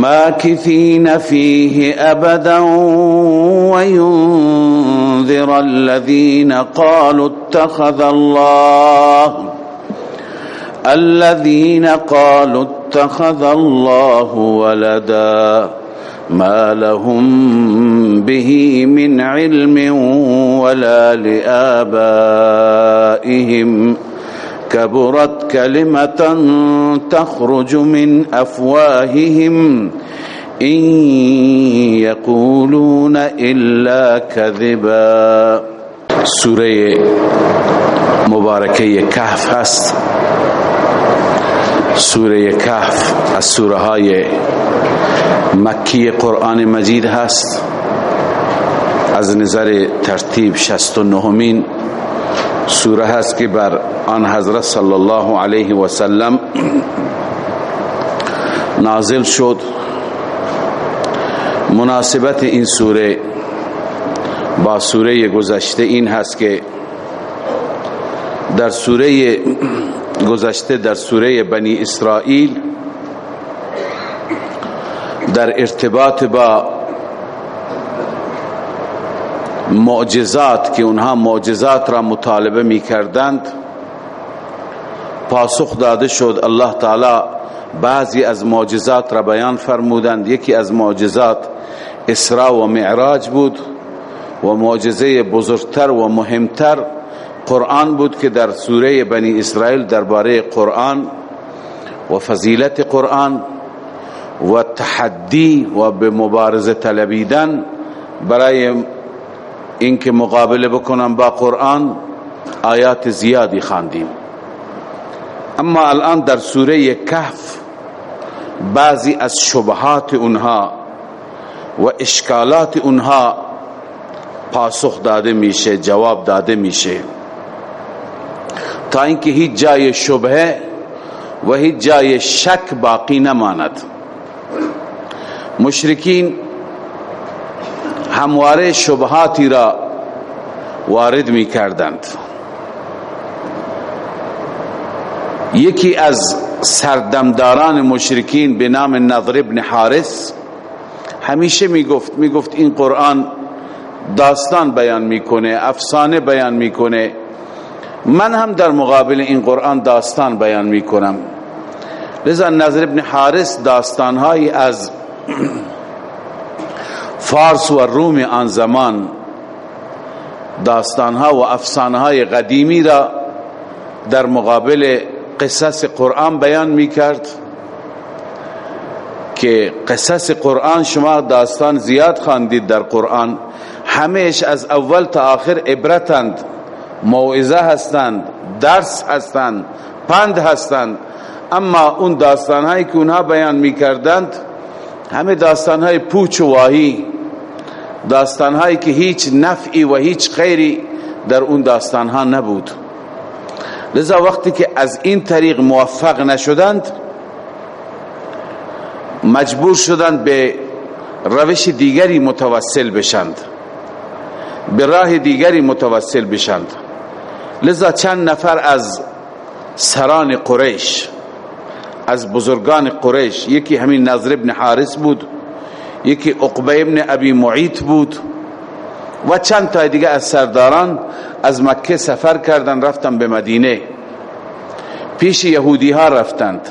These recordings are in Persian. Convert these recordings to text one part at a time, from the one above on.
ماكثين فيه أبدا وينذر الذين قالوا اتخذ الله الذين قالوا اتخذ الله ولدا ما لهم به من علم ولا لآبائهم كبرت كلمة تخرج من أفواههم إن يقولون إلا كذبا. سوره مبارکه کهف هست. سوره کهف از سوره های مکی قرآن مجید هست. از نظر ترتیب شست و نهمین سوره هست که بر آن حضرت صلی الله علیه و سلم نازل شد. مناسبت این سوره با سوره گذشته این هست که در سوره گذشته در سوره بنی اسرائیل در ارتباط با معجزات که اونها معجزات را مطالبه می کردند پاسخ داده شد. الله تعالی بعضی از معجزات را بیان فرمودند. یکی از معجزات اسراء و معراج بود و معجزه بزرگتر و مهمتر قرآن بود که در سوره بنی اسرائیل درباره قرآن و فضیلت قرآن و تحدی و به مبارزه طلبیدن برای اینکه مقابله بکنم با قرآن آیات زیادی خواندیم. اما الان در سوره کهف بعضی از شبهات اونها و اشکالات اونها پاسخ داده میشه جواب داده میشه. تا اینکه هیچ جای شبهه و هیچ جای شک باقی نماند. مشرکین همواره شبهاتی را وارد می کردند یکی از سردمداران مشرکین به نام نظر ابن حارس همیشه می گفت می گفت این قرآن داستان بیان می‌کنه افسانه بیان می‌کنه. من هم در مقابل این قرآن داستان بیان می‌کنم. لذا نظر ابن حارس داستانهایی از فارس و روم آن زمان داستانها و افسانهای قدیمی را در مقابل قصص قرآن بیان می کرد که قصص قرآن شما داستان زیاد خواندید در قرآن. همیش از اول تا آخر عبرتند موعظه هستند درس هستند پند هستند. اما اون داستانهایی که اونها بیان می کردند همه داستانهای پوچ و واهی. داستانهایی که هیچ نفعی و هیچ خیری در اون داستانها نبود. لذا وقتی که از این طریق موفق نشدند مجبور شدند به روش دیگری متوسل بشند. به راه دیگری متوسل بشند. لذا چند نفر از سران قریش از بزرگان قریش یکی همین نظر ابن حارس بود. یکی عقبه ابن ابی معیط بود و چند تا دیگه از سرداران از مکه سفر کردن رفتن به مدینه. پیش یهودی ها رفتند.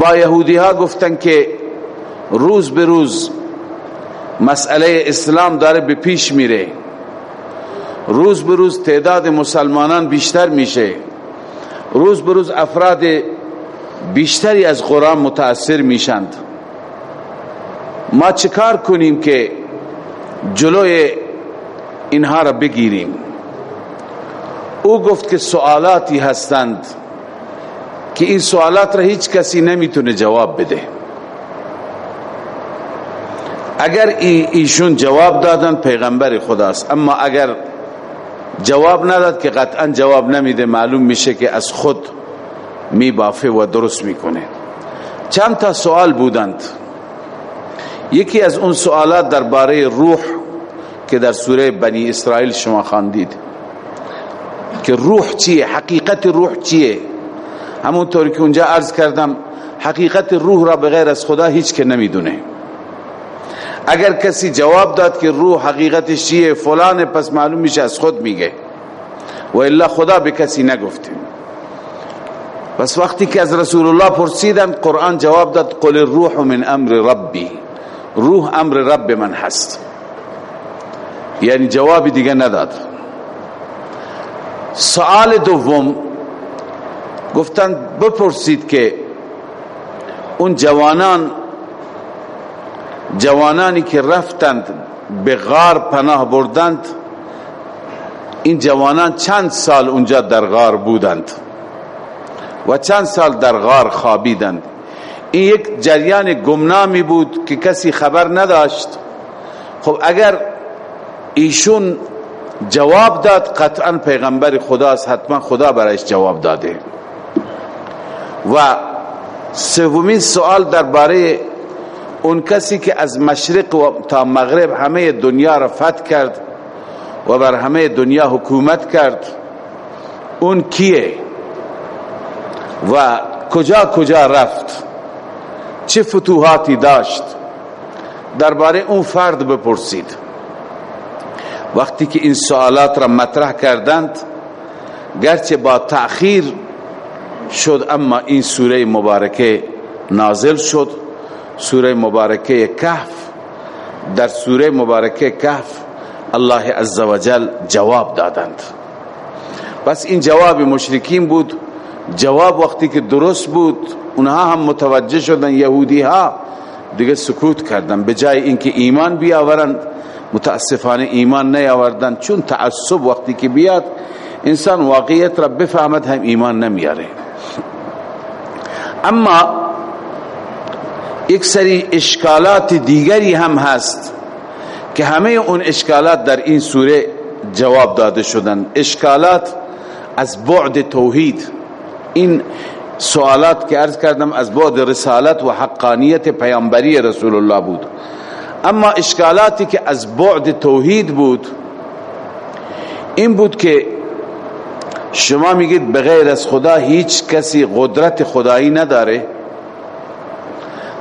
با یهودی ها گفتن که روز به روز مسئله اسلام داره به پیش میره. روز به روز تعداد مسلمانان بیشتر میشه. روز به روز افراد بیشتری از قرآن متاثر میشند. ما چکار کنیم که جلوی اینها را بگیریم؟ او گفت که سوالاتی هستند که این سوالات را هیچ کسی نمی‌تونه جواب بده. اگر ایشون جواب دادن پیغمبر خداست. اما اگر جواب نداد که قطعا جواب نمیده معلوم میشه که از خود میبافه و درست می‌کنه. چند تا سوال بودند. یکی از اون سوالات درباره روح که در سوره بنی اسرائیل شما خواندید. که روح چیه؟ حقیقت روح چیه؟ همونطور که اونجا عرض کردم حقیقت روح را بغیر از خدا هیچ که نمی‌دونه. اگر کسی جواب داد که روح حقیقتش چیه فلان پس معلوم میشه از خود میگه. و الا خدا به کسی نگفته. پس وقتی که از رسول الله پرسیدن قرآن جواب داد قل الروح من امر ربی. روح امر رب من هست. یعنی جواب دیگه نداد. سوال دوم گفتند بپرسید که اون جوانان جوانانی که رفتند به غار پناه بردند این جوانان چند سال اونجا در غار بودند و چند سال در غار خوابیدند. این یک جریان گمنامی بود که کسی خبر نداشت. خب اگر ایشون جواب داد قطعا پیغمبر خداست حتما خدا برایش جواب داده. و سومین سوال درباره اون کسی که از مشرق و تا مغرب همه دنیا را فتح کرد و بر همه دنیا حکومت کرد. اون کیه و کجا کجا رفت؟ چه فتوحاتی داشت؟ درباره اون فرد بپرسید. وقتی که این سوالات را مطرح کردند گرچه با تأخیر شد اما این سوره مبارکه نازل شد. سوره مبارکه کهف در سوره مبارکه کهف الله عزوجل جواب دادند. پس این جواب مشرکین بود جواب وقتی که درست بود اونها هم متوجه شدن یهودی ها دیگه سکوت کردن. به جای اینکه ایمان بیاورند متاسفانه ایمان نیاوردن. چون تعصب وقتی که بیاد انسان واقعیت را بفهمد هم ایمان نمیاره. اما یک سری اشکالات دیگری هم هست که همه اون اشکالات در این سوره جواب داده شدن. اشکالات از بعد توحید. این سوالات که عرض کردم از بعد رسالت و حقانیت پیامبری رسول الله بود. اما اشکالاتی که از بعد توحید بود این بود که شما میگید بغیر از خدا هیچ کسی قدرت خدایی نداره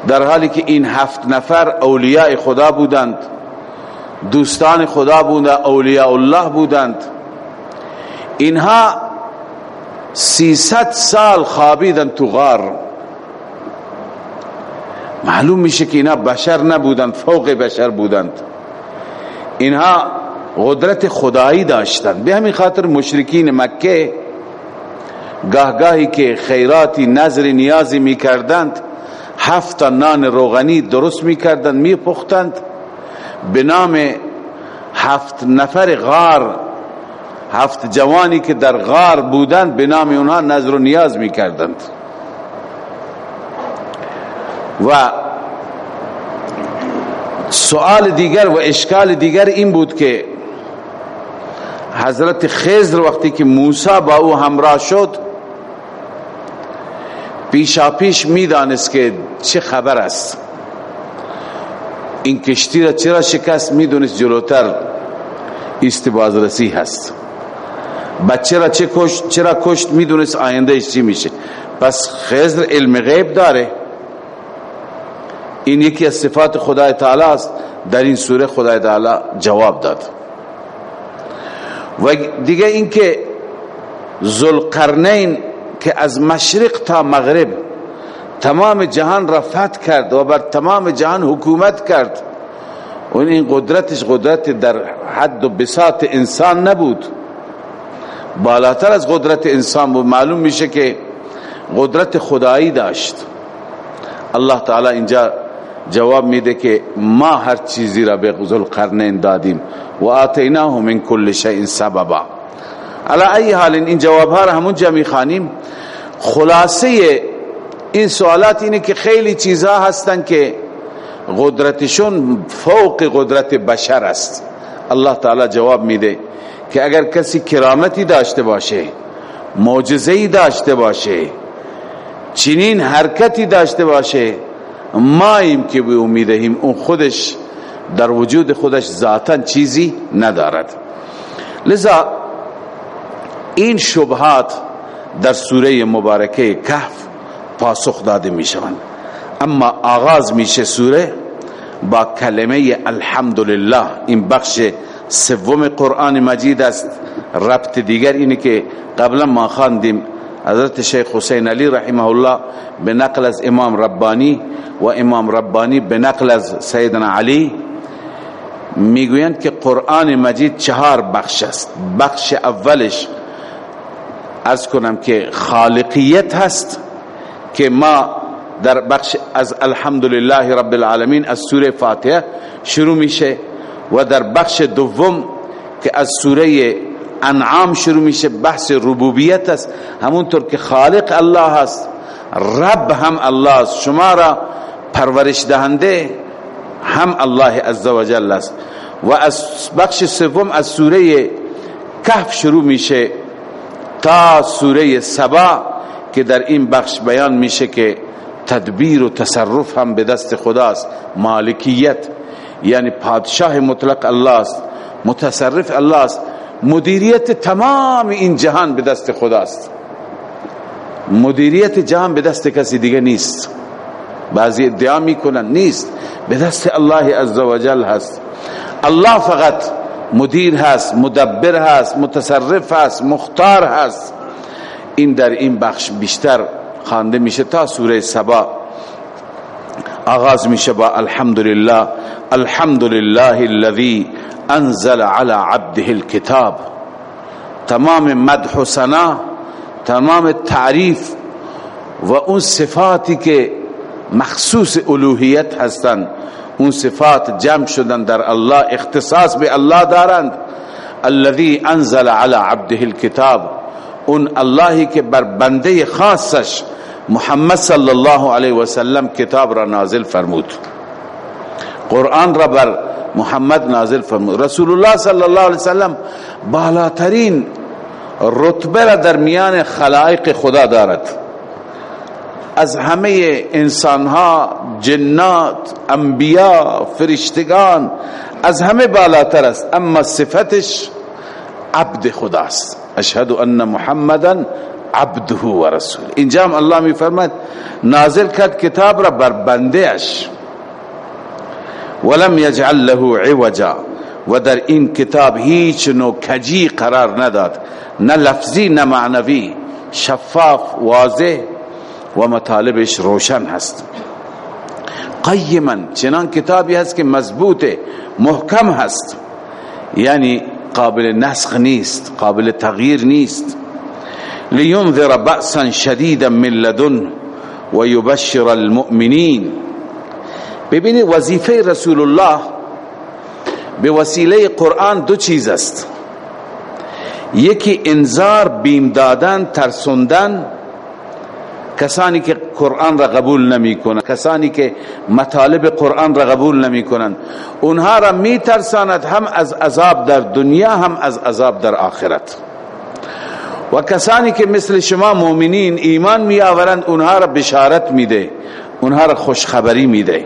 در حالی که این هفت نفر اولیاء خدا بودند دوستان خدا بودند اولیاء الله بودند. اینها سیصد سال خوابیدن تو غار. معلوم میشه که اینا بشر نبودند فوق بشر بودند. اینها قدرت خدایی داشتند. به همین خاطر مشرکین مکه گاه گاهی که خیراتی نظر نیازی می‌کردند هفت نان روغنی درست می‌کردند میپختند. به نام هفت نفر غار هفت جوانی که در غار بودند به نام اونها نظر و نیاز می‌کردند. و سوال دیگر و اشکال دیگر این بود که حضرت خضر وقتی که موسی با او همراه شد پیشا پیش می‌دانست که چه خبر است. این کشتی را چرا شکست؟ می‌دونست جلوتر استبازرسی هست. بچه را چه کشت چرا کشت می‌دونست آینده چی میشه. پس خضر علم غیب داره. این یکی از صفات خدای تعالی است. در این سوره خدای تعالی جواب داد. و دیگه اینکه ذوالقرنین که از مشرق تا مغرب تمام جهان را فتح کرد و بر تمام جهان حکومت کرد. و این قدرتش قدرت در حد و بساط انسان نبود. بالاتر از قدرت انسان بود. معلوم میشه که قدرت خدایی داشت. الله تعالی اینجا جواب میده که ما هر چیزی را به ذل قرنین دادیم و آتیناه من کل شیء سببا. علی ای حال این جواب ها را همون جمعی خانیم خلاصه این سوالات اینه که خیلی چیزها هستن که قدرتشون فوق قدرت بشر است. الله تعالی جواب میده. که اگر کسی کرامتی داشته باشه معجزه‌ای داشته باشه چنین حرکتی داشته باشه ماییم که به امیدهیم اون خودش در وجود خودش ذاتا چیزی ندارد. لذا این شبهات در سوره مبارکه کهف پاسخ داده می شوند اما آغاز میشه سوره با کلمه الحمدلله این بخش سوم قرآن مجید است. ربط دیگر اینه که قبلا ما خواندیم حضرت شیخ حسین علی رحمه الله به نقل از امام ربانی و امام ربانی به نقل از سیدنا علی. می‌گویند که قرآن مجید چهار بخش است. بخش اولش از کنم که خالقیت هست که ما در بخش از الحمدلله رب العالمین از سوره فاتحه شروع میشه. و در بخش دوم که از سوره انعام شروع میشه بحث ربوبیت است. همونطور که خالق الله است رب هم الله است. شما را پرورش دهنده هم الله عزوجل است. و از بخش سوم از سوره کهف شروع میشه تا سوره سبا که در این بخش بیان میشه که تدبیر و تصرف هم به دست خداست. مالکیت یعنی پادشاه مطلق الله است متصرف الله است مدیریت تمام این جهان به دست خداست. مدیریت جهان به دست کسی دیگه نیست. بعضی ادعا می‌کنن نیست به دست الله عزوجل هست. الله فقط مدیر هست مدبر هست متصرف هست مختار هست. این در این بخش بیشتر خوانده میشه تا سوره سبا. آغاز میشه با الحمدلله الحمدلله الذي انزل على عبده الكتاب تمام مدح و ثنا، تمام تعریف و اون صفاتی که مخصوص الوهیت هستند اون صفات جمع شدن در الله اختصاص به الله دارند۔ الذي انزل على عبده الكتاب اون اللهی که بر بنده خاصش محمد صلی الله علیه و سلم کتاب را نازل فرمود. قرآن را بر محمد نازل فرمود. رسول الله صلی الله علیه وسلم بالاترین رتبه را در میان خلائق خدا دارد. از همه انسانها جنات انبیا فرشتگان از همه بالاتر است. اما صفتش عبد خداست. اشهد ان محمدا عبده و رسول اینجا هم الله می فرماد نازل کرد کتاب را بر بنده اش ولم یجعل له عوجا. و در این کتاب هیچ نوع کجی قرار نداد. نه لفظی نه معنوی. شفاف واضح و مطالبش روشن هست. قیما چنان کتابی هست که مضبوط محکم هست. یعنی قابل نسخ نیست قابل تغییر نیست. لینذر بأسا شدیدا من لدن و یبشر المؤمنین ببینید وظیفه رسول الله به وسیله قرآن دو چیز است. یکی انذار بیم دادن ترسوندن. کسانی که قرآن را قبول نمی کنند کسانی که مطالب قرآن را قبول نمی کنند. اونها را می ترساند هم از عذاب در دنیا هم از عذاب در آخرت. و کسانی که مثل شما مؤمنین ایمان می آورند اونها را بشارت میده اونها را خوشخبری میده.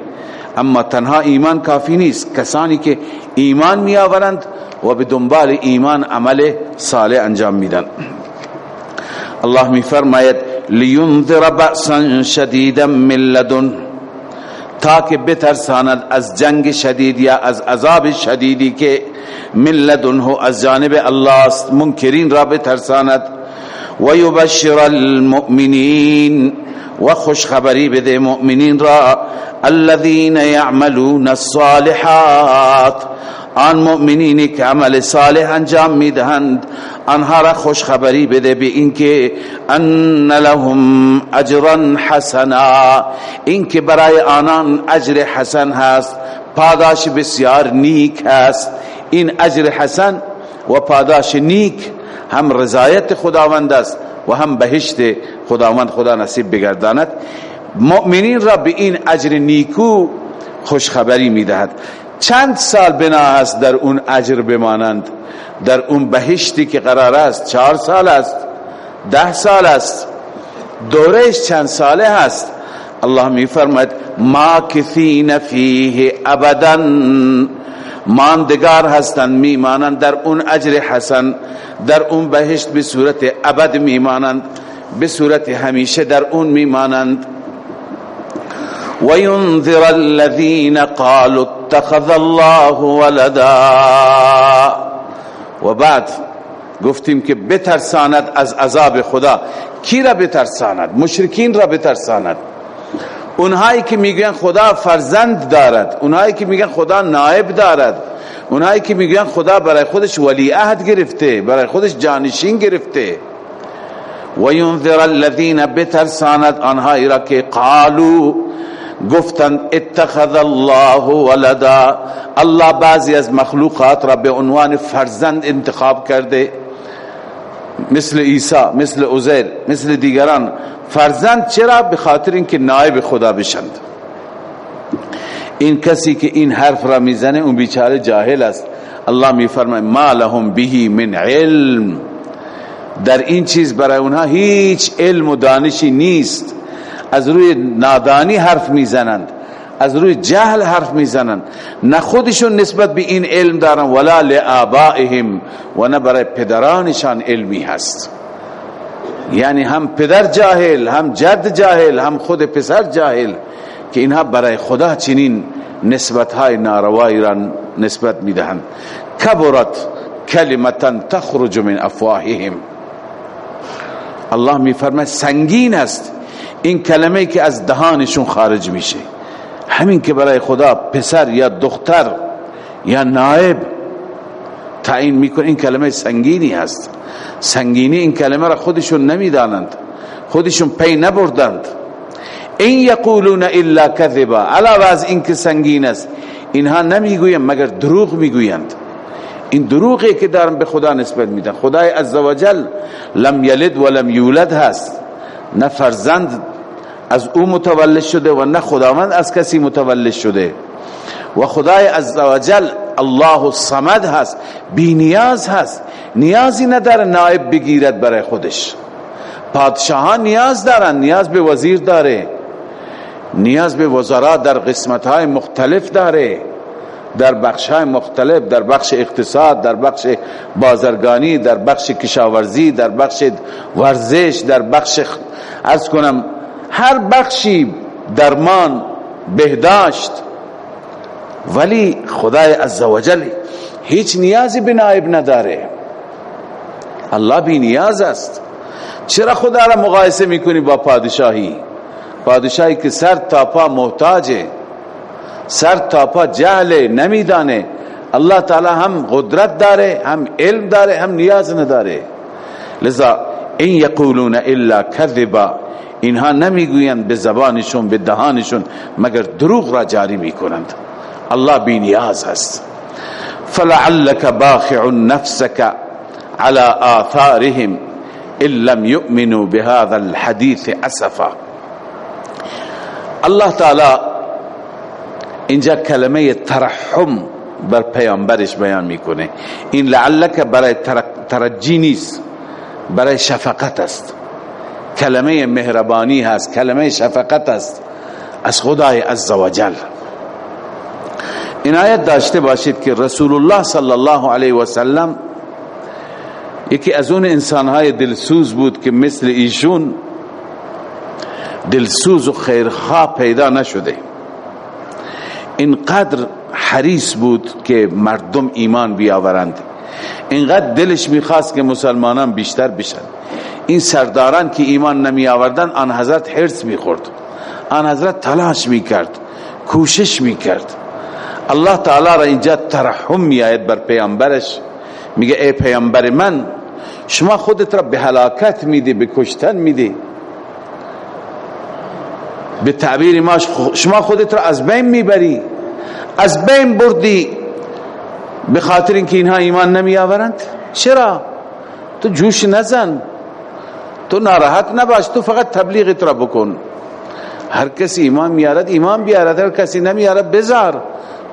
اما تنها ایمان کافی نیست. کسانی که ایمان می آورند و به دنبال ایمان عمل صالح انجام میدن. الله می فرماید لینذر بأسا شدیدا من لدن. تاکه بترساند از جنگ شدید یا از عذاب شدیدی که من لدنه از جانب الله است. منکرین را بترساند و یبشر المؤمنین. و خوشخبری بده مؤمنین را. الذين يعملون الصالحات آن مؤمنینی که عمل صالح انجام می‌دهند آنها را خوشخبری بده به اینکه ان لهم اجرا حسنا اینکه برای آنان اجر حسن هست پاداش بسیار نیک هست. این اجر حسن و پاداش نیک هم رضایت خداوند است. و هم بهشت خداوند خدا نصیب بگرداند. مؤمنین را به این اجر نیکو خوشخبری می‌دهد. چند سال بنا است در اون اجر بمانند؟ در اون بهشتی که قرار است چهار سال است ده سال است دورش چند ساله هست الله می فرماید ما کثین فیه ابدا. ماندگار هستند میمانند. در اون اجر حسن در اون بهشت به صورت ابد میمانند. به صورت همیشه در اون میمانند. وينذر الذين قالوا اتخذ الله ولدا. و بعد گفتیم که بترساند از عذاب خدا. کی را بترساند؟ مشرکین را بترساند. اونهایی که میگن خدا فرزند دارد اونهایی که میگن خدا نائب دارد اونهایی که میگن خدا برای خودش ولی عهد گرفته برای خودش جانشین گرفته. و ینذر الذین بترساند آنهایی را که قالو گفتند اتخذ الله ولدا الله بعضی از مخلوقات را به عنوان فرزند انتخاب کرده. مثل عیسی مثل عزیر مثل دیگران فرزند چرا؟ به خاطر اینکه نائب خدا بشند. این کسی که این حرف را می‌زنه اون بیچاره جاهل است. الله میفرماید ما لهم به من علم. در این چیز برای اونها هیچ علم و دانشی نیست. از روی نادانی حرف می‌زنند. از روی جهل حرف می‌زنند نه خودشون نسبت به این علم دارن ولا لآبائهم و نه برای پدرانشان علمی هست. یعنی هم پدر جاهل هم جد جاهل هم خود پسر جاهل که اینها برای خدا چنین نسبت های ناروایی را نسبت می‌دهند. کبرت کلمتا تخرج من افواههم. الله میفرماید سنگین است. این کلمه که از دهانشون خارج میشه. همین که برای خدا پسر یا دختر یا نائب تعیین می‌کنه این کلمه سنگینی هست. سنگینی این کلمه را خودشون نمی‌دانند. خودشون پی نبردند. این یقولون الا کذبا. علاوه از این که سنگین است اینها نمی‌گویند مگر دروغ می‌گویند. این دروغی که دارن به خدا نسبت میدن. خدای عزوجل لم یلد ولم یولد هست. نه فرزند از او متولد شده و نه خداوند از کسی متولد شده. و خدای عزوجل الله الصمد هست بی نیاز هست. نیازی نداره نائب بگیرد برای خودش. پادشاهان نیاز دارن نیاز به وزیر داره. نیاز به وزرا در قسمت های مختلف داره. در بخش های مختلف در بخش اقتصاد در بخش بازرگانی در بخش کشاورزی در بخش ورزش در بخش از کنم هر بخشی درمان بهداشت. ولی خدای عزوجل هیچ نیازی به نائب نداره. الله بی نیاز است. چرا خدا را مقایسه می‌کنی با پادشاهی؟ پادشاهی که سر تا پا محتاجه سر تا پا جهل نمیدانه. الله تعالی هم قدرت داره هم علم داره هم نیاز نداره. لذا این یقولون الا کذبا. اینها نمی‌گویند به زبانشون به دهانشون مگر دروغ را جاری می‌کنند. الله بی نیاز هست. فلعلك باخع نفسك على آثارهم ان لم يؤمنوا بهذا الحديث اسفا. الله تعالی اینجا کلمه ترحم بر پیامبرش بیان می‌کنه. این لعلک برای ترجی نیست برای شفقت است. کلمه مهربانی هست کلمه شفقت است. از خدای عزوجل عنایت داشته باشید که رسول الله صلی الله علیه و سلم یکی از اون انسانهای دلسوز بود که مثل ایشون دلسوز و خیرخواه پیدا نشده. اینقدر حریص بود که مردم ایمان بیاورند. اینقدر دلش می‌خواست که مسلمانان بیشتر بشن. این سرداران که ایمان نمی آوردن آن حضرت حرس می خورد. آن حضرت تلاش می کرد کوشش می کرد. الله تعالی را اینجا ترحم می آید بر پیامبرش. میگه ای پیامبر من شما خودت را به هلاکت میدی به کشتن میدی. به تعبیر ما شما خودت را از بین می‌بری. از بین بردی. به خاطر اینکه اینها ایمان نمی آورند؟ چرا؟ تو جوش نزن. تو ناراحت نباش تو فقط تبلیغت را بکن. هر کسی ایمان میارد ایمان بیارد هر کسی نمیارد بذار.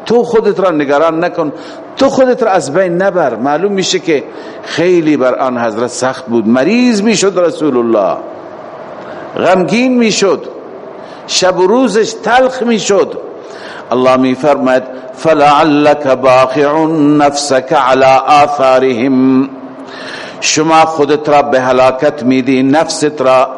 تو خودت را نگران نکن. تو خودت را از بین نبر. معلوم میشه که خیلی بر آن حضرت سخت بود. مریض می‌شد رسول الله. غمگین می‌شد. شب و روزش تلخ می‌شد. الله می فرماید فلعلك باخع نفسك على آثارهم. شما خودت را به هلاکت میدی نفست را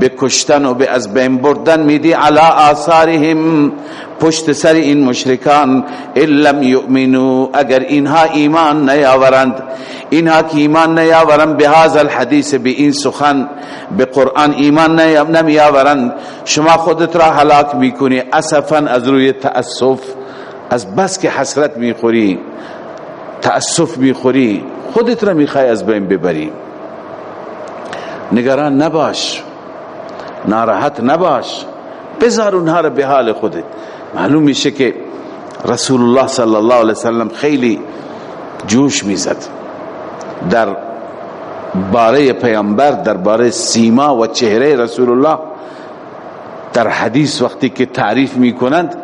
به کشتن و به از بین بردن میدی. علی آثارهم پشت سر این مشرکان لم یؤمنو اگر اینها ایمان نیاورند اینها که ایمان نیاورند به هذا الحدیث به این سخن به قرآن ایمان نمیآورند. شما خودت را هلاک می‌کنی اسفا از روی تأسف از بس که حسرت می‌خوری. تأسف می‌خوری خودت را می‌خوای از بین ببری. نگران نباش ناراحت نباش بذار اونها را به حال خودت. معلوم میشه که رسول الله صلی الله علیه وسلم خیلی جوش می‌زد. در باره پیامبر در باره سیما و چهره رسول الله در حدیث وقتی که تعریف می‌کنند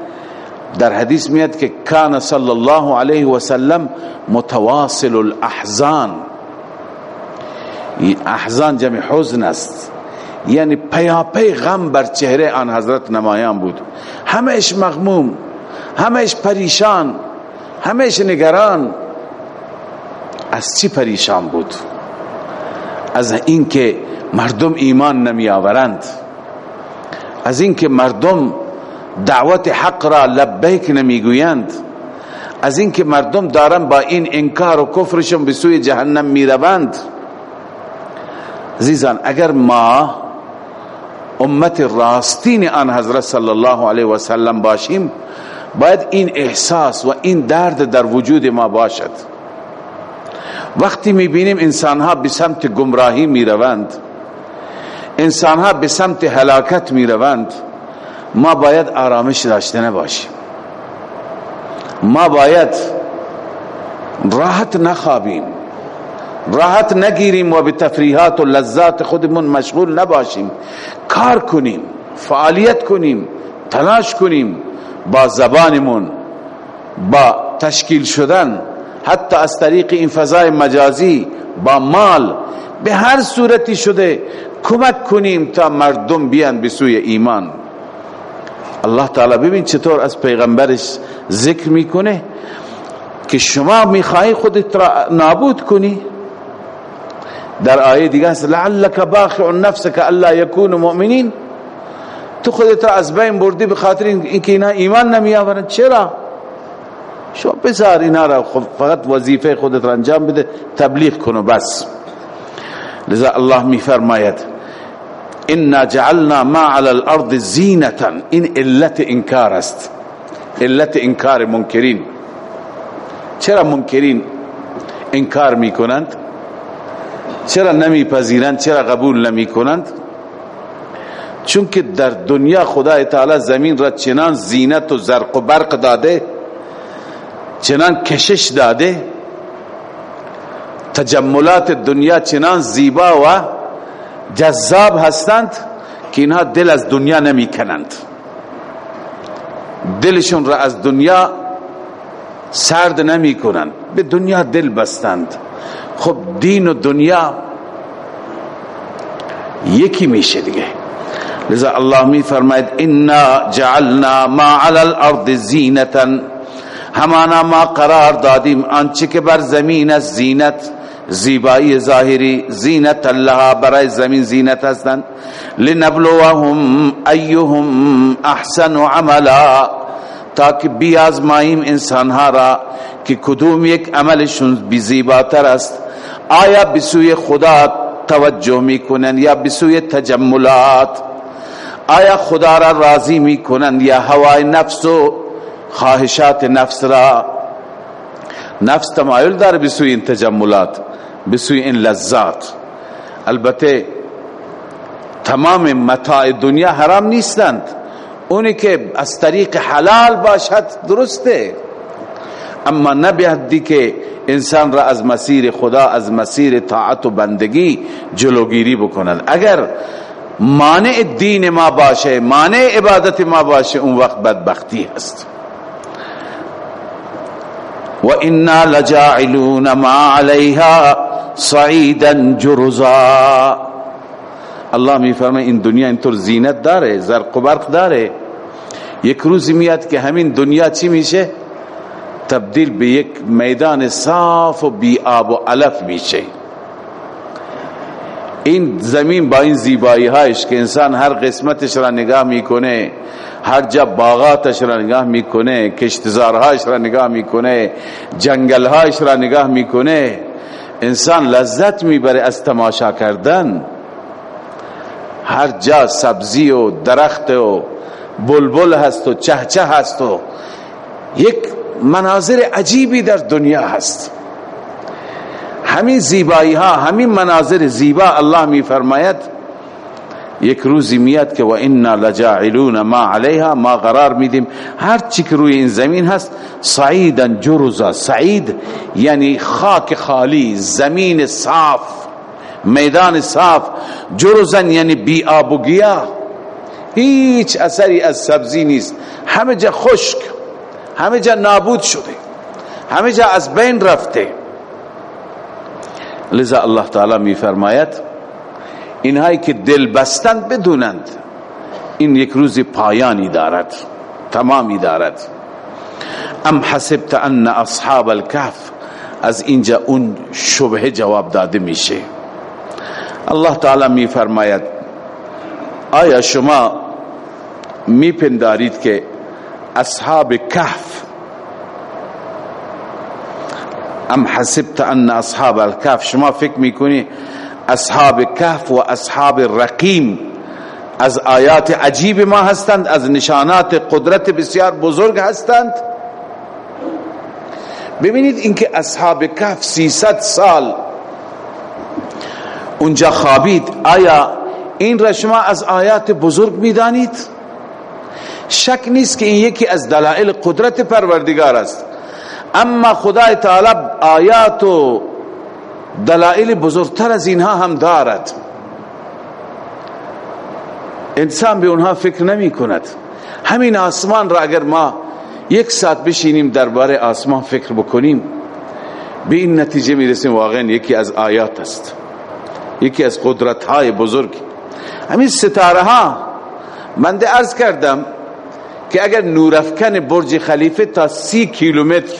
در حدیث میاد که کان صلی الله علیه و سلم متواصل الاحزان. احزان جمع حزن است. یعنی پیاپی غم بر چهره آن حضرت نمایان بود. همش مغموم همش پریشان همش نگران. از چی پریشان بود؟ از اینکه مردم ایمان نمی آورند از اینکه مردم دعوت حق را لبیک نمی‌گویند. از اینکه مردم دارن با این انکار و کفرشون به سوی جهنم می‌روند. عزیزان اگر ما امت راستین آن حضرت صلی الله علیه و سلم باشیم باید این احساس و این درد در وجود ما باشد. وقتی می‌بینیم انسان ها به سمت گمراهی می‌روند انسان ها به سمت هلاکت می‌روند ما باید آرامش داشته نباشیم ما باید راحت نخوابیم. راحت نگیریم و به تفریحات و لذات خودمون مشغول نباشیم. کار کنیم فعالیت کنیم تلاش کنیم با زبانمون با تشکیل شدن حتی از طریق این فضای مجازی با مال به هر صورتی شده کمک کنیم تا مردم بیان به سوی ایمان. الله تعالی ببین چطور از پیغمبرش ذکر می‌کنه که شما می‌خوای خودت را نابود کنی. در آیه دیگه است لعلک باخع نفسك الا يكون مؤمنین. تو خودت را از بین بردی به خاطر اینکه اینا ایمان نمی آورند چرا؟ شما بذار اینا را فقط وظیفه خودت را انجام بده تبلیغ کنو بس. لذا الله می فرماید انا جعلنا ما على الارض زینتا این علت انکار است علت انکار منکرین چرا منکرین انکار می‌کنند چرا نمیپذیرند چرا قبول نمی کنند چون که در دنیا خدا تعالی زمین را چنان زینت و زرق و برق داده چنان کشش داده تجملات دنیا چنان زیبا و جذاب هستند که اینها دل از دنیا نمی کنند دلشون را از دنیا سرد نمی کنند به دنیا دل بستند. خب دین و دنیا یکی میشه دیگه. لذا الله می فرماید انا جعلنا ما على الارض زینتا. همانا ما قرار دادیم آنچه که بر زمین از زینت. زیبایی ظاهری زینت الله برای زمین زینت هستند. لنبلوهم ایهم احسن عملا تاکه بیازماییم انسانها را که کدوم یک عملشون بی زیباتر است. آیا بسوی خدا توجه می‌کنن یا به سوی تجملات؟ آیا خدا را راضی می‌کنن یا هوای نفس و خواهشات نفس را؟ نفس تمایل داره به سوی این تجملات. به این لذات. البته تمام متاع دنیا حرام نیستند. اونی که از طریق حلال باشد درسته. اما نبیدی که انسان را از مسیر خدا از مسیر طاعت و بندگی جلوگیری بکند. اگر مانع دین ما باشه مانع عبادت ما باشه اون وقت بدبختی هست. و انا لجاعلون ما علیها صعیدا جرزا. الله می فرمه این دنیا اینطور زینت داره زرق و برق داره. یک روزی میاد که همین دنیا چی میشه؟ تبدیل به یک میدان صاف و بی آب و علف میشه. این زمین با این زیبایی هایش که انسان هر قسمتش را نگاه می‌کنه هر جا باغاتش را نگاه می‌کنه کشتزارهایش را نگاه می‌کنه جنگلهایش را نگاه می‌کنه انسان لذت می‌بره از تماشا کردن. هر جا سبزی و درخت و بلبل هست و چهچه هست و یک مناظر عجیبی در دنیا هست. همین زیبایی ها همین مناظر زیبا الله می فرماید یک روزی میاد که و انا لجاعلون ما علیها ما قرار میدیم. هر چی که روی این زمین هست سعیدا جرزا سعید یعنی خاک خالی زمین صاف میدان صاف. جرزن یعنی بی آب و گیاه. هیچ اثری از سبزی نیست. همه جا خشک همه جا نابود شده همه جا از بین رفته. لذا الله تعالی می فرماید اینهایی که دل بستند بدونند. این یک روز پایانی دارد تمامی دارد. ام حسبت ان اصحاب الكهف از اینجا اون شبه جواب داده میشه. الله تعالی می فرماید آیا شما می پندارید که اصحاب کهف ام حسبت ان اصحاب الكهف شما فکر می‌کنی اصحاب کهف و اصحاب رقیم از آیات عجیب ما هستند از نشانات قدرت بسیار بزرگ هستند. ببینید اینکه اصحاب کهف سیصد سال اونجا خوابید آیا این را شما از آیات بزرگ می‌دانید؟ شک نیست که این یکی از دلائل قدرت پروردگار است. اما خدای تعالی آیات و دلائل بزرگتر از اینها هم دارد. انسان به اونها فکر نمی کند. همین آسمان را اگر ما یک ساعت بشینیم درباره آسمان فکر بکنیم به این نتیجه می‌رسیم واقعا یکی از آیات است. یکی از قدرت های بزرگ. همین ستاره ها من ده ارز کردم که اگر نورافکن برج خلیفه تا سی کیلومتر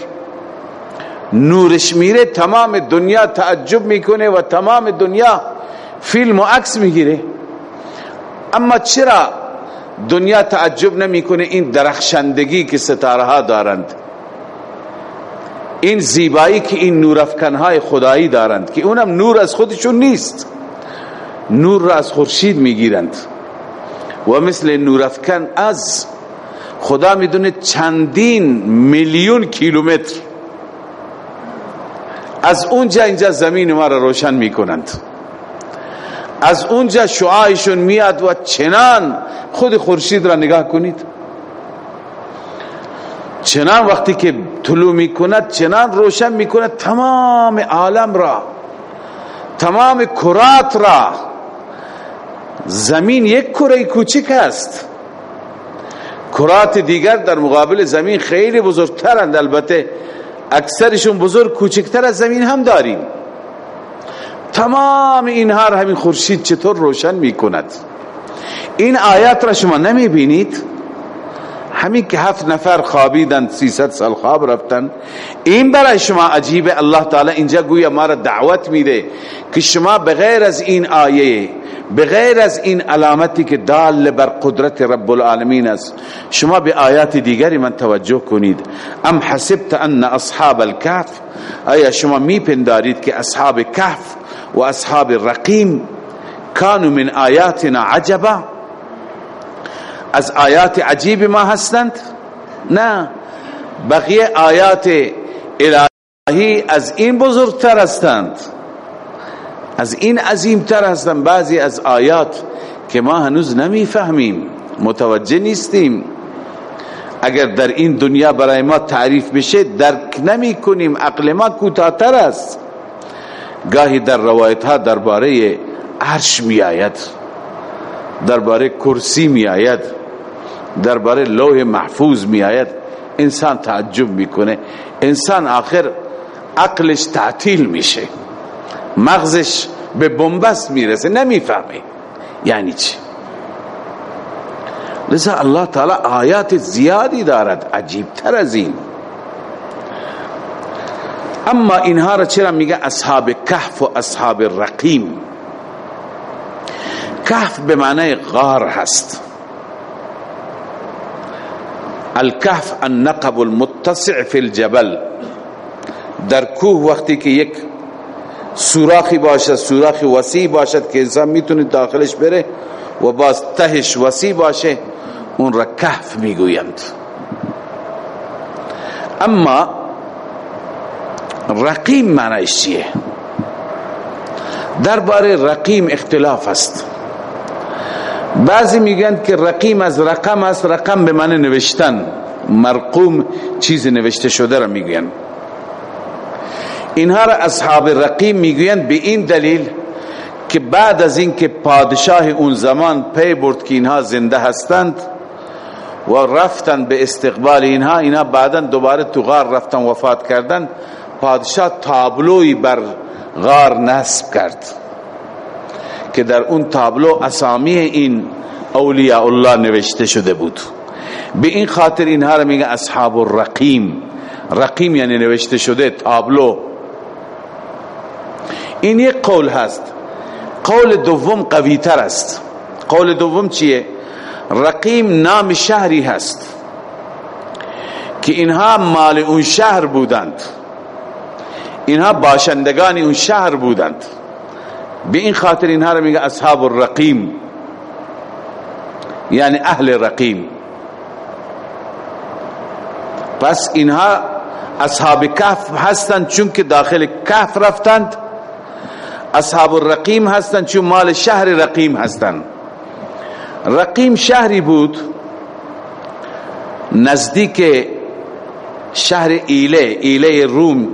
نورش میره تمام دنیا تعجب می‌کنه و تمام دنیا فیلم و عکس می‌گیره. اما چرا دنیا تعجب نمی‌کنه؟ این درخشندگی که ستاره ها دارند. این زیبایی که این نورافکن های خدایی دارند که اونم نور از خودشون نیست. نور را از خورشید می‌گیرند. و مثل نورافکن از خدا می‌دونه چندین میلیون کیلومتر از اونجا اینجا زمین ما را روشن می‌کنند. از اونجا شعاعشون میاد و چنان خود خورشید را نگاه کنید. چنان وقتی که طلوع می‌کند چنان روشن می‌کند تمام عالم را تمام کرات را. زمین یک کره کوچک است. کرات دیگر در مقابل زمین خیلی بزرگترند. البته اکثرشون بزرگ کوچکتر از زمین هم داریم. تمام اینها را همین خورشید چطور روشن می‌کند؟ این آیات را شما نمی بینید همین که هفت نفر خوابیدن سیصد سال خواب رفتن این برای شما عجیبه. الله تعالی اینجا گویا ما را دعوت میده که شما بغیر از این آیه بغیر از این علامتی که دال بر قدرت رب العالمین است شما به آیات دیگری من توجه کنید. ام حسبت ان اصحاب الكهف آیا شما میپندارید که اصحاب کهف و اصحاب الرقیم کانو من آیاتنا عجبا؟ از آیات عجیب ما هستند؟ نه. بقیه آیات الهی از این بزرگتر هستند. از این عظیمتر هستند. بعضی از آیات که ما هنوز نمی‌فهمیم. متوجه نیستیم. اگر در این دنیا برای ما تعریف بشه درک نمی کنیم عقل ما کوتاهتر است. گاهی در روایت ها درباره عرش می آید درباره کرسی می آید درباره لوح محفوظ می آید انسان تعجب می‌کنه. انسان آخر عقلش تعطیل میشه. مغزش به بنبست می‌رسه. نمی‌فهمه. یعنی چی؟ لذا الله تعالی آیات زیادی دارد. عجیب تر از این. اما اینها را چرا میگه اصحاب کهف و اصحاب رقیم؟ کهف به معنی غار هست. الكهف النقب المتسع في الجبل. در کوه وقتی که یک سوراخی باشد سوراخی وسیع باشد که انسان می‌تونه داخلش بره و باز تهش وسیع باشه اون را کهف می‌گویند. اما رقیم معنیش چیه؟ درباره رقیم اختلاف است. بعضی میگن که رقیم از رقم است رقم به معنی نوشتن. مرقوم چیز نوشته شده را می‌گوین اینها را اصحاب رقیم می‌گوین به این دلیل که بعد از اینکه پادشاه اون زمان پی برد که اینها زنده هستند و رفتن به استقبال اینها اینها بعدا دوباره تو غار رفتن وفات کردن پادشاه تابلوی بر غار نصب کرد. که در اون تابلو اسامی این اولیاء الله نوشته شده بود. به این خاطر اینها را میگه اصحاب الرقیم. رقیم یعنی نوشته شده تابلو. این یک قول هست. قول دوم قوی تر است. قول دوم چیه؟ رقیم نام شهری هست که اینها مال اون شهر بودند. اینها باشندگان اون شهر بودند. به این خاطر اینها را میگه اصحاب الرقیم. یعنی اهل رقیم. پس اینها اصحاب کهف هستند چون که داخل کهف رفتند. اصحاب الرقیم هستند چون مال شهر رقیم هستند رقیم شهری بود نزدیک شهر ایله ایله روم.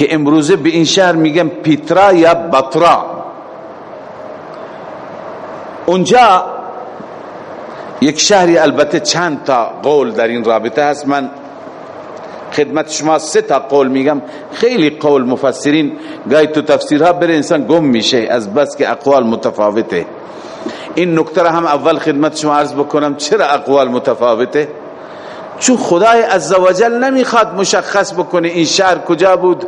که امروزه به این شهر میگن پیترا یا بطرا. اونجا یک شهری البته چند تا قول در این رابطه هست. من خدمت شما سه تا قول میگم. خیلی قول مفسرین گاهی تو تفسیرها بره انسان گم میشه. از بس که اقوال متفاوته. این نکته هم اول خدمت شما عرض بکنم. چرا اقوال متفاوته؟ چون خدای عزوجل نمی‌خواد مشخص بکنه این شهر کجا بود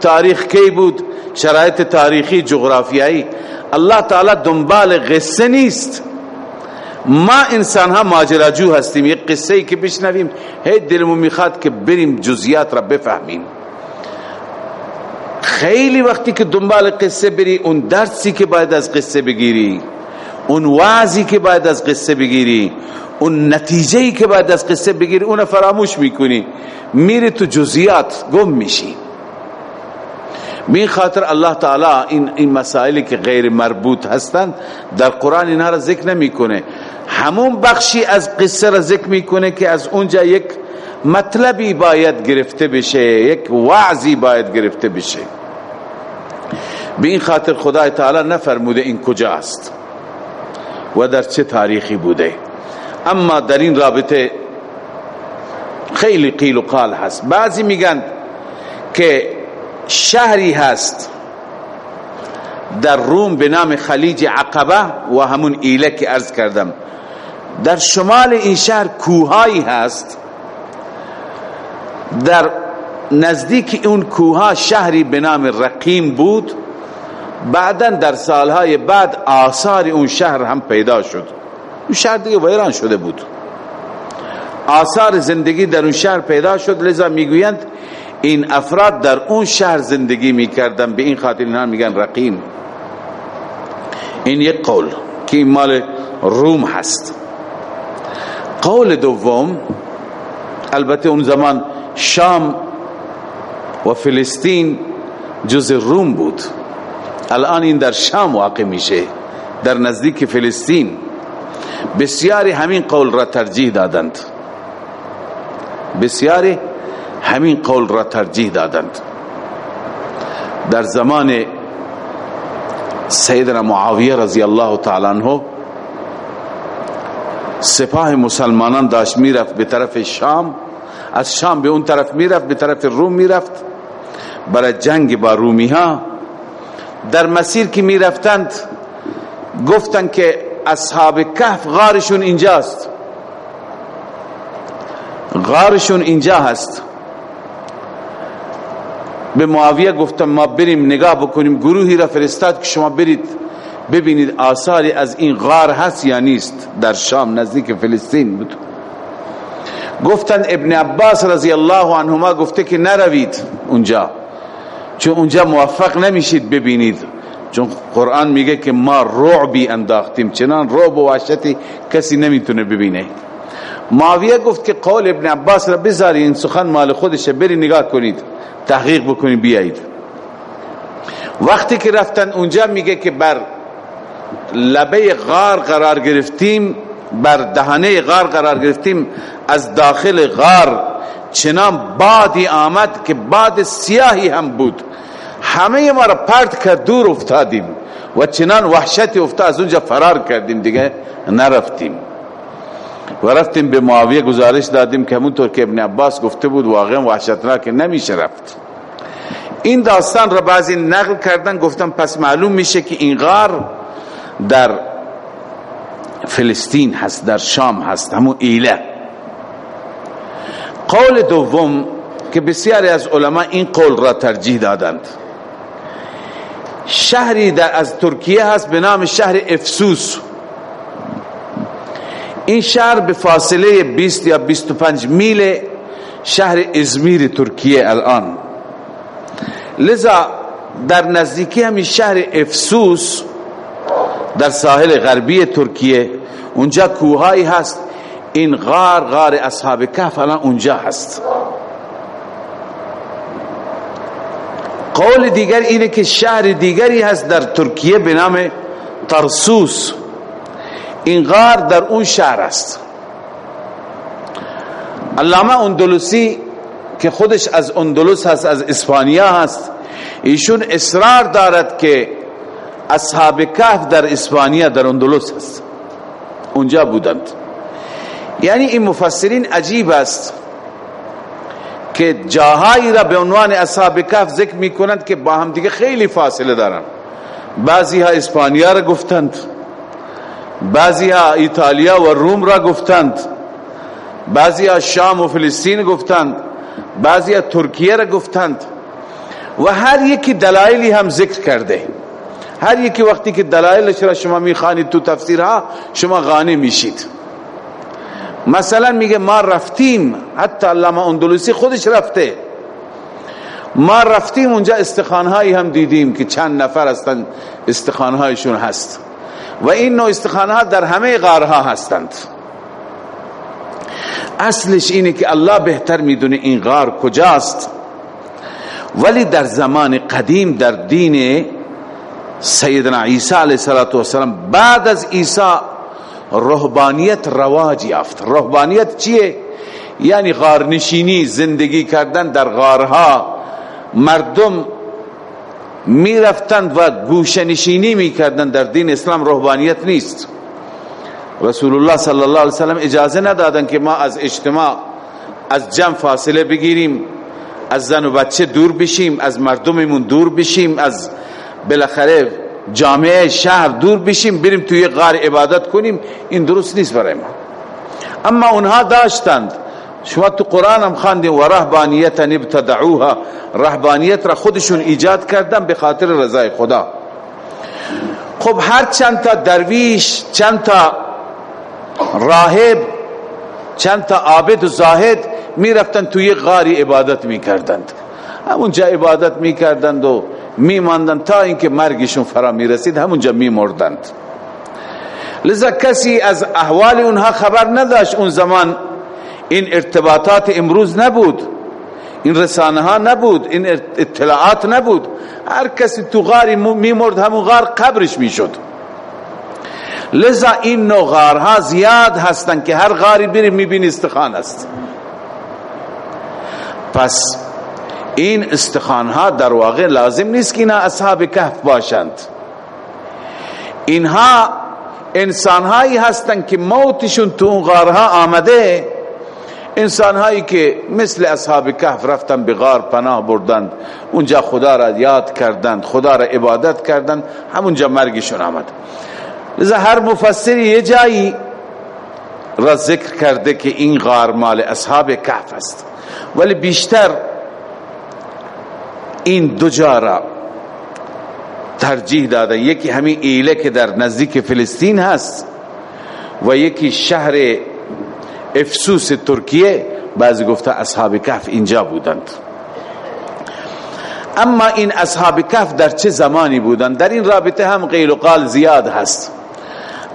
تاریخ کی بود شرایط تاریخی جغرافیایی. الله تعالی دنبال قصه نیست. ما انسان ها ماجراجو هستیم یک قصه ای که بشنویم. هی دلمون می‌خواد که بریم جزیات را بفهمیم. خیلی وقتی که دنبال قصه بری اون درسی که باید از قصه بگیری اون وعظی که باید از قصه بگیری اون نتیجه که باید از قصه بگیری اون فراموش می‌کنی. میری تو جزیات گم میشی. می خاطر الله تعالی این این مسائلی که غیر مربوط هستند در قرآن اینها را ذکر نمی‌کنه. همون بخشی از قصه را ذکر می‌کنه که از اونجا یک مطلبی باید گرفته بشه یک وعظی باید گرفته بشه. به این خاطر خدای تعالی نفرموده این کجا است و در چه تاریخی بوده. اما در این رابطه خیلی قیل و قال هست. بعضی میگن که شهری هست در روم به نام خلیج عقبه و همون ایله که ارز کردم. در شمال این شهر کوهایی هست. در نزدیک اون کوها شهری به نام رقیم بود. بعدا در سالهای بعد آثار اون شهر هم پیدا شد. اون شهر دیگه ویران شده بود. آثار زندگی در اون شهر پیدا شد. لذا می‌گویند این افراد در اون شهر زندگی می‌کردن. به این خاطر اینها میگن رقیم. این یک قول که این مال روم هست. قول دوم البته اون زمان شام و فلسطین جز روم بود. الان این در شام واقع میشه. در نزدیک فلسطین. بسیاری همین قول را ترجیح دادند. بسیاری همین قول را ترجیح دادند. در زمان سیدنا معاویه رضی الله تعالی عنہ سپاه مسلمانان داشت می‌رفت به طرف شام از شام به اون طرف می‌رفت به طرف روم می‌رفت. برای جنگ با رومی ها در مسیر که می‌رفتند گفتند که اصحاب کهف غارشون اینجاست. غارشون اینجا هست. به معاویه گفتم ما بریم نگاه بکنیم گروهی را فرستاد که شما برید ببینید آثاری از این غار هست یا نیست در شام نزدیک فلسطین بود. گفتن ابن عباس رضی الله عنهما گفته که نروید اونجا چون اونجا موفق نمیشید ببینید. چون قرآن میگه که ما رعبی انداختیم. چنان رعب و وحشتی کسی نمی‌تونه ببینه. معاویه گفت که قول ابن عباس را بذاری این سخن مال خودشه بری نگاه کنید. تحقیق بکنید بیایید. وقتی که رفتن اونجا میگه که بر لبه غار قرار گرفتیم بر دهنه غار قرار گرفتیم از داخل غار چنان بادی آمد که باد سیاهی هم بود. همه ما را پرت کرد دور افتادیم و چنان وحشتی افتاد از اونجا فرار کردیم دیگه نرفتیم. و رفتیم به معاویه گزارش دادیم که همونطور که ابن عباس گفته بود واقعا که نمیشه رفت. این داستان را بعضی نقل کردن گفتم پس معلوم میشه که این غار در فلسطین هست در شام هست همون ایله. قول دوم که بسیاری از علما این قول را ترجیح دادند. شهری در از ترکیه هست به نام شهر افسوس. این شهر به فاصله 20 یا 25 میل شهر ازمیر ترکیه الان. لذا در نزدیکی همین شهر افسوس در ساحل غربی ترکیه اونجا کوهایی هست. این غار غار اصحاب کهف الان اونجا هست. قول دیگر اینه که شهر دیگری هست در ترکیه به نام ترسوس. این غار در اون شهر است. علامه اندلسی که خودش از اندلس هست از اسپانیا هست ایشون اصرار دارد که اصحاب کهف در اسپانیا در اندلس هست. اونجا بودند. یعنی این مفسرین عجیب است. که جاهایی را به عنوان اصحاب کهف ذکر می کنند که با هم دیگه خیلی فاصله دارن. بعضی ها اسپانیا را گفتند. بعضی ها ایتالیا و روم را گفتند. بعضی ها شام و فلسطین گفتند. بعضی ها ترکیه را گفتند. و هر یکی دلایلی هم ذکر کرده. هر یکی وقتی که دلایلش را شما می‌خوانید تو تفسیرها شما غانی میشید. مثلا میگه ما رفتیم حتی علامه اندلسی خودش رفته. ما رفتیم اونجا استخانهایی هم دیدیم که چند نفر هستند استخانهایشون هست. و این نوع استخانه در همه غارها هستند. اصلش اینه که الله بهتر می‌دونه این غار کجاست. ولی در زمان قدیم در دین سیدنا عیسی علیه السلام بعد از عیسی رهبانیت رواج یافت. رهبانیت چیه؟ یعنی غارنشینی زندگی کردن در غارها. مردم می رفتند و گوشنشینی می کردند در دین اسلام رهبانیت نیست. رسول الله صلی الله علیه وسلم اجازه ندادن که ما از اجتماع از جمع فاصله بگیریم از زن و بچه دور بشیم از مردممون دور بشیم از بالاخره جامعه شهر دور بشیم بریم توی غار عبادت کنیم این درست نیست برای ما. اما اونها داشتند. شما تو قرآن هم خواندیم و رهبانیت ابتدعوها. رهبانیت را خودشون ایجاد کردن به خاطر رضای خدا. خب هر چند تا درویش چند تا راهب چند تا عابد و زاهد می رفتن توی غاری عبادت می کردند همونجا عبادت می‌کردند و میماندند تا اینکه مرگشون فرا می‌رسید همونجا میمردند. لذا کسی از احوال اونها خبر نداشت اون زمان این ارتباطات امروز نبود این رسانه ها نبود این اطلاعات نبود. هر کسی تو غاری میمرد همون غار قبرش می‌شد. لذا این نوع غارها زیاد هستند که هر غاری بری می‌بینی استخان است. پس این استخان ها در واقع لازم نیست که اینا اصحاب کهف باشند. اینها انسان هایی هستند که موتشون تو اون غارها آمده. انسان هایی که مثل اصحاب کهف رفتن به غار پناه بردند اونجا خدا را یاد کردند خدا را عبادت کردند همونجا مرگشون آمد. لذا هر مفسری یه جایی را ذکر کرده که این غار مال اصحاب کهف است. ولی بیشتر این دو جا ترجیح داده یکی همین ایله که در نزدیک فلسطین هست و یکی شهر افسوس ترکیه. بعضی گفته اصحاب کهف اینجا بودند. اما این اصحاب کهف در چه زمانی بودند؟ در این رابطه هم قیل و قال زیاد هست.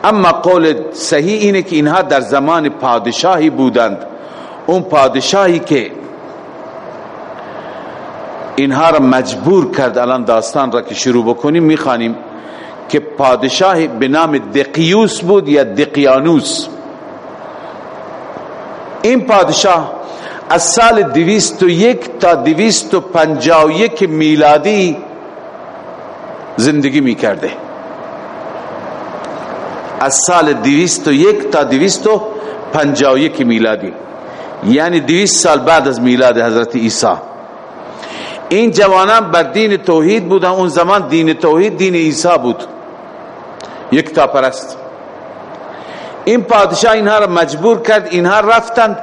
اما قول صحیح اینه که اینها در زمان پادشاهی بودند. اون پادشاهی که اینها را مجبور کرد الان داستان را که شروع بکنیم می‌خوانیم که پادشاه به نام دقیوس بود یا دقیانوس. این پادشاه از سال دویست و یک تا دویست و پنجا و یک میلادی زندگی می‌کرده. از سال دویست و یک تا دویست و پنجا و یک میلادی یعنی دویست سال بعد از میلاد حضرت عیسی. این جوانان بر دین توحید بودن. اون زمان دین توحید دین عیسی بود. یک تا پرست. این پادشاه اینها را مجبور کرد اینها رفتند.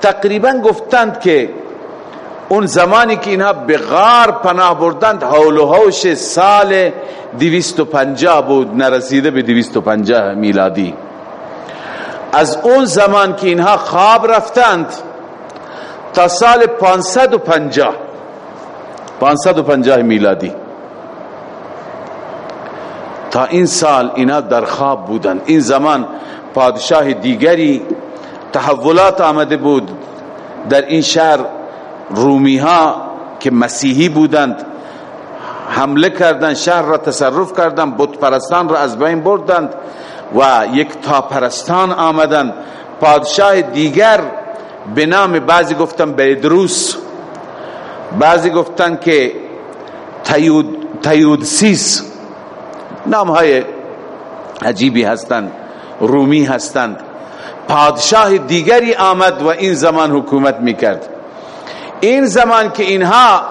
تقریبا گفتند که اون زمانی که اینها به غار پناه بردند حول و حوش سال دویست و پنجاه بود نرسیده به دویست و پنجاه میلادی. از اون زمان که اینها خواب رفتند تا سال پانصد و پنجاه پانصد و پنجاه میلادی. تا این سال اینا در خواب بودند این زمان پادشاه دیگری تحولات آمده بود. در این شهر رومی ها که مسیحی بودند حمله کردند شهر را تصرف کردند بت پرستان را از بین بردند و یک تا پرستان آمدند. پادشاه دیگر به نام بعضی گفتن بیدروس. بعضی گفتن که تیود تیودسیس نام های عجیبی هستند رومی هستند. پادشاه دیگری آمد و این زمان حکومت می‌کرد. این زمان که اینها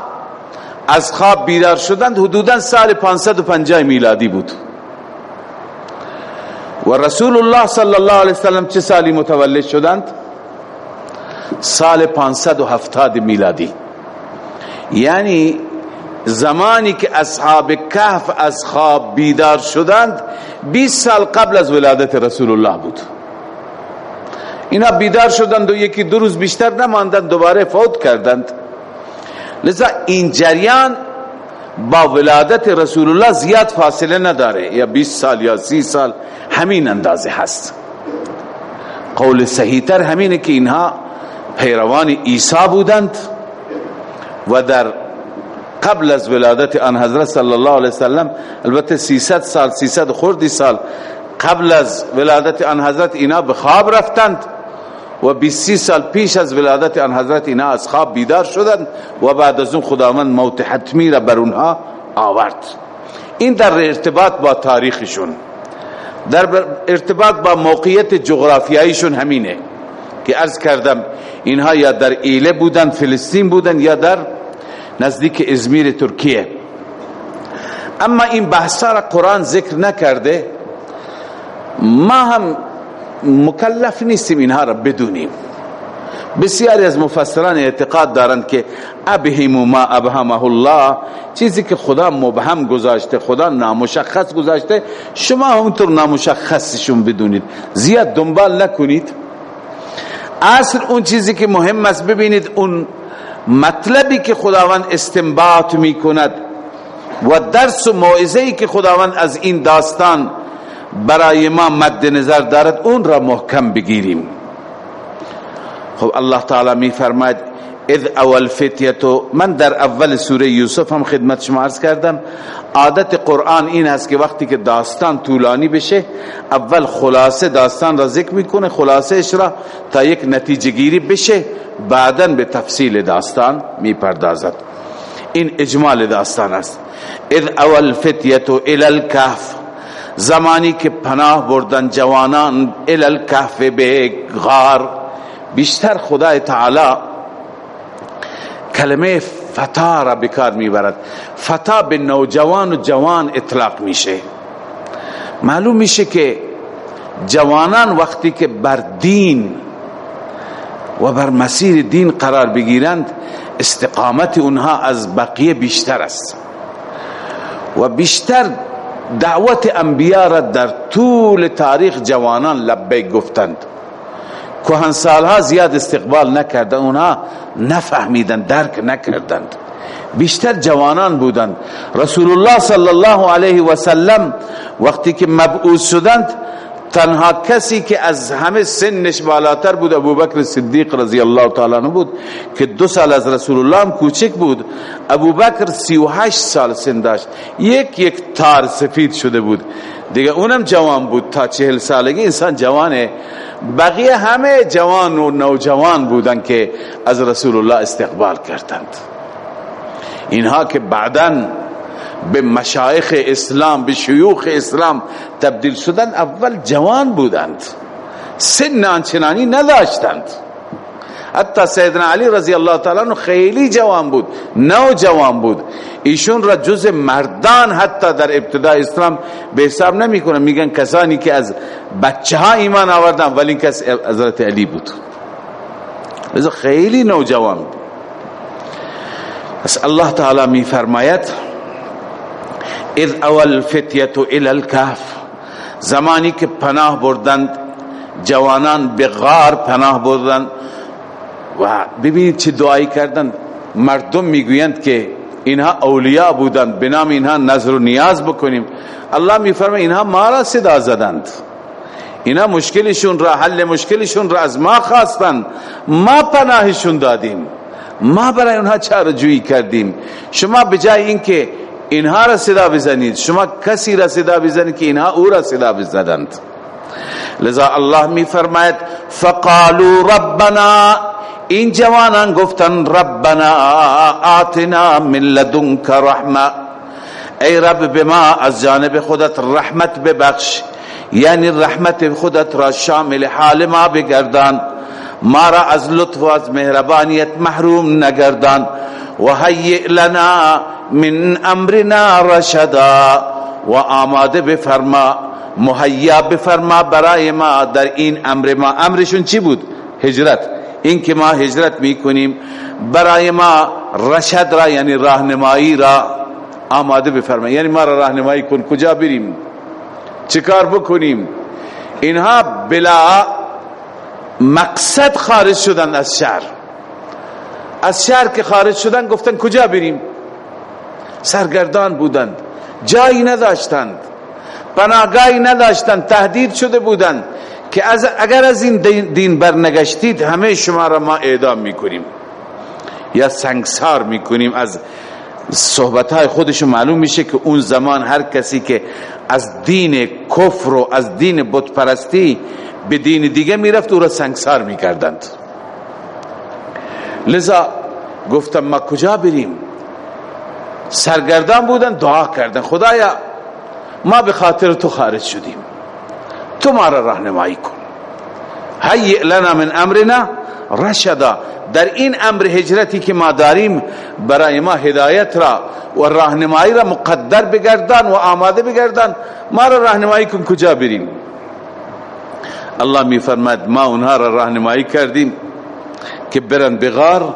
از خواب بیدار شدند حدودا سال 550 میلادی بود. و رسول الله صلی الله علیه وسلم چه سالی متولد شدند؟ سال 570 میلادی. یعنی زمانی که اصحاب کهف از خواب بیدار شدند 20 سال قبل از ولادت رسول الله بود. اینا بیدار شدند و یکی دو روز بیشتر نماندند دوباره فوت کردند. لذا این جریان با ولادت رسول الله زیاد فاصله نداره. یا 20 سال یا 30 سال همین اندازه هست. قول صحیح تر همینه که اینها پیروان عیسی بودند. و در قبل از ولادت آن حضرت صلی الله علیه وسلم البته 300 سال 300 خردی سال قبل از ولادت آن حضرت اینا به خواب رفتند و 20 سال پیش از ولادت آن حضرت اینا از خواب بیدار شدند و بعد از اون خداوند موت حتمی را بر اونها آورد. این در ارتباط با تاریخشون. در ارتباط با موقعیت جغرافیاییشون همینه که عرض کردم اینها یا در ایله بودن فلسطین بودن یا در نزدیک ازمیر ترکیه. اما این بحثا را قرآن ذکر نکرده ما هم مکلف نیستیم اینها را بدونیم. بسیاری از مفسران اعتقاد دارند که ابهم ما ابهمه الله. چیزی که خدا مبهم گذاشته خدا نامشخص گذاشته شما همونطور نامشخصشون بدونید. زیاد دنبال نکنید. اصل اون چیزی که مهم است ببینید اون مطلبی که خداوند استنباط می کند و درس و موعظه‌ای که خداوند از این داستان برای ما مد نظر دارد اون را محکم بگیریم. خب الله تعالی می فرماید اذ اول فتیتو من در اول سوره یوسف هم خدمت شما عرض کردم. عادت قرآن این است که وقتی که داستان طولانی بشه اول خلاصه داستان را ذکر می‌کنه خلاصه اش را تا یک نتیجه گیری بشه بعدا به تفصیل داستان می‌پردازد. این اجمال داستان است. اذ اول فتیتو الى الكهف زمانی که پناه بردن جوانان الى الكهف به غار. بیشتر خدای تعالی کلمه فتا را بکار می‌برد. فتا به نوجوان و جوان اطلاق میشه. معلوم میشه که جوانان وقتی که بر دین و بر مسیر دین قرار بگیرند استقامت اونها از بقیه بیشتر است. و بیشتر دعوت انبیاء را در طول تاریخ جوانان لبیک گفتند. کهن سالها زیاد استقبال نکردن اونها نفهمیدن درک نکردند. بیشتر جوانان بودند. رسول الله صلی الله علیه و سلم وقتی که مبعوث شدند تنها کسی که از همه سنش بالاتر بود ابوبکر صدیق رضی الله تعالی عنہ بود که دو سال از رسول الله هم کوچک بود. ابوبکر سی و هشت سال سن داشت. یک یک تار سفید شده بود. دیگه اونم جوان بود تا چهل سالگی انسان جوانه. بقیه همه جوان و نوجوان بودن که از رسول الله استقبال کردند. اینها که بعداً به مشایخ اسلام به شیوخ اسلام تبدیل شدن اول جوان بودند. سن آنچنانی نداشتند. حتی سیدنا علی رضی الله تعالی عنہ خیلی جوان بود نو جوان بود. ایشون را جز مردان حتی در ابتدای اسلام به حساب نمی کنن میگن کسانی که از بچه ها ایمان آوردن ولی کس حضرت علی بود. لذا خیلی نوجوان بود. پس الله تعالی می فرماید اذ اول فتیت الى زمانی که پناه بردند جوانان به غار پناه بردند. و ببینید چه دعایی کردند مردم می‌گویند که اینها اولیاء بودند. به اینها نظر و نیاز بکنیم. الله میفرماید اینها ما را صدا زدند. اینا مشکلشون را حل مشکلشون را از ما خواستند. ما پناهشون دادیم. ما برای اونها چاره جویی کردیم. شما بجای اینکه اینها را صدا بزنید شما کسی را صدا بزنید که اینها او را صدا بزنند لذا الله می فرماید فقالوا ربنا این جوانان گفتن ربنا آتنا من لدنك رحمه ای رب بما از جانب خودت رحمت ببخش. یعنی رحمت خودت را شامل حال ما بگردان. ما را از لطف و از مهربانیت محروم نگردان. و هیئ لنا من امرنا رشدا. و آماده بفرما مهیا بفرما برای ما در این امر. ما امرشون چی بود؟ هجرت. این که ما هجرت می‌کنیم برای ما رشد را یعنی راهنمایی را آماده بفرما یعنی ما را راهنمایی کن کجا بریم؟ چیکار بکنیم؟ اینها بلا مقصد خارج شدن از شهر. از شهر که خارج شدن گفتن کجا بریم؟ سرگردان بودند جایی نداشتند پناهگاهی نداشتند تهدید شده بودند. که از اگر از این دین برنگشتید همه شما را ما اعدام می‌کنیم. یا سنگسار می‌کنیم. از صحبت های خودش معلوم میشه که اون زمان هر کسی که از دین کفر و از دین بت پرستی به دین دیگه می‌رفت او را سنگسار می‌کردند. لذا گفتم ما کجا بریم؟ سرگردان بودن دعا کردن. خدایا ما به خاطر تو خارج شدیم. تو ما را راهنمایی کن. هیئ لنا من امرنا رشدا. در این امر هجرتی که ما داریم برای ما هدایت را و راهنمایی را مقدر بگردان و آماده بگردان. ما را راهنمایی کن کجا بریم؟ الله می فرماد ما اونها را راهنمایی کردیم که برن بغار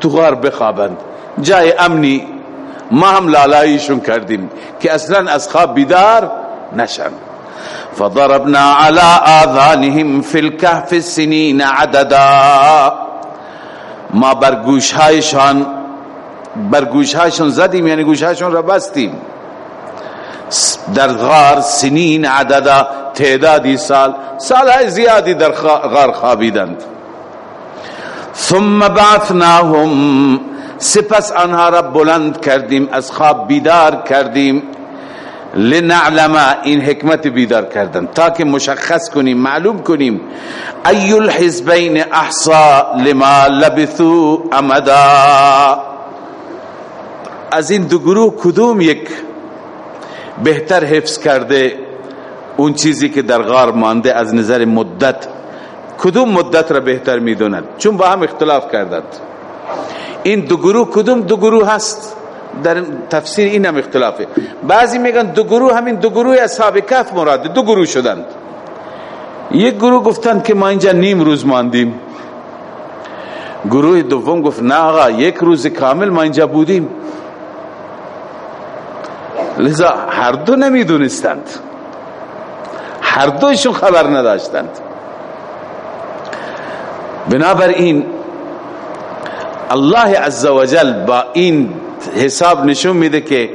تو غار بخوابند. جای امنی ما هم لالایشون کردیم که اصلا از خواب بیدار نشن. فضربنا على آذانهم في الكهف السنين عددا. ما بر گوشهایشان زدیم یعنی گوشهایشان را بستیم. در غار سنین عددا تعدادی سال سالهای زیادی در غار خوابیدند. ثم بعثناهم. سپس آنها را بلند کردیم از خواب بیدار کردیم. لنعلم این حکمت بیدار کردن. تا که مشخص کنیم معلوم کنیم ای الحزبین احصا لما لبثو امدا. از این دو گروه کدوم یک بهتر حفظ کرده؟ اون چیزی که در غار مانده از نظر مدت. کدوم مدت را بهتر می‌دوند چون با هم اختلاف کردند. این دو گروه کدوم دو گروه هست؟ در تفسیر این هم اختلافه. بعضی میگن دو گروه همین دو گروه اصحاب کف مراد دو گروه شدند. یک گروه گفتند که ما اینجا نیم روز ماندیم. گروه دوم گفت نه آقا یک روز کامل ما اینجا بودیم. لذا هر دو نمی‌دونستند. هر دوشون خبر نداشتند. بنابراین الله عزوجل با این حساب نشون میده که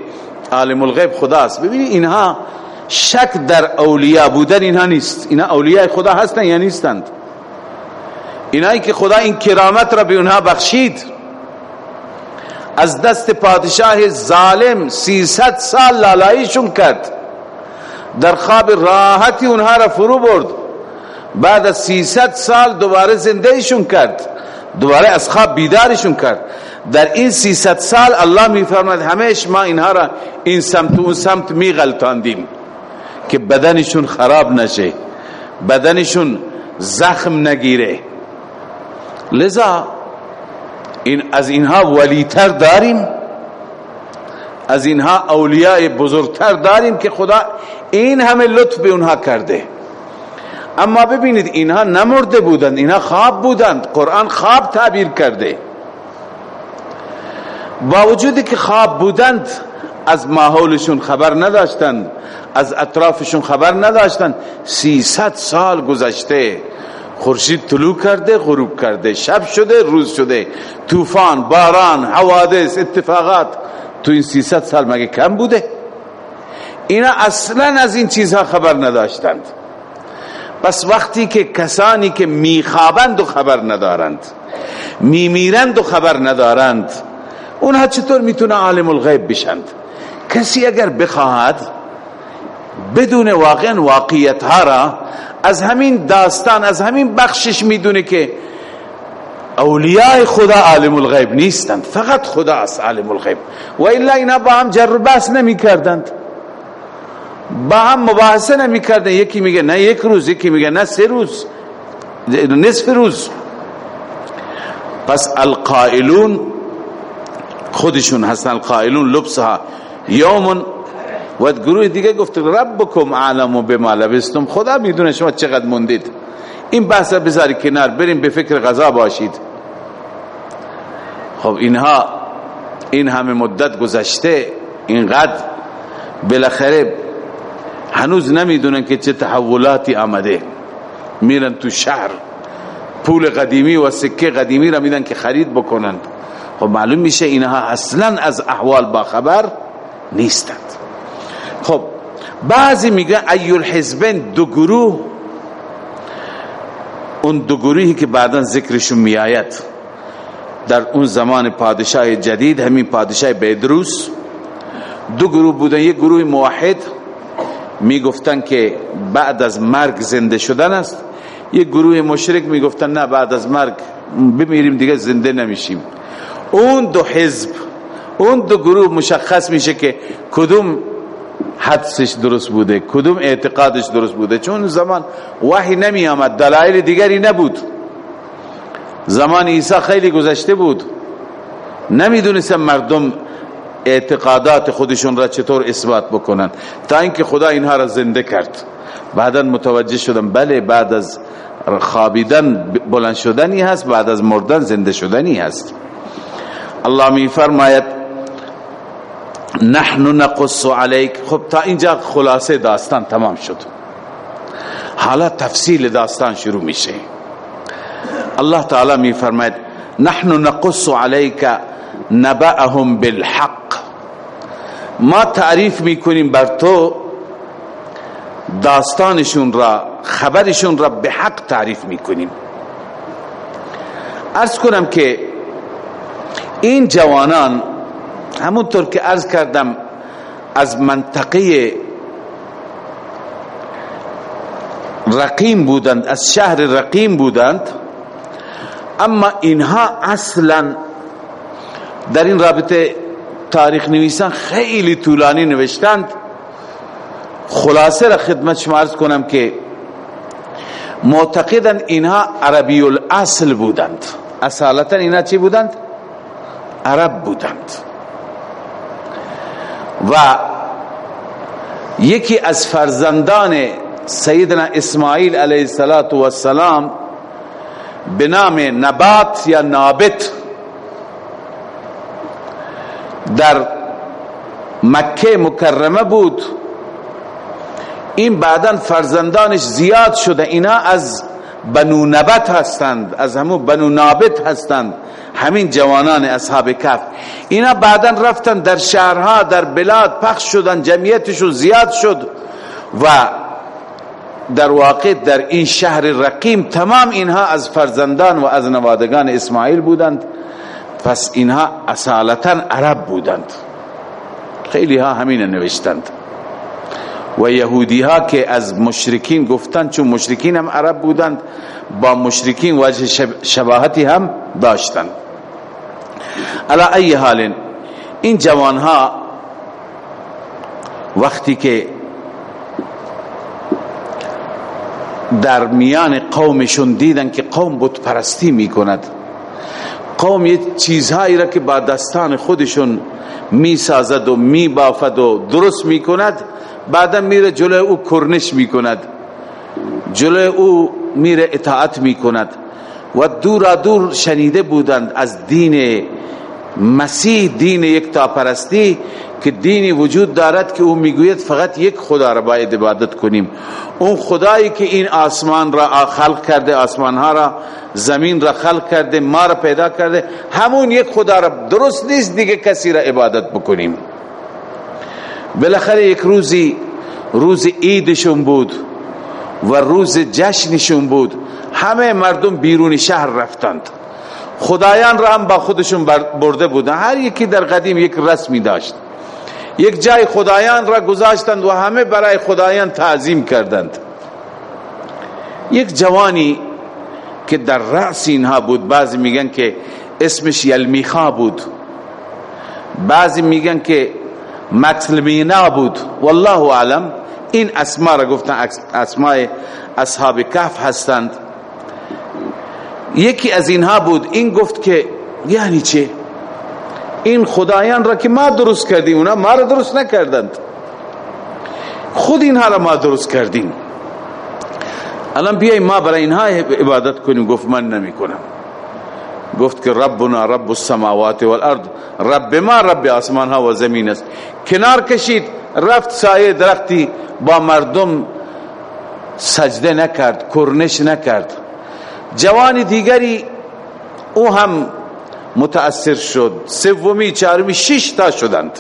عالم الغیب خداست. ببینید اینها شک در اولیاء بودن اینها نیست. اینها اولیاء خدا هستن یا نیستند؟ اینایی که خدا این کرامت را به اونها بخشید از دست پادشاه ظالم سیصد سال لالایشون کرد. در خواب راحتی اونها را فرو برد. بعد از سیصد سال دوباره زندهشون کرد. دوباره از خواب بیدارشون کرد. در این سیصد سال الله میفرماید همیش ما اینها را این سمت و اون سمت میغلطاندیم که بدنشون خراب نشه بدنشون زخم نگیره. لذا این از اینها ولیتر داریم از اینها اولیاء بزرگتر داریم که خدا این همه لطف به اونها کرده. اما ببینید اینها نمرده بودند اینها خواب بودند قرآن خواب تعبیر کرده. با وجودی که خواب بودند از ماحولشون خبر نداشتند از اطرافشون خبر نداشتند. سیصد سال گذشته خورشید طلوع کرده غروب کرده شب شده روز شده. طوفان باران حوادث اتفاقات. تو این سیصد سال مگه کم بوده؟ اینا اصلا از این چیزها خبر نداشتند. پس وقتی که کسانی که میخوابند و خبر ندارند میمیرند و خبر ندارند اونها چطور می‌تونه عالم الغیب بشند کسی اگر بخواهد بدون واقعا واقعیت ها را از همین داستان از همین بخشش می‌دونه که اولیاء خدا عالم الغیب نیستند فقط خدا است عالم الغیب و الا اینا با هم جر بحث نمی کردند با هم مباحثه نمی کردن یکی میگه نه یک روز یکی میگه نه سه روز نصف روز پس القائلون خودشون هستن القائلون لبسها. یوم و گروه دیگه گفت ربکم اعلم بما لبستم. خدا می‌دونه شما چقدر موندید. این بحث بذاری کنار بریم به فکر غذا باشید. خب اینها این همه مدت گذشته اینقدر بالاخره هنوز نمی‌دونن که چه تحولاتی آمده. میرن تو شهر پول قدیمی و سکه قدیمی را میدن که خرید بکنن. خب معلوم میشه اینها اصلا از احوال با خبر نیستند. خب بعضی میگن ایو الحزبین دو گروه اون دو گروهی که بعدا ذکرشون میآید. در اون زمان پادشاه جدید همین پادشاه بیدروس دو گروه بودن. یک گروه موحد می‌گفتن که بعد از مرگ زنده شدن است. یک گروه مشرک می‌گفتن نه بعد از مرگ بمیریم دیگه زنده نمیشیم. اون دو حزب اون دو گروه مشخص میشه که کدوم حدسش درست بوده کدوم اعتقادش درست بوده. چون زمان وحی نمی آمد دلائل دیگری نبود. زمان عیسی خیلی گذشته بود. نمی‌دونستم مردم اعتقادات خودشون را چطور اثبات بکنن. تا اینکه خدا اینها را زنده کرد. بعدا متوجه شدن بله بعد از خوابیدن بلند شدنی هست بعد از مردن زنده شدنی هست. الله می فرماید نحن نقص علیک. خب تا اینجا خلاصه داستان تمام شد. حالا تفصیل داستان شروع میشه. الله تعالی می فرماید نحن نقص عليك نبأهم بالحق. ما تعریف می‌کنیم بر تو داستانشون را خبرشون را به حق تعریف می‌کنیم. ارز کنم که این جوانان همونطور که ارز کردم از منطقه رقیم بودند از شهر رقیم بودند اما اینها اصلا در این رابطه تاریخ نویسان خیلی طولانی نوشتند خلاصه را خدمت شما عرض کنم که معتقدن اینها عربی الاصل بودند اصالتا اینها چی بودند؟ عرب بودند. و یکی از فرزندان سیدنا اسماعیل علیه السلام به نام نبات یا نابت در مکه مکرمه بود. این بعدا فرزندانش زیاد شده. اینا از بنو نبت هستند از همو بنو نابت هستند. همین جوانان اصحاب کف اینا بعدا رفتن در شهرها در بلاد پخش شدن جمعیتشون زیاد شد و در واقع در این شهر رقیم تمام اینها از فرزندان و از نوادگان اسماعیل بودند. پس اینها اصالتا عرب بودند. خیلی ها همین نوشتند. و یهودی ها که از مشرکین گفتند چون مشرکین هم عرب بودند با مشرکین وجه شباهتی هم داشتند. علا ای حال این جوان ها وقتی که در میان قومشون دیدن که قوم بت پرستی می‌کند قوم یه چیزهایی را که با دستان خودشون می سازد و می بافد و درست می کند بعدا میره جلوی او کرنش می کند جلوی او میره اطاعت می کند و دورا دور شنیده بودند از دین مسیح دین یک پرستی که دینی وجود دارد که او می‌گوید فقط یک خدا را باید عبادت کنیم. اون خدایی که این آسمان را خلق کرده آسمان ها را زمین را خلق کرده ما را پیدا کرده همون یک خدا را درست نیست دیگه کسی را عبادت بکنیم. بالاخره یک روزی روز عیدشون بود و روز جشنشون بود. همه مردم بیرون شهر رفتند. خدایان را هم با خودشون برده بودن هر یکی در قدیم یک رسمی داشت. یک جای خدایان را گذاشتند و همه برای خدایان تعظیم کردند. یک جوانی که در رأس اینها بود بعضی میگن که اسمش یلمیخا بود. بعضی میگن که مطلمینا بود. والله اعلم این اسما را گفتن اسماء اصحاب کف هستند. یکی از اینها بود. این گفت که یعنی چه این خدایان را که ما درست کردیم اونا ما را درست نکردند. خود اینها را ما درست کردیم. الان بیای ما برای اینها عبادت کنیم. گفت من نمی کنم گفت که ربنا رب السماوات والارض. رب ما رب آسمان ها و زمین است. کنار کشید. رفت سایه درختی. با مردم سجده نکرد کرنش نکرد. جوان دیگری او هم متاثر شد. سومی چهارمی شش تا شدند.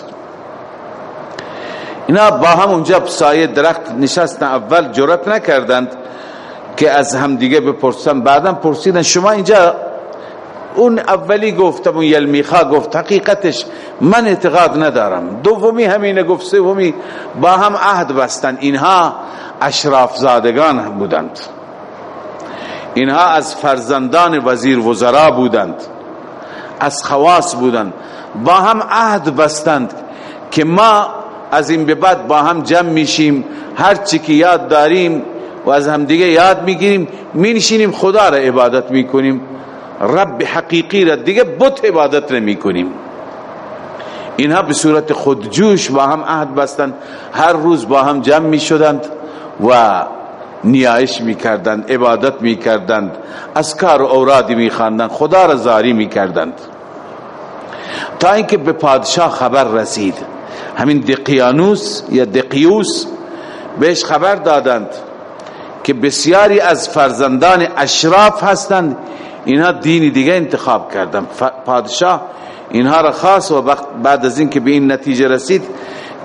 اینا با هم اونجا سایه درخت نشستن اول جرات نکردند که از هم دیگه بپرسن. بعدا پرسیدن شما اینجا؟ اون اولی گفتم اون یلمیخا گفت حقیقتش من اعتقاد ندارم. دومی همینه گفت سومی با هم عهد بستن. اینها اشراف زادگان بودند. اینها از فرزندان وزیر وزرا بودند از خواص بودند با هم عهد بستند که ما از این به بعد با هم جمع میشیم هر چی که یاد داریم و از هم دیگه یاد می‌گیریم مینشینیم خدا را عبادت می‌کنیم رب حقیقی را دیگه بت عبادت نمی کنیم اینها به صورت خودجوش با هم عهد بستند هر روز با هم جمع می شدند و نیایش می کردند عبادت می کردند از کار و اورادی می خواندند خدا را زاری می کردند تا اینکه به پادشاه خبر رسید. همین دقیانوس یا دقیوس بهش خبر دادند که بسیاری از فرزندان اشراف هستند اینها دینی دیگه انتخاب کردن پادشاه اینها را خاص و بعد از اینکه به این نتیجه رسید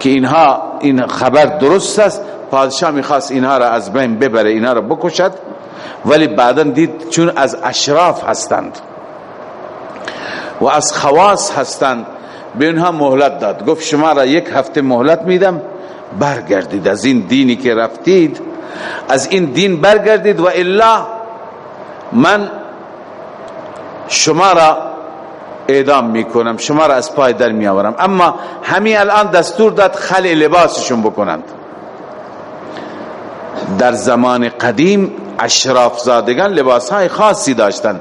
که اینها این خبر درست است پادشاه می‌خواست اینها را از بین ببره اینها را بکشد ولی بعدا دید چون از اشراف هستند و از خواص هستند به اینها مهلت داد. گفت شما را یک هفته مهلت میدم برگردید. از این دینی که رفتید از این دین برگردید و الا من شما را اعدام می‌کنم شما را از پای در میآورم. اما همین الان دستور داد خل لباسشون بکنند. در زمان قدیم اشراف زادگان لباس های خاصی داشتند.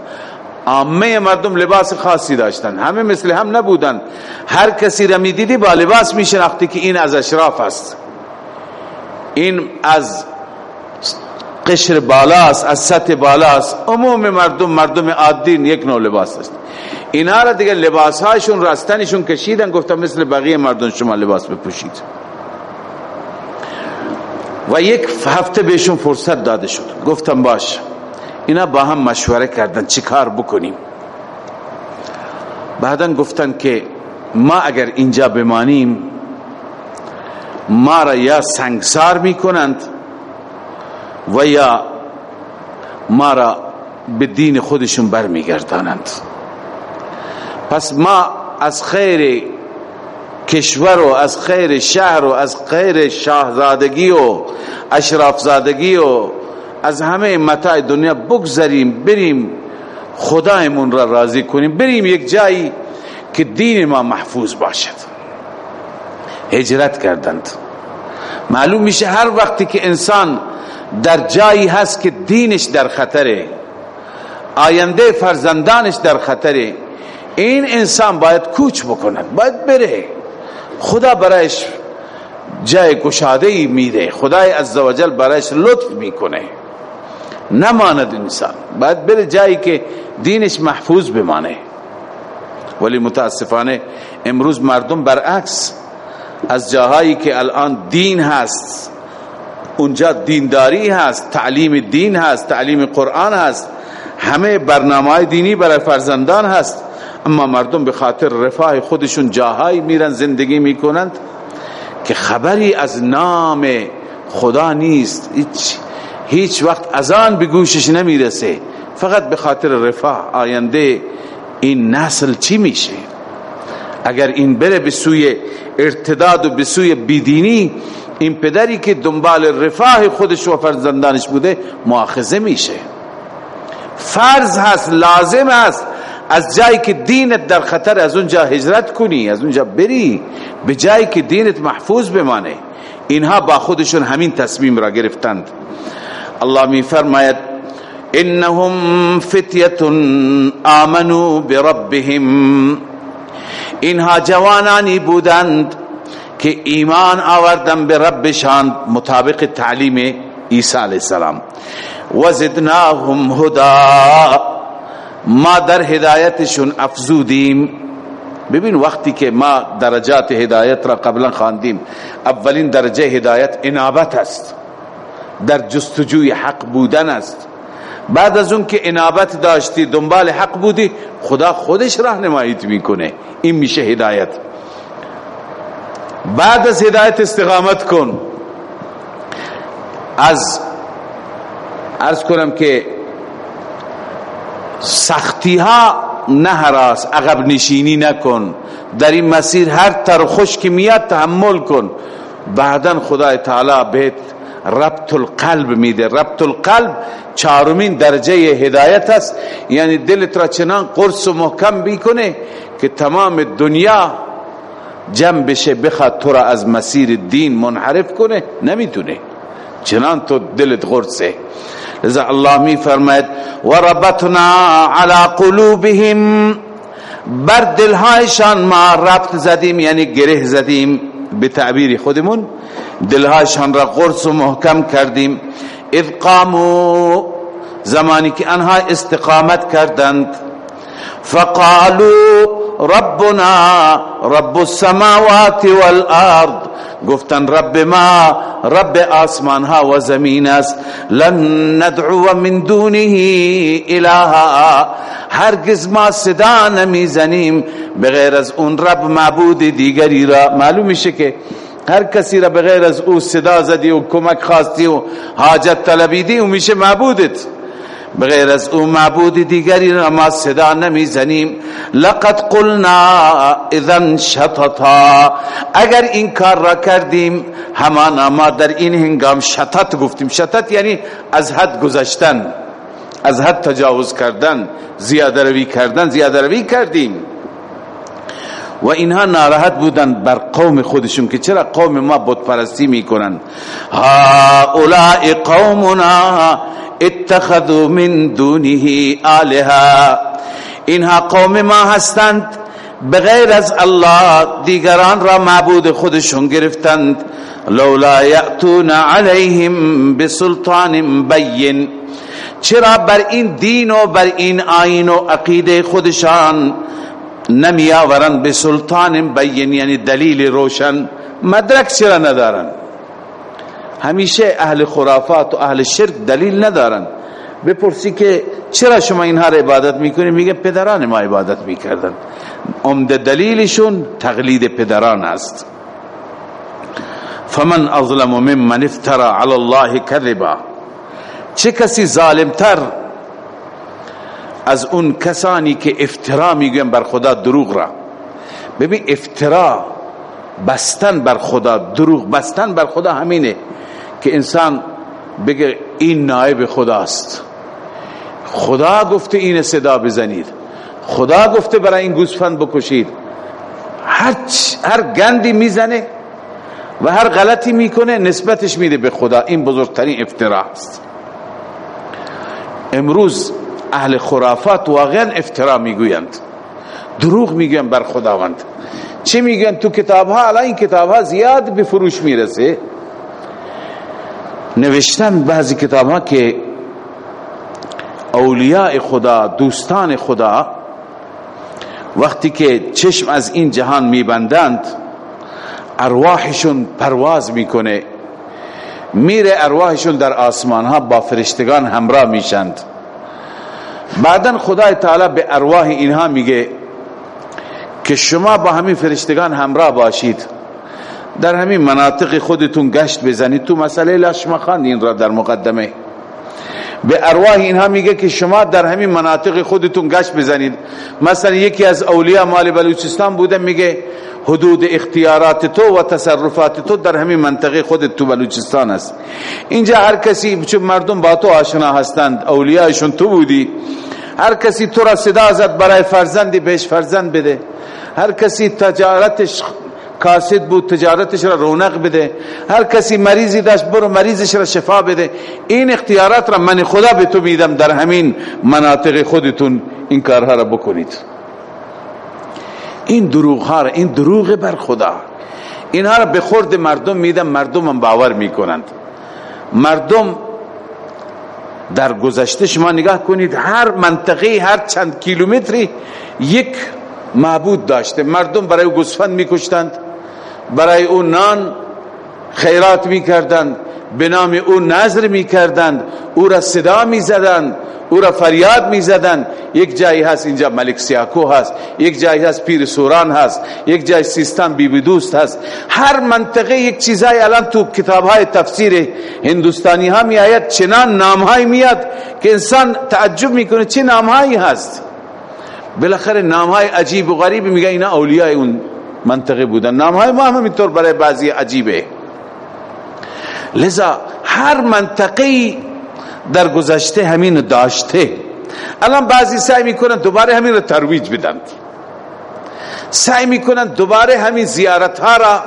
عامه مردم لباس خاصی داشتن همه مثل هم نبودن هر کسی را می‌دیدی با لباس میشناختی که این از اشراف است. این از قشر بالاست از سطح بالاست. عموم مردم مردم عادین یک نوع لباس است. اینا را دیگه لباس هاشون راستنشون کشیدن گفتم مثل بقیه مردم شما لباس بپوشید. و یک هفته بهشون فرصت داده شد. گفتم باش اینا با هم مشوره کردن چی کار بکنیم؟ بعدا گفتن که ما اگر اینجا بمانیم ما را یا سنگسار می‌کنند و یا ما را به دین خودشون برمیگردانند. پس ما از خیر کشور و از خیر شهر و از خیر شاهزادگی و اشرافزادگی و از همه متاع دنیا بگذریم بریم خدایمون را راضی کنیم بریم یک جایی که دین ما محفوظ باشد. هجرت کردند. معلوم میشه هر وقتی که انسان در جایی هست که دینش در خطره آینده فرزندانش در خطره این انسان باید کوچ بکند باید بره. خدا برایش جای گشاده ای میده. خدای عزوجل برایش لطف می‌کنه. نماند انسان. باید بره جایی که دینش محفوظ بمانه. ولی متاسفانه امروز مردم برعکس. از جاهایی که الان دین هست اونجا دینداری هست تعلیم دین هست تعلیم قرآن هست همه برنامه دینی برای فرزندان هست. اما مردم به خاطر رفاه خودشون جاهایی میرن زندگی می‌کنند که خبری از نام خدا نیست. هیچ هیچ وقت اذان به گوشش نمی‌رسه. فقط به خاطر رفاه آینده این نسل چی میشه؟ اگر این بره به سوی ارتداد و به سوی بیدینی این پدری که دنبال رفاه خودش و فرزندانش بوده مؤاخذه میشه. فرض هست لازم هست از جایی که دینت در خطر از اونجا هجرت کنی از اونجا بری به جایی که دینت محفوظ بمانه. اینها با خودشون همین تصمیم را گرفتند. الله می فرماید انهم فتیت آمنوا بربهم. اینها جوانانی بودند که ایمان آوردن به ربشان مطابق تعلیم عیسی علیه السلام. وزدناهم هدا ما در هدایتشون افزودیم. ببین وقتی که ما درجات هدایت را قبلا خواندیم اولین درجه هدایت انابت است. در جستجوی حق بودن است. بعد از اون که انابت داشتی دنبال حق بودی خدا خودش راهنماییت می‌کنه. این میشه هدایت. بعد از هدایت استقامت کن. از ارز کنم که سختی ها نه هراس عقب نشینی نکن. در این مسیر هر تر خوش که میاد تحمل کن. بعدا خدای تعالی بهت ربط القلب میده. ربط القلب چهارمین درجه هدایت است. یعنی دلت را چنان قرص و محکم بیکنه که تمام دنیا جمع بشه بخواد تو را از مسیر دین منحرف کنه. نمی‌تونه. چنان تو دلت قرصه لذا الله می فرماید و ربطنا على قلوبهم بر دلهایشان ما ربط زدیم یعنی گره زدیم به تعبیر خودمون۔ دلهایشان را قرص و محکم کردیم۔ اذ قامو زمانی که انها استقامت کردند۔ فقالوا ربنا رب السماوات والارض۔ گفتن رب ما رب آسمان ها و زمین است. لن ندعو من دونه الها. هرگز ما صدا نمی‌زنیم. بغیر از اون رب معبود دیگری را. معلوم میشه که هر کسی را بغیر از او صدا زدی و کمک خواستی و حاجت طلبیدی و میشه معبودت. بغیر از او معبود دیگری را ما صدا نمی‌زنیم. لقد قلنا اذن شططا. اگر این کار را کردیم همان ما در این هنگام شطط گفتیم. شطط یعنی از حد گذشتن از حد تجاوز کردن زیاده روی کردن زیاده روی کردیم. و اینها ناراحت بودن بر قوم خودشون که چرا قوم ما بت پرستی می‌کنن. ها اولائی قومنا اتخذوا من دونه آلها اینها قوم ما هستند. بغیر از الله دیگران را معبود خودشون گرفتند. لولا یأتون علیهم بسلطان بین. چرا بر این دین و بر این آین و عقیده خودشان نمی آورند به سلطان بین یعنی دلیل روشن مدرک چرا ندارن همیشه اهل خرافات و اهل شرک دلیل ندارن بپرسی که چرا شما اینها را عبادت می‌کنی؟ میگه پدران ما عبادت می‌کردن عمده دلیلشون تقلید پدران است. فمن اظلم ممن افترى على الله كذبا چه کسی ظالمتر از اون کسانی که افترا میگن بر خدا دروغ را. ببین افترا بستن بر خدا دروغ بستن بر خدا همینه که انسان بگه این نائب خداست. خدا گفته این صدا بزنید. خدا گفته برای این گوسفند بکشید. هر, هر گندی می‌زنه و هر غلطی می‌کنه نسبتش میده به خدا. این بزرگترین افترا است امروز اهل خرافات واقعا افترا می‌گویند. دروغ میگن بر خداوند. چه میگن؟ تو کتاب ها الان این کتاب ها زیاد به فروش می‌رسه. نوشتن بعضی کتاب ها که اولیاء خدا دوستان خدا وقتی که چشم از این جهان میبندند ارواحشون پرواز می‌کنه. میره ارواحشون در آسمان ها با فرشتگان همراه میشند. بعدا خدای تعالی به ارواح اینها میگه که شما با همین فرشتگان همراه باشید. در همین مناطق خودتون گشت بزنید. تو مسئله لشمخان این را در مقدمه. به ارواح اینها میگه که شما در همین مناطق خودتون گشت بزنید. مثلا یکی از اولیاء مال بلوچستان بوده میگه حدود اختیارات تو و تصرفات تو در همین منطقه خودت تو بلوچستان است اینجا هر کسی چون مردم با تو آشنا هستند اولیاءشون تو بودی هر کسی تو را صدا زد برای فرزندی بهش فرزند بده. هر کسی تجارتش کاسد بود تجارتش را رونق بده. هر کسی مریضی داشت برو مریضش را شفا بده. این اختیارات را من خدا به تو میدم در همین مناطق خودتون این کارها را بکنید. این دروغ ها را این دروغ بر خدا. اینها را به خورد مردم میدم مردم هم باور می‌کنند. مردم در گذشته شما نگاه کنید هر منطقه هر چند کیلومتری یک معبود داشته. مردم برای گوسفند میکشتند برای او نان خیرات می‌کردند به نام او نظر می‌کردند او را صدا می‌زدند او را فریاد می‌زدند. یک جایی هست اینجا ملک سیاکو هست یک جایی هست پیر سوران هست یک جای سیستان بی دوست هست. هر منطقه یک چیزای الان تو کتاب های تفسیر هندوستانی ها می آید چنان نام های میاد که انسان تعجب می‌کنه چه نام هایی هست. بالاخره نام های عجیب و غریب میگه اینا اولیاء اون منطقه بودن. نام های ما هم اینطور برای بعضی عجیبه. لذا هر منطقه در گذشته همین داشته. الان بعضی سعی می‌کنن دوباره همین رو ترویج بدن. سعی می‌کنن دوباره همین زیارت ها را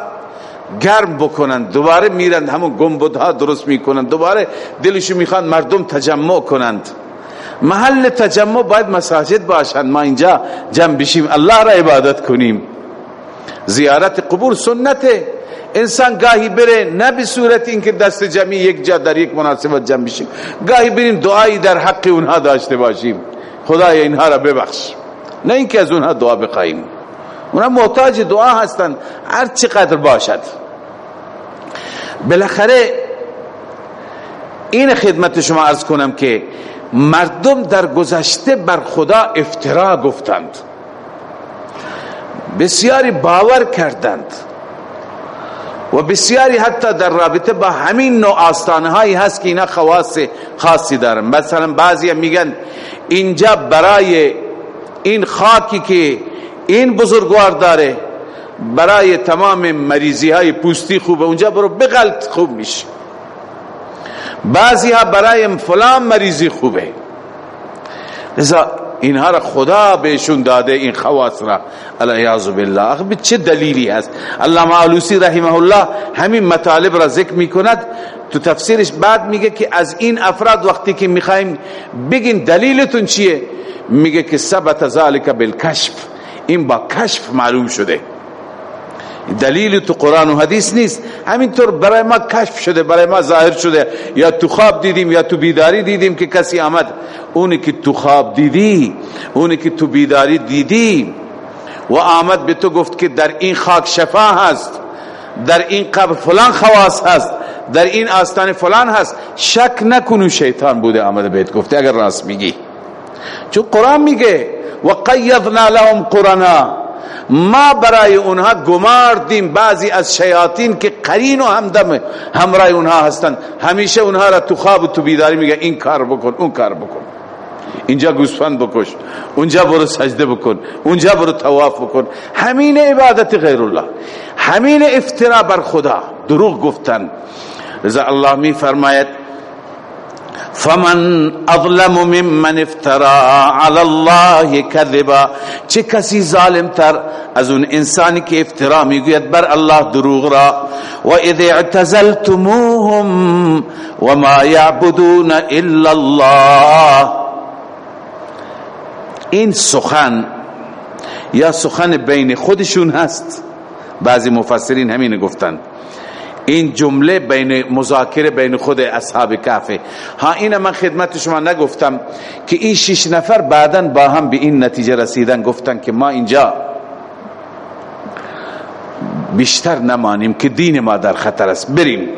گرم بکنن دوباره میرند همون گنبد ها درست می‌کنن دوباره دلشو می‌خوان مردم تجمع کنند. محل تجمع باید مساجد باشند ما اینجا جمع بشیم الله را عبادت کنیم. زیارت قبور سنته انسان گاهی بره نه به صورت اینکه دست جمعی یک جا در یک مناسبت جمع بشیم. گاهی بریم دعایی در حق اونها داشته باشیم. خدای اینها را ببخش. نه اینکه از اونها دعا بخواهیم اونها محتاج دعا هستند هر چقدر باشد. بالاخره این خدمت شما ارز کنم که مردم در گذشته بر خدا افترا گفتند. بسیاری باور کردند. و بسیاری حتی در رابطه با همین نوع آستانه هایی هست که اینا خواص خاصی دارن. مثلا بعضی میگن اینجا برای این خاکی که این بزرگوار داره برای تمام مریضی های پوستی خوبه اونجا برو بغلط خوب میشه بعضی ها برای فلان مریضی خوبه. لذا اینها را خدا بهشون داده این خواص را. العیاذ بالله. به چه دلیلی هست؟ علامه علوسی رحمه الله همین مطالب را ذکر می‌کند. تو تفسیرش بعد میگه که از این افراد وقتی که می‌خوایم بگین دلیلتون چیه؟ میگه که ثبت ذالک بالکشف. این با کشف معلوم شده. دلیل تو قرآن و حدیث نیست. همینطور برای ما کشف شده برای ما ظاهر شده. یا تو خواب دیدیم یا تو بیداری دیدیم که کسی آمد. اونی که تو خواب دیدی اونی که تو بیداری دیدی. و آمد به تو گفت که در این خاک شفا هست. در این قبر فلان خواص هست. در این آستان فلان هست. شک نکنو شیطان بوده آمده بهت گفته. اگر راست میگی. چون قرآن میگه و قیضنا لهم قرنا ما برای اونها گماردیم. بعضی از شیاطین که قرین و همدم همراه اونها هستند همیشه اونها را تو خواب و تو بیداری میگه این کار بکن اون کار بکن. اینجا گوسفند بکش اونجا برو سجده بکن اونجا برو تواف بکن. همین عبادت غیر الله همین افترا بر خدا. دروغ گفتن. رضا الله می فرماید فمن اظلم ممن افترا على الله كذبا چه کسی ظالم تر از اون انسانی که افترا می‌گوید بر الله دروغ را؟ و اذ اعتزلتموهم وما يعبدون الا الله. این سخن یا سخن بین خودشون هست؟ بعضی مفسرین همین گفتن. این جمله بین مذاکره بین خود اصحاب کافه ها این من خدمت شما نگفتم که این شش نفر بعدا با هم به این نتیجه رسیدن. گفتن که ما اینجا بیشتر نمانیم که دین ما در خطر است. بریم.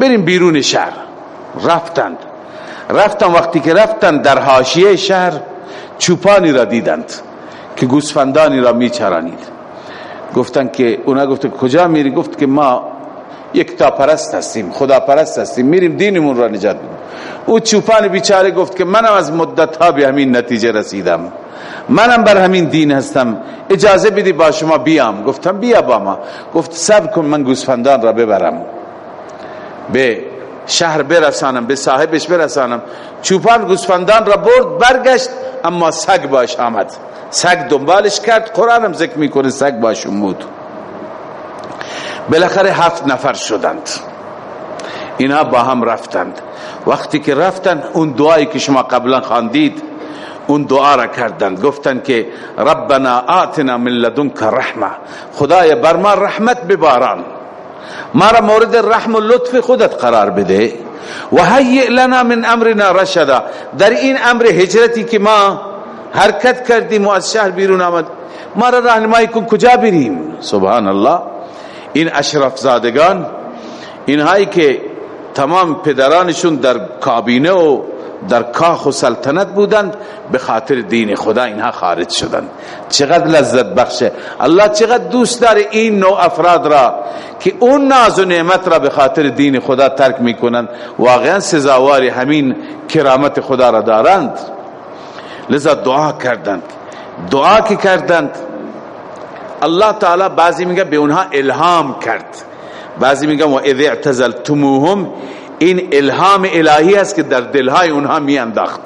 بریم بیرون شهر. رفتند. رفتن وقتی که رفتند در حاشیه شهر چوپانی را دیدند که گوسفندانی را میچرانید. گفتن که اونا گفت کجا میری؟ گفت که ما یک تا پرست هستیم خدا پرست هستیم میریم دینمون را نجات بدیم. او چوپان بیچاره گفت که منم از مدت ها به همین نتیجه رسیدم. منم بر همین دین هستم. اجازه بدی با شما بیام. گفتم بیا با ما. گفت سب کن من گوسفندان را ببرم. به شهر برسانم به صاحبش برسانم. چوپان گوسفندان را برد برگشت اما سگ باش آمد. سگ دنبالش کرد قرآنم ذکر می‌کنه سگ باش بود. بالاخره هفت نفر شدند. اینها با هم رفتند. وقتی که رفتند اون دعایی که شما قبلا خواندید اون دعا را کردند. گفتند که ربنا آتنا من لدنک رحمه خدای بر ما رحمت بباران. ما را مورد رحم و لطف خودت قرار بده. و هیئ لنا من امرنا رشدا. در این امر هجرتی که ما حرکت کردیم و از شهر بیرون آمد. ما را راهنمایی کن کجا بریم؟ سبحان الله. این اشرف زادگان اینهایی که تمام پدرانشون در کابینه و در کاخ و سلطنت بودند به خاطر دین خدا اینها خارج شدند. چقدر لذت بخشه الله چقدر دوست داره این نوع افراد را که اون ناز و نعمت را به خاطر دین خدا ترک می‌کنند. واقعا سزاوار همین کرامت خدا را دارند. لذا دعا کردند. دعا که کردند الله تعالی بعضی میگه به اونها الهام کرد. بعضی میگه و اذ اعتزلتموهم این الهام الهی است که در دلهای اونها می انداخت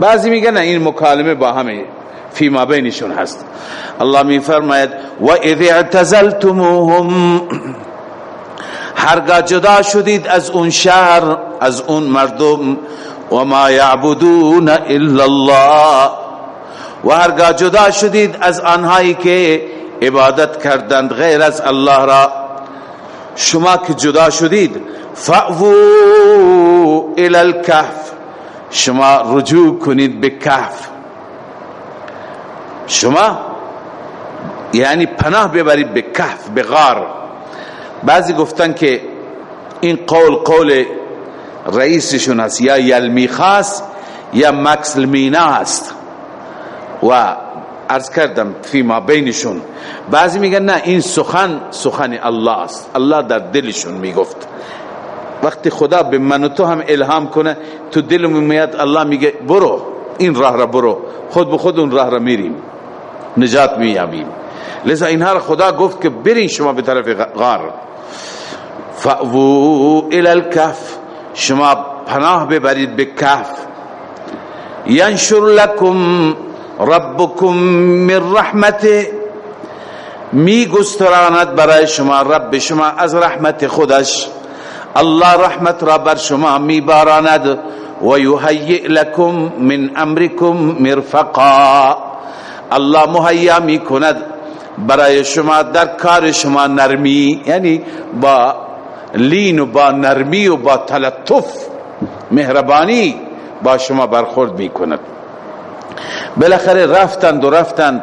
بعضی میگه نه این مکالمه با همه فی ما بینشون هست. الله می فرماید و اذ اعتزلتموهم هرگاه جدا شدید از اون شهر از اون مردم و ما یعبدون الا الله. و هرگاه جدا شدید از آنهایی که عبادت کردند غیر از الله را. شما که جدا شدید فعوو الى الكهف. شما رجوع کنید به کهف. شما یعنی پناه ببرید به کهف به غار. بعضی گفتن که این قول قول رئیسشون هست یا یلمی خاص یا مکسلمینا هست و ارز کردم فیما بینشون. بعضی میگن نه این سخن سخن الله است. الله در دلشون می‌گفت. وقتی خدا به من و تو هم الهام کنه تو دل میاد الله میگه برو این راه را برو. خود به خود اون راه را میریم. نجات مییابیم. لذا اینها را خدا گفت که برین شما به طرف غار. فاوو الى الكهف شما پناه ببرید به کهف. ینشر لکم ربکم من رحمته. می گستراند برای شما رب شما از رحمت خودش. الله رحمت را بر شما می باراند و یهیئ لکم من امرکم مرفقا. الله مهیا می کند برای شما در کار شما نرمی یعنی با لین و با نرمی و با تلطف مهربانی با شما برخورد می کند بالاخره رفتند و رفتند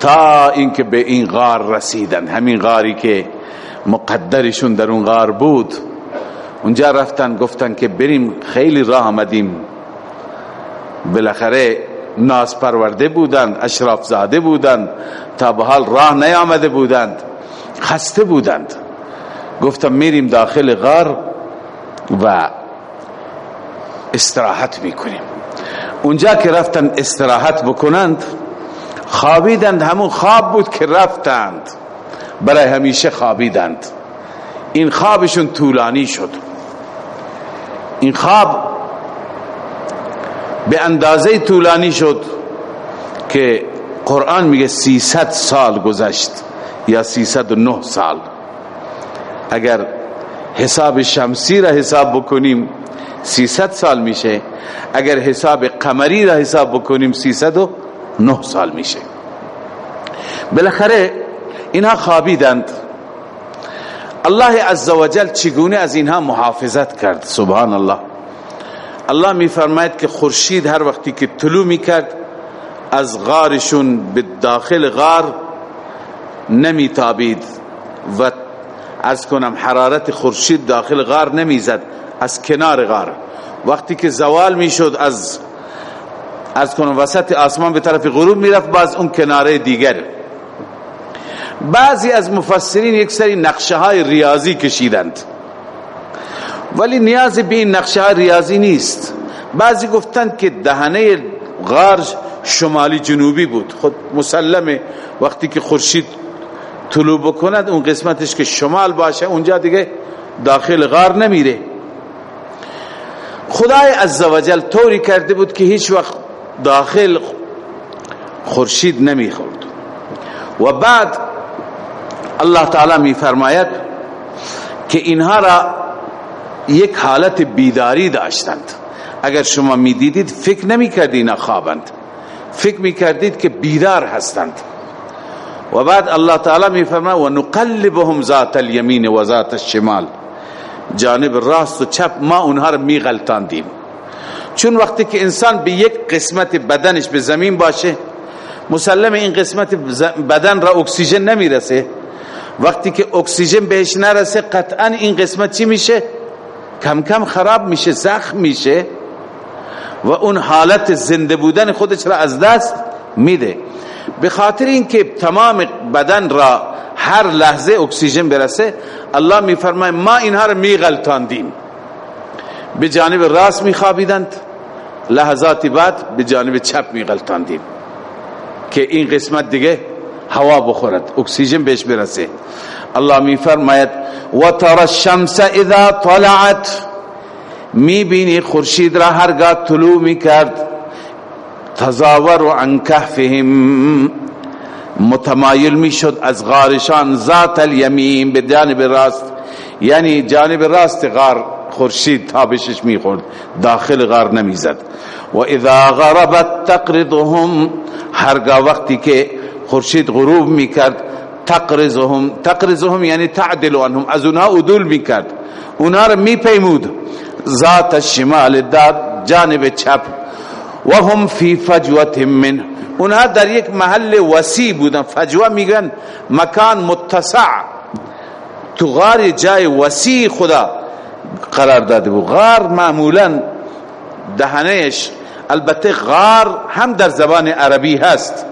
تا اینکه به این غار رسیدن. همین غاری که مقدرشون در اون غار بود. اونجا رفتن گفتن که بریم خیلی راه آمدیم. بالاخره ناس پرورده بودند اشراف زاده بودند تا به حال راه نیامده بودند. خسته بودند. گفتم میریم داخل غار و استراحت می‌کنیم. اونجا که رفتن استراحت بکنند خوابیدند همون خواب بود که رفتند. برای همیشه خوابیدند. این خوابشون طولانی شد. این خواب به اندازه طولانی شد که قرآن میگه سیصد سال گذشت یا سیصد و نه سال. اگر حساب شمسی را حساب بکنیم سیصد سال میشه. اگر حساب قمری را حساب بکنیم سیصد و نه سال میشه. بالاخره اینها خوابیدند. الله عزوجل چگونه از اینها محافظت کرد؟ سبحان الله الله میفرماید که خورشید هر وقتی که طلوع می‌کرد از غارشون به داخل غار نمیتابید و از کنم حرارت خورشید داخل غار نمی‌زد. از کنار غار. وقتی که زوال می‌شد از از کنم وسط آسمان به طرف غروب می‌رفت باز اون کناره دیگر. بعضی از مفسرین یک سری نقشه های ریاضی کشیدند. ولی نیاز به این نقشه های ریاضی نیست. بعضی گفتند که دهنه غار شمالی جنوبی بود. خود مسلمه. وقتی که خورشید طلوع بکند اون قسمتش که شمال باشه اونجا دیگه داخل غار نمیره. خدای عزوجل طوری کرده بود که هیچ وقت داخل خورشید نمی‌خورد. و بعد الله تعالی می فرماید که اینها را یک حالت بیداری داشتند. اگر شما می دیدید فکر نمی کردید اینا خوابند. فکر می کردید که بیدار هستند. و بعد الله تعالی می فرماید و نقلبهم ذات الیمین و ذات الشمال. جانب راست و چپ ما اونها رو می غلطاندیم چون وقتی که انسان به یک قسمت بدنش به زمین باشه مسلم این قسمت بدن را اکسیژن نمی‌رسه. وقتی که اکسیژن بهش نرسه قطعا این قسمت چی میشه؟ کم کم خراب میشه زخم میشه و اون حالت زنده بودن خودش را از دست میده. به خاطر اینکه تمام بدن را هر لحظه اکسیژن برسه الله میفرماید ما اینها را میغلطاندیم. به جانب راست میخوابیدند. لحظاتی بعد به جانب چپ میغلطاندیم. که این قسمت دیگه هوا بخورد اکسیژن بهش برسه. الله میفرماید و ترى الشمس اذا طلعت. می‌بینی خورشید را هرگاه طلوع می‌کرد. تزاور عن کهفهم. متمایل می‌شد از غارشان ذات الیمین به جانب راست یعنی جانب راست غار خورشید تابشش می‌خورد داخل غار نمی‌زد. و اذا غربت تقرضهم هرگاه وقتی که خورشید غروب می‌کرد تقرضهم تقرضهم یعنی تعدل عنهم از اونها عدول می‌کرد. اونها رو میپیمود. ذات الشمال داد جانب چپ. و هم فی فجوه من اونها در یک محل وسیع بودن. فجوه میگن مکان متسع. تو غار جای وسیع خدا قرار داده بود. غار معمولا دهنش البته غار هم در زبان عربی هست.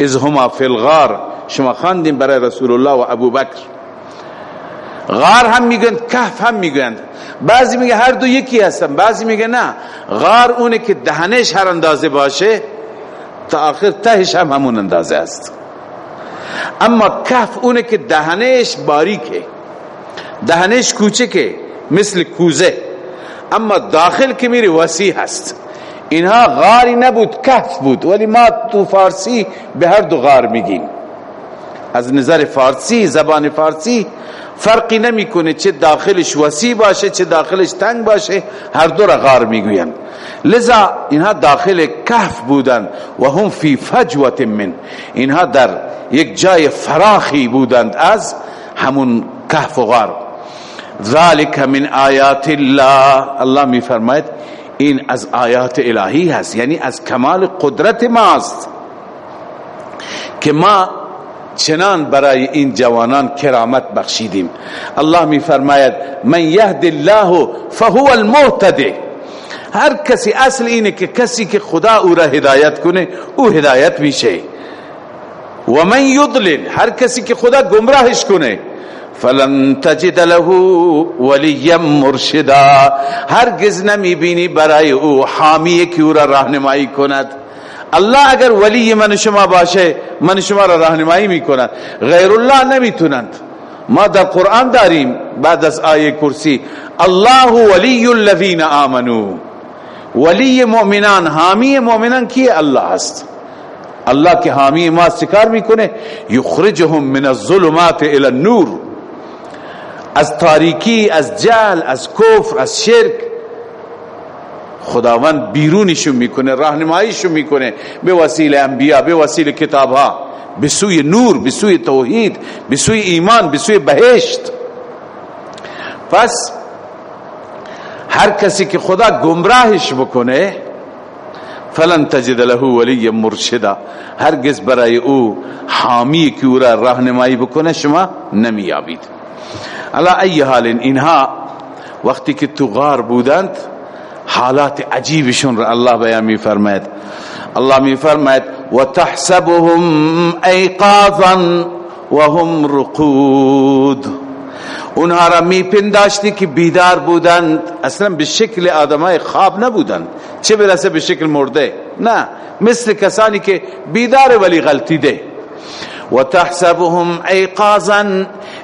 از هما فی الغار. شما خواندیم برای رسول الله و ابو بکر. غار هم میگن کهف هم میگن. بعضی میگه هر دو یکی هستن بعضی میگه نه. غار اونه که دهنش هر اندازه باشه تا آخر تهش هم همون اندازه است. اما کف اونه که دهنش باریکه. دهنش کوچکه مثل کوزه. اما داخل که میری وسیع هست. اینها غاری نبود کف بود ولی ما تو فارسی به هر دو غار میگیم. از نظر فارسی زبان فارسی فرقی نمی‌کنه چه داخلش وسیع باشه چه داخلش تنگ باشه. هر دو را غار می‌گوین لذا اینها داخل کهف بودند و هم فی فجوت من. اینها در یک جای فراخی بودند از همون کهف و غار. ذالک من آیات الله. الله می فرماید این از آیات الهی هست یعنی از کمال قدرت ماست که ما چنان برای این جوانان کرامت بخشیدیم. الله می فرماید من یهد الله فهو المهتدی. هر کسی اصل اینه که کسی که خدا او را هدایت کنه او هدایت میشه. و من یضلل هر کسی که خدا گمراهش کنه فلن تجد له ولیا مرشدا. هرگز نمی بینی برای او حامی که او را راهنمایی کند. الله اگر ولی من شما باشه من شما را راهنمایی می‌کند. غیر الله نمی‌تونند. ما در قرآن داریم بعد از آیه کرسی الله ولی الذین آمنو. ولی مؤمنان حامی مؤمنان کیه؟ الله است الله که حامی ما سکار می‌کنه؟ یخرجهم من الظلمات الى النور. از تاریکی از جهل از کفر از شرک. خداوند بیرونشون می‌کنه راهنماییشون می‌کنه. به وسیله انبیا به وسیله کتاب ها به سوی نور به سوی توحید به سوی ایمان به سوی بهشت. پس هر کسی که خدا گمراهش بکنه فلن تجد له ولی مرشدا. هرگز برای او حامی که او را راهنمایی بکنه شما نمیابید علا ای حال اینها وقتی که تو غار بودند حالات عجیبشون را الله بیان می فرماید الله می فرماید و تحسبهم ایقاظا وهم رقود. اونها را می پنداشتی که بیدار بودند. اصلا به شکل آدمای خواب نبودند. چه برسه به شکل مرده؟ نه. مثل کسانی که بیدار ولی غلطیده و تحسبهم ایقاظا.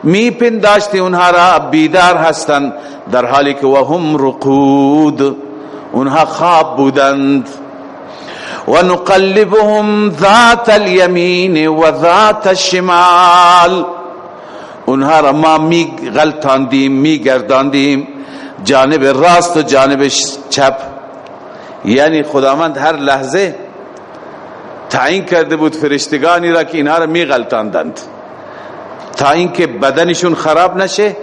می پنداشتی اونها را بیدار هستند. در حالی که وهم رقود. اونها خواب بودند. و نقلبهم ذات الیمین و ذات الشمال اونها را ما می غلطاندیم می گرداندیم. جانب راست و جانب چپ. یعنی خداوند هر لحظه تعیین کرده بود فرشتگانی را که اینها را می غلطاندند. تا اینکه بدنشون خراب نشه.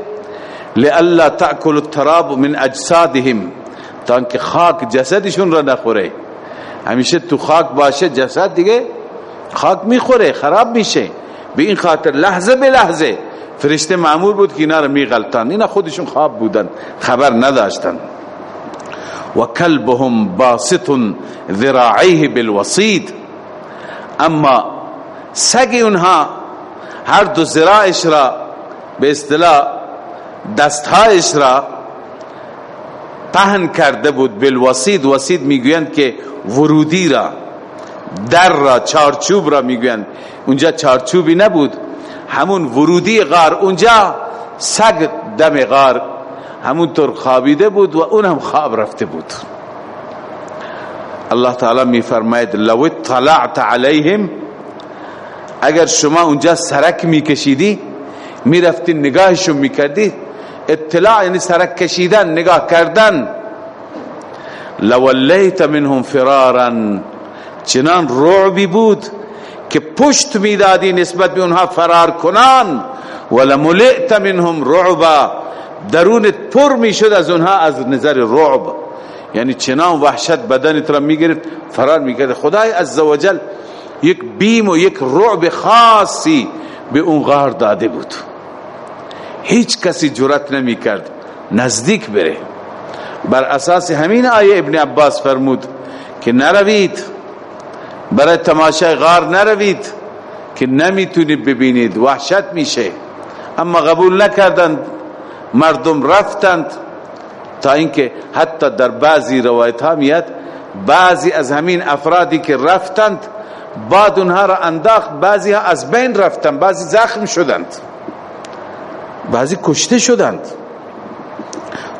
لئلا تاکل التراب من اجسادهم. تا اینکه خاک جسدشون را نخوره. همیشه تو خاک باشه جسد دیگه خاک می‌خوره خراب میشه. به این خاطر لحظه به لحظه فرشته معمول بود که اینا رو میغلطان اینا خودشون خواب بودن. خبر نداشتن. و کلبهم باسط ذراعیه بالوسید اما سگ اونها هر دو ذراعش را به اصطلاح دستهایش را پهن کرده بود بالوسید وسید می‌گویند که ورودی را در را چارچوب را می‌گویند. اونجا چارچوبی نبود. همون ورودی غار اونجا سگ دم غار همونطور خوابیده بود و اون هم خواب رفته بود. الله تعالی می فرماید لو اطلعت علیهم اگر شما اونجا سرک میکشیدی می‌رفتی نگاهشون می‌کردی اطلاع یعنی سرک کشیدن نگاه کردن. لولیت منهم فرارا چنان رعبی بود که پشت می‌دادی نسبت به اونها فرار کنان ولملئت منهم رعبا درونت پر می‌شد از اونها از نظر رعب. یعنی چنان وحشت بدنت را می‌گرفت فرار می‌کرد. خدای عزوجل یک بیم و یک رعب خاصی به اون غار داده بود. هیچ کسی جرأت نمی کرد نزدیک بره. بر اساس همین آیه ابن عباس فرمود که نروید برای تماشای غار نروید که نمی‌تونید ببینید وحشت میشه. اما قبول نکردند مردم رفتند تا اینکه حتی در بعضی روایت ها میاد بعضی از همین افرادی که رفتند بعد اونها را انداخت بعضی ها از بین رفتند بعضی زخم شدند. بعضی کشته شدند.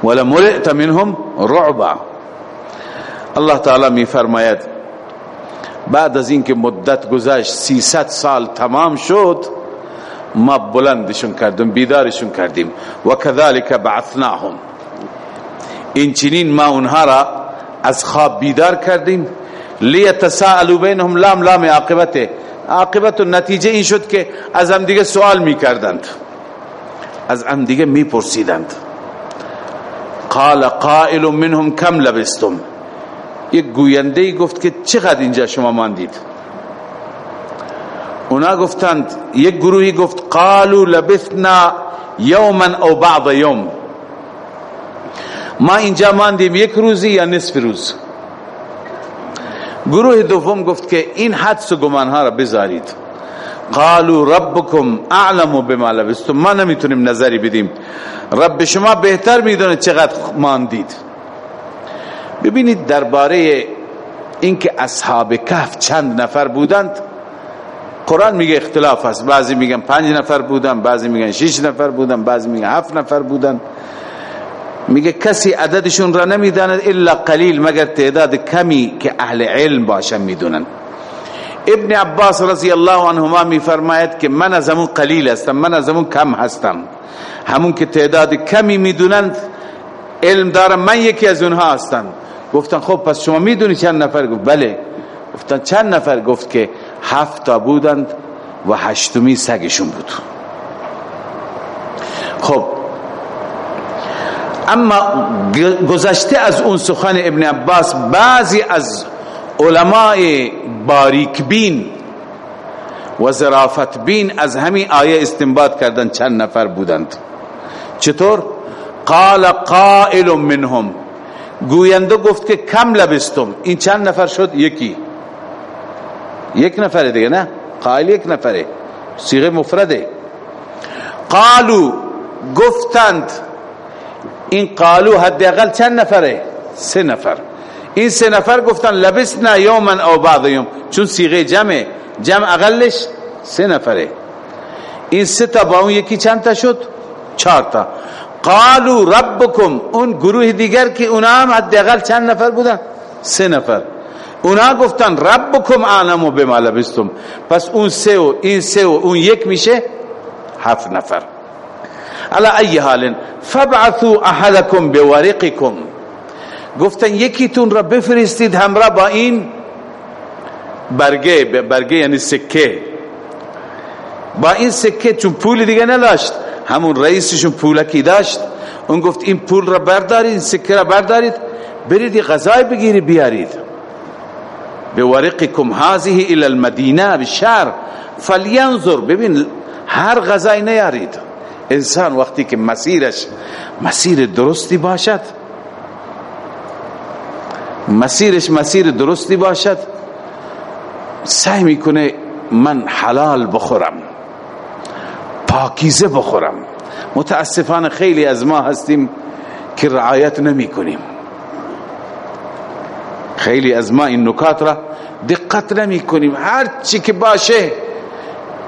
ولا ملئت منهم رعبا. الله تعالی می فرماید بعد از اینکه مدت گذشت 300 سال تمام شد ما بلندشون کردیم بیدارشون کردیم. و كذلك بعثناهم. این چنین ما اونها را از خواب بیدار کردیم. لیتساءلوا بینهم لام لام عاقبته. عاقبت و نتیجه این شد که از هم دیگه سوال می کردند از هم دیگه می پرسیدند قال قائل منهم کم لبستم. یک گوینده گفت که چقدر اینجا شما ماندید. اونا گفتند یک گروهی گفت قالوا لبثنا یوما او بعض یوم. ما اینجا ماندیم یک روزی یا نصف روز. گروه دوم گفت که این حدس و گمان ها را بذارید. قالوا ربكم اعلم بما لبستم. ما نمی‌تونیم نظری بدیم. رب شما بهتر می‌دونه چقدر ماندید. ببینید درباره اینکه اصحاب کهف چند نفر بودند قرآن میگه اختلاف است بعضی میگن پنج نفر بودن بعضی میگن شش نفر بودن بعضی میگن هفت نفر بودن. میگه کسی عددشون را نمی‌داند الا قلیل مگر تعداد کمی که اهل علم باشن می‌دونن. ابن عباس رضی الله عنهما میفرماید که من از همون قلیل هستم من از همون کم هستم. همون که تعداد کمی می‌دونند علم دارم من یکی از اونها هستم. گفتن خب پس شما می‌دونی چند نفر؟ گفت بله. گفتن چند نفر؟ گفت که هفت تا بودند و هشتمی سگشون بود. خب. اما گذشته از اون سخن ابن عباس بعضی از علماء باریک بین و زرافت بین از همین آیه استنباط کردن چند نفر بودند. چطور؟ قال قائل منهم. گوینده گفت که کم لبستم. این چند نفر شد؟ یکی. یک نفره دیگه نه؟ قائل یک نفره. سیغه مفرده. قالو گفتند این قالو حداقل چند نفره؟ سه نفر. این سه نفر گفتن لبسنا یوما او بعض یوم چون سیغه جمع جمع اقلش سه نفره. این سه تا با اون یکی چند تا شد؟ چهار تا. قالو ربکم اون گروه دیگر که اونا هم حداقل چند نفر بودن؟ سه نفر. اونا گفتن ربکم اعلم بما لبستم. پس اون سه و این سه و اون یک میشه هفت نفر. على ای حال فبعثوا احدكم بورقكم گفتن یکیتون را بفرستید همراه با این برگه برگه یعنی سکه. با این سکه چون پول دیگه نداشت همون رئیسشون پولکی داشت. اون گفت این پول را بردارید این سکه را بردارید. برید غذای بگیری بیارید. بورقكم هذه الى المدینه بشهر فلینظر ببین هر غذای نیارید. انسان وقتی که مسیرش مسیر درستی باشد. مسیرش مسیر درستی باشد. سعی می‌کنه من حلال بخورم. پاکیزه بخورم. متاسفانه خیلی از ما هستیم که رعایت نمی کنیم. خیلی از ما این نکات را دقت نمی کنیم. هر چی که باشه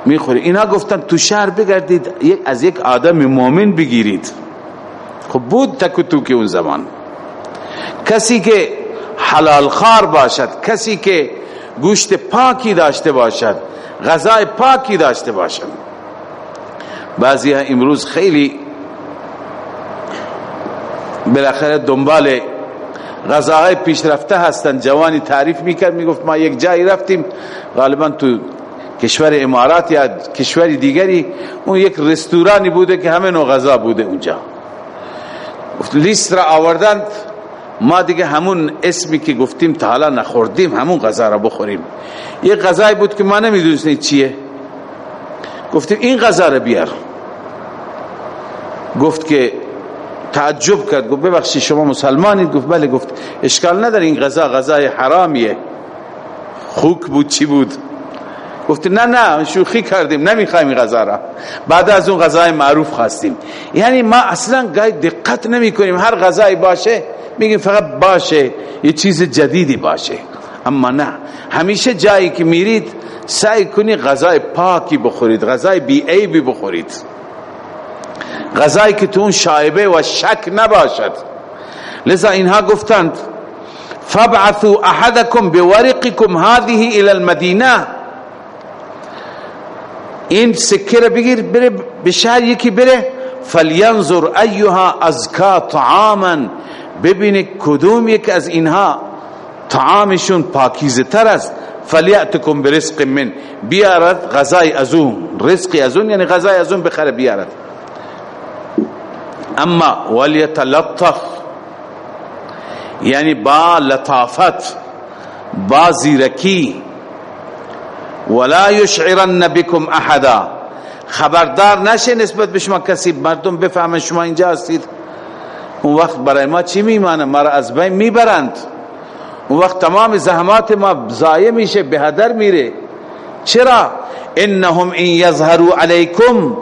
می‌خوری اینا گفتن تو شهر بگردید از یک آدم مؤمن بگیرید. خب بود تکتو که اون زمان. کسی که حلال خار باشد کسی که گوشت پاکی داشته باشد غذای پاکی داشته باشد. بعضی ها امروز خیلی بالاخره دنبال غذاهای پیشرفته هستند جوانی تعریف می‌کرد می‌گفت ما یک جایی رفتیم غالبا تو کشور امارات یا کشوری دیگری اون یک رستورانی بوده که همه نوع غذا بوده اونجا. لیست را آوردند ما دیگه همون اسمی که گفتیم تا حالا نخوردیم همون غذا را بخوریم. یک غذای بود که ما نمی‌دونستیم چیه. گفتیم این غذا را بیار. گفت که تعجب کرد. گفت ببخشید شما مسلمانید. گفت بله گفت اشکال نداره این غذا غذای حرامیه. خوک بود چی بود؟ گفت نه نه شوخی کردیم نمی‌خوایم این غذا را. بعد از اون غذای معروف خواستیم. یعنی ما اصلا گاهی دقت نمی کنیم هر غذایی باشه میگیم فقط باشه یه چیز جدیدی باشه. اما نه. همیشه جایی که میرید سعی کنی غذای پاکی بخورید غذای بی عیبی بخورید. غذایی که تو اون شایبه و شک نباشد. لذا اینها گفتند فابعثوا احدكم بورقكم هذه الى المدینه. این سکه را بگیر بره به شهر یکی بره فلینظر ایها ازکا طعاما. ببینه کدوم یک از اینها طعامشون پاکیزه تر است. فلیأتکم برزق من. بیارد غذای از اون. رزقی از اون یعنی غذای از اون بخره بیارد. اما ولیتلطف یعنی با لطافت با زیرکی. ولا یشعرن بكم احدا خبردار نشه نسبت به شما کسی. مردم بفهمن شما اینجا هستید. اون وقت برای ما چی میمانه؟ ما را از بین می‌برند. اون وقت تمام زحمات ما ضایع میشه به هدر میره. چرا؟ انهم این یظهروا علیکم.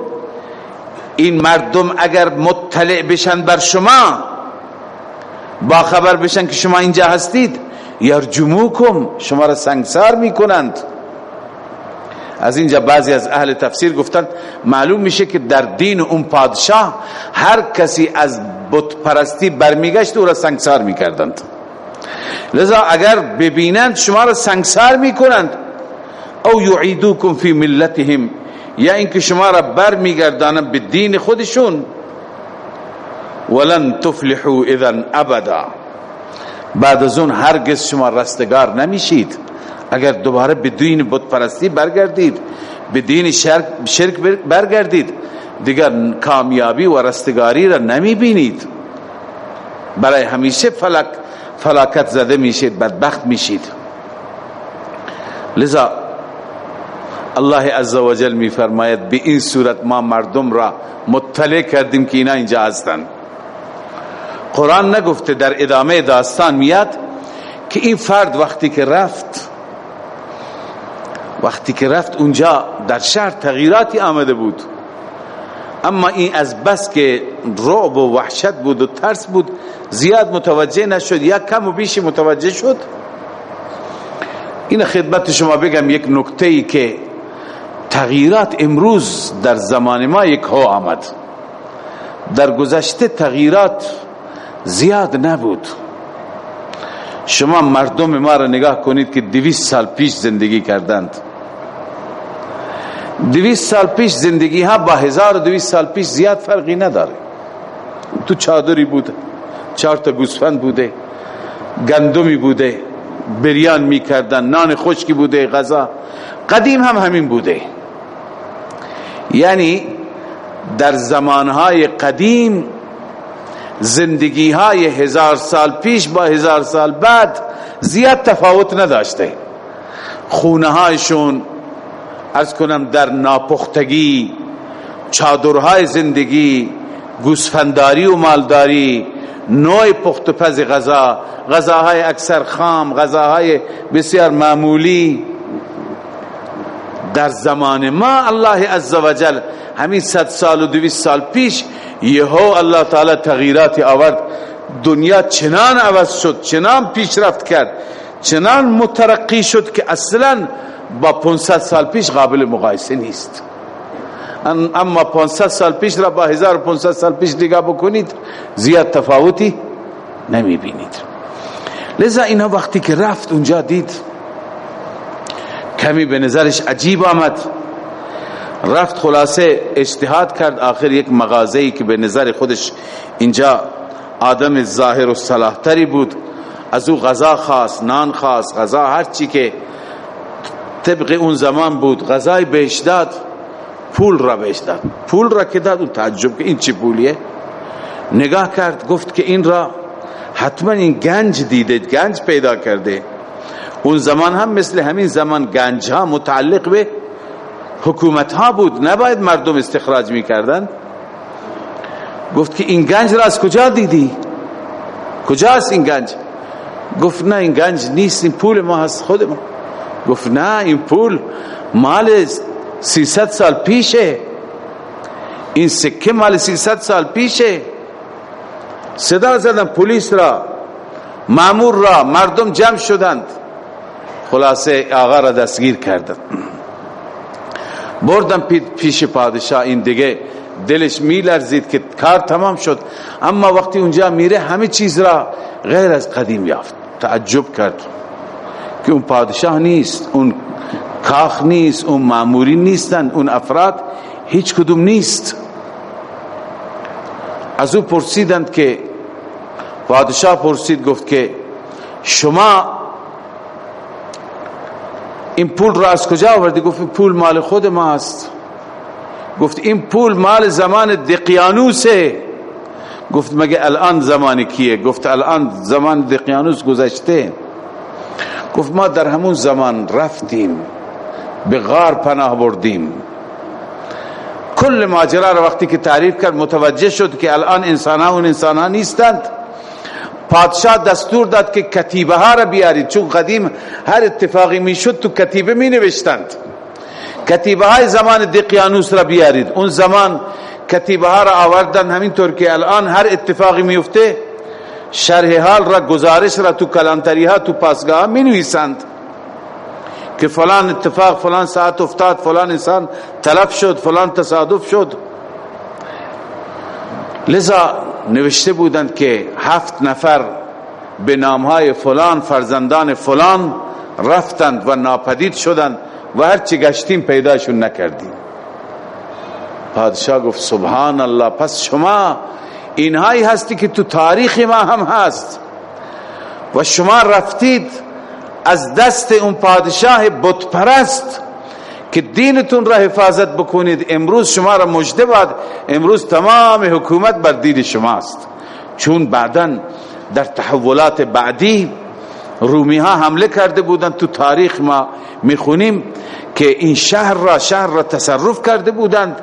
این مردم اگر مطلع بشن بر شما با خبر بشن که شما اینجا هستید یرجموکم شما را سنگسار می‌کنند. از اینجا بعضی از اهل تفسیر گفتند معلوم میشه که در دین اون پادشاه هر کسی از بت پرستی برمیگشت او را سنگسار می‌کردند. لذا اگر ببینند شما را سنگسار می‌کنند. او یعیدوکم فی ملتهم یا اینکه شما را بر میگردانند به دین خودشون. ولن تفلحوا اذا ابدا. بعد از اون هرگز شما رستگار نمیشید. اگر دوباره به دین بت پرستی برگردید. به دین شرک برگردید. دیگر کامیابی و رستگاری را نمی بینید برای همیشه فلک فلاکت زده میشید بدبخت میشید. لذا الله عزوجل می فرماید به این صورت ما مردم را مطلع کردیم که اینا اینجا هستند قرآن نگفته در ادامه داستان میاد که این فرد وقتی که رفت وقتی که رفت اونجا در شهر تغییراتی آمده بود. اما این از بس که رعب و وحشت بود و ترس بود زیاد متوجه نشد یا کم و بیشی متوجه شد. این خدمت شما بگم یک نکته ای که تغییرات امروز در زمان ما یک ها آمد. در گذشته تغییرات زیاد نبود. شما مردم ما را نگاه کنید که دویست سال پیش زندگی کردند. دویست سال پیش زندگی ها با هزار دویست سال پیش زیاد فرقی نداره. تو چادری بوده چهار تا گوسفند بوده گندمی بوده بریان می‌کردن نان خشکی بوده غذا. قدیم هم همین بوده. یعنی در زمانهای قدیم زندگی های هزار سال پیش با هزار سال بعد زیاد تفاوت نداشته. خونه هایشون از کنم در ناپختگی چادرهای زندگی گوسفنداری و مالداری نوع پخت و پز غذا غذاهای اکثر خام غذاهای بسیار معمولی. در زمان ما الله عزوجل همین صد سال و دویست سال پیش یهو الله تعالی تغییراتی آورد. دنیا چنان عوض شد چنان پیشرفت کرد چنان مترقی شد که اصلا با 500 سال پیش قابل مقایسه نیست. اما 500 سال پیش را با 1500 سال پیش دیگه بکنید زیاد تفاوتی نمی بینید لذا اینا وقتی که رفت اونجا دید کمی به نظرش عجیب آمد. رفت خلاصه اجتهاد کرد. آخر یک مغازهی که به نظر خودش اینجا آدم ظاهر و صلاح تری بود. از او غذا خواست نان خواست غذا هر چی که طبق اون زمان بود. غذای بهش داد پول را بهش داد. پول را که داد اون تعجب که این چی پولیه؟ نگاه کرد گفت که این را حتما این گنج دیده گنج پیدا کرده. اون زمان هم مثل همین زمان گنج ها متعلق به حکومت ها بود. نباید مردم استخراج می‌کردن. گفت که این گنج را از کجا دیدی؟ کجاست این گنج؟ گفت نه این گنج نیست این پول ما هست خود ما. گفت نه این پول مال سیصد سال پیشه. این سکه مال سیصد سال پیشه. صدا زدن پلیس را مامور را مردم جمع شدند. خلاصه آقا را دستگیر کردند بردم پیش پادشاه. این دیگه دلش میلرزید که کار تمام شد. اما وقتی اونجا میره همه چیز را غیر از قدیم یافت. تعجب کرد. که اون پادشاه نیست اون کاخ نیست اون معموری نیستن اون افراد هیچ کدوم نیست. از او پرسیدند که پادشاه پرسید گفت که شما این پول را از کجا آوردی؟ گفت پول مال خود ما است. گفت این پول مال زمان دقیانوسه. گفت مگه الان زمان کیه؟ گفت الان زمان دقیانوس گذشته. گفت ما در همون زمان رفتیم به غار پناه بردیم. کل ماجرا را وقتی که تعریف کرد متوجه شد که الان انسان ها اون انسان ها نیستند. پادشاه دستور داد که کتیبه ها را بیارید چون قدیم هر اتفاقی می‌شد تو کتیبه می نوشتند. کتیبه های زمان دقیانوس را بیارید. اون زمان کتیبه ها را آوردن همینطور که الان هر اتفاقی میفته شرح حال را گزارش را تو کلانتری ها تو پاسگاه می نویسند که فلان اتفاق فلان ساعت افتاد فلان انسان تلف شد فلان تصادف شد. لذا نوشته بودند که هفت نفر به نامهای فلان فرزندان فلان رفتند و ناپدید شدند و هرچی گشتیم پیداشون نکردیم. پادشاه گفت سبحان الله پس شما اینهایی هستی که تو تاریخ ما هم هست. و شما رفتید از دست اون پادشاه بت پرست که دینتون را حفاظت بکنید. امروز شما را مجده باد. امروز تمام حکومت بر دین شماست. چون بعدا در تحولات بعدی رومی ها حمله کرده بودند تو تاریخ ما می‌خونیم که این شهر را شهر را تصرف کرده بودند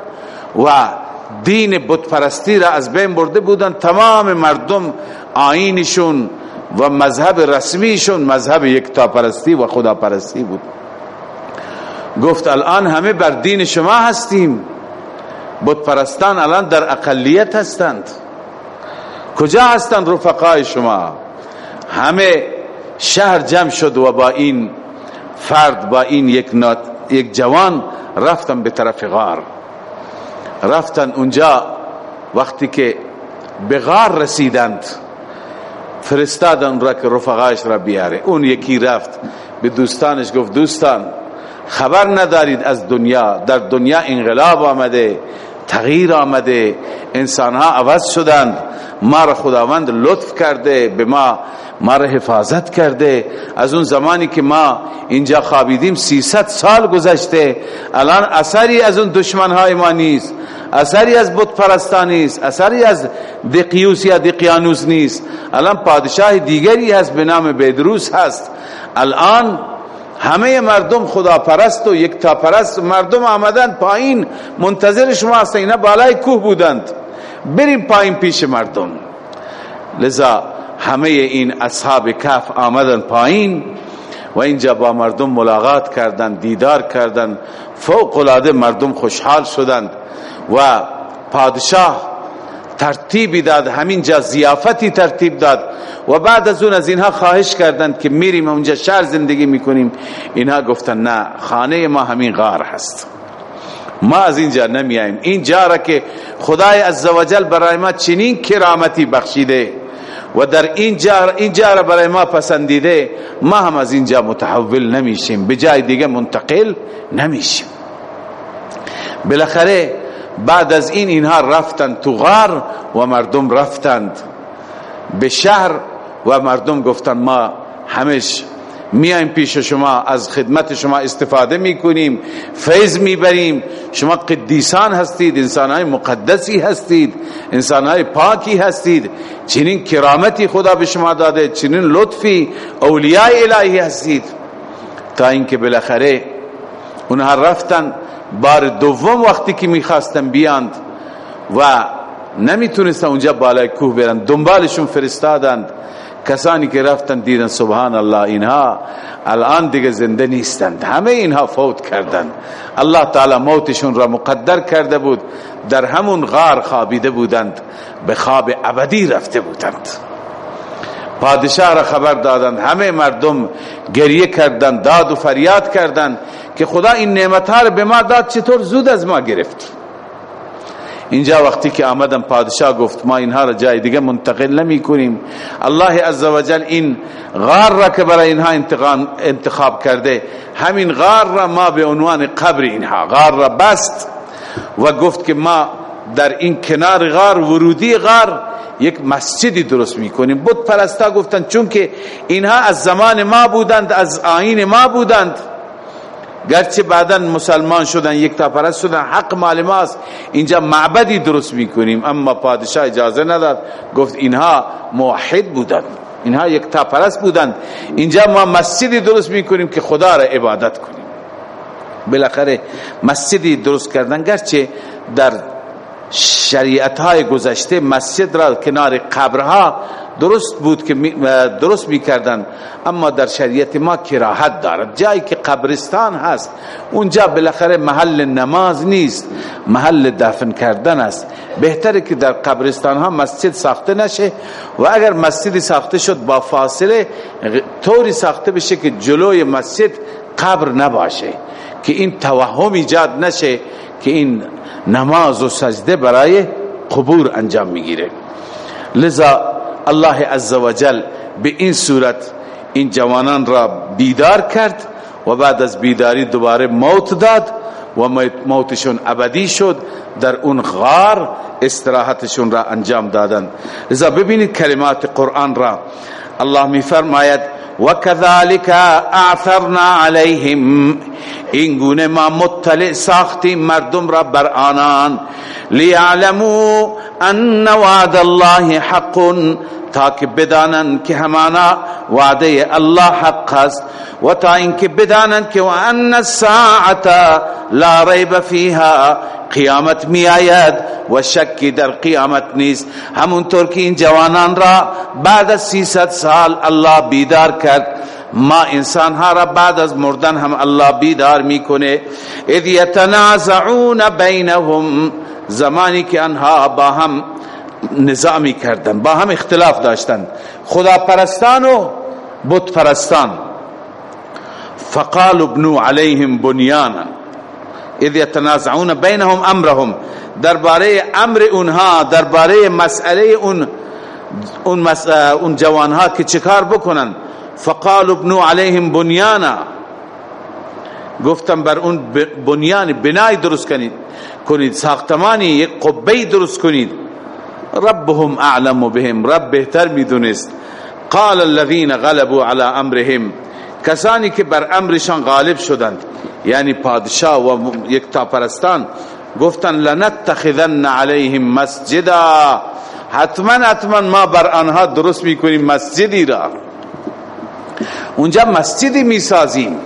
و دین بت پرستی را از بین برده بودند تمام مردم آینشون و مذهب رسمیشون مذهب یکتا پرستی و خدا پرستی بود. گفت الان همه بر دین شما هستیم. بت پرستان الان در اقلیت هستند. کجا هستند رفقای شما؟ همه شهر جمع شد و با این فرد با این یک, یک جوان رفتن به طرف غار. رفتن اونجا وقتی که به غار رسیدند فرستادن را که رفقایش را بیاره. اون یکی رفت به دوستانش گفت دوستان خبر ندارید از دنیا؟ در دنیا انقلاب آمده تغییر آمده انسان ها عوض شدند. ما را خداوند لطف کرده به ما ما را حفاظت کرده. از اون زمانی که ما اینجا خوابیدیم 300 سال گذشته. الان اثری از اون دشمن های ما نیست. اثری از بت پرستان نیست. اثری از دقیوس یا دقیانوس نیست. الان پادشاه دیگری هست به نام بدروس هست. الان همه مردم خدا پرست و یک تا پرست مردم آمدن پایین. منتظر شما هستن اینا بالای کوه بودند. بریم پایین پیش مردم. لذا همه این اصحاب کف آمدن پایین و اینجا با مردم ملاقات کردند دیدار کردند. فوق العاده مردم خوشحال شدند و پادشاه ترتیبی داد همین جا زیافتی ترتیب داد و بعد از اون از اینها خواهش کردند که میریم اونجا شهر زندگی می‌کنیم. اینها گفتن نه خانه ما همین غار هست. ما از اینجا نمیاییم. این جا را که خدای عزوجل برای ما چنین کرامتی بخشیده و در این جا این جا را برای ما پسندیده ما هم از اینجا متحول نمیشیم. به جای دیگه منتقل نمیشیم. بالاخره بعد از این اینها رفتند تو غار و مردم رفتند. به شهر و مردم گفتند ما همش میایم پیش شما از خدمت شما استفاده می‌کنیم فیض می‌بریم. شما قدیسان هستید انسانهای مقدسی هستید انسانهای پاکی هستید. چنین کرامتی خدا به شما داده چنین لطفی اولیاء الهی هستید. تا اینکه بالاخره اونها رفتن بار دوم وقتی که می‌خواستن بیاند و نمی‌تونستن اونجا بالای کوه برن دنبالشون فرستادند. کسانی که رفتن دیدن سبحان الله اینها الان دیگه زنده نیستند. همه اینها فوت کردند الله تعالی موتشون را مقدر کرده بود در همون غار خوابیده بودند به خواب ابدی رفته بودند. پادشاه را خبر دادند همه مردم گریه کردند داد و فریاد کردند که خدا این نعمت ها به ما داد چطور زود از ما گرفت؟ اینجا وقتی که آمدن پادشاه گفت ما اینها را جای دیگه منتقل نمی کنیم. الله عزوجل این غار را که برای اینها انتخاب کرده همین غار را ما به عنوان قبر اینها غار را بست و گفت که ما در این کنار غار ورودی غار یک مسجدی درست می‌کنیم بود پرستا گفتند چون که اینها از زمان ما بودند از آین ما بودند گرچه بعدا مسلمان شدن یک تا پرست شدن حق مال ماست. اینجا معبدی درست می‌کنیم اما پادشاه اجازه نداد. گفت اینها موحد بودند. اینها یک تا پرست بودند. اینجا ما مسجدی درست می‌کنیم که خدا را عبادت کنیم. بالاخره مسجدی درست کردن گرچه در شریعت های گذشته مسجد را کنار قبرها درست بود که درست می‌کردن اما در شریعت ما کراهت دارد. جایی که قبرستان هست اونجا بالاخره محل نماز نیست محل دفن کردن است. بهتره که در قبرستان ها مسجد ساخته نشه و اگر مسجدی ساخته شد با فاصله طوری ساخته بشه که جلوی مسجد قبر نباشه که این توهم ایجاد نشه که این نماز و سجده برای قبور انجام می‌گیره. لذا الله عزوجل به این صورت این جوانان را بیدار کرد و بعد از بیداری دوباره موت داد و موتشون ابدی شد در اون غار استراحتشون را انجام دادند لذا ببینید کلمات قرآن را. الله می فرماید وكذلك أعثرنا عليهم. این گونه ما مطلع ساختیم مردم را بر آنان. لیعلموا أن وعد الله حق تاکه بدانن که همانا وعده الله حق است. و تا اینکه بدانن که وأن الساعت لا ریب فیها قیامت می آید و شکی در قیامت نیست. همونطور که این جوانان را بعد از 300 سال الله بیدار کرد. ما انسان ها را بعد از مردن هم الله بیدار می‌کنه. اذ یتنازعون بینهم زمانی که انها با هم نظامی کردن با هم اختلاف داشتن خدا پرستان و بت پرستان فقال ابنو علیهم بنیانا. اذ یتنازعون بینهم امرهم. درباره امر اونها درباره مسئله اون اون, اون جوانها که چکار بکنن. فقال ابنو علیهم بنیانا. گفتم بر اون بنیان بنای درست کنید. کنید ساختمانی یک قبه درست کنید. ربهم اعلم بهم رب بهتر می‌دونست. قال الذين غلبوا على امرهم. کسانی که بر امرشان غالب شدند یعنی پادشاه و یک پرستان گفتن لنتخذن علیهم مسجدا. حتما حتما ما بر آنها درست می‌کنیم مسجدی را. اونجا مسجدی می‌سازیم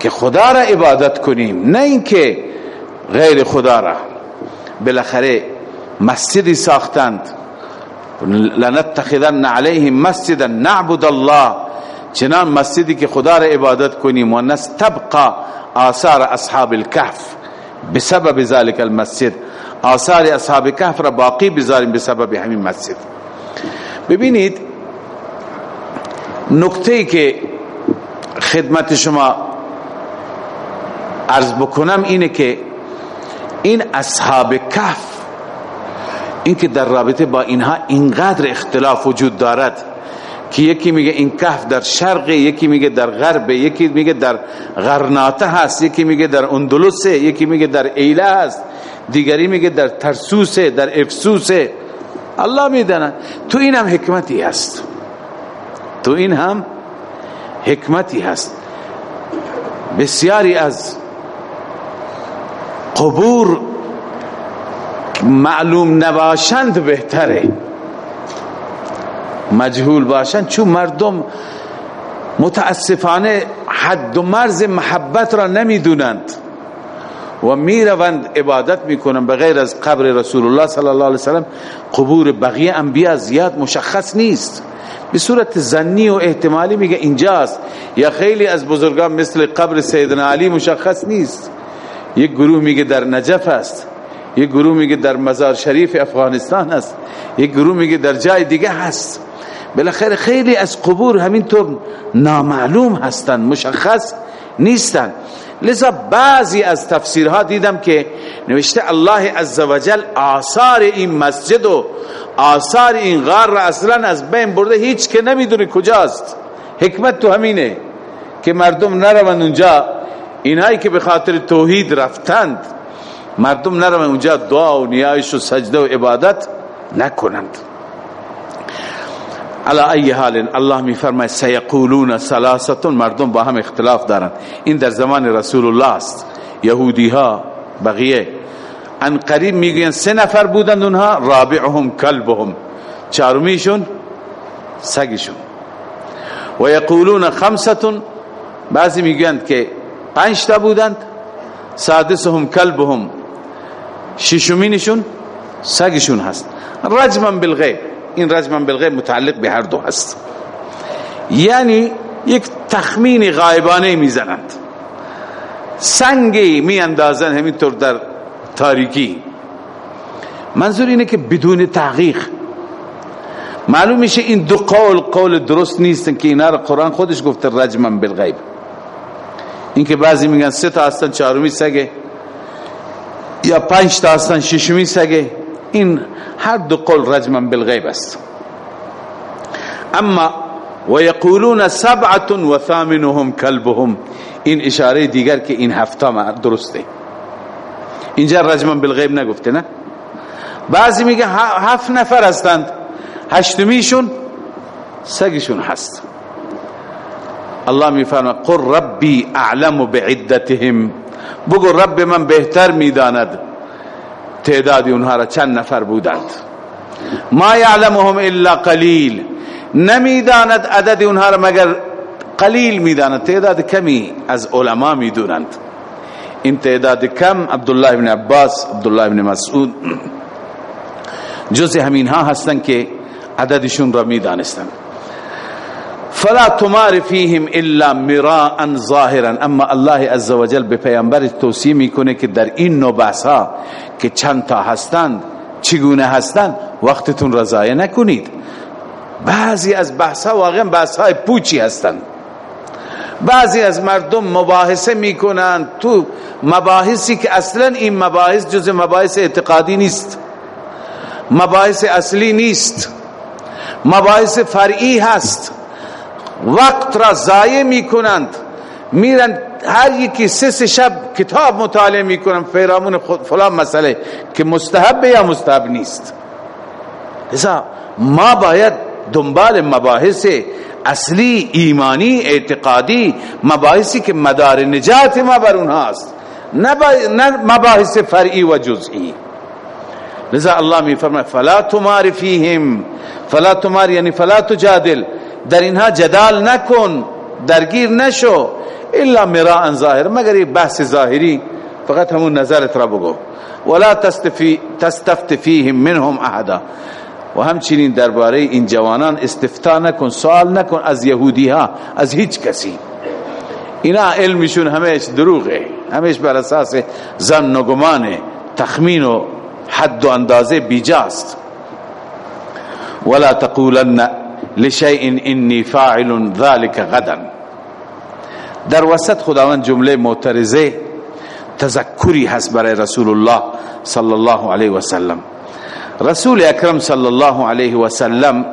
که خدا را عبادت کنیم نه اینکه غیر خدا را. بالاخره مسجدی ساختند لنتخذن علیهم مسجدا نعبد الله. چنان مسجدی که خدا را عبادت کنیم و نستبقى آثار اصحاب الكهف بسبب ذلك المسجد آثار اصحاب کهف را باقی بذاریم بسبب همین مسجد. ببینید نکته که خدمت شما عرض بکنم اینه که این اصحاب کهف این که در رابطه با اینها اینقدر اختلاف وجود دارد که یکی میگه این کهف در شرق یکی میگه در غرب یکی میگه در غرناطه هست یکی میگه در اندلس یکی میگه در ایله هست دیگری میگه در ترسوس در افسوس الله می‌داند. تو این هم حکمتی هست. تو این هم حکمتی هست. بسیاری از قبور معلوم نباشند بهتره. مجهول باشند چون مردم متاسفانه حد و مرز محبت را نمی‌دونند. و می‌روند عبادت می‌کنن بغیر از قبر رسول الله صلی الله علیه وسلم قبور بقیه انبیاء زیاد مشخص نیست. به صورت زنی و احتمالی میگه اینجاست. یا خیلی از بزرگان مثل قبر سیدنا علی مشخص نیست. یک گروه میگه در نجف است. یک گروه میگه در مزار شریف افغانستان است. یک گروه میگه در جای دیگه هست. بالاخره خیلی از قبور همینطور نامعلوم هستند مشخص نیستند لذا بعضی از تفسیرها دیدم که نوشته الله عزوجل آثار این مسجد و آثار این غار را اصلا از بین برده هیچ که نمی‌دونه کجاست. حکمت تو همینه که مردم نروند اونجا. اینهایی که به خاطر توحید رفتند مردم نروند اونجا دعا و نیایش و سجده و عبادت نکنند. علا ای حال الله می فرماید سیقولون سلاستون مردم با هم اختلاف دارند. این در زمان رسول الله است. یهودی ها بقیه. ان قریب می‌گوین سه نفر بودند اونها رابعهم کلبهم. چهارمیشون سگشون. و یقولون خمستون بعضی می‌گویند که پنج تا بودند. سادسهم کلبهم. ششمینشون سگشون هست. رجما بالغیب. این رجما بالغیب متعلق به هر دو هست. یعنی یک تخمین غایبانه می‌زنند. سنگی می اندازن همینطور در تاریکی. منظور اینه که بدون تحقیق. معلوم میشه این دو قول قول درست نیستن که اینا رو قرآن خودش گفته رجما بالغیب. این که بعضی میگن سه تا هستن چهارمی سگه. یا پنج تا هستن ششمی سگه. این هر دو قول رجما بالغیب است. اما و یقولون سبعه و ثامنهم کلبهم. این اشاره دیگر که این هفته درسته. اینجا رجما بالغیب نگفته نه؟ بعضی میگه هفت نفر هستند. هشتمیشون سگشون هست. الله میفرما قل ربی اعلم بعدتهم. بگو رب من بهتر می‌داند. تعدادی اونها را چند نفر بودند. ما یعلمهم الا قلیل. نمی‌داند عدد اونها را مگر قلیل می‌داند. تعداد کمی از علما می‌دونند. این تعداد کم عبدالله ابن عباس عبدالله ابن مسعود. جز همین ها هستند که عددشون را می‌دانستند. فلا تمار فیهم الا مراء ظاهرا. اما الله عزوجل به پیامبر توصیه می‌کنه که در این نوع بحث ها که چند تا هستند چگونه هستند وقتتون را ضایع نکنید. بعضی از بحث ها واقعا بحث های پوچی هستند بعضی از مردم مباحثه می‌کنند تو مباحثی که اصلا این مباحث جز مباحث اعتقادی نیست. مباحث اصلی نیست. مباحث فرعی هست. وقت را ضایع می‌کنند. میرن هر یکی سه شب کتاب مطالعه می‌کنن فیرامون فلان مسئله که مستحب یا مستحب نیست. لذا ما باید دنبال مباحث اصلی ایمانی اعتقادی مباحثی که مدار نجات ما بر اونهاست نه مباحث فرعی و جزئی. لذا الله می فرماید فلا تمار فیهم. فلا تمار یعنی فلا تجادل. در اینها جدال نکن درگیر نشو الا مراء ظاهر مگر بحث ظاهری. فقط همون نظرت را بگو. ولا تستفت فیهم منهم احدا. و همچنین درباره این جوانان استفتا نکن سوال نکن از یهودی ها از هیچ کسی. اینا علمشون همیش دروغه همیش بر اساس زن و گمان تخمین و حد و اندازه بیجاست. ولا تقولن لشیء انی فاعل ذلك غدا. در وسط خداوند جمله معترضه تذکری هست برای رسول الله صلی الله علیه و سلم. رسول اکرم صلی الله علیه و سلم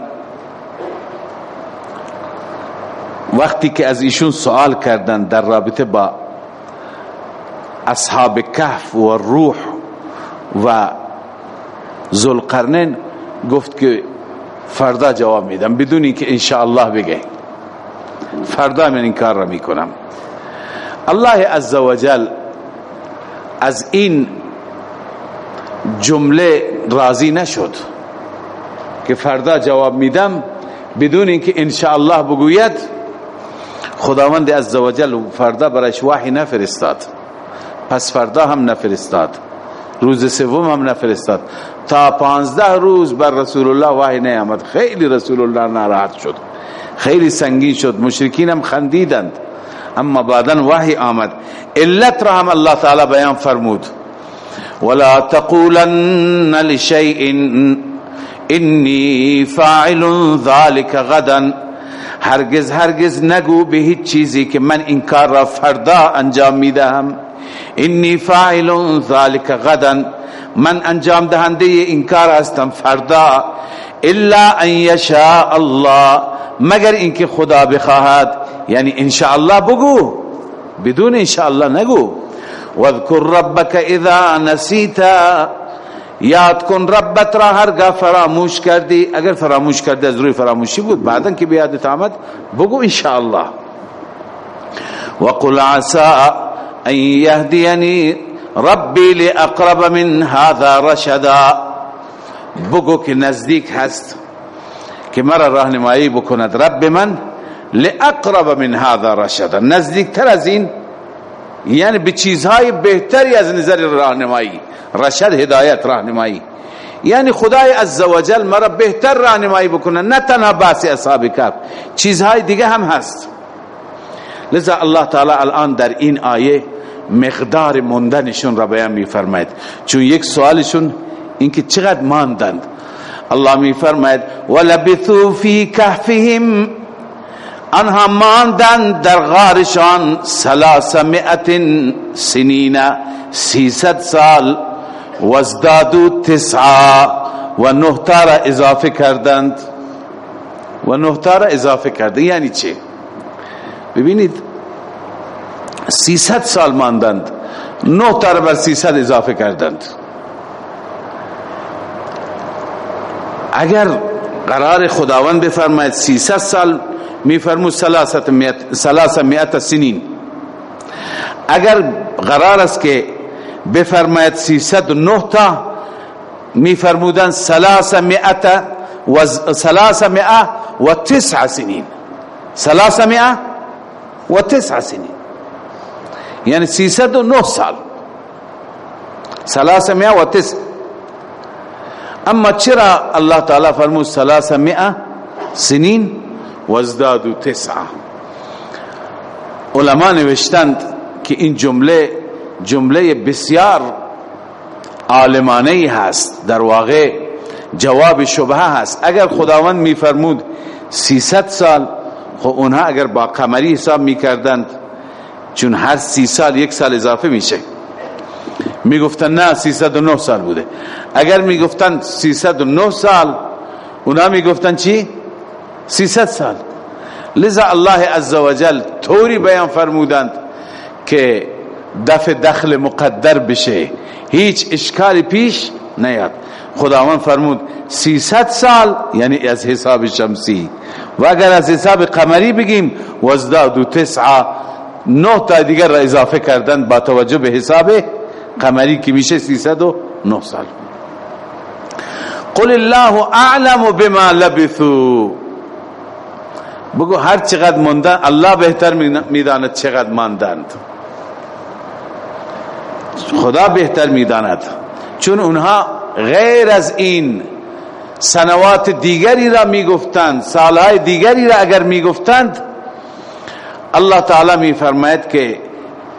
وقتی که از ایشون سوال کردن در رابطه با اصحاب کهف و روح و ذوالقرنین گفت که فردا جواب میدم بدون اینکه الله بگه. فردا من این کار را می‌کنم. الله عزوجل از این جمله راضی نشد که فردا جواب میدم بدون اینکه الله بگوید خداوند عزوجل فردا برایش وحی نفرستاد. پس فردا هم نفرستاد. روز سوم هم نفرستاد. تا پانزده روز بر رسول الله وحی نیامد. خیلی رسول الله ناراحت شد. خیلی سنگین شد. مشرکین هم خندیدند. اما بعدا وحی آمد. علت را هم الله تعالی بیان فرمود. ولا تقولن لشيء انی فاعل ذلك غدا. هرگز هرگز نگو به هیچ چیزی که من این کار را فردا انجام می‌دهم. انی فاعل ذلك غدا من انجام دهنده این کار هستم فردا الا ان یشاء الله مگر اینکه خدا بخواهد یعنی ان الله بگو بدون ان الله نگو واذكر ربك اذا نسيت یاد کن ربت را هرگاه فراموش کردی اگر فراموش کردی از روی فراموشی بود بعدا که بیادت آمد بگو انشاءالله وقل عسى ان يهديني ربي لاقرب من هذا رشدا. بگو که نزدیک هست که مرا راهنمایی بکند رب من لاقرب من هذا رشدا. نزدیک تر از این یعنی به چیزهای بهتری از نظر راهنمایی رشد هدایت راهنمایی یعنی خدای عزوجل مرا بهتر راهنمایی بکنه. نه تنها باسی اصحاب کف چیزهای دیگه هم هست. لذا الله تعالی الان در این آیه مقدار مندنشون را بیان میفرماید. چون یک سوالشون اینکه چقدر ماندند. الله میفرماید ولبثوا فی کهفهم. آنها ماندند در غارشان سلاسمئت سنین سیصد سال. وزدادو تسعا و نهتا را اضافه کردند. و نهتا را اضافه کردند. یعنی چه ببینید سیصد سال ماندند. نهتا را بر سیصد اضافه کردند. اگر قرار خداوند بفرماید سیصد سال میفرمود سلاست میت سنین. اگر قرار است که بفرماید سیصد نه تا میفرمودن سلاس مئت و سلاس مئه و تسع سنین. سلاس مئه و تسع سنین. یعنی سیصد و نه سال. سلاس مئه و تسع اما چرا الله تعالی فرمود سلاس مئه سنین؟ وازدادو تسعه علما نوشتند که این جمله جمله بسیار عالمانه هست. در واقع جواب شبه هست. اگر خداوند میفرمود 300 سال خب اونها اگر با قمری حساب می‌کردند چون هر سی سال یک سال اضافه میشه. می‌گفتن نه 309 سال بوده. اگر می‌گفتن 309 سال اونا می‌گفتن چی؟ 300 سال. لذا الله عزوجل طوری بیان فرمودند که دفع دخل مقدر بشه. هیچ اشکالی پیش نیاد. خداوند فرمود 300 سال یعنی از حساب شمسی. و اگر از حساب قمری بگیم وزداد تسعه نه تا دیگر را اضافه کردن با توجه به حساب قمری که میشه 309 سال. قل الله اعلم بما لبثوا. بگو هر چقدر ماندن الله بهتر می‌داند چقدر ماندند. خدا بهتر می‌داند. چون اونها غیر از این سنوات دیگری را می‌گفتند سالهای دیگری را اگر می‌گفتند الله تعالی میفرماید که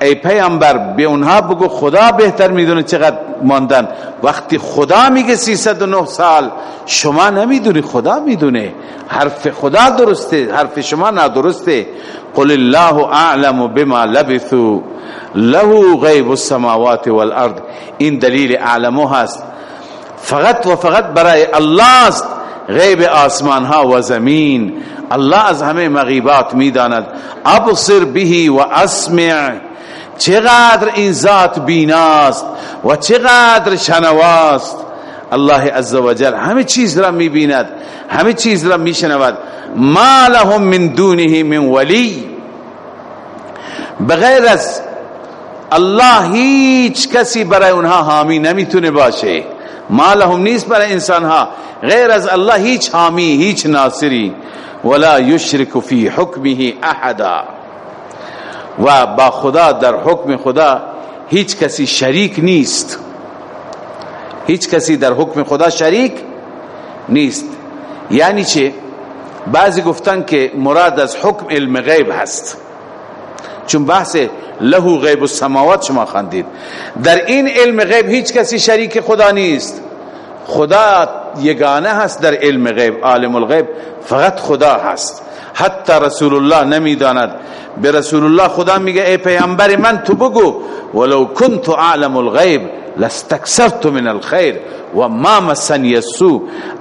ای پیامبر به اونها بگو خدا بهتر می‌دونه چقدر ماندن. وقتی خدا میگه 309 سال شما نمی‌دونی خدا می‌دونه. حرف خدا درسته حرف شما نادرسته. قل الله اعلم بما لبثوا. له غیب السماوات والارض. این دلیل اعلمو هست. فقط و فقط برای الله است. غیب آسمان ها و زمین. الله از همه مغیبات می‌داند. ابصر به و اسمع. چقدر این ذات بیناست و چقدر شنواست. الله عزوجل همه چیز را می‌بیند همه چیز را میشنود. ما لهم من دونه من ولی. بغیر از الله هیچ کسی برای اونها حامی نمی‌تونه باشه. ما لهم نیست برای انسان ها غیر از الله هیچ حامی هیچ ناصری. ولا یشرک فی حکمه احدا. و با خدا در حکم خدا هیچ کسی شریک نیست. هیچ کسی در حکم خدا شریک نیست. یعنی چه؟ بعضی گفتن که مراد از حکم علم غیب هست. چون بحث له غیب السماوات شما خواندید در این علم غیب هیچ کسی شریک خدا نیست. خدا یگانه هست در علم غیب عالم الغیب فقط خدا هست. حتی رسول الله نمی‌داند. به رسول الله خدا میگه ای پیامبر من تو بگو ولو كنت اعلم الغیب لستكثرت من الخير و ما مسنی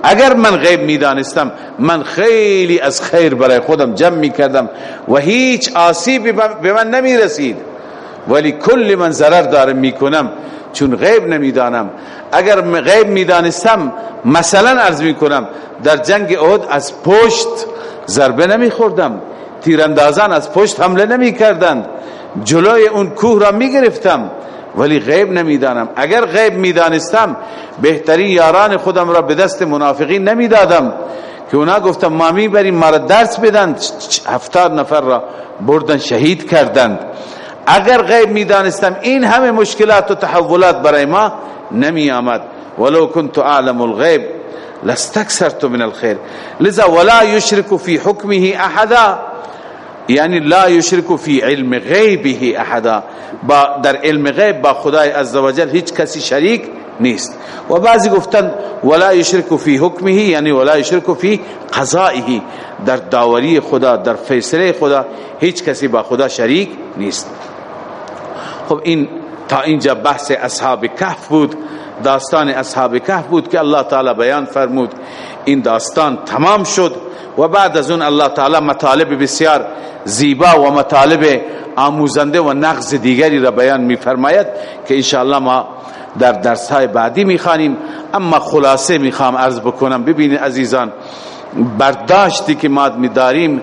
اگر من غیب می‌دانستم من خیلی از خیر برای خودم جمع می‌کردم و هیچ آسیبی به من نمی‌رسید. ولی کل من ضرر دارم می‌کنم چون غیب نمی‌دانم. اگر غیب می‌دانستم مثلا عرض می‌کنم در جنگ احد از پشت ضربه نمیخوردم. تیراندازان از پشت حمله نمی‌کردند. جلوی اون کوه را می‌گرفتم ولی غیب نمی‌دانم. اگر غیب می‌دانستم بهترین یاران خودم را به دست منافقین نمی‌دادم. که اونا گفتم ما می‌بریم ما را درس بدن. هفتاد نفر را بردن شهید کردند. اگر غیب می‌دانستم این همه مشکلات و تحولات برای ما نمی آمد ولو كنت اعلم الغیب لاستكثرت من الخير لذا ولا يشرك في حكمه احدا یعنی لا یشرک فی علم غیبه احدا. با در علم غیب با خدای عزوجل هیچ کسی شریک نیست. و بعضی گفتن ولا یشرک فی حکمه یعنی ولا یشرک فی قضائه. در داوری خدا در فیصله خدا هیچ کسی با خدا شریک نیست. خب این تا اینجا بحث اصحاب کهف بود داستان اصحاب کهف بود که الله تعالی بیان فرمود این داستان تمام شد و بعد از اون الله تعالی مطالب بسیار زیبا و مطالب آموزنده و نقض دیگری را بیان میفرماید که انشاءالله ما در درس های بعدی می‌خوانیم. اما خلاصه می‌خوام عرض بکنم ببینید عزیزان برداشتی که ما میداریم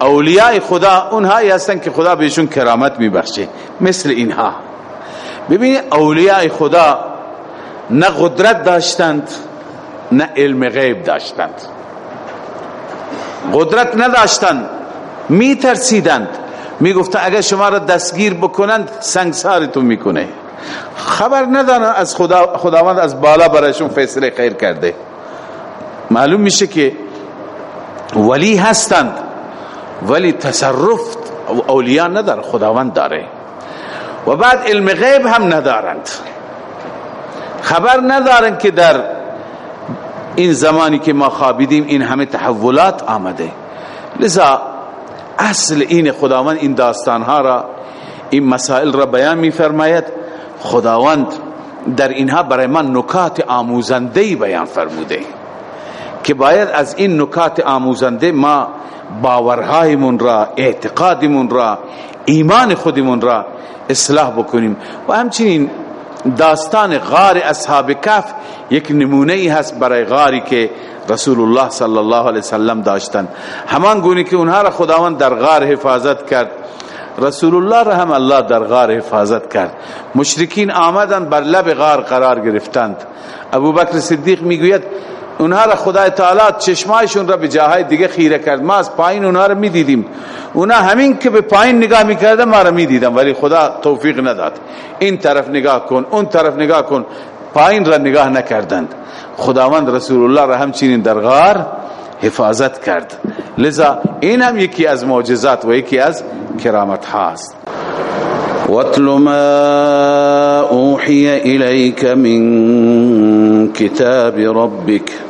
اولیاء خدا اونهایی هستن که خدا بهشون کرامت میبخشه. مثل اینها. ببینید اولیاء خدا نه قدرت داشتند نه علم غیب داشتند. قدرت نداشتند می ترسیدند می اگر شما را دستگیر بکنند سنگسارتون می‌کنه. خبر ندانه از خدا خداوند از بالا برایشون فیصله خیر کرده. معلوم میشه که ولی هستند. ولی تصرف اولیاء نداره خداوند داره. و بعد علم غیب هم ندارند. خبر ندارند که در این زمانی که ما خوابیدیم این همه تحولات آمده. لذا اصل این خداوند این داستانها را این مسائل را بیان می فرماید خداوند در اینها برای من نکات آموزنده بیان فرموده. که باید از این نکات آموزنده ما باورهایمون را اعتقادمون را ایمان خودمون را اصلاح بکنیم. و همچنین داستان غار اصحاب کف یک نمونه ای هست برای غاری که رسول الله صلی الله علیه وسلم داشتن. همان گونی که اونها را خداوند در غار حفاظت کرد. رسول الله را هم الله در غار حفاظت کرد. مشرکین آمدن بر لب غار قرار گرفتند. ابو بکر صدیق می‌گوید اونها را خدای تعالی چشمایشون را به جاهای دیگه خیره کرد. ما از پایین اونها را می‌دیدیم. اونها همین که به پایین نگاه می‌کردن ما را می‌دیدن ولی خدا توفیق نداد. این طرف نگاه کن اون طرف نگاه کن. پایین را نگاه نکردند. خداوند رسول الله را همچنین در غار حفاظت کرد. لذا این هم یکی از معجزات و یکی از کرامت هاست. واتل ما اوحی الیک من کتاب ربک.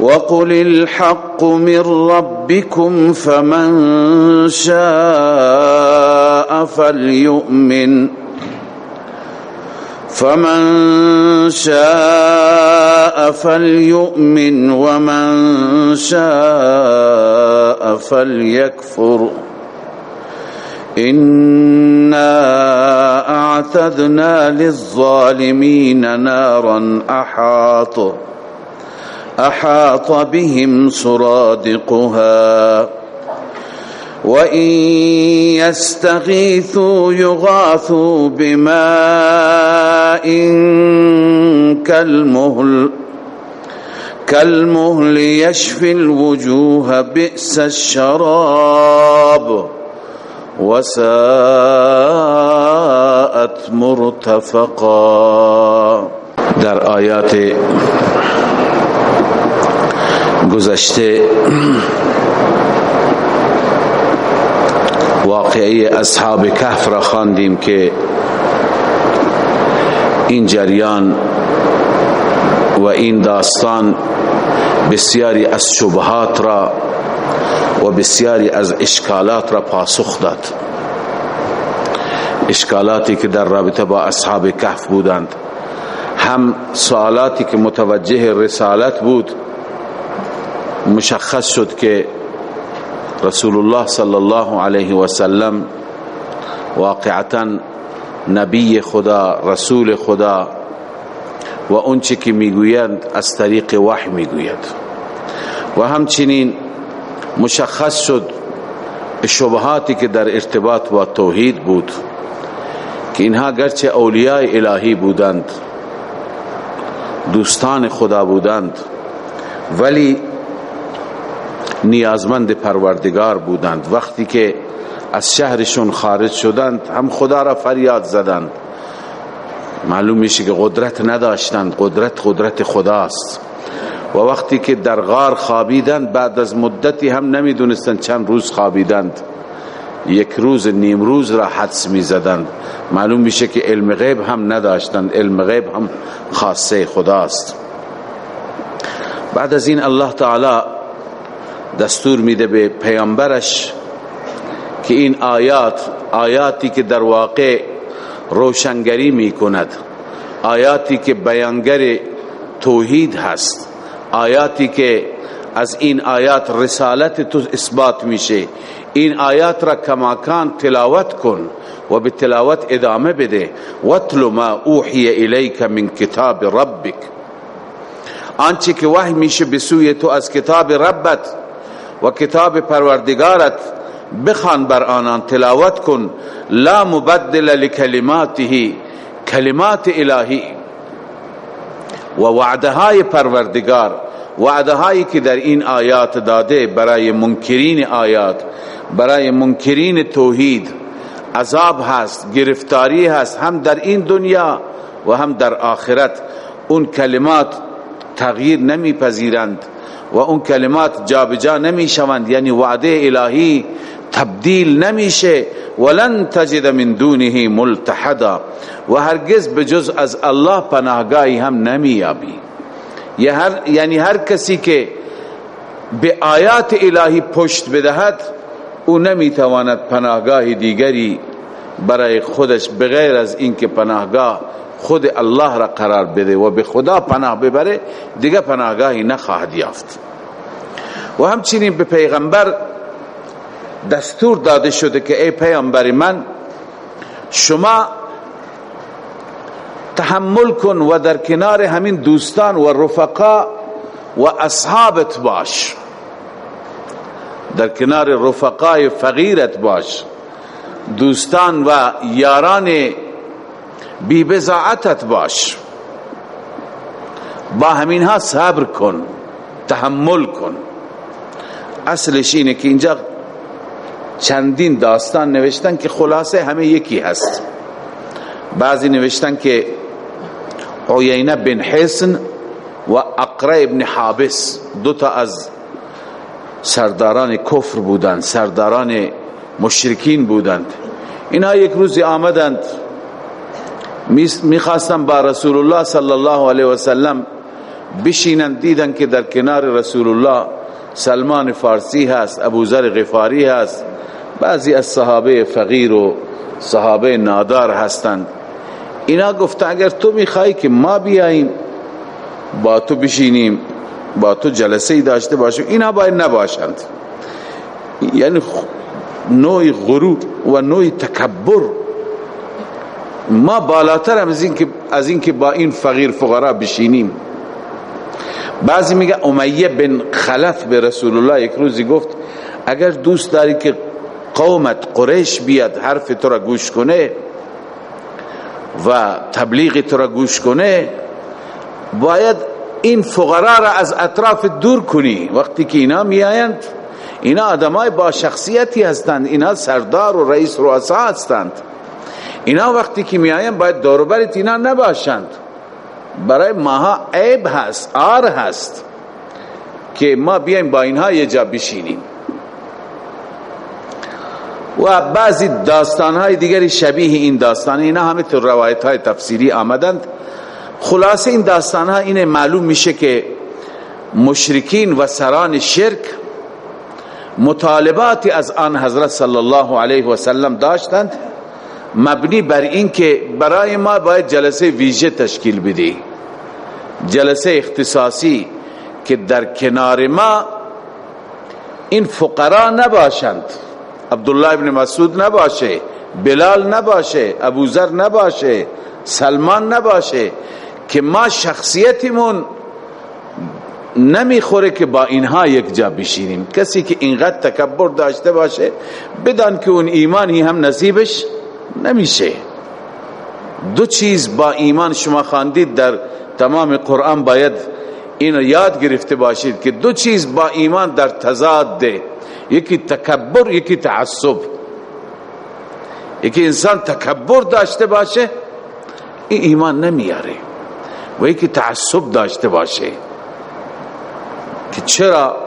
وقل الحق من ربكم فمن شاء فليؤمن فمن شاء فليؤمن ومن شاء فليكفر إنا أعتدنا للظالمين نارا أحاط أحاط بهم سرادقها. وإن يستغيثوا يغاثوا بماء كالمهل كالمهل يشفي الوجوه بئس الشراب. وساءت مرتفقا. در آیات گذشته واقعی اصحاب کهف را خواندیم که این جریان و این داستان بسیاری از شبهات را و بسیاری از اشکالات را پاسخ داد. اشکالاتی که در رابطه با اصحاب کهف بودند. هم سوالاتی که متوجه رسالت بود مشخص شد که رسول الله صلی الله علیه و سلم واقعتا نبی خدا رسول خدا و اون چی که می‌گویند از طریق وحی می‌گوید. و همچنین مشخص شد شبهاتی که در ارتباط با توحید بود که اینها گرچه اولیاء الهی بودند دوستان خدا بودند ولی نیازمند پروردگار بودند. وقتی که از شهرشون خارج شدند هم خدا را فریاد زدند. معلوم میشه که قدرت نداشتند. قدرت قدرت خداست. و وقتی که در غار خوابیدند بعد از مدتی هم نمی‌دونستند چند روز خوابیدند. یک روز نیم روز را حدس می زدند معلوم میشه که علم غیب هم نداشتند. علم غیب هم خاصه خداست. بعد از این الله تعالی دستور میده به پیامبرش که این آیات آیاتی که در واقع روشنگری می‌کند آیاتی که بیانگر توحید هست آیاتی که از این آیات رسالت تو اثبات میشه این آیات را کماکان تلاوت کن و به تلاوت ادامه بده. واتل ما اوحی الیک من کتاب ربک. آنچه که وحی میشه به سوی تو از کتاب ربت. و کتاب پروردگارت بخوان بر آنان تلاوت کن. لا مبدل لکلماته کلمات الهی. و وعدهای پروردگار وعدهایی که در این آیات داده برای منکرین آیات برای منکرین توحید عذاب هست گرفتاری هست هم در این دنیا و هم در آخرت. اون کلمات تغییر نمی پذیرند و اون کلمات جابجا نمی شوند یعنی وعده الهی تبدیل نمیشه. ولن تجد من دونه ملتحدا. و هرگز بجز از الله پناهگاهی هم نمیابی یعنی هر کسی که به آیات الهی پشت بدهد او نمی‌تواند پناهگاه دیگری برای خودش بغیر از اینکه پناهگاه خود الله را قرار بده و به خدا پناه ببره دیگه پناهگاهی نخواهد یافت. و همچنین به پیغمبر دستور داده شده که ای پیغمبر من شما تحمل کن و در کنار همین دوستان و رفقا و اصحابت باش. در کنار رفقای فقیرت باش. دوستان و یاران بی بزاعتت باش. با همینها صبر کن تحمل کن. اصلش اینه که اینجا چندین داستان نوشتن که خلاصه همه یکی هست. بعضی نوشتن که عیینه بن حسن و اقرع بن حابس دوتا از سرداران کفر بودند سرداران مشرکین بودند. اینها یک روزی آمدند می‌خواستن با رسول الله صلی الله علیه وسلم بشینند دیدن که در کنار رسول الله سلمان فارسی هست ابوذر غفاری هست. بعضی از صحابه فقیر و صحابه نادار هستند. اینا گفته اگر تو می‌خوای که ما بیاییم با تو بشینیم با تو جلسه ای داشته باشیم. اینا باید نباشند. یعنی نوع غرور و نوع تکبر ما بالاتر هم از این که با این فقیر فقرا بشینیم. بعضی میگه امیه بن خلف به رسول الله یک روزی گفت اگر دوست داری که قومت قریش بیاد حرف تو را گوش کنه و تبلیغ تو را گوش کنه باید این فقرا را از اطراف دور کنی. وقتی که اینا میآیند اینا آدمای با شخصیتی هستند اینا سردار و رئیس رؤسا هستند. اینا وقتی که میآیند باید دوروبرت اینا نباشند. برای ماها عیب هست آر هست که ما بیایم با اینها یه جا بشینیم. و بعضی داستان های دیگری شبیه این داستان اینا همه تو روایت های تفسیری آمدند. خلاصه این داستان ها اینه معلوم میشه که مشرکین و سران شرک مطالباتی از آن حضرت صلی الله علیه و سلم داشتند. مبنی بر این که برای ما باید جلسه ویژه تشکیل بدی. جلسه اختصاصی که در کنار ما این فقرا نباشند. عبدالله ابن مسعود نباشه بلال نباشه ابوذر نباشه سلمان نباشه که ما شخصیتمون نمی‌خوره که با اینها یک جا بشینیم. کسی که اینقدر تکبر داشته باشه بدان که اون ایمانی هم نصیبش نمیشه. دو چیز با ایمان شما خواندید در تمام قرآن باید اینو یاد گرفته باشید که دو چیز با ایمان در تضاد ده. یکی تکبر یکی تعصب. یکی انسان تکبر داشته باشه این ایمان نمیاره. و یکی تعصب داشته باشه. که چرا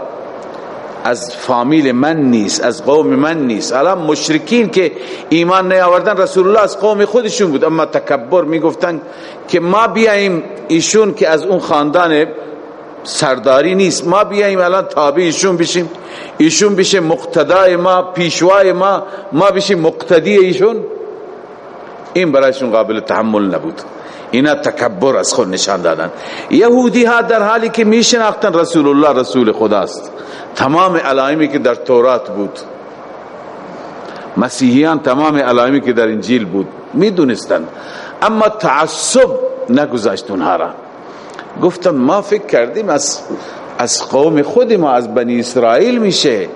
از فامیل من نیست از قوم من نیست. الان مشرکین که ایمان نیاوردن رسول الله از قوم خودشون بود. اما تکبر می‌گفتن که ما بیاییم ایشون که از اون خاندان سرداری نیست. ما بیاییم الان تابع ایشون بشیم. ایشون بشه مقتدای ما پیشوای ما. ما بشیم مقتدی ایشون. این برایشون قابل تحمل نبود. اینا تکبر از خود نشان دادن. یهودی ها در حالی که میشناختن رسول الله رسول خداست. تمام علائمی که در تورات بود. مسیحیان تمام علائمی که در انجیل بود. می‌دونستن. اما تعصب نگذاشت اونها را. گفتن ما فکر کردیم از از قوم خود ما از بنی اسرائیل میشه.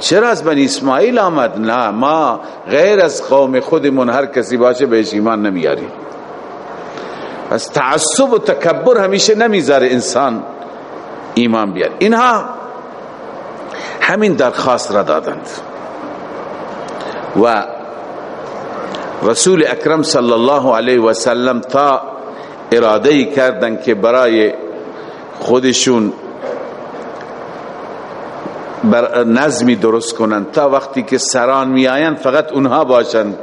چرا از بنی اسماعیل آمد؟ نه ما غیر از قوم خودمون هر کسی باشه بهش ایمان نمیاریم. از تعصب و تکبر همیشه نمی‌ذاره انسان ایمان بیار اینها همین درخواست را دادند. و رسول اکرم صلی الله علیه و سلم تا اراده کردند که برای خودشون بر نظمی درست کنند. تا وقتی که سران میآیند فقط اونها باشند.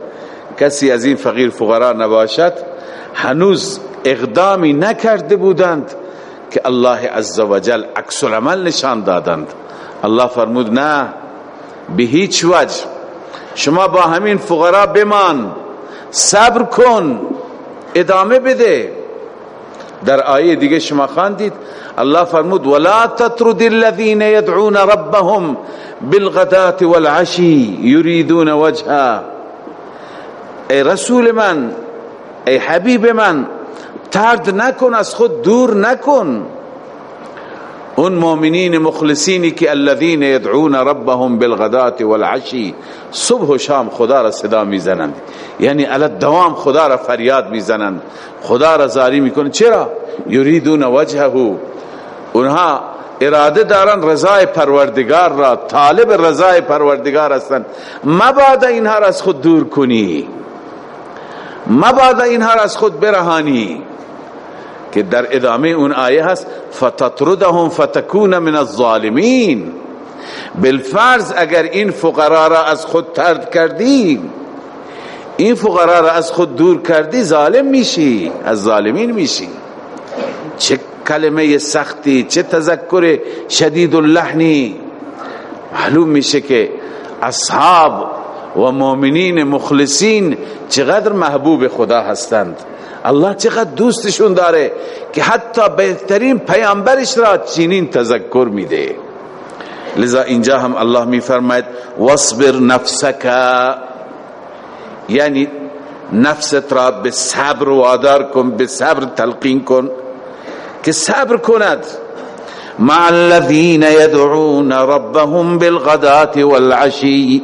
کسی از این فقیر فقرا نباشد هنوز اقدامی نکرده بودند که الله عزوجل عکس العمل نشان دادند. الله فرمود نه به هیچ وجه. شما با همین فقرا بمان صبر کن ادامه بده. در آیه دیگه شما خواندید الله فرمود ولا تطرد الذين يدعون ربهم بالغداة والعشي يريدون وجهه ای رسول من ای حبیب من ترد نکن از خود دور نکن. اون مؤمنین مخلصینی که الذين يدعون ربهم بالغداة والعشي صبح و شام خدا را صدا می‌زنند. یعنی علی دوام خدا را فریاد می‌زنند. خدا را زاری می‌کنند. چرا؟ یریدون وجهه. اونها اراده دارن رضای پروردگار را طالب رضای پروردگار هستند مبادا اینها را از خود دور کنی. مبادا اینها را از خود برهانی. که در ادامه اون آیه هست فتطردهم فتکون من الظالمین. بالفرض اگر این فقرا را از خود ترد کردیم این فقرا را از خود دور کردی ظالم میشی از ظالمین میشی. چه کلمه سختی چه تذکر شدید اللحنی. معلوم میشه که اصحاب و مؤمنین مخلصین چقدر محبوب خدا هستند. الله چقدر دوستشون داره که حتی بهترین پیامبرش را چنین تذکر میده. لذا اینجا هم الله میفرماید واصبر نفسک. یعنی نفست را به صبر وادار کن به صبر تلقین کن که صبر کند. مع الذين يدعون ربهم بالغداة والعشي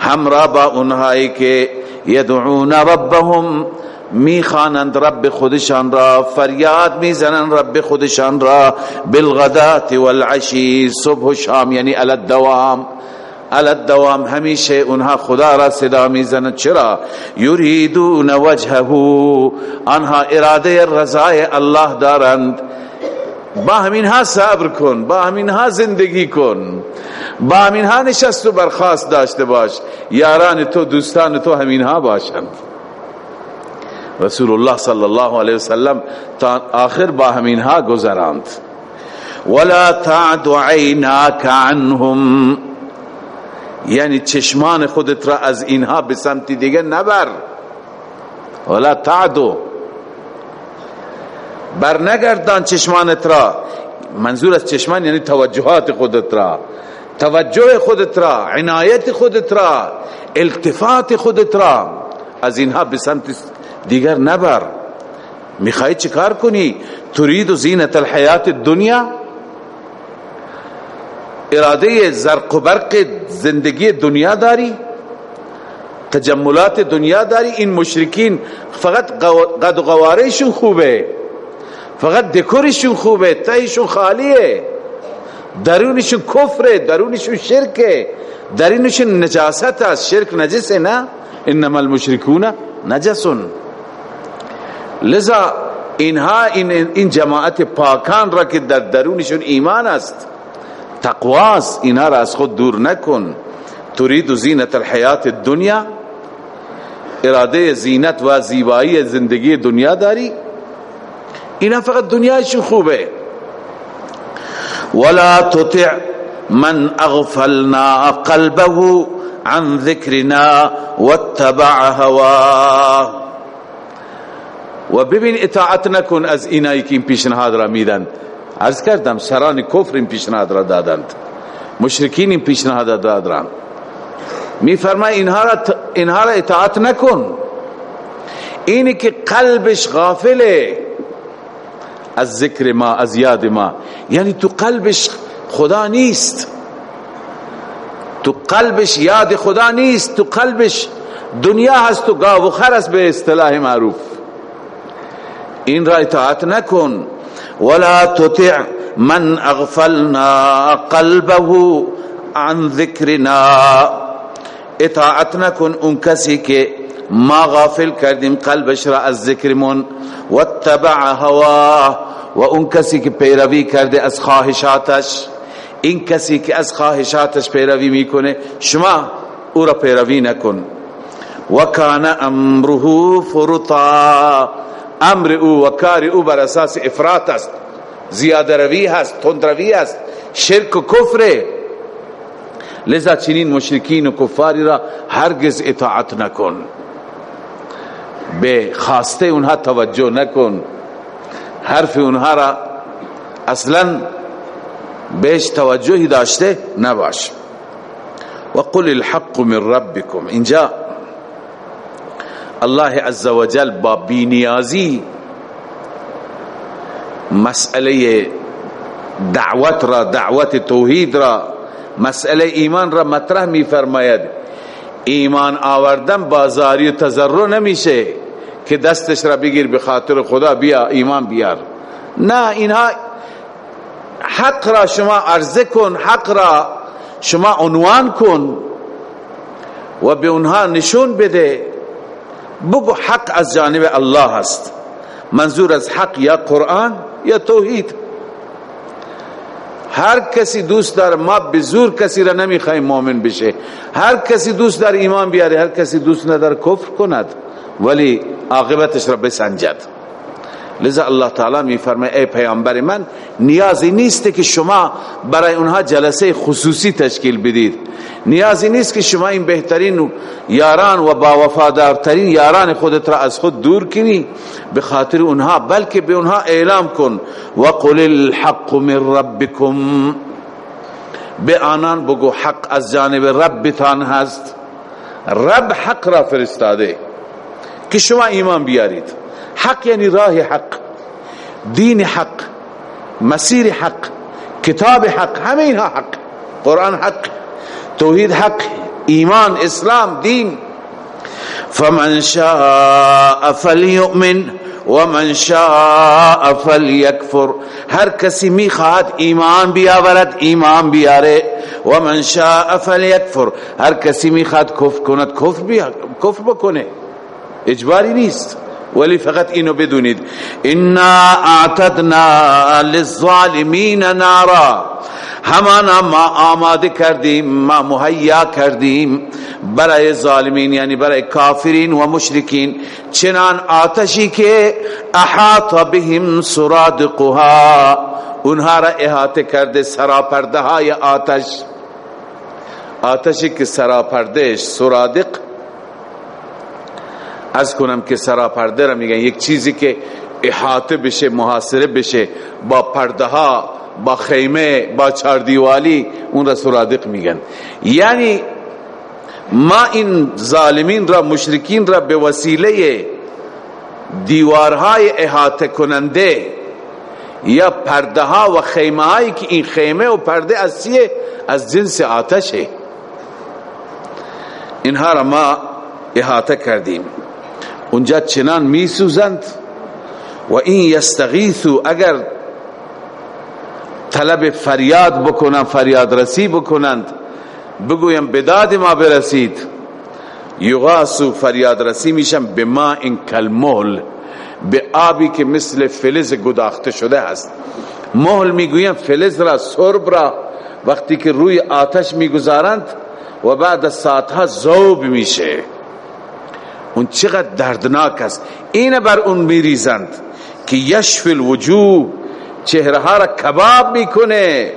همراه با اونهایی که یدعون ربهم می‌خوانند رب خودشان را فریاد می‌زنند رب خودشان را بالغدات والعشی صبح و شام یعنی علی الدوام علی الدوام همیشه اونها خدا را صدا می‌زنند. چرا؟ یریدون وجهه آنها اراده رضای الله دارند. با همینها صبر کن با همینها زندگی کن. با همینها نشست و برخواست داشته باش. یاران تو دوستان تو همینها باشند. رسول الله صلی الله علیه وسلم تا آخر با همینها گذراند ولا تعد عیناک عنهم یعنی چشمان خودت را از اینها به سمت دیگه نبر ولا تعدو بر نگردان چشمانت را منظور از چشمان یعنی توجهات خودت را توجه خودت را عنایت خودت را التفات خودت را از اینها به سمت دیگر نبر. می‌خوای چیکار کنی؟ ترید و زینت الحیات دنیا اراده زرق و برق زندگی دنیا داری؟ تجملات دنیا داری؟ این مشرکین فقط قد قوارشون خوبه. فقط دکورشون خوبه تایشون خالیه. درونشون کفره درونشون شرکه. درونشون نجاست است شرک نجسه نه؟ انما المشرکون نجسون. لذا اینها این, این جماعت پاکان را که در درونشون ایمان است تقواست. اینها را از خود دور نکن. ترید زینت الحیات دنیا اراده زینت و زیبایی زندگی دنیا داری. اینا فقط دنیایشون خوبه. ولا تطع من اغفلنا قلبه عن ذكرنا واتبع هواه. و ببین اطاعت نکن از اینایی که این پیشنهاد را میدن. عرض کردم سران کفر این پیشنهاد را دادند مشرکین این پیشنهاد دادند می فرمای اینها را, اینها را اطاعت نکن. اینی که قلبش غافله از ذکر ما از یاد ما. یعنی تو قلبش خدا نیست. تو قلبش یاد خدا نیست. تو قلبش دنیا هست و گاو خر است به اصطلاح معروف. این را اطاعت نکن. ولا تطع من اغفلنا قلبه عن ذکرنا. اطاعت نکن اون کسی که ما غافل کردیم قلبش را از ذکرمون. واتبع هواه و اون کسی که پیروی کرده از خواهشاتش. این کسی که از خواهشاتش پیروی می‌کنه شما او را پیروی نکن. و کان امره فرطا امر او و کار او بر اساس افراط است زیاده روی هست تندروی است شرک و کفر لذا چنین مشرکین و کفاری را هرگز اطاعت نکن. به خواسته اونها توجه نکن. حرف اونها را اصلا بهش توجهی داشته نباش. و قل الحق من ربكم اینجا الله عز وجل با بینیازی مسئله دعوت را دعوت توحید را مسئله ایمان را مطرح می فرماید ایمان آوردن بازاری و تذرر نمیشه که دستش را بگیر به خاطر خدا بیا ایمان بیار. نه اینها حق را شما عرضه کن حق را شما عنوان کن و به اونها نشون بده. بگو حق از جانب الله است. منظور از حق یا قرآن یا توحید. هر کسی دوست داره ما به زور کسی را نمی‌خوایم مؤمن بشه. هر کسی دوست داره ایمان بیاره هر کسی دوست نداره کفر کند. ولی عاقبتش را بسنجد. لذا الله تعالی می فرماید ای پیامبر من نیازی نیست که شما برای اونها جلسه خصوصی تشکیل بدید. نیازی نیست که شما این بهترین یاران و با وفادارترین یاران خودت را از خود دور کنی به خاطر اونها بلکه به اونها اعلام کن. وقل الحق من ربکم. به آنان بگو حق از جانب ربتان هست. رب حق را فرستاده. که شما ایمان بیارید. حق یعنی راه حق دین حق مسیر حق کتاب حق همه اینها حق قرآن حق توحید حق ایمان إسلام دین فمن شاء فلیؤمن ومن شاء فلیکفر هر کسی میخواد ایمان بیاورد ایمان بیاره. ومن شاء فلیکفر هر کسی میخواد کفر کند کفر بیا کفر بکنه. اجباری نیست. ولی فقط اینو بدونید. انا اعتدنا للظالمین نارا. همانا ما آماده کردیم ما مهیا کردیم برای ظالمین یعنی برای کافرین و مشرکین. چنان آتشی که احاط بهم سرادقها. اونها را احاطه کرده سراپرده های آتش. آتشی که سراپردهش سرادق از کنم که سراپرده را میگن. یک چیزی که احاطه بشه محاصره بشه با پرده ها با خیمه با چاردیوالی اون را سرادق میگن. یعنی ما این ظالمین را مشرکین را به وسیله دیوارهای احاطه کننده یا پرده ها و خیمه هایی که این خیمه و پرده از از جنس آتشه. اینها را ما احاطه کردیم. اونجا چنان می سوزند و این یستغیثو اگر طلب فریاد بکنن فریاد رسی بکنند بگویم بداد ما برسید. یغاسو فریاد رسی میشن به ما این کلمول به آبی که مثل فلز گداخته شده است. مهل می‌گویم فلز را سرب را وقتی که روی آتش می‌گذارند و بعد از ساعتها زوب میشه. اون چقدر دردناک است. این بر اون میریزند که یشف الوجوه چهره ها را کباب می‌کنه.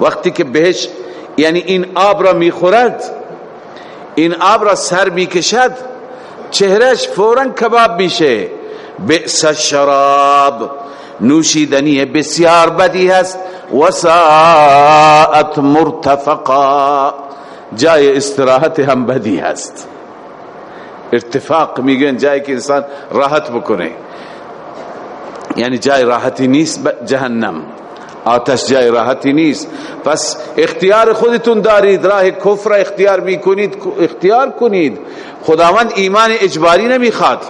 وقتی که بهش یعنی این آب را می‌خورد این آب را سر می‌کشد چهرش فورا کباب میشه. بئس الشراب نوشیدنی بسیار بدی هست. وساعت مرتفقا جای استراحت هم بدی هست. ارتفاق میگن جایی که انسان راحت بکنه. یعنی جای راحتی نیست جهنم. آتش جای راحتی نیست. پس اختیار خودتون دارید. راه کفر اختیار می‌کنید اختیار کنید. خداوند ایمان اجباری نمی‌خواد.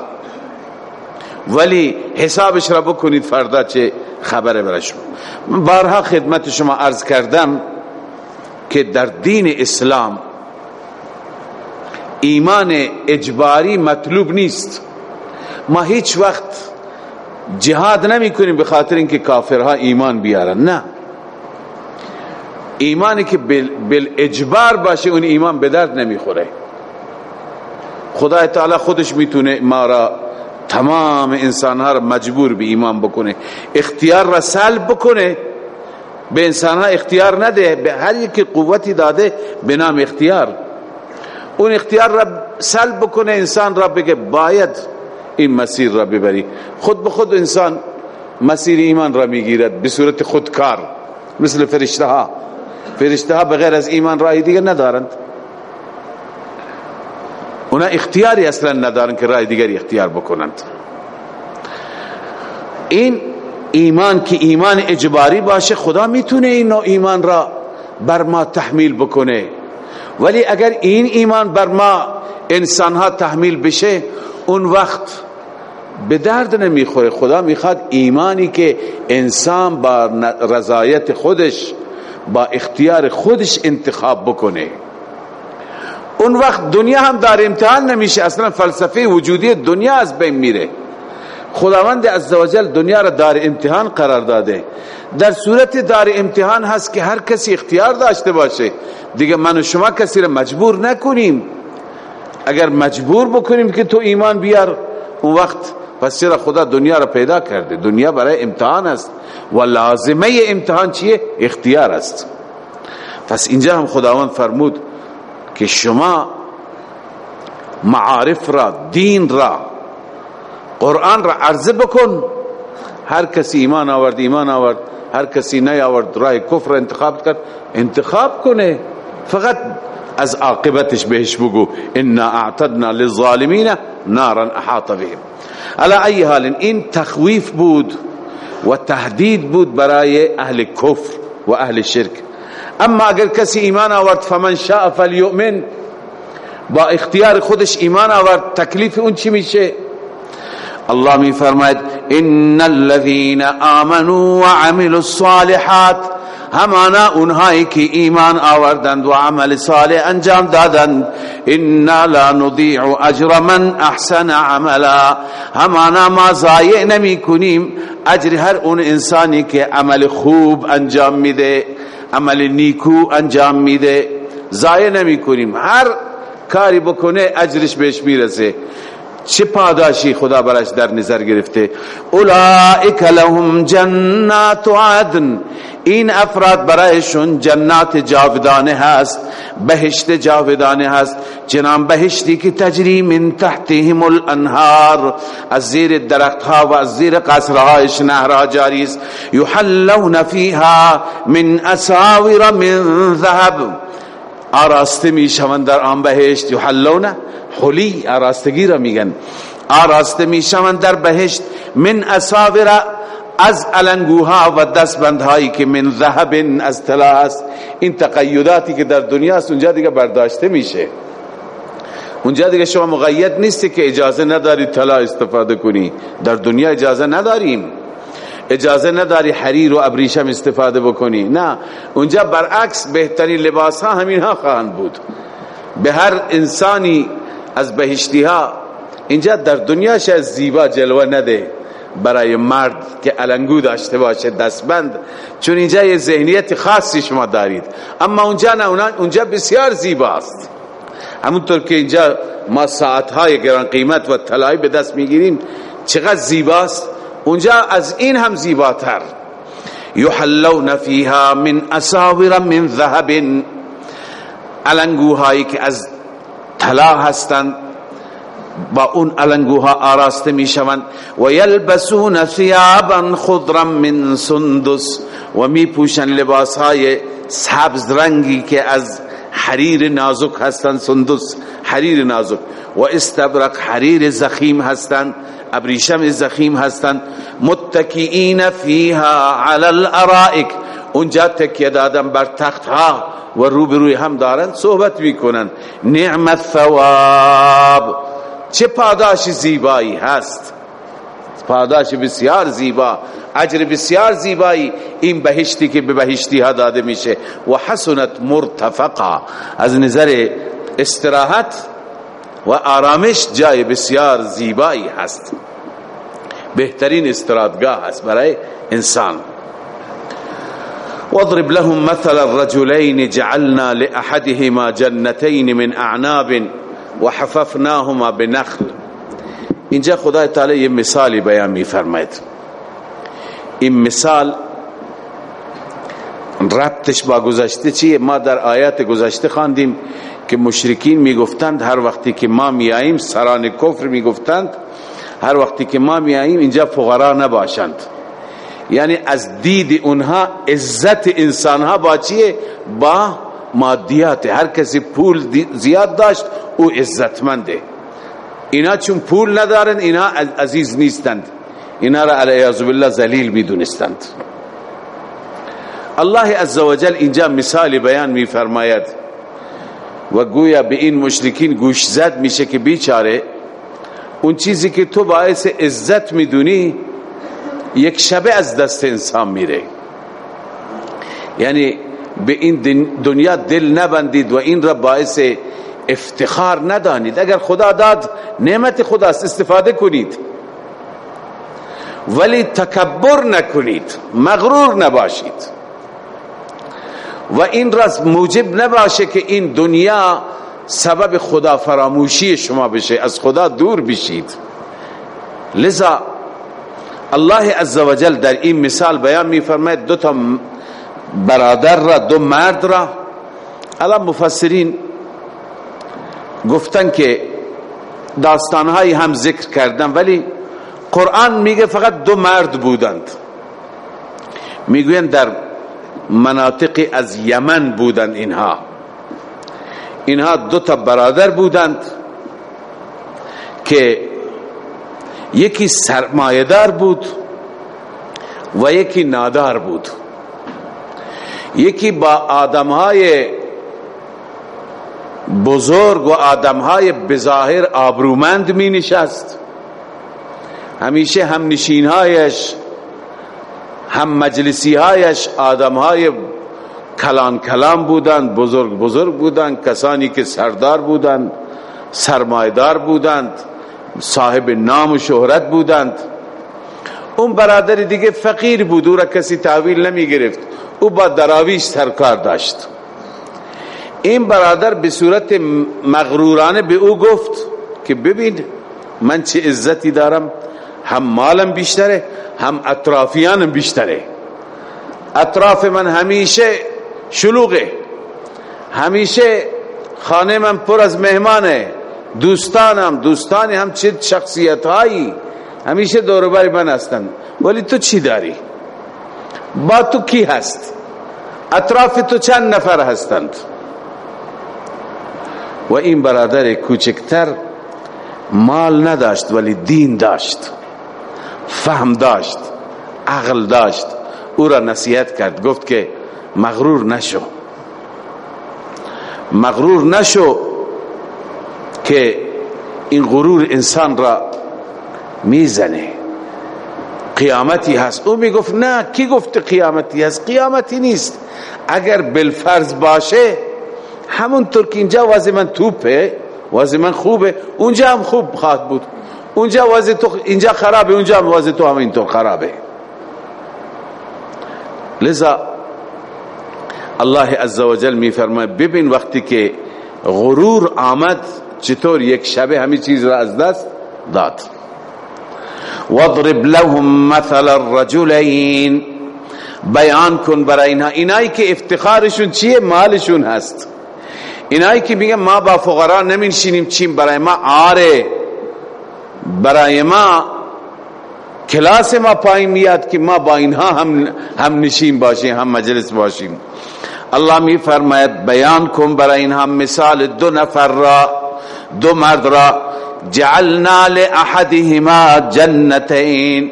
ولی حسابش را بکنید فردا چه خبره برشون بارها خدمت شما عرض کردم که در دین اسلام ایمان اجباری مطلوب نیست. ما هیچ وقت جهاد نمی کنیم به خاطر اینکه کافرها ایمان بیارن. نه. ایمانی که بل اجبار باشه اون ایمان به درد نمی‌خوره خدا تعالی خودش می‌تونه ما را تمام انسانها را مجبور به ایمان بکنه. اختیار را سلب بکنه. به انسانها اختیار نده. به هر یکی قوتی داده به نام اختیار. اون اختیار را سلب بکنه انسان را بگه باید این مسیر را ببری. خود به خود انسان مسیر ایمان را می‌گیرد به صورت خودکار مثل فرشته ها فرشته ها بغیر از ایمان راهی دیگر ندارند. اونا اختیاری اصلا ندارند که راه دیگری اختیار بکنند. این ایمان که ایمان اجباری باشه خدا می‌تونه این نوع ایمان را بر ما تحمیل بکنه. ولی اگر این ایمان بر ما انسان ها تحمیل بشه اون وقت به درد نمی‌خوره. خدا می‌خواد ایمانی که انسان با رضایت خودش با اختیار خودش انتخاب بکنه. اون وقت دنیا هم دار امتحان نمیشه. اصلا فلسفه وجودی دنیا از بین میره. خداوند عزوجل دنیا را دار امتحان قرار داده. در صورت دار امتحان هست که هر کسی اختیار داشته باشه. دیگه من و شما کسی را مجبور نکنیم. اگر مجبور بکنیم که تو ایمان بیار اون وقت پس چرا خدا دنیا را پیدا کرده؟ دنیا برای امتحان است. و لازمه امتحان چیه؟ اختیار است. پس اینجا هم خداوند فرمود که شما معارف را دین را قرآن را عرضه بکن. هر کسی ایمان آورد ایمان آورد. هر کسی نیاورد راه کفر انتخاب کرد انتخاب کنه. فقط از عاقبتش بهش بگو. انا اعتدنا للظالمین نارا احاط بهم. على ای حال این تخویف بود و تهدید بود برای اهل کفر و اهل شرک. اما اگر کسی ایمان آورد فمن شاء فلیؤمن. با اختیار خودش ایمان آورد تکلیف اون چی میشه؟ الله می فرماید ان الذين امنوا وعملوا الصالحات همانا اونهایی که ایمان آوردند و عمل صالح انجام دادند. انا لا نضيع اجر من احسن عملا همانا ما ضایع نمی کنیم اجر هر اون انسانی که عمل خوب انجام میده عمل نیکو انجام میده. ضایع نمی کنیم هر کاری بکنه اجرش بهش می‌رسه. چه پاداشی خدا برش در نظر گرفته؟ اولئک لهم جنات عدن. این افراد برایشون جنات جاودانه هست بهشت جاودانه هست. جنان بهشتی که تجری من تحتهم الانهار. از زیر درختها و از زیر قصرهایش نهرها جاری است. یحلون فیها من اساور من ذهب. آراسته می شوند در آن بهشت یحلون. حلی آراستگی را میگن. آراسته می شوند در بهشت من اساور از علنگوها و دستبندهایی که من ذهب از طلا است. این تقیداتی که در دنیا است اونجا دیگه برداشته میشه. اونجا دیگه شما مقید نیستی که اجازه نداری طلا استفاده کنی. در دنیا اجازه نداریم. اجازه نداری حریر و ابریشم استفاده بکنی. نه اونجا برعکس بهترین لباس ها همین ها خواهند بود. به هر انسانی از بهشتی ها اینجا در دنیا شاید زیبا جلوه نده. برای مرد که علنگو داشته باشه دستبند چون اینجا یه ذهنیت خاصی شما دارید. اما اونجا نه اونجا بسیار زیباست. همونطور که اینجا ما ساعتهای گران قیمت و طلایی به دست می‌گیریم چقدر زیباست. اونجا از این هم زیباتر. یحلون فیها من اساور من ذهب. علنگوهایی که از طلا هستند با اون علنگوها آراسته می شوند و یلبسون ثیابا خضرا من سندس. و می پوشن لباس های سبز رنگی که از حریر نازک هستند سندس حریر نازک. و استبرق حریر زخیم هستند. ابریشم زخیم هستند. متکئین فیها علی الارائک. اونجا تکیه دادن بر تخت ها و روبروی هم دارن صحبت می‌کنن. نعم الثواب چه پاداش زیبایی هست. پاداش بسیار زیبا. اجر بسیار زیبایی. این بهشتی که به بهشتی ها داده میشه. و حسنت مرتفقا. از نظر استراحت و آرامش جای بسیار زیبایی هست. بهترین استرادگاه هست برای انسان. واضرب لهم مثل الرجلين جعلنا لأحدهما جنتين من اعناب وحففناهما بنخل. اینجا خدا تعالی یه مثالی بیان می فرماید این مثال ربطش با گذشته چیه؟ ما در آیات گذشته خواندیم که مشرکین می‌گفتند هر وقتی که ما میاییم سران کفر می‌گفتند هر وقتی که ما میاییم اینجا فقرا نباشند. یعنی از دید اونها عزت انسانها با چیه؟ با مادیات هر کسی پول زیاد داشت او عزتمنده. اینا چون پول ندارن اینا عزیز نیستند. اینا را علیه بالله ذلیل می‌دونستند. الله عزوجل اینجا مثالی بیان میفرماید. و گویا به این مشرکین گوش زد میشه که بیچاره اون چیزی که تو باعث عزت می‌دونی یک شبه از دست انسان میره. یعنی به این دنیا دل نبندید و این را باعث افتخار ندانید. اگر خدا داد نعمت خداست استفاده کنید. ولی تکبر نکنید مغرور نباشید. و این رس موجب نباشه که این دنیا سبب خدا فراموشی شما بشه از خدا دور بشید. لذا الله عزوجل در این مثال بیان میفرماید دو تا برادر را دو مرد را. الان مفسرین گفتن که داستانهایی هم ذکر کردن ولی قرآن میگه فقط دو مرد بودند. می‌گوین در مناطق از یمن بودند اینها. اینها دو تا برادر بودند که یکی سرمایدار بود و یکی نادار بود. یکی با آدمهای بزرگ و آدمهای بظاهر آبرومند می نشست همیشه هم نشینهایش هم مجلسی هایش آدم های کلان کلام بودند بزرگ بزرگ بودند کسانی که سردار بودند سرمایدار بودند صاحب نام و شهرت بودند. اون برادر دیگه فقیر بود او را کسی تحویل نمی گرفت. او با دراویش سرکار داشت. این برادر به صورت مغرورانه به او گفت که ببین من چه عزتی دارم؟ هم مالم بیشتره هم اطرافیانم بیشتره. اطراف من همیشه شلوغه. همیشه خانه من پر از مهمانه. دوستانم دوستانی هم چه شخصیت هایی همیشه دوروبر من هستند ولی تو چی داری؟ با تو کی هست؟ اطراف تو چند نفر هستند؟ و این برادر کوچکتر مال نداشت ولی دین داشت. فهم داشت عقل داشت. او را نصیحت کرد گفت که مغرور نشو. مغرور نشو که این غرور انسان را می‌زنه. قیامتی هست. او می‌گفت نه کی گفت قیامتی هست؟ قیامتی نیست. اگر بالفرض باشه همونطور که اینجا وضع من توپه وضع من خوبه. اونجا هم خوب خواهد بود. اونجا وضع تو اینجا خرابه اونجا هم وضع تو هم اینطور خرابه. لذا الله عزوجل فرماید ببین وقتی که غرور آمد چطور یک شبه همین چیز را از دست داد. واضرب لهم مثل الرجلین. بیان کن برای اینها. اینایی که افتخارشون چیه؟ مالشون هست. اینایی که میگن ما با فقرا نمیشینیم چیم برای ما؟ آره. برای ما کلاس ما پایین میاد که ما با اینها هم, هم نشین باشیم هم مجلس باشیم. الله می فرماید بیان کن برای اینها مثال دو نفر را دو مرد را. جعلنا لاحدهما جنتین.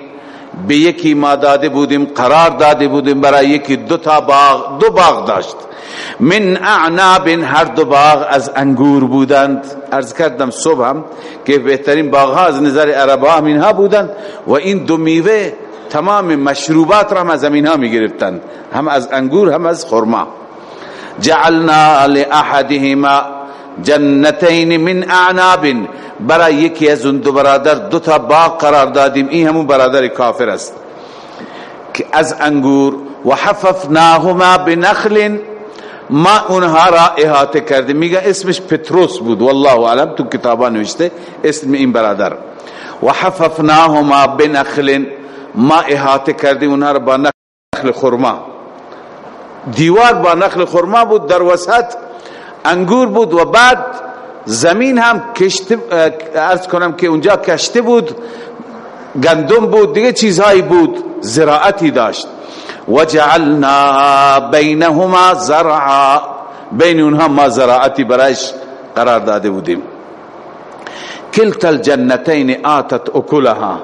به یکی ما داده بودیم قرار داده بودیم برای یکی دو تا باغ دو باغ داشت. من اعناب هر دو باغ از انگور بودند. ارز کردم صبح هم که بهترین باغ ها از نظر عرب ها بودند و این دو میوه تمام مشروبات را هم از ها می گرفتند هم از انگور هم از خرما. جعلنا لاحدهما جنتین من اعناب برای یکی از اون دو برادر دو تا باغ قرار دادیم. این همون برادر کافر است. که از انگور. و حففناهما بنخل. ما اونها را احاطه کردیم میگه اسمش پتروس بود. والله علم تو کتابا نوشته اسم این برادر. و حففناهما بنخل. ما احاطه کردیم اونها را با نخل خرما. دیوار با نخل خرما بود در وسط. انگور بود و بعد زمین هم کشته ارز کنم که اونجا کشته بود. گندم بود. دیگه چیزهایی بود. زراعتی داشت. وجعلنا بینهما زرعا. بین اونها ما زراعتی برایش قرار داده بودیم. کلت الجنتین آتت اکلها.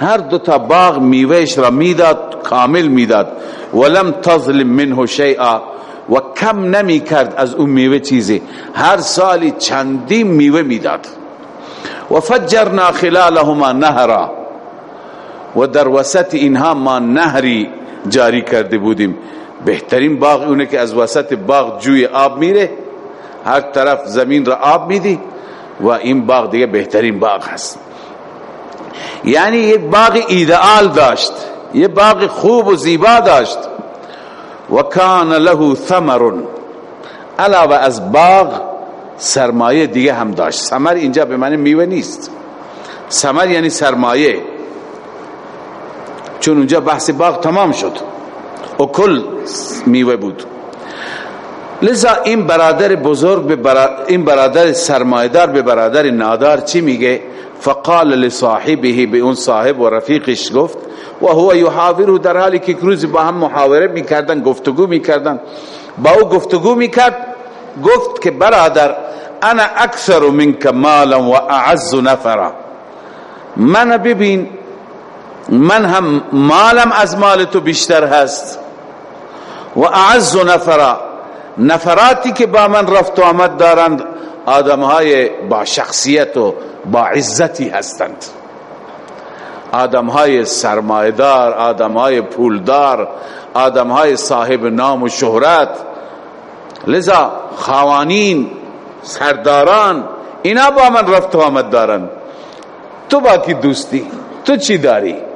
هر دو تا باغ میوهش را می‌داد کامل می‌داد. ولم تظلم منه شیئا. و کم نمی کرد از اون میوه چیزی. هر سالی چندی میوه می‌داد. و فجرنا خلالهما نهرا. و در وسط اینها ما نهری. جاری کرده بودیم. بهترین باغ اونه که از وسط باغ جوی آب میره. هر طرف زمین را آب میدی و این باغ دیگه بهترین باغ هست. یعنی یک باغ ایدئال داشت یه باغ خوب و زیبا داشت. و کان له ثمر علاوه از باغ سرمایه دیگه هم داشت. ثمر اینجا به معنی میوه نیست. ثمر یعنی سرمایه. چون اونجا بحث باغ تمام شد و کل میوه بود. لذا این برادر بزرگ به این برادر سرمایدار به برادر نادار چی میگه؟ فقال لصاحبه به اون صاحب و رفیقش گفت و هو یحاوره در حالی که روز با هم محاوره می‌کردن گفتگو می‌کردن. با او گفتگو می‌کرد گفت که برادر انا اکثر منک مالا و اعز نفرا. من ببین من هم مالم از مال تو بیشتر هست. و اعز نفرا. نفراتی که با من رفت و آمد دارند آدمهای با شخصیت و با عزتی هستند. آدمهای سرمایدار آدمهای پولدار آدمهای صاحب نام و شهرت. لذا خوانین سرداران اینا با من رفت و آمد دارند. تو با کی دوستی؟ تو چی داری؟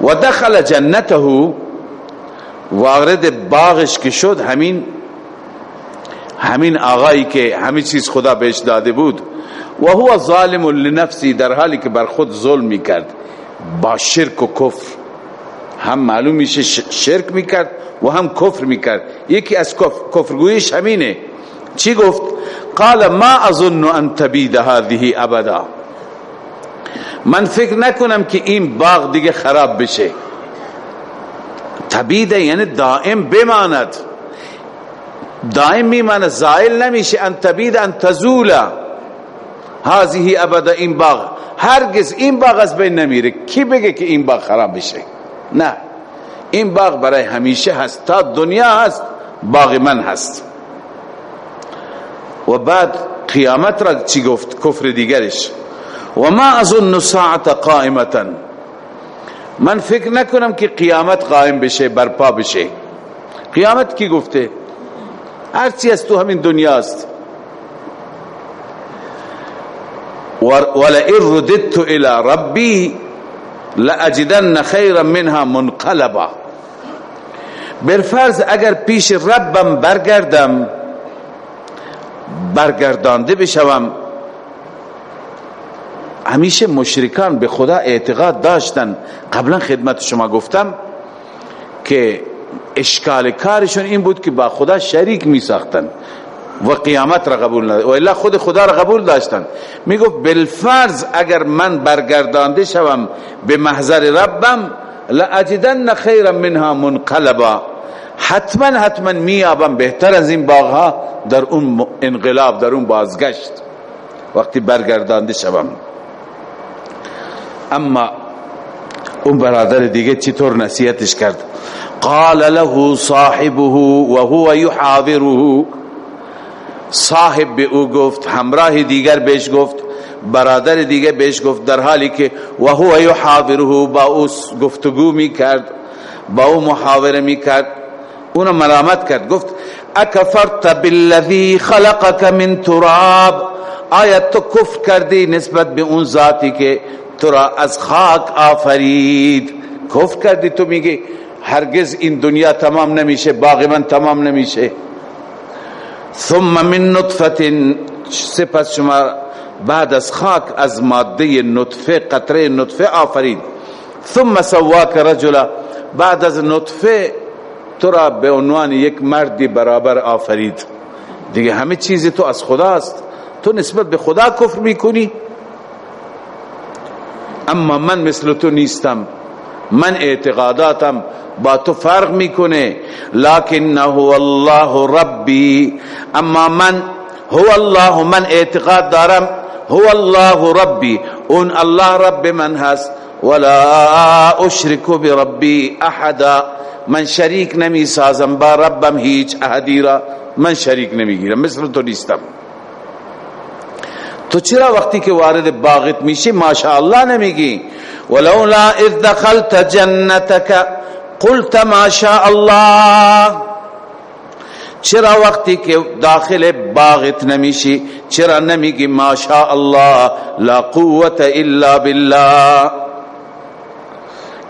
و دخل جنته وارد باغش که شد همین همین آقایی که همه چیز خدا بهش داده بود. و هو ظالم لنفسی در حالی که بر خود ظلم می‌کرد. با شرک و کفر هم معلوم میشه شرک می‌کرد و هم کفر می‌کرد. یکی از کفر کفرگویش همینه. چی گفت؟ قال ما اظن ان تبید هذه ابدا. من فکر نکنم که این باغ دیگه خراب بشه. تبیده یعنی دائم بماند. دائم میماند زائل نمیشه. ان تبید ان تزولا هذه ابدا این باغ. هرگز این باغ از بین نمیره. کی بگه که این باغ خراب بشه؟ نه. این باغ برای همیشه هست. تا دنیا هست باغ من هست. و بعد قیامت را چی گفت؟ کفر دیگرش. و ما اظن ساعت قائمتا من فکر نکنم که قیامت قائم بشه برپا بشه. قیامت کی گفته؟ هرچی از تو همین دنیاست. ولئن رددت الى ربی لاجدن خیرا منها منقلبا. بالفرض اگر پیش ربم برگردم برگردانده بشوم. همیشه مشرکان به خدا اعتقاد داشتن. قبلا خدمت شما گفتم که اشکال کارشون این بود که با خدا شریک می ساختن و قیامت را قبول نداشتن و الا خود خدا را قبول داشتن. می‌گفت بالفرض اگر من برگردانده شوم به محضر ربم لاجدن خیرا منها منقلبا. حتما حتما میابم بهتر از این باغها در اون انقلاب در اون بازگشت. وقتی برگردانده شوم. اما اون برادر دیگه چطور نصیحتش کرد؟ قال له صاحبه وهو يحاضره صاحب به او گفت همراه دیگر بهش گفت برادر دیگه بهش گفت در حالی که و هو با او گفتگو می کرد با او محاوره می کرد اونو ملامت کرد. گفت اکفرت بالذی خلقك من تراب. آیا تو کفر کردی نسبت به اون ذاتی که تو را از خاک آفرید. کفر کردی تو میگی هرگز این دنیا تمام نمیشه باقی من تمام نمیشه. ثم من نطفه سپس شما بعد از خاک از ماده نطفه قطره نطفه آفرید. ثم سواک رجلا بعد از نطفه تو را به عنوان یک مردی برابر آفرید. دیگه همه چیز تو از خداست. تو نسبت به خدا کفر می‌کنی. اما من مثل تو نیستم. من اعتقاداتم با تو فرق می‌کنه. لكن هو الله ربی. اما من هو الله من اعتقاد دارم. هو الله ربی. اون الله رب من هست. ولا اشرك بربی احدا. من شریک نمی سازم با ربم هیچ احدی را من شریک نمی‌گیرم. مثل تو نیستم. تو چرا وقتی که وارد باغت میشی ماشاءالله نمیگی؟ ولولا اذ دخلت جنتك قلت ما شاء الله چرا وقتی که داخل باغت نمیشی چرا نمیگی ما شاء الله لا قوت الا بالله؟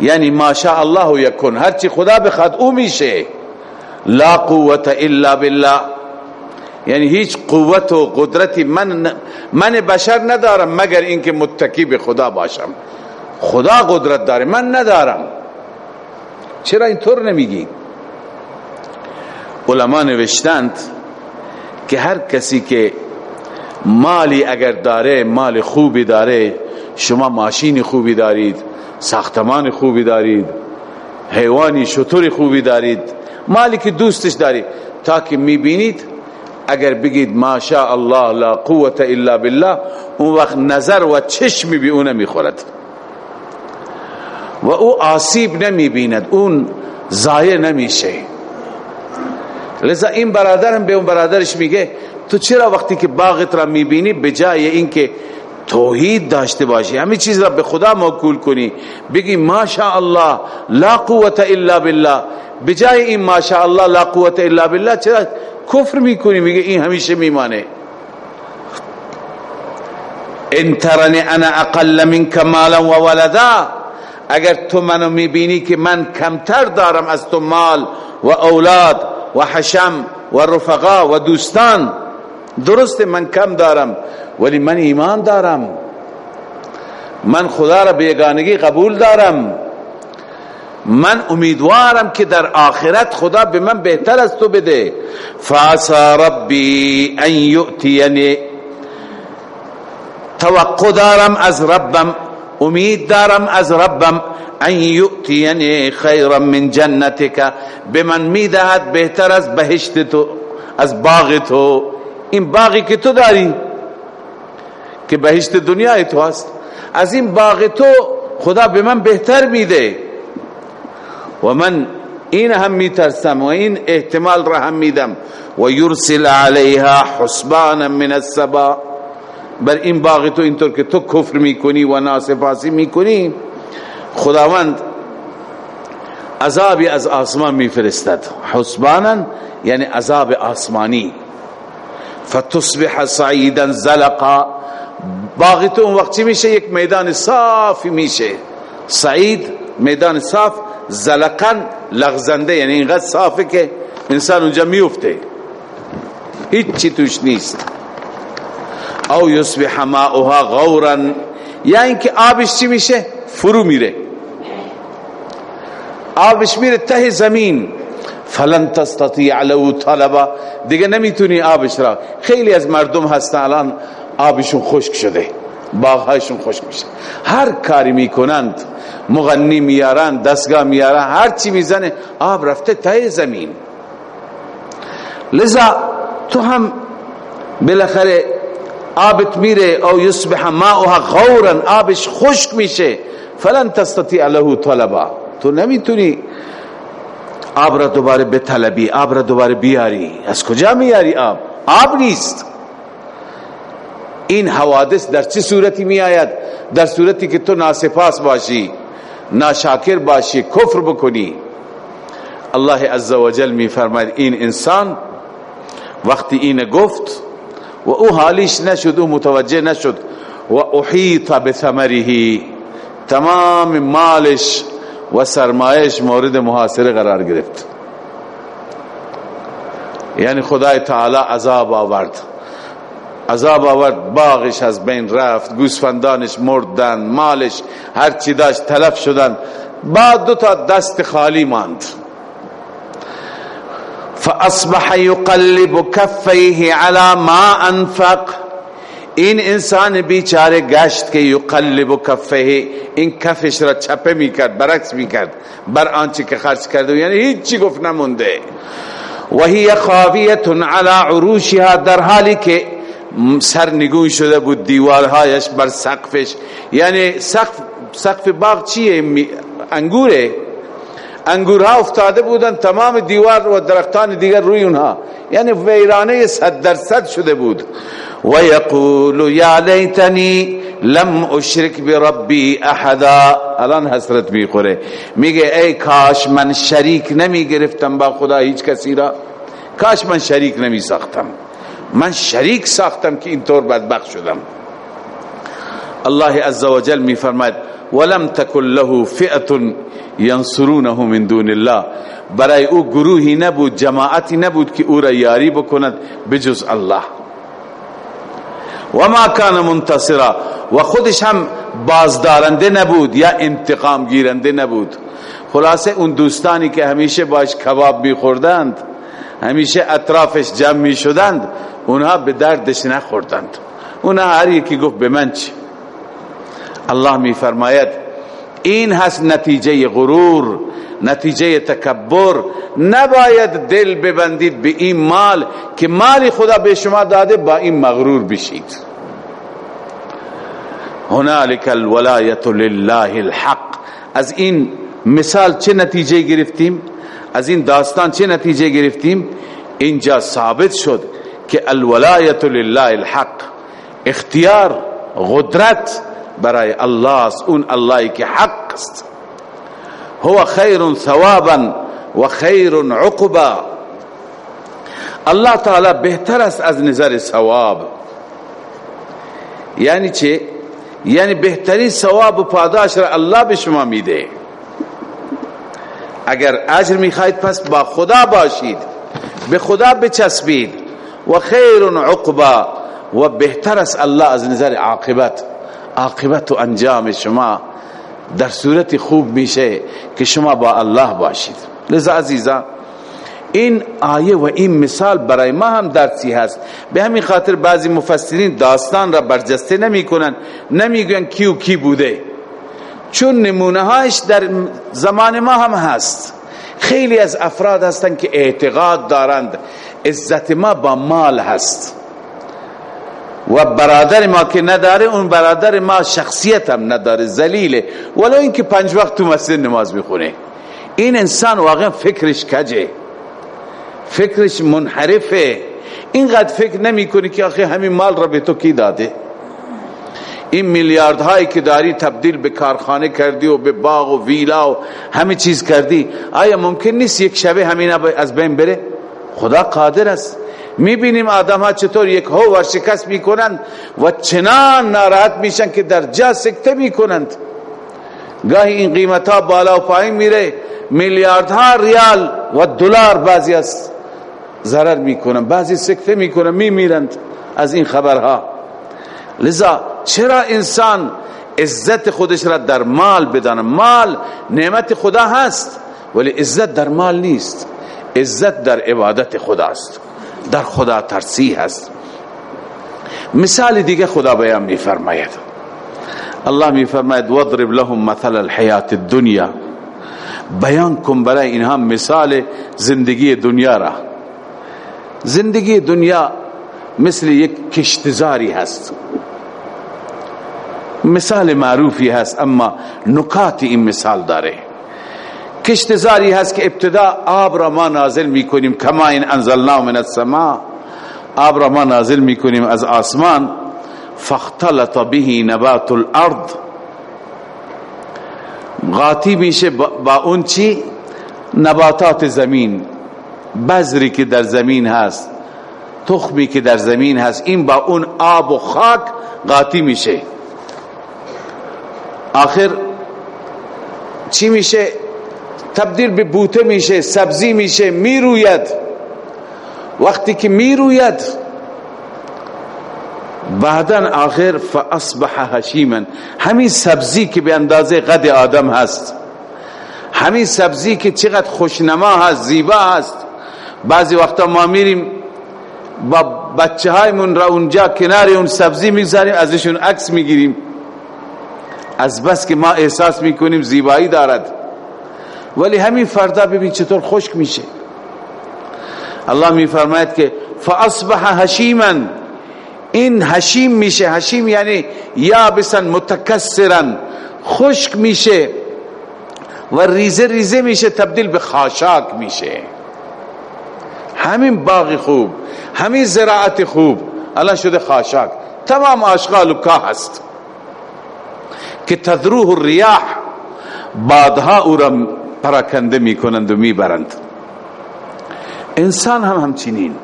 یعنی ما شاء الله یکن هرچی خدا بخواد او میشه. لا قوت الا بالله. یعنی هیچ قوت و قدرتی من من بشر ندارم مگر اینکه متکی به خدا باشم. خدا قدرت داره من ندارم. چرا اینطور نمیگی؟ علما نوشتند که هر کسی که مالی اگر داره مال خوبی داره شما ماشین خوبی دارید ساختمان خوبی دارید حیوانی شطور خوبی دارید مالی که دوستش دارید تا که می‌بینید اگر بگید ما شاء الله لا قوت الا بالله اون وقت نظر و چشمی به اون می‌خورد و او آسیب نمی‌بیند اون ضایع نمیشه. لذا این برادرم به اون برادرش میگه تو چرا وقتی که باغت را می‌بینی به جای اینکه توحید داشته باشی همه چیز را به خدا موکول کنی بگی ما شاء الله لا قوت الا بالله. به جای این ما شاء الله لا قوت الا بالله چرا کفر می‌کنی میگه این همیشه میمانه. ان ترنی انا اقل منك مالا و ولدا. اگر تو منو می‌بینی که من کمتر دارم از تو مال و اولاد و حشم و رفقا و دوستان. درست من کم دارم ولی من ایمان دارم. من خدا را بیگانگی قبول دارم. من امیدوارم که در آخرت خدا به من بهتر از تو بده. فاسا ربی ان یؤتینی. توقع دارم از ربم امید دارم از ربم. ان یؤتینی خیرا من جنتک. به من می‌دهد بهتر از بهشت تو از باغ تو. این باغی که تو داری که بهشت دنیای تو هست. از این باغ تو خدا به من بهتر میده. و من این هم میترسم و این احتمال را هم میدم. و یرسل علیها حسبانا من السبا. بر این باغ تو اینطور که تو کفر می‌کنی و ناسپاسی می‌کنی خداوند عذابی از آسمان میفرستد. حسبانا یعنی عذاب آسمانی. فتصبح صعیدا زلقا. باغ تو اون وقت میشه؟ یک میدان صافی میشه. سعید میدان صاف زلقن لغزنده یعنی اینقدر صافه که انسان اونجا میفته هیچ چی توش نیست. او یصبح ماؤها غورا یا اینکه آبش چی میشه؟ فرو میره. آبش میره ته زمین. فلن تستطيع له طلبا. دیگه نمی‌تونی آبش را. خیلی از مردم هستن الان آبشون خشک شده. باغهایشون خشک میشه. هر کاری می‌کنند مغنی میارن دستگاه میارن هر چی می‌زنه آب رفته ته زمین. لذا تو هم بالاخره آبت میره او یصبح ماؤها غورا آبش خشک میشه. فلن تستطيع له طلبا. تو نمی‌تونی آب را دوباره به طلبی آب را دوباره بیاری. از کجا میاری آب؟ آب نیست. این حوادث در چه صورتی می آید در صورتی که تو ناسپاس باشی ناشاکر باشی کفر بکنی. الله عزوجل می فرماید این انسان وقتی این گفت و او حالیش نشد او متوجه نشد. و احیط بثمره تمام مالش و سرمایش مورد محاصره قرار گرفت. یعنی خدای تعالی عذاب آورد. عذاب آورد باغش از بین رفت گوسفندانش مردن مالش هر چی داشت تلف شدن. بعد دو تا دست خالی ماند. فاصبح يقلب كفيه على ما انفق این انسان بیچاره گشت که یقلب کفه این کفش را چپه می‌کرد برعکس می‌کرد بر آنچه که خرج کرده یعنی هیچی گفت نمونده. و هی خاویت علی عروشها در حالی که سرنگون شده بود دیوارهایش بر سقفش. یعنی سقف سقف باغ چیه؟ انگوره. انگورها افتاده بودن تمام دیوار و درختان دیگر روی اونها. یعنی ویرانه صد درصد شده بود. و یقول یا لیتنی لم اشرک بربی احدا. الان حسرت می‌خوره. میگه ای کاش من شریک نمی گرفتم با خدا هیچ کسی را. کاش من شریک نمی ساختم من شریک ساختم که اینطور بدبخت شدم. الله عز وجل می فرماید ولم تکن له فئه ینصرونه من دون الله. برای او گروهی نبود جماعتی نبود که او را یاری بکند بجز الله. و ما کان منتصرا و خودش هم بازدارنده نبود یا انتقام گیرنده نبود. خلاصه اون دوستانی که همیشه باش کباب میخوردند همیشه اطرافش جمع می شدند اونها به دردش نخوردند. اونها هر یکی گفت به من چی؟ الله می فرماید این هست نتیجه غرور نتیجه تکبر. نباید دل ببندید به این مال که مال خدا به شما داده با این مغرور بشید. هنالک الولایت لله الحق. از این مثال چه نتیجه گرفتیم؟ از این داستان چه نتیجه گرفتیم؟ اینجا ثابت شد که الولایت لله الحق. اختیار قدرت برای الله است. اون اللهی که حق است. هو خیر ثوابا و خیر عقبا. الله تعالی بهتر است از نظر ثواب. یعنی چه؟ یعنی بهترین ثواب و پاداش را الله به شما میده. اگر اجر می‌خواید پس با خدا باشید. به خدا بچسبید. و خیر عقبا و بهتر است الله از نظر عاقبت. عاقبت و انجام شما در صورت خوب میشه که شما با الله باشید. لذا عزیزا این آیه و این مثال برای ما هم درسی هست. به همین خاطر بعضی مفسرین داستان را برجسته نمی کنن نمی گوین کی و کی بوده. چون نمونه هایش در زمان ما هم هست. خیلی از افراد هستند که اعتقاد دارند. عزت ما با مال هست. و برادر ما که نداره اون برادر ما شخصیت هم نداره زلیله ولو اینکه پنج وقت تو مسجد نماز می‌خونه. این انسان واقعا فکرش کجه؟ فکرش منحرفه. اینقدر فکر نمی کنی که آخه همین مال را به تو کی داده؟ این میلیارد هایی که داری تبدیل به کارخانه کردی و به باغ و ویلا و همه چیز کردی آیا ممکن نیست یک شبه همین از بین بره؟ خدا قادر است. می‌بینیم آدم ها چطور یک هو و شکست می‌کنند و چنان ناراحت میشن که در جا سکته می‌کنند. گاهی این قیمت ها بالا و پایین میره. میلیاردها ریال و دلار بعضی است ضرر می‌کنن بعضی سکته می‌کنن میمیرند از این خبرها. لذا چرا انسان عزت خودش را در مال بدانه مال نعمت خدا هست ولی عزت در مال نیست. عزت در عبادت خدا است در خدا ترسی هست مثال دیگه خدا بیان میفرماید. الله میفرماید وضرب لهم مثل الحیات الدنیا. بیان کن برای اینها مثال زندگی دنیا را. زندگی دنیا مثل یک کشتزاری هست. مثال معروفی هست اما نکات این مثال داره. کشتزاری هست که ابتدا آب را ما نازل می‌کنیم کما این انزلنا من السماء آب را ما نازل می‌کنیم از آسمان. فاختلط به نبات الارض. غاطی میشه با اون چی؟ نباتات زمین. بذری که در زمین هست تخمی که در زمین هست این با اون آب و خاک قاطی میشه. آخر چی میشه؟ تبدیل به بوته میشه سبزی میشه می‌روید. وقتی که می‌روید بعدا آخر فاصبح هشیما همین سبزی که به اندازه قد آدم هست. همین سبزی که چقدر خوشنما هست زیبا هست. بعضی وقتا ما میریم با بچه هایمون را اونجا کنار اون سبزی می‌گذاریم ازشون عکس می‌گیریم. از بس که ما احساس می‌کنیم زیبایی دارد. ولی همین فردا ببین چطور خشک میشه. الله میفرماید که فاصبح هشیما این هشیم میشه. هشیم یعنی یابسا متکسرا. خشک میشه و ریزه ریزه میشه تبدیل به خاشاک میشه. همین باغ خوب همین زراعت خوب. الان شده خاشاک. تمام آشغال و که هست که تذروه الریاح. بادها او پراکنده می‌کنند و می‌برند. انسان هم همچنین.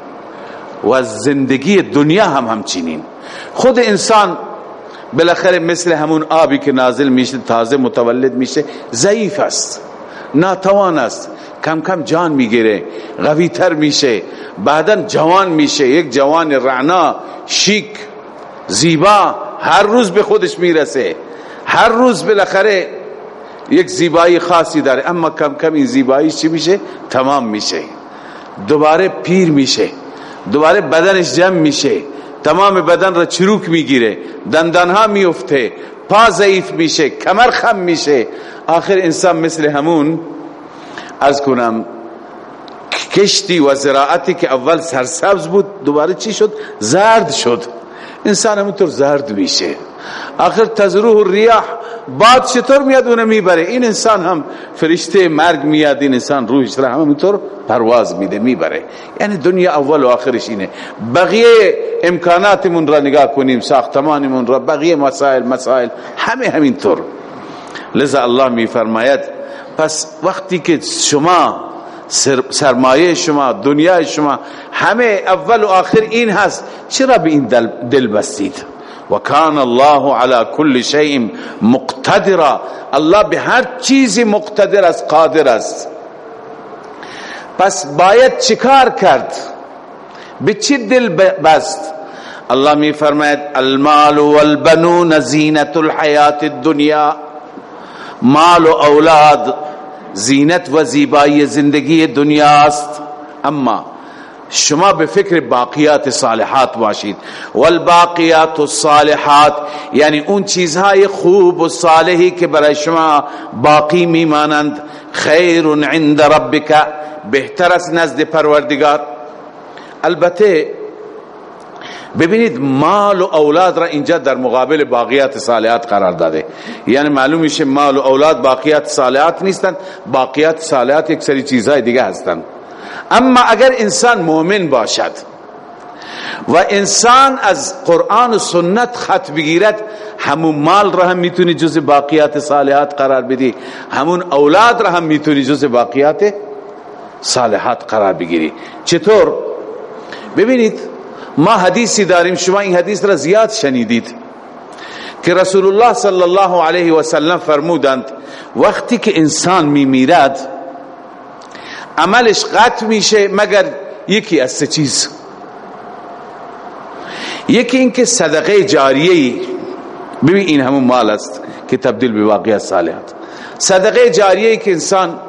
و زندگی دنیا هم همچنین. خود انسان بالاخره مثل همون آبی که نازل میشه تازه متولد میشه ضعیف است ناتوان است. کم کم جان می‌گیره قوی تر میشه بعدا جوان میشه. یک جوان رعنا شیک زیبا هر روز به خودش می‌رسه. هر روز بالاخره یک زیبایی خاصی داره. اما کم کم این زیبایی چی میشه؟ تمام میشه. دوباره پیر میشه. دوباره بدنش جمع میشه. تمام بدن را چروک می‌گیره. دندانها میفته. پا ضعیف میشه. کمر خم میشه. آخر انسان مثل همون از کنم کشتی و زراعتی که اول سرسبز بود دوباره چی شد؟ زرد شد. انسان همونطور زرد میشه. آخر تزروح ریاح بعد چطور میاد اونو می‌بره؟ این انسان هم فرشته مرگ میاد این انسان روحش را همونطور پرواز میده می‌بره. یعنی دنیا اول و آخرش اینه. بقیه امکاناتمون را نگاه کنیم ساختمانمون را بقیه مسائل مسائل همه همینطور. لذا الله میفرماید پس وقتی که شما سرمایه شما دنیای شما همه اول و آخر این هست چرا به این دل, دل بستید؟ و کان الله على كل شيء مقتدر الله به هر چیزی مقتدر است قادر است. پس باید چیکار کرد؟ به چی دل بست. الله می فرماید المال والبنون زینت الحیات الدنیا. مال و أولاد زینت و زیبایی زندگی دنیاست اما شما به فکر باقیات صالحات باشید. والباقیات الصالحات یعنی اون چیزهای خوب و صالحی که برای شما باقی میمانند. خیر عند ربک بهتر از نزد پروردگار. البته ببینید مال و اولاد را اینجا در مقابل باقیات صالحات قرار داده. یعنی معلوم میشه مال و اولاد باقیات صالحات نیستند باقیات صالحات یک سری چیزهای دیگه هستند اما اگر انسان مؤمن باشد و انسان از قرآن و سنت خط بگیرد همون مال را هم می‌تونی جز باقیات صالحات قرار بدی. همون اولاد را هم می‌تونی جز باقیات صالحات قرار بگیری. چطور؟ ببینید ما حدیثی داریم شما این حدیث را زیاد شنیدید که رسول الله صلی الله علیه و سلم فرمودند وقتی که انسان میمیرد عملش قطع میشه مگر یکی از سه چیز. یکی اینکه صدقه جاریه ببین این همون مال است که تبدیل به واقعیت صالحات. صدقه جاریه که انسان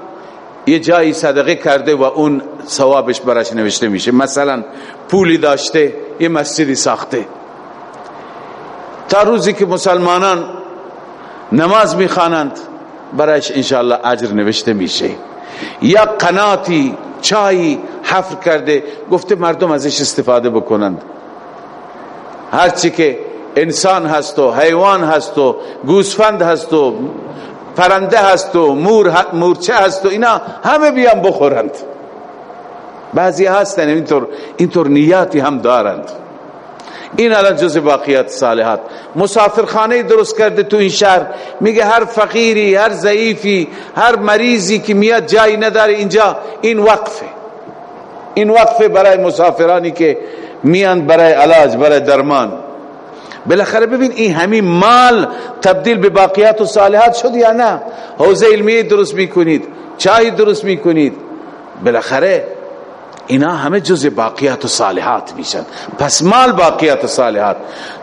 یه جایی صدقه کرده و اون ثوابش براش نوشته میشه. مثلا پولی داشته یه مسجدی ساخته. تا روزی که مسلمانان نماز می‌خوانند برایش انشاءالله اجر نوشته میشه. یا قناتی چای حفر کرده گفته مردم ازش استفاده بکنند. هرچی که انسان هست و حیوان هست و گوسفند هست و پرنده هست و مور مورچه هست و اینا همه بیان بخورند. بعضی هستن اینطور اینطور نیاتی هم دارند. این الان جز باقیات صالحات. مسافرخانه درست کرده تو این شهر. میگه هر فقیری هر ضعیفی هر مریضی که میاد جایی نداره اینجا این وقفه. این وقفه برای مسافرانی که میان برای علاج برای درمان. بالاخره ببین این همین مال تبدیل به باقیات و صالحات شد یا نه؟ حوزه علمی درست می‌کنید چای درست می‌کنید. بالاخره اینا همه جز باقیات و صالحات میشن. پس مال باقیات و صالحات.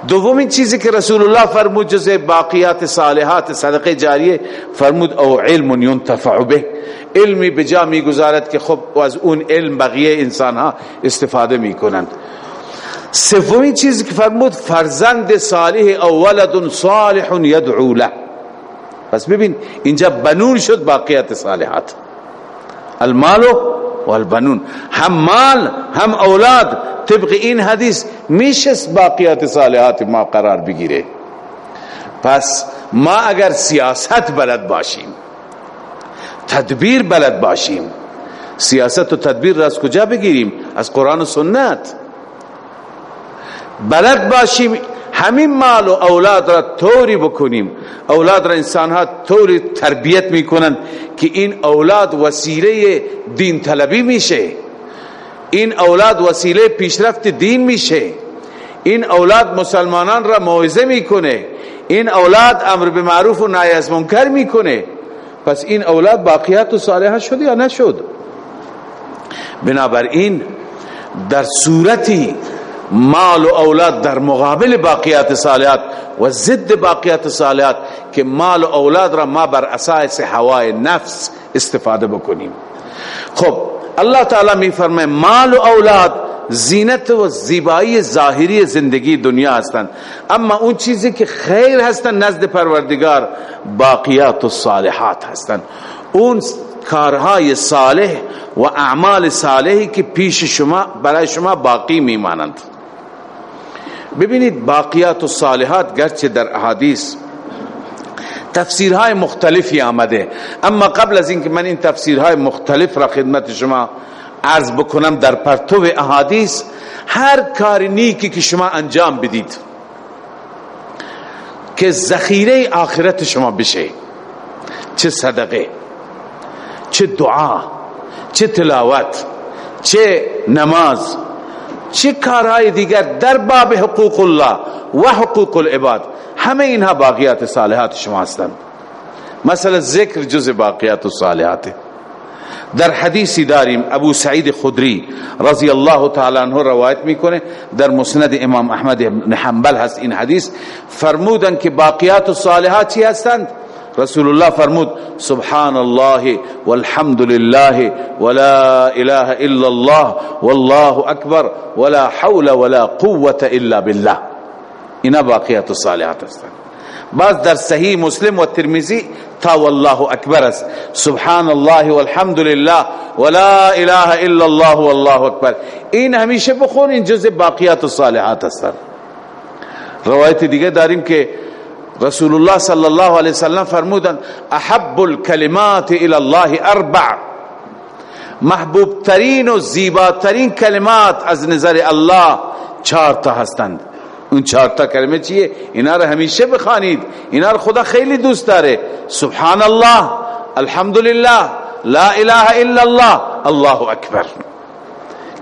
دومین چیزی که رسول الله فرمود جز باقیات صالحات صدقه جاریه فرمود او علم ينتفع به. علمی بجا می‌گذارد که خب از اون علم بقیه انسان ها استفاده می‌کنند. سومین چیزی که فرمود فرزند صالح او ولد صالح يدعو له. پس ببین اینجا بنون شد باقیات صالحات. المالو والبنون. هم مال هم اولاد. طبق این حدیث میشه باقیات صالحات ما قرار بگیره. پس ما اگر سیاست بلد باشیم تدبیر بلد باشیم سیاست و تدبیر را از کجا بگیریم؟ از قرآن و سنت. بلد باشیم همین مال و اولاد را طوری بکنیم. اولاد را انسان ها طوری تربیت می‌کنند که این اولاد وسیله دین طلبی میشه. این اولاد وسیله پیشرفت دین میشه. این اولاد مسلمانان را موعظه می‌کنه. این اولاد امر به معروف و نهی از منکر می‌کنه. پس این اولاد باقیات و صالحات شد یا نشد؟ بنابراین در صورتی مال و اولاد در مقابل باقیات صالحات و ضد باقیات صالحات که مال و اولاد را ما بر اساس هوای نفس استفاده بکنیم. خب الله تعالی می فرمه مال و اولاد زینت و زیبایی ظاهری زندگی دنیا هستند. اما اون چیزی که خیر هستند نزد پروردگار باقیات و صالحات هستند. اون کارهای صالح و اعمال صالحی که پیش شما برای شما باقی میمانند. ببینید باقیات و صالحات گرچه در احادیث تفسیرهای مختلفی آمده. اما قبل از اینکه من این تفسیرهای مختلف را خدمت شما عرض بکنم در پرتو احادیث هر کار نیکی که شما انجام بدید که ذخیره آخرت شما بشه. چه صدقه چه دعا چه تلاوت چه نماز چه کارهای دیگر در باب حقوق الله و حقوق العباد همه اینها باقیات صالحات شما هستند. مثلا ذکر جز باقیات الصالحات در حدیثی داریم ابو سعید خدری رضی الله تعالی عنه روایت می‌کنه در مسند امام احمد بن حنبل هست این حدیث فرمودن که باقیات الصالحات چی هستند؟ رسول الله فرمود سبحان الله والحمد لله ولا اله الا الله والله اكبر ولا حول ولا قوه الا بالله اینا باقیات الصالحات هستند باز در صحیح مسلم و ترمذی تا والله اکبر است سبحان الله والحمد لله ولا اله الا الله والله اکبر این همیشه بخونین جز باقیات الصالحات هستند روایت دیگه داریم که رسول الله صلی الله علیه وسلم فرمودند احب الكلمات الى الله اربع محبوب ترین و زیباترین کلمات از نظر الله چهار تا هستند اون چهار تا کلمه چیه اینا رو همیشه بخوانید اینا رو خدا خیلی دوست داره سبحان الله الحمدلله لا اله الا الله الله اکبر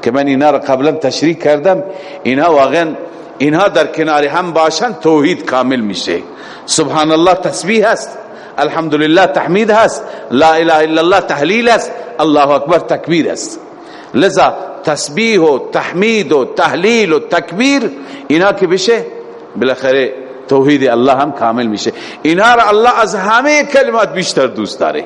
که من اینا رو قبلا تشریح کردم اینا واقعا اینها در کنار هم باشن توحید کامل میشه. سبحان الله تسبیح هست الحمدلله تحمید هست. لا اله الا الله تحلیل هست الله اکبر تکبیر است. لذا تسبیح و تحمید و تحلیل و تکبیر اینا که بشه بالاخره توحید الله هم کامل میشه. اینا را الله از همه کلمات بیشتر دوست داره.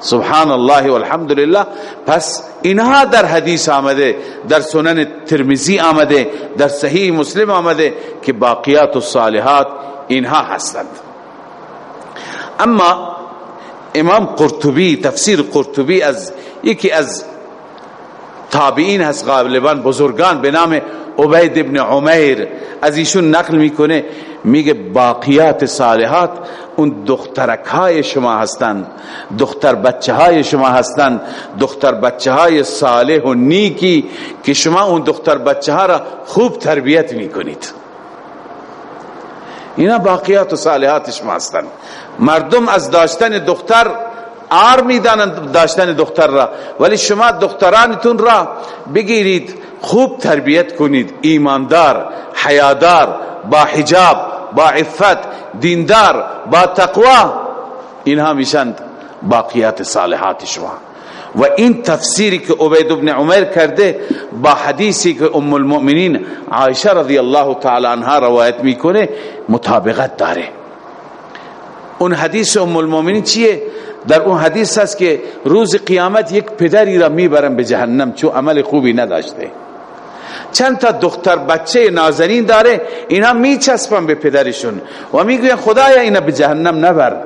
سبحان الله والحمد لله پس اینها در حدیث آمده در سنن ترمزی آمده در صحیح مسلم آمده که باقیات و صالحات اینها هستند اما امام قرطبی تفسیر قرطبی از یکی از تابعین هست غالبا بزرگان به نام عبید ابن عمیر. از ایشون نقل می‌کنه میگه باقیات صالحات اون دخترک های شما هستند دختر بچه های شما هستند دختر بچه های صالح و نیکی که شما اون دختر بچه ها را خوب تربیت می‌کنید. اینا باقیات و صالحات شما هستند مردم از داشتن دختر آر می‌دانند داشتن دختر را. ولی شما دخترانتون را بگیرید خوب تربیت کنید. ایماندار حیادار با حجاب با عفت دیندار با تقوا. اینها میشند باقیات صالحات شما. و این تفسیری که عبید ابن عمر کرده با حدیثی که ام المؤمنین عایشه رضی الله تعالی عنها روایت می‌کنه مطابقت داره. اون حدیث ام المؤمنین چیه؟ در اون حدیث هست که روز قیامت یک پدری را می‌برن به جهنم چون عمل خوبی نداشته. چند تا دختر بچه نازنین داره اینا میچسبن به پدرشون و می‌گوین خدایا اینا به جهنم نبر.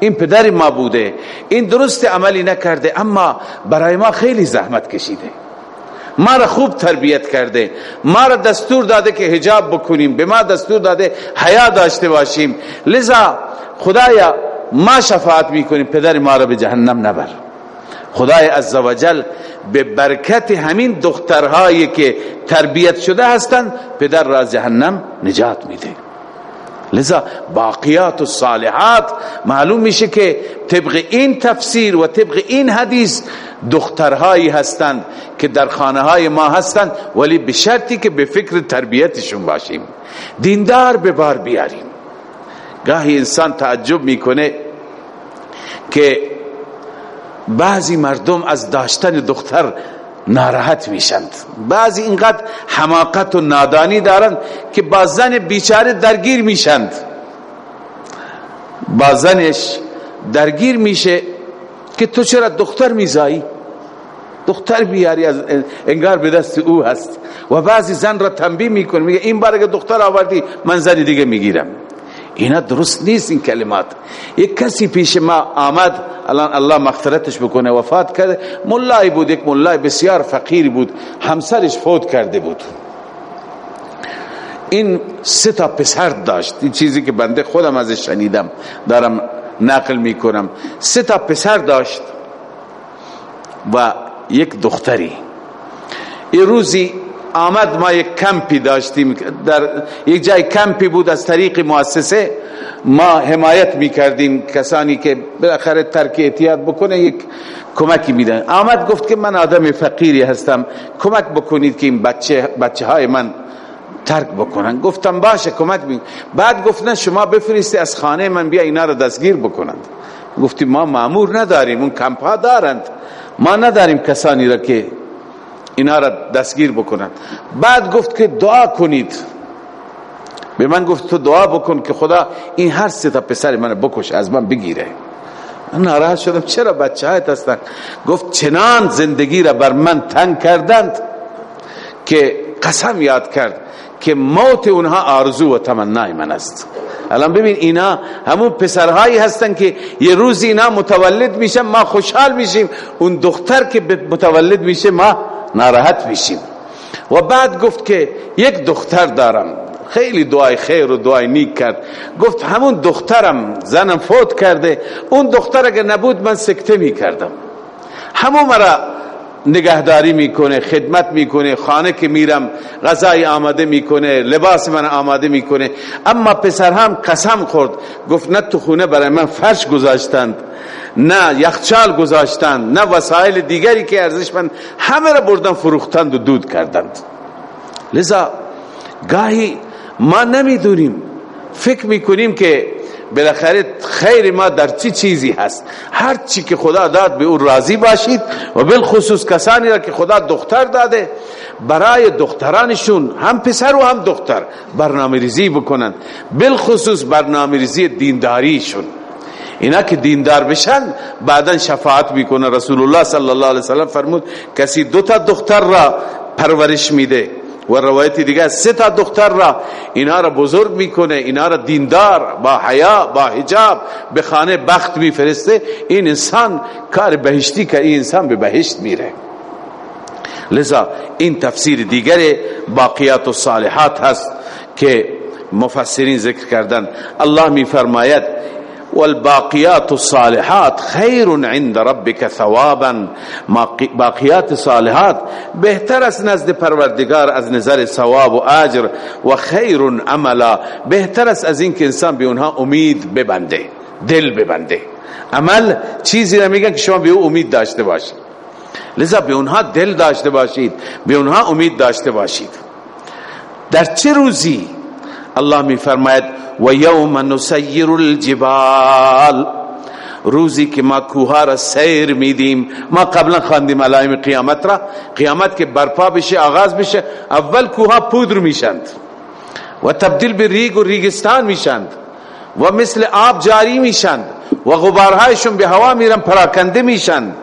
این پدر ما بوده. این درست عملی نکرده اما برای ما خیلی زحمت کشیده. ما را خوب تربیت کرده. ما را دستور داده که حجاب بکنیم. به ما دستور داده حیا داشته باشیم. لذا خدایا ما شفاعت می‌کنیم پدر ما را به جهنم نبر. خدای عزوجل به برکت همین دخترهایی که تربیت شده هستند پدر را از جهنم نجات میده. لذا باقیات الصالحات معلوم میشه که طبق این تفسیر و طبق این حدیث دخترهایی هستند که در خانه های ما هستند ولی به شرطی که به فکر تربیتشون باشیم. دیندار به بار بیاریم. گاهی انسان تعجب می‌کنه که بعضی مردم از داشتن دختر ناراحت میشند. بعضی اینقدر حماقت و نادانی دارند که با زن بیچاره درگیر میشند. با زنش درگیر میشه که تو چرا دختر میزایی؟ دختر بیاری از انگار به دست او هست. و بعضی زن را تنبیه می‌کنه میگه این بار دختر آوردی من زن دیگه می‌گیرم. اینا درست نیست این کلمات. یک کسی پیش ما آمد الان الله مغفرتش بکنه وفات کرده. ملای بود یک ملای بسیار فقیر بود همسرش فوت کرده بود. این سه تا پسر داشت. این چیزی که بنده خودم ازش شنیدم دارم نقل می‌کنم. سه تا پسر داشت و یک دختری. یه روزی آمد ما یک کمپی داشتیم. در یک جای کمپی بود از طریق مؤسسه. ما حمایت می‌کردیم کسانی که بالاخره ترک اعتیاد بکنه یک کمکی میدن آمد گفت که من آدم فقیری هستم. کمک بکنید که این بچه, بچه های من ترک بکنن. گفتم باشه کمک می بعد گفتن شما بفرستی از خانه من بیا اینا رو دستگیر بکنند. گفتیم ما معمور نداریم اون کمپ ها دارند. ما نداریم کسانی را که اینا را دستگیر بکنن بعد گفت که دعا کنید. به من گفت تو دعا بکن که خدا این هر سه تا پسر من بکش از من بگیره. من ناراحت شدم چرا بچه هایت هستن؟ گفت چنان زندگی را بر من تنگ کردند که قسم یاد کرد که موت اونها آرزو و تمنای من است. الان ببین اینا همون پسرهایی هستن که یه روز اینا متولد میشن ما خوشحال میشیم. اون دختر که متولد میشه ما ناراحت میشیم. و بعد گفت که یک دختر دارم. خیلی دعای خیر و دعای نیک کرد. گفت همون دخترم زنم فوت کرده. اون دختر اگر نبود من سکته می کردم همون مرا نگهداری می‌کنه خدمت می‌کنه خانه که میرم غذای آماده می‌کنه لباس من آماده می‌کنه. اما پسر هم قسم خورد گفت نه تو خونه برای من فرش گذاشتند نه یخچال گذاشتند نه وسایل دیگری که من همه را بردن فروختند و دود کردند. لذا گاهی ما نمی‌دونیم فکر می‌کنیم که بالاخره خیر ما در چی چیزی هست؟ هر چی که خدا داد به او راضی باشید و بالخصوص کسانی را که خدا دختر داده برای دخترانشون هم پسر و هم دختر برنامه ریزی بکنن. بالخصوص برنامه ریزی دینداریشون. اینا که دیندار بشن بعدا شفاعت می‌کنه. رسول الله صلی الله علیه وسلم فرمود کسی دو تا دختر را پرورش میده. و روایت دیگه سه تا دختر را اینا را بزرگ می‌کنه اینا را دیندار با حیا با حجاب به خانه بخت میفرسته. این انسان کار بهشتی که این انسان به بهشت میره. لذا این تفسیر دیگر باقیات و صالحات هست که مفسرین ذکر کردن. الله میفرماید والباقيات الصالحات خير عند ربك ثوابا. باقیات صالحات بهتر است نزد پروردگار از نظر ثواب و اجر و خیر عملا. بهتر است از اینکه انسان به اونها امید ببنده دل ببنده. عمل چیزی را میگن که شما به او امید داشته باشید. لذا به اونها دل داشته باشید به اونها امید داشته باشید. در چه روزی الله می فرماید و یوم نسیر الجبال. روزی که ما کوها را سیر میدیم ما قبلا خواندیم علائم قیامت را قیامت که برپا بشه آغاز بشه اول کوها پودر میشند و تبدیل به ریگ و ریگستان میشند و مثل آب جاری میشند و غبارهایشون به هوا میرن پراکنده میشند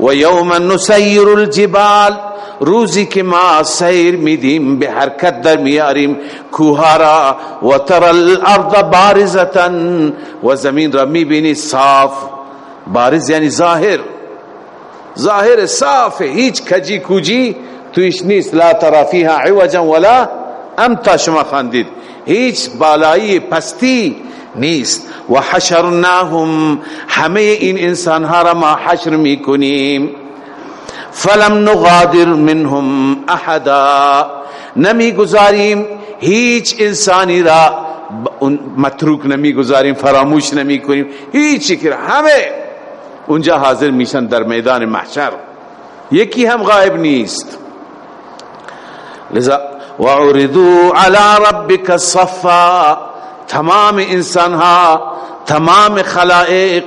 و یوم نسیر الجبال روزی که ما سیر میدیم به حرکت در میاریم. کوهارا و تر الارض بارزتا و زمین را می‌بینی صاف. بارز یعنی ظاهر. ظاهر صاف هیچ کجی کوجی تویش نیست. لا ترا فیها عوجا ولا امتا شما خاندید هیچ بالایی پستی نیست. و حشرناهم همه این انسان ها را ما حشر می‌کنیم. فلم نغادر منهم احدا. نمی گذاریم هیچ انسانی را متروک نمی‌گذاریم فراموش نمی کنیم هیچی که همه. اونجا حاضر میشن در میدان محشر. یکی هم غائب نیست. لذا وعرضوا على ربك صفا تمام انسان ها تمام خلائق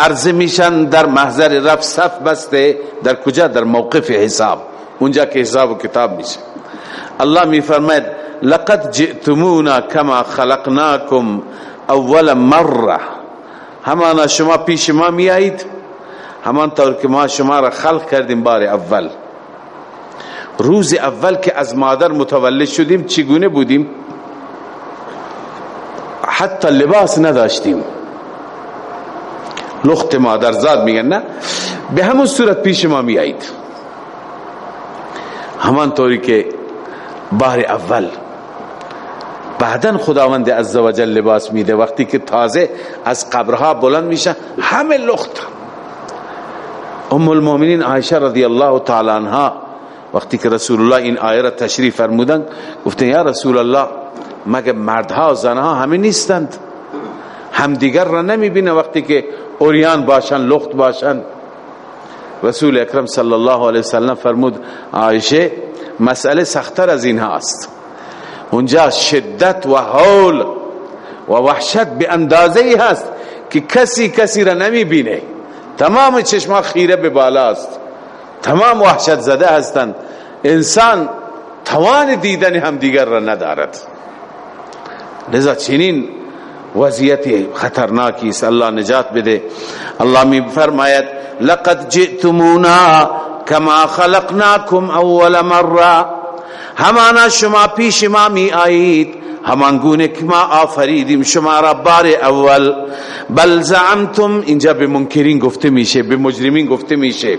عرض میشن در محضر رب صف بسته در کجا؟ در موقف حساب. اونجا که حساب و کتاب میشه. الله می فرماید لقد جئتمونا كما خلقناكم اول مره همانا شما پیش ما می آیید همان طور که ما شما را خلق کردیم بار اول. روز اول که از مادر متولد شدیم چگونه بودیم؟ حتی لباس نداشتیم. لخت مادرزاد میگن نه؟ به همون صورت پیش ما میایید. همان طوری که بار اول بعدا خداوند عزوجل لباس میده. وقتی که تازه از قبرها بلند میشن همه لخت. ام المؤمنین عایشه رضی الله تعالی عنها وقتی که رسول الله این آیه را تشریف فرمودن گفتن یا رسول الله مگه مردها و زنها همه نیستند؟ همدیگر را نمی‌بینه وقتی که اوریان باشن لخت باشن. رسول اکرم صلی الله علیه وسلم فرمود عایشه مسئله سختتر از این هاست اونجا شدت و حول و وحشت به اندازه هست که کسی کسی را نمی بینه تمام چشما خیره به بالاست تمام وحشت زده هستند. انسان توان دیدن هم دیگر را ندارد. لذا چنین وضعیت خطرناکی است. الله نجات بده. الله می فرماید لقد جئتمونا كما خلقناكم اول مره همانا شما پیش ما می آیید. همان گونه که ما آفریدیم شما را بار اول. بل زعمتم اینجا به منکرین گفته میشه به مجرمین گفته میشه.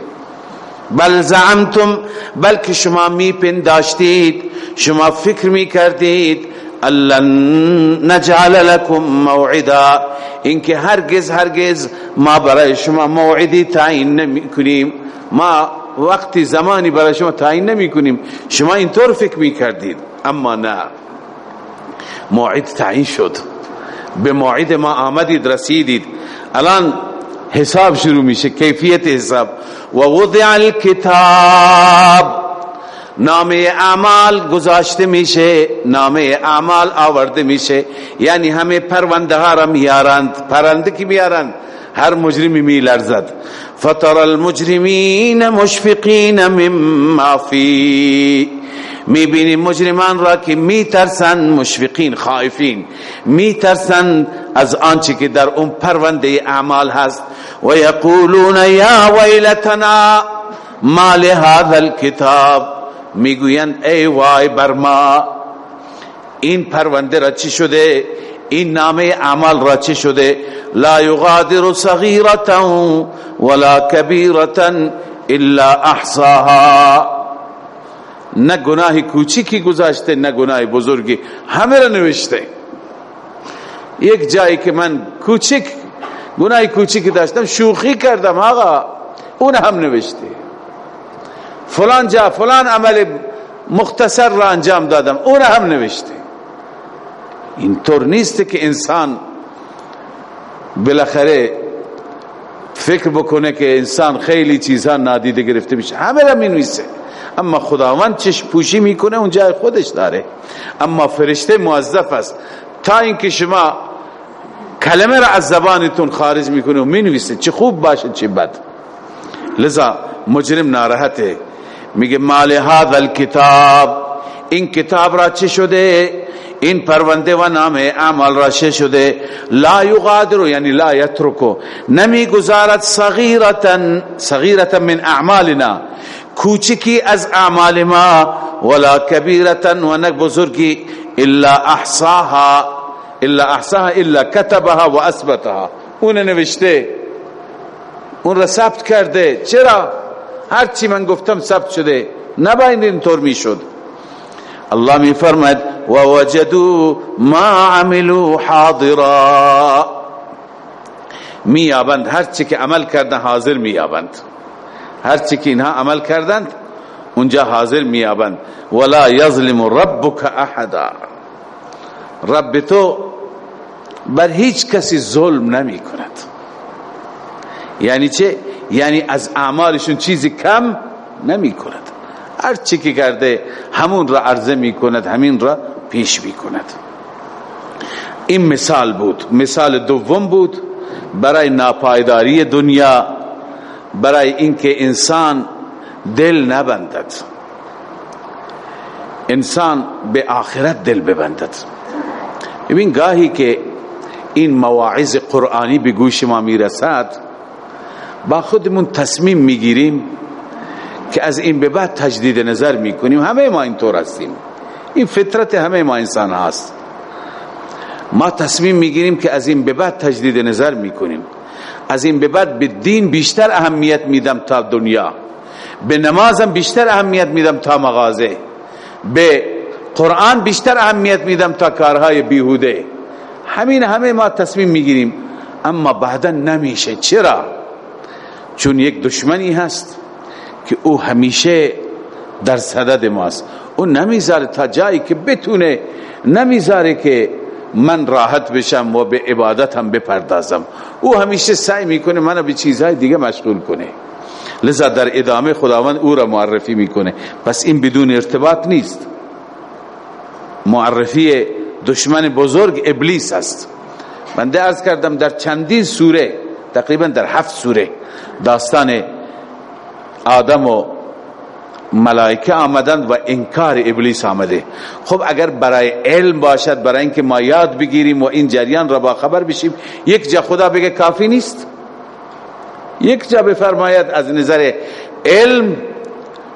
بل زعمتم بلکه شما می پنداشتید شما فکر می کردید. الان نجعل لكم موعدا. اینکه هرگز هرگز ما برای شما موعدی تعیین نمی کنیم ما وقتی زمانی برای شما تعیین نمی کنیم شما اینطور فکر می کردید اما نه. موعد تعیین شد. به موعد ما آمدید رسیدید. الان حساب شروع میشه کیفیت حساب. و وضع الكتاب. نامه اعمال گذاشته میشه نامه اعمال آورده میشه. یعنی همه پرونده ها را میارند پرنده کی میارند؟ هر مجرمی میلرزد. فطر المجرمین مشفقین مما فی. می‌بینی مجرمان را که میترسن مشفقین خائفین. میترسن از آنچه که در اون پرونده اعمال هست. و یقولون یا ویلتنا ما لهذا الكتاب می‌گویند ای وای بر ما این پرونده را چی شده? این نامه اعمال را چی شده? لا یغادر صغیرتا ولا کبیرتا الا احصاها. نه گناه کوچیکی گذاشته نه گناه بزرگی. همه را نوشته. یک جایی که من کوچک گناه کوچیکی داشتم شوخی کردم آقا. اون هم نوشته. فلان جا فلان عمل مختصر را انجام دادم. اون هم نوشته. اینطور نیست که انسان بالاخره فکر بکنه که انسان خیلی چیزها نادیده گرفته میشه. همه را می نویسه اما خداوند چشم پوشی می‌کنه اون جای خودش داره. اما فرشته موظف است. تا اینکه شما کلمه را از زبانتون خارج می‌کنه و می‌نویسه چه خوب باشه چه بد. لذا مجرم ناراحته. میگه مال هذا الكتاب. این کتاب را چه شده؟ این پرونده و نام اعمال را چه شده؟ لا یغادر یعنی لا یترکو. نمی گزارت صغیرتا صغیرتا من اعمالنا. کوچکی از اعمال ما ولا کبیرتا و نک بزرگی. الا احصاها الا احصاها الا كتبها و اثبتها. اون نوشته. اون را ثبت کرده. چرا؟ هر چی من گفتم ثبت شده نباید اینطور می‌شد. الله می فرماید و وجدوا ما عملوا حاضرا. میابند هر چی که عمل کردن حاضر میابند هر چی که اینها عمل کردند اونجا حاضر میابند ولا یظلم ربک احدا. رب تو بر هیچ کسی ظلم نمی کند یعنی چه؟ یعنی از اعمالشون چیزی کم نمی کند هر چی که کرده همون را عرضه می کند همین را پیش می کند این مثال بود. مثال دوم بود. برای ناپایداری دنیا برای اینکه انسان دل نبندد. انسان به آخرت دل ببندد. ببین گاهی که این مواعظ قرآنی به گوش ما می‌رسد با خودمون تصمیم می‌گیریم که از این به بعد تجدید نظر می‌کنیم. همه ما اینطور هستیم. این فطرت همه ما انسان هست ما تصمیم می‌گیریم که از این به بعد تجدید نظر می‌کنیم. از این به بعد به دین بیشتر اهمیت میدم تا دنیا. به نمازم بیشتر اهمیت میدم تا مغازه. به قرآن بیشتر اهمیت میدم تا کارهای بیهوده. همین همه ما تصمیم می‌گیریم. اما بعدا نمیشه. چرا؟ چون یک دشمنی هست که او همیشه در صدد ماست او نمی‌ذاره تا جایی که بتونه نمی‌ذاره که من راحت بشم و به عبادت هم بپردازم. او همیشه سعی می‌کنه منو به چیزهای دیگه مشغول کنه. لذا در ادامه خداوند او را معرفی می‌کنه. پس این بدون ارتباط نیست. معرفی دشمن بزرگ ابلیس است. من ارز کردم در چندین سوره تقریبا در هفت سوره داستان آدم و ملائکه آمدند و انکار ابلیس آمده. خب اگر برای علم باشد برای اینکه ما یاد بگیریم و این جریان را با خبر بشیم یک جا خدا بگه کافی نیست. یک جا بفرماید از نظر علم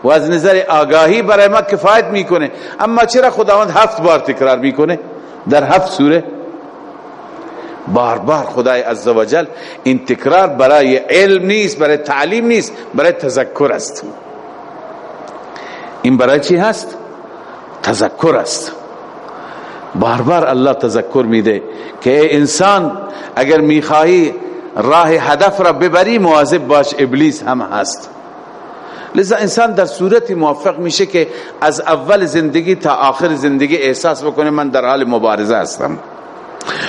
و از نظر آگاهی برای ما کفایت می‌کنه. اما چرا خداوند هفت بار تکرار می‌کنه؟ در هفت سوره بار بار خدای عزوجل این تکرار برای علم نیست برای تعلیم نیست برای تذکر است. این برای چی هست؟ تذکر است. بار بار الله تذکر میده که انسان اگر می‌خواهی راه هدف را ببری مواظب باش ابلیس هم هست. لذا انسان در صورت موفق میشه که از اول زندگی تا آخر زندگی احساس بکنه من در حال مبارزه هستم.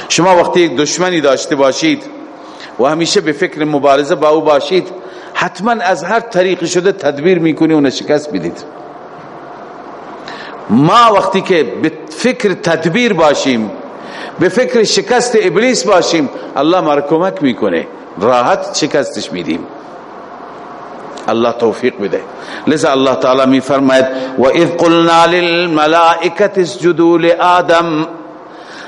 شما وقتی یک دشمنی داشته باشید و همیشه به فکر مبارزه با او باشید حتما از هر طریق شده تدبیر می‌کنی و نشکست بدید ما وقتی که به فکر تدبیر باشیم به فکر شکست ابلیس باشیم الله ما را کمک می‌کنه. راحت شکستش میدیم. الله توفیق بده. لذا الله تعالی می فرماید و اذ قلنا للملائکه اسجدوا لآدم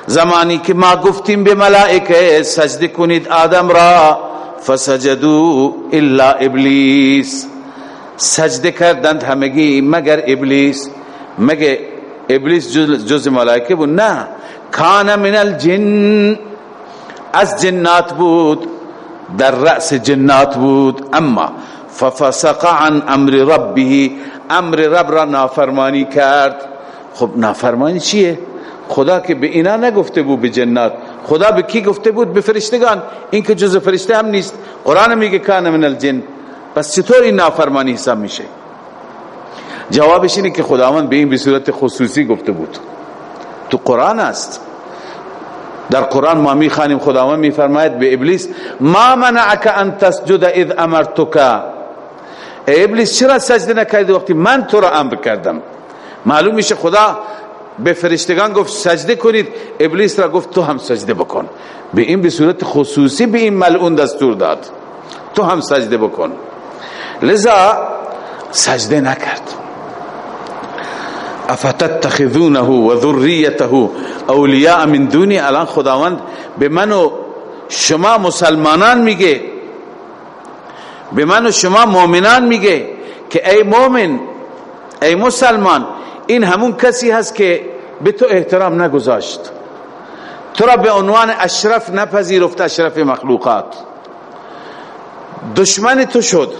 زمانی که ما گفتیم به ملائکه سجده کنید آدم را. فسجدوا الا ابلیس. سجده کردند همگی مگر ابلیس؟ مگه ابلیس جز, جز ملائکه بود؟ نه. کان من الجن. از جنات بود در رأس جنات بود. اما ففسق عن امر ربه. امر رب را نافرمانی کرد. خب نافرمانی چیه؟ خدا که به اینا نگفته بود به جنات خدا به کی گفته بود؟ به فرشتگان. این که جز فرشته هم نیست. قرآن میگه کان من الجن. پس چطور این نافرمانی حساب میشه؟ جوابش اینه که خداوند به این به صورت خصوصی گفته بود. تو قرآن است. در قرآن ما می‌خوانیم خداوند میفرماید به ابلیس ما منعک ان تسجد اذ امرتک. ای ابلیس چرا سجده نکردی وقتی من تو را امر کردم؟ معلوم میشه خدا به فرشتگان گفت سجده کنید ابلیس را گفت تو هم سجده بکن. به این به صورت خصوصی به این ملعون دستور داد. تو هم سجده بکن. لذا سجده نکرد. افتتخذونه و ذریته اولیاء من دونی؟ الان خداوند به من و شما مسلمانان میگه. به من و شما مؤمنان میگه که ای مؤمن ای مسلمان این همون کسی هست که به تو احترام نگذاشت. تو را به عنوان اشرف نپذیرفت اشرف مخلوقات. دشمن تو شد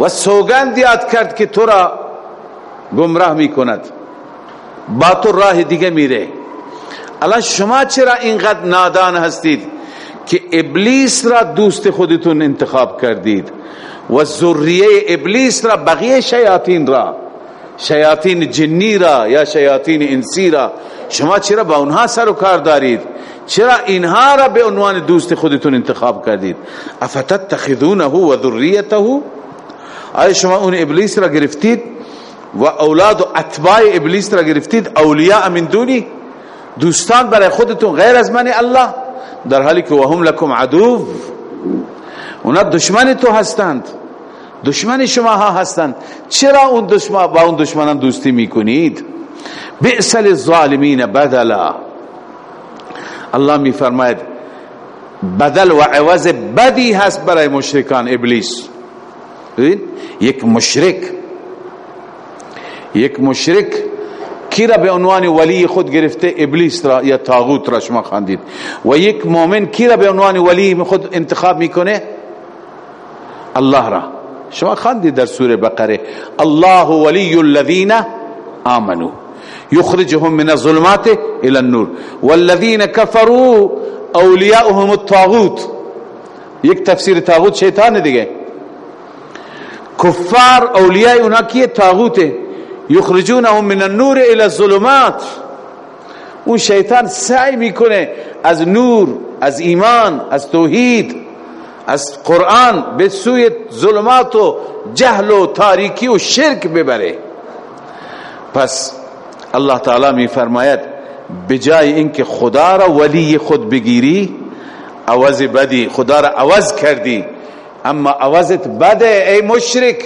و سوگند یاد کرد که تو را گمراه می کند با تو راه دیگه میره. الان شما چرا اینقدر نادان هستید که ابلیس را دوست خودتون انتخاب کردید و ذریه ابلیس را بقیه شیاطین را؟ شیاطین جنی را یا شیاطین انسی را شما چرا با اونها سر و کار دارید؟ چرا اینها را به عنوان دوست خودتون انتخاب کردید؟ افتتخذونه و ذریته؟ آیا شما اون ابلیس را گرفتید؟ و اولاد و اتباع ابلیس را گرفتید؟ اولیاء من دونی؟ دوستان برای خودتون غیر از من الله؟ در حالی که وهم لکم عدو اونا دشمن تو هستند. دشمن شما ها هستند. چرا اون دشمن با اون دشمنان دوستی می‌کنید؟ بئس للظالمین بدلا. الله می فرماید بدل و عوض بدی هست برای مشرکان ابلیس. یک مشرک یک مشرک کی را به عنوان ولی خود گرفته؟ ابلیس را یا تاغوت را شما خواندید. و یک مؤمن کی را به عنوان ولی خود انتخاب می‌کنه؟ الله را. شما خواندید در سوره بقره. الله ولی الذین آمنوا يخرجهم من الظلمات الى النور. والذين كفروا اولیاؤهم الطاغوت. یک تفسیر طاغوت شیطان دیگه. کفار اولیاء اونا کیه؟ طاغوته. یخرجونهم من النور الى الظلمات. اون شیطان سعی می‌کنه از نور از ایمان از توحید از قرآن به سوی ظلمات و جهل و تاریکی و شرک ببره. پس الله تعالی می فرماید بجای اینکه خدا را ولی خود بگیری عوض بدی خدا را عوض کردی. اما عوضت بده ای مشرک.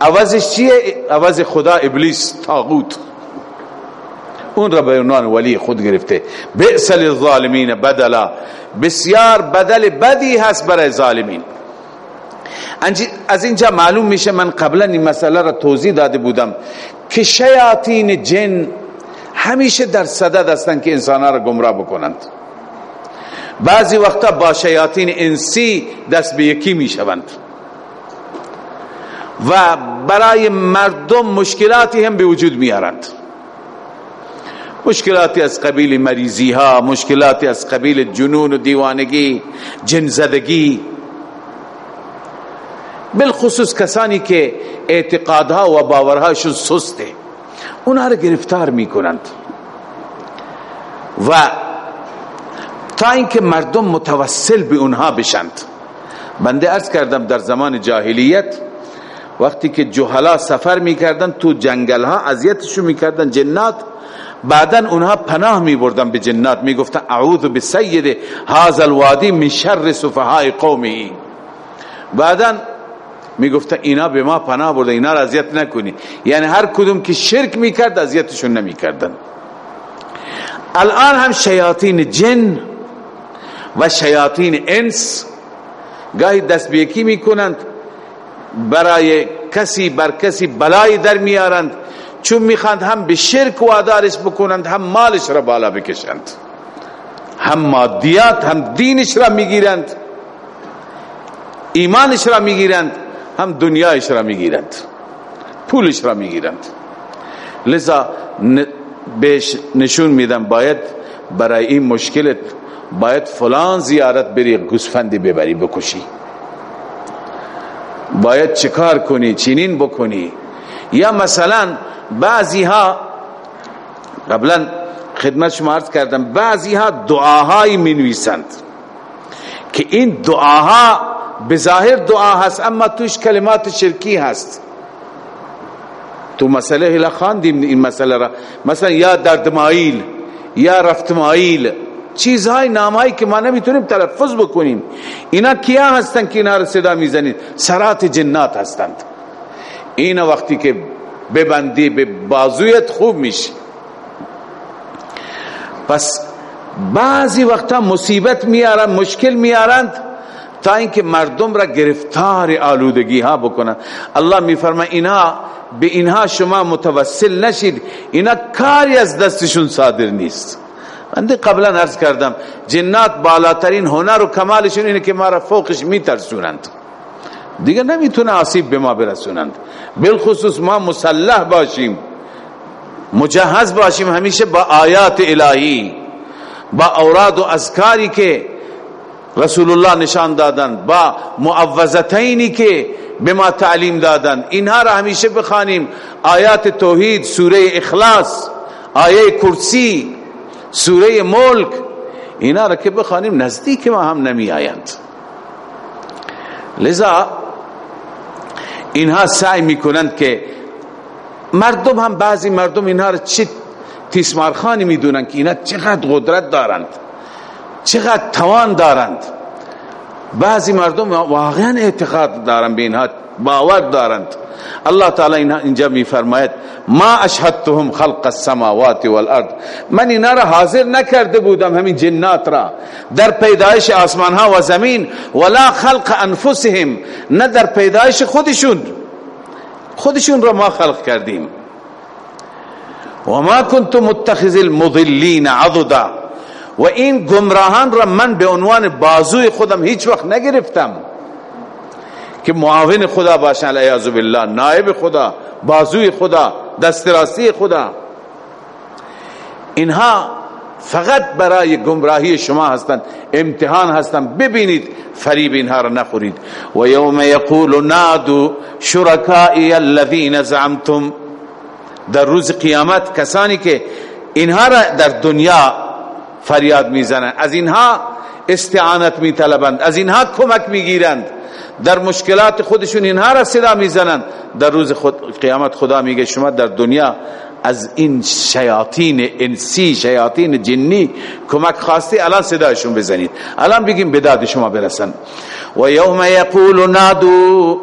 عوضش چیه؟ عوض خدا ابلیس تاغوت اون را به عنوان ولی خود گرفته. بئس للظالمین بدلا. بسیار بدل بدی هست برای ظالمین. از اینجا معلوم میشه من قبلا این مسئله را توضیح داده بودم که شیاطین جن همیشه در صدد هستند که انسانها را گمراه بکنند. بعضی وقتا با شیاطین انسی دست به یکی می‌شوند. و برای مردم مشکلاتی هم به وجود میارند مشکلاتی از قبیل مریضی ها مشکلاتی از قبیل جنون و دیوانگی جنزدگی بالخصوص کسانی که اعتقادها و باورهاشون سسته. اونها رو گرفتار می‌کنند. و تا اینکه مردم متوسل به اونها بشند. بنده ارز کردم در زمان جاهلیت وقتی که جهلا سفر می‌کردن تو جنگل ها اذیتشو می‌کردن جنات بعدا اونها پناه می بردن به جنات. می گفتن اعوذ بسید هذا الوادی من شر سفهاء قومه بعدا می گفتن اینا به ما پناه بردن اینا را اذیت نکنی. یعنی هر کدوم که شرک می‌کرد اذیتشون نمی‌کردن. الان هم شیاطین جن و شیاطین انس گاهی دست بیکی می‌کنند برای کسی بر کسی بلای در میارند چون می‌خواند هم به شرک وادارش بکنند هم مالش را بالا بکشند. هم مادیات هم دینش را می‌گیرند. ایمانش را می‌گیرند هم دنیایش را می‌گیرند. پولش را می‌گیرند. لذا بهش نشون میدم باید برای این مشکلت باید فلان زیارت بری گوسفندی ببری بکشی. باید چکار کنی؟ چینین بکنی؟ یا مثلا بعضی ها قبلا خدمت شما عرض کردم بعضی ها دعاهایی می که این دعاها بظاهر دعا هست اما توش کلمات شرکی هست. تو مسئله هلا خواندیم این مسئله را. مثلا یا دردمایل یا رفتمایل چیزهای نامهایی که ما نمی‌تونیم تلفظ بکنیم. اینا کیا هستن که اینا را صدا می‌زنید؟ سرات جنات هستند. این وقتی که ببندی به بازویت خوب میشه پس بعضی وقتا مصیبت میارن مشکل میارند تا اینکه مردم را گرفتار آلودگی ها بکنن. الله میفرما اینا به اینها شما متوسل نشید. اینا کاری از دستشون صادر نیست. من قبلا عرض کردم جنات بالاترین هنر و کمالشون اینه که ما را فوقش میترسونند. دیگه نمی‌تونه آسیب به ما برسونند. بالخصوص ما مسلح باشیم مجهز باشیم همیشه با آیات الهی با اوراد و اذکاری که رسول الله نشان دادن با معوذتینی که به ما تعلیم دادن. اینها را همیشه بخوانیم. آیات توحید سوره اخلاص آیه کرسی سوره ملک اینا را که بخوانیم نزدیک ما هم نمی آیند لذا اینها سعی می‌کنند که مردم هم بعضی مردم اینها را چه تیسمارخانی می‌دونن که اینا چقدر قدرت دارند چقدر توان دارند. بعضی مردم واقعا اعتقاد دارند به اینها. باور دارند. الله تعالی اینجا میفرماید ما اشهدتهم خلق السماوات والارض. من اینا را حاضر نکرده بودم همین جنات را. در پیدایش آسمان ها و زمین ولا خلق انفسهم. نه در پیدایش خودشون. خودشون را ما خلق کردیم. و ما كنت متخذ المضلین عضدا. و این گمراهان را من به عنوان بازوی خودم هیچ وقت نگرفتم. که معاون خدا باشن علیه بالله. نائب خدا بازوی خدا دستراسی خدا. اینها فقط برای گمراهی شما هستند امتحان هستند. ببینید فریب اینها را نخورید. و یوم یقول نادو شرکائی الذین زعمتم. در روز قیامت کسانی که اینها را در دنیا فریاد می‌زنند. از اینها استعانت میطلبند. از اینها کمک می‌گیرند. در مشکلات خودشون اینها را صدا می‌زنند در روز خود قیامت خدا میگه شما در دنیا از این شیاطین انسی شیاطین جنی کمک خواستی الان صدایشون بزنید. الان بگیم بداد شما برسن. و یوم یقول نادو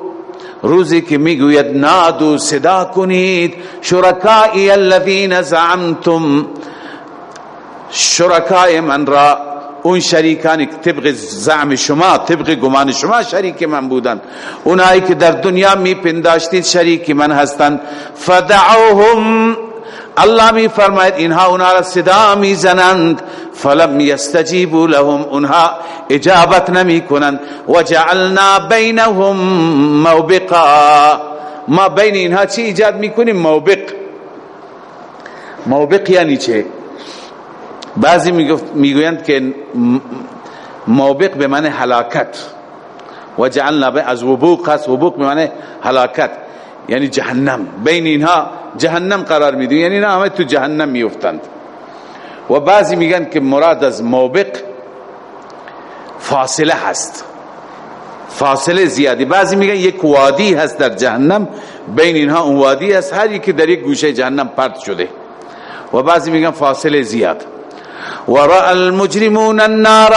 روزی که می‌گوید نادو صدا کنید. شرکائی الذین زعمتم شرکای من را اون شریکانی که طبق زعم شما طبق گمان شما شریک من بودن. اونایی که در دنیا می پنداشتید شریک من هستند. فدعوهم. الله می فرماید اینها اونها را صدا می زنند فلم یستجیبوا لهم. اونها اجابت نمی کنند و جعلنا بینهم موبقا. ما بین اینها چی ایجاد می کنیم موبق. موبق یعنی چه؟ بعضی می‌گویند که موبق به معنی هلاکت. و جعلنا از وبوق هست. وبوق به معنی هلاکت. یعنی جهنم. بین اینها جهنم قرار میده. یعنی نه همه تو جهنم میفتند و بعضی میگن که مراد از موبق فاصله هست. فاصله زیادی. بعضی میگن یک وادی هست در جهنم. بین اینها اون وادی هست. هر یکی در یک گوشه جهنم پرت شده. و بعضی میگن فاصله زیاد. ورأى المجرمون النار.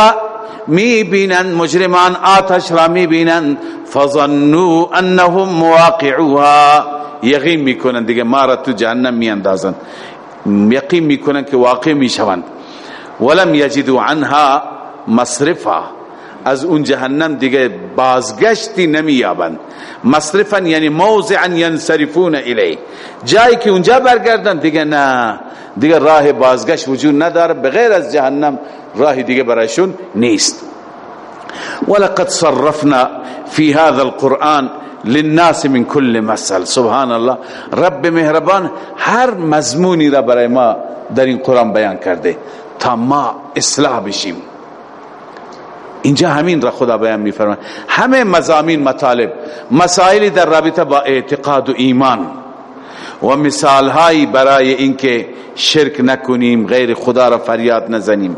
می بینند مجرمان آتش را می بینند فظنوا أنهم مواقعوها یقین میکنند دیگه ما را تو جهنم می اندازند یقین میکنند که واقع میشوند ولم یجدوا عنها مصرفا. از اون جهنم دیگه بازگشتی نمییابند مصرفا یعنی موضعا ینصرفون الی جایی که اونجا برگردن دیگه نه. دیگه راه بازگشت وجود نداره. بغیر از جهنم راه دیگه برایشون نیست. ولقد صرفنا في هذا القرآن للناس من كل مثل. سبحان الله رب مهربان هر مضمونی را برای ما در این قرآن بیان کرده تا ما اصلاح بشیم. اینجا همین را خدا بیان میفرماید. همه مزامین مطالب مسائلی در رابطه با اعتقاد و ایمان و مثال هایی برای اینکه شرک نکنیم غیر خدا را فریاد نزنیم.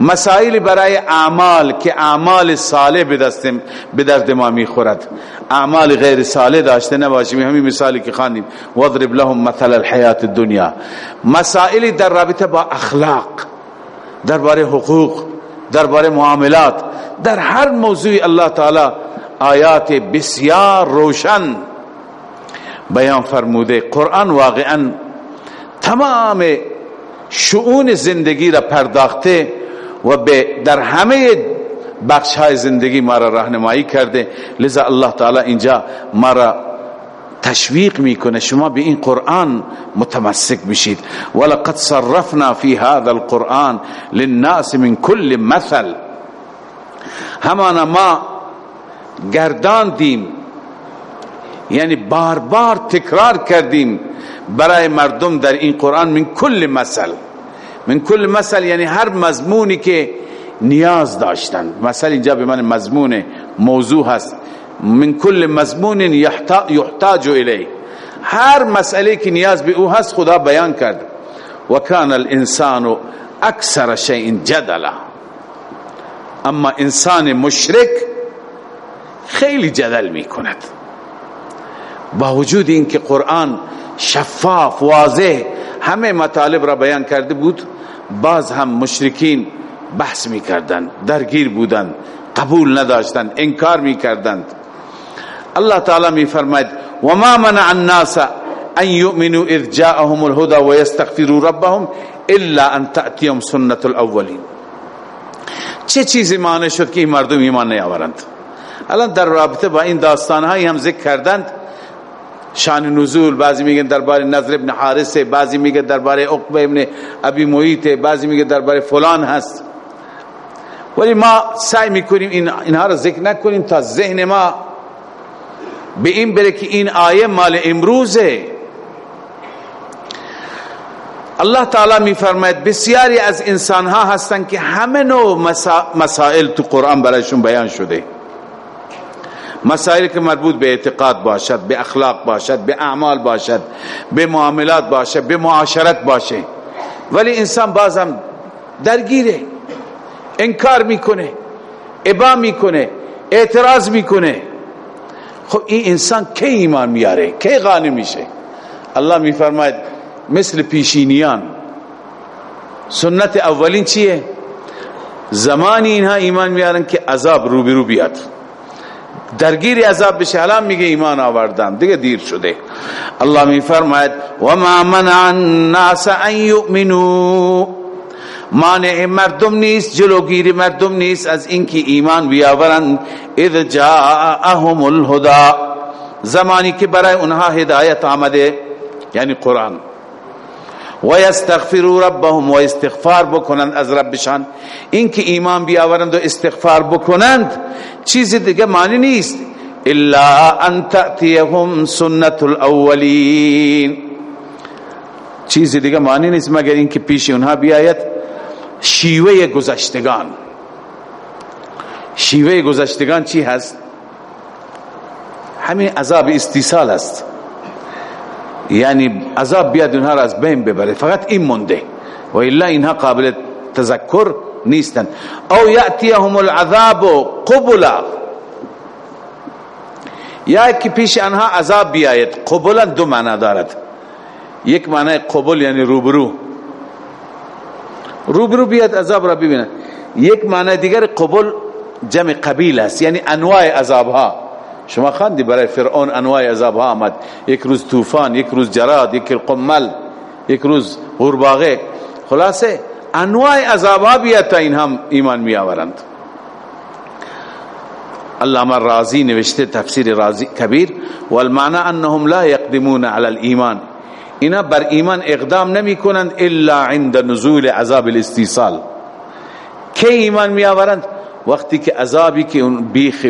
مسائل برای اعمال که اعمال صالح به درد ما می‌خورد. اعمال غیر صالح داشته نباشیم. همین مثالی که خواندیم وضرب لهم مثل الحیات الدنیا. مسائل در رابطه با اخلاق درباره حقوق درباره معاملات در هر موضوع الله تعالی آیات بسیار روشن بیان فرموده. قرآن واقعا تمام شؤون زندگی را پرداخته و در همه بخش های زندگی ما را راهنمایی کرده. لذا الله تعالی اینجا ما را تشویق می‌کنه. شما به این قرآن متمسک بشید. ولقد صرفنا في هذا القرآن للناس من كل مثل. همانا ما گرداندیم یعنی بار بار تکرار کردیم برای مردم در این قرآن من کل مثل. من کل مثل یعنی هر مضمونی که نیاز داشتن. مثل اینجا به من مضمون موضوع هست. من کل مضمون یحتاج الی هر مسئله که نیاز به او هست خدا بیان کرد. و کان الانسان اکثر شیء جدلا. اما انسان مشرک خیلی جدل می کند با وجود اینکه قرآن شفاف واضح همه مطالب را بیان کرده بود باز هم مشرکین بحث می کردند درگیر بودند قبول نداشتند انکار می کردند الله تعالی می فرماید و ما منع الناس ان يؤمنوا اذ جاءهم الهدى ويستغفروا ربهم الا ان تأتيهم سنة الاولین چه چیزی مانع شد که مردم ایمان نیاورند؟ الان در رابطه با این داستانهایی هم ذکر کردند. شان نزول بعضی میگن درباره نظر ابن حارثه بعضی میگه درباره عقبه ابن ابی محیط بعضی میگه درباره فلان هست. ولی ما سعی می‌کنیم این اینها را ذکر نکنیم تا ذهن ما به این بره که این آیه مال امروزه الله تعالی میفرماید بسیاری از انسان ها هستند که همه نوع مسائل تو قرآن برایشون بیان شده مسائل که مربوط به اعتقاد باشد به اخلاق باشد به اعمال باشد به معاملات باشد به معاشرت باشه ولی انسان بازم درگیره انکار می‌کنه ابا می‌کنه اعتراض می‌کنه خب این انسان کی ایمان میاره؟ کی غانی میشه؟ الله میفرماید مثل پیشینیان. سنت اولین چیه؟ زمانی اینها ایمان میارن که عذاب روبرو بیاد. درگیری عذاب بشه الان میگه ایمان آوردم دیگه دیر شده. الله میفرماید و ما منع الناس ان یؤمنوا مانع مردم نیست جلوگیری مردم نیست از اینکه ایمان بیاورند. اذ جاءهم الهدى. زمانی که برای اونها هدایت آمده یعنی قرآن. و یستغفروا ربهم و استغفار بکنند از ربشان. اینکه ایمان بیاورند و استغفار بکنند چیز دیگه معنی نیست. الا ان تأتیهم سنت الاولین. چیز دیگه معنی نیست مگر اینکه پیش اونها بیاید؟ شیوه گذشتگان. شیوه گذشتگان چی هست؟ همین عذاب استیصال است. یعنی عذاب بیاد اونها را از بین ببره. فقط این مونده. و الا اینها قابل تذکر نیستند او یأتیهم العذاب قبلا. یا که پیش آنها عذاب بیاید. قبلا دو معنی دارد. یک معنی قبل یعنی روبرو. روبرو بیاد عذاب را ببینند یک معنی دیگر قبل جمع قبیل است. یعنی انواع عذاب ها شما خواندی برای فرعون انواع عذاب ها آمد. یک روز طوفان یک روز جراد یک قمل یک روز غرباغه خلاصه انواع عذاب ها بیاد تا این هم ایمان می آورند علامه رازی نوشته تفسیر رازی کبیر والمعنى انهم لا يقدمون على الايمان اینا بر ایمان اقدام نمی کنند الا عند نزول عذاب الاستیصال. کی ایمان می آورند وقتی که عذابی که اون بیخ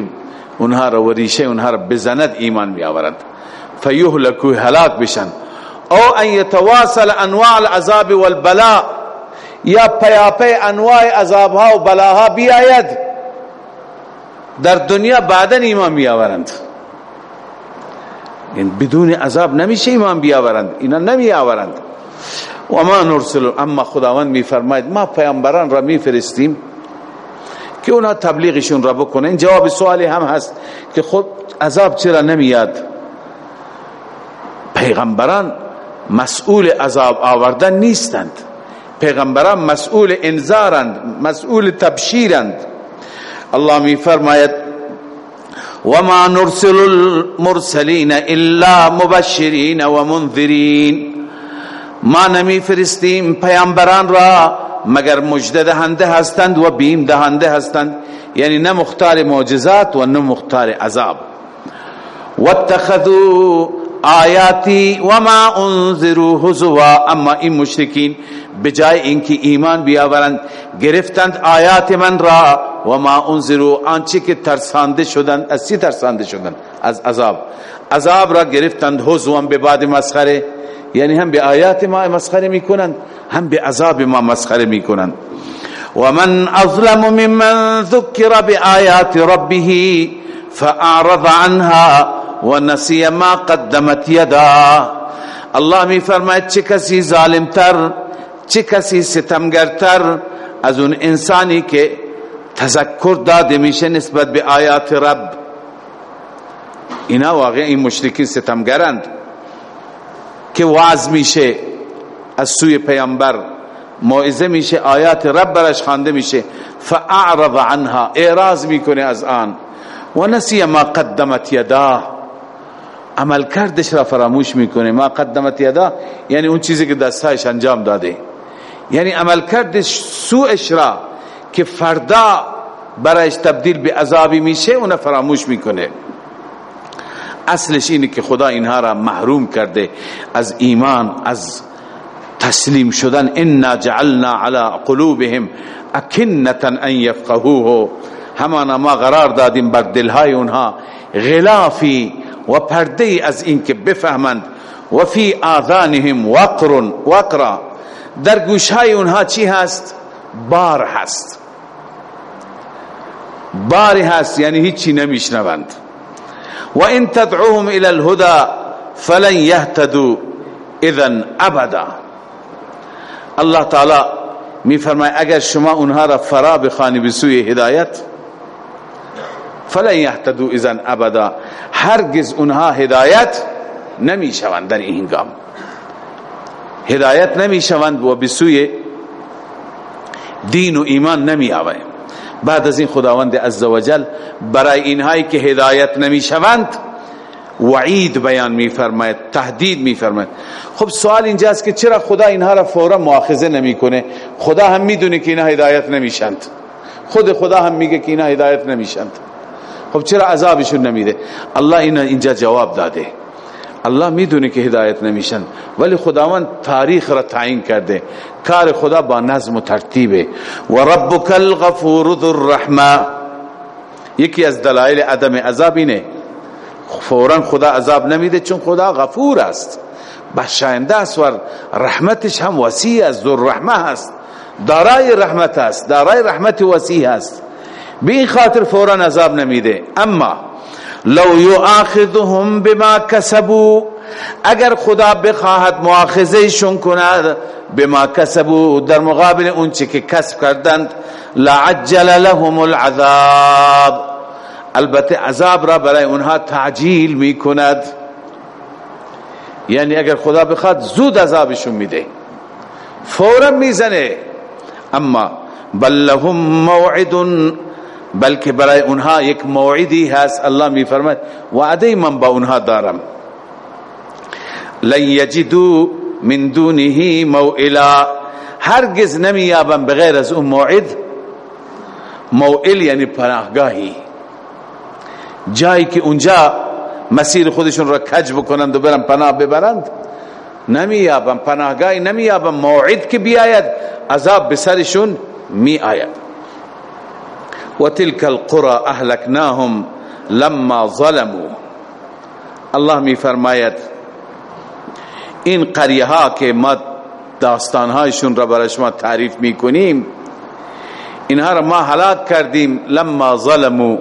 اونها را و ریشه اونها را بزند ایمان می آورند فیهلکو هلاک بشن. او ان یتواصل انواع العذاب والبلاء. یا پیاپی انواع عذابها و بلاها بیاید. در دنیا بعدا ایمان می آورند این بدون عذاب نمیشه ایمان بیاورند. اینا نمی آورند و ما نرسل اما خداوند می فرماید ما پیامبران را می فرستیم که اونا تبلیغشون را بکنه این جواب سوالی هم هست که خود عذاب چرا نمیاد؟ پیغمبران مسئول عذاب آوردن نیستند. پیغمبران مسئول انذارند مسئول تبشیرند. الله می فرماید وما نرسل المرسلین إلا مبشرین و منذرین ما نمی فرستیم پیامبران را مگر مجده دهنده هستند و بیم دهنده هستند. یعنی نه مختار معجزات و نه مختار عذاب. واتخذوا آیاتی و ما انذروا هزوا اما این مشرکین بجای اینکه ایمان بیاورند گرفتند آیات من را و ما انذروا آنچه که ترسانده شدند از ترسانده شدند؟ از عذاب. عذاب را گرفتند هزوا به بعد مسخره. یعنی هم به آیات ما مسخره می‌کنند هم به عذاب ما مسخره می‌کنند. و من اظلم ممن ذکر بآیات ربه فاعرض عنها و نسی ما قدمت یدا. الله می فرماید چه کسی ظالمتر چه کسی ستمگرتر از اون انسانی که تذکر داده میشه نسبت به آیات رب؟ اینا واقع این مشرکین ستمگرند که وعظ میشه از سوی پیامبر موعظه میشه آیات رب برش خوانده میشه فاعرض عنها اعراض می‌کنه از آن. و نسی ما قدمت یداه. عمل کردش را فراموش می‌کنه. ما قدمت یدا یعنی اون چیزی که دستایش انجام داده. یعنی عمل کردش سوءش را که فردا برایش تبدیل به عذابی میشه اون فراموش می‌کنه. اصلش اینه که خدا اینها را محروم کرده. از ایمان از تسلیم شدن انا جعلنا على قلوبهم اکنتا ان یفقهوه. همانا ما قرار دادیم بر دلهای اونها غلافی و پرده از اینکه بفهمند. و فی آذانهم وقر وقرا در گوشهای اونها چی هست؟ بار هست. باری هست یعنی هیچی نمیشنوند. و ان تدعوهم الى الهدى فلن يهتدوا اذا ابدا. الله تعالی می فرمای اگر شما اونها را فرا بخوانی به سوی هدایت فلن يهتدوا اذا ابدا. هرگز اونها هدایت نمی شوند در این گام هدایت نمی شوند و بسوی دین و ایمان نمی آوه بعد از این خداوند عزوجل برای اینهایی که هدایت نمی شوند وعید بیان می فرماید تهدید می فرماید خب سوال اینجاست که چرا خدا اینها را فورا مؤاخذه نمی‌کنه؟ خدا هم می‌دونه که اینها هدایت نمیشند خود خدا هم میگه که اینها هدایت نمیشند خب چرا عذابشون نمیده الله این اینجا جواب داده. الله می‌دونه که هدایت نمیشن. ولی خداوند تاریخ را تعیین کرده. کار خدا با نظم و ترتیبه. و ربک الغفور ذو الرحمه یکی از دلایل عدم عذاب اینه. فورا خدا عذاب نمیده چون خدا غفور است. بخشاینده است و رحمتش هم وسیع است. ذو الرحمه است. دارای رحمت است. دارای رحمت وسیع است. بی خاطر فورا عذاب نمیده. اما لو یؤاخذهم بما کسبوا اگر خدا بخواهد مؤاخذهشون کند بما کسبوا در مقابل اون چی که کسب کردند لعجل لهم العذاب. البته عذاب را برای اونها تعجیل می‌کند. یعنی اگر خدا بخواد زود عذابشون میده. فورا می‌زنه. اما بل لهم موعد بلکه برای اونها یک موعدی هست. الله می فرماید وعده من با اونها دارم. لن یجدو من دونه موئلا. هرگز نمیابم بغیر از اون موعد. موئل یعنی پناهگاهی. جایی که اونجا مسیر خودشون را کج بکنند و برن پناه ببرند نمیابم پناهگاهی نمیابم موعد که بیاید عذاب بسرشون می آید وتلك القرى اهلكناهم لما ظلموا. الله می فرماید این قریه ها که ما داستان هایشون را برای شما تعریف می کنیم اینها را ما هلاک کردیم لما ظلموا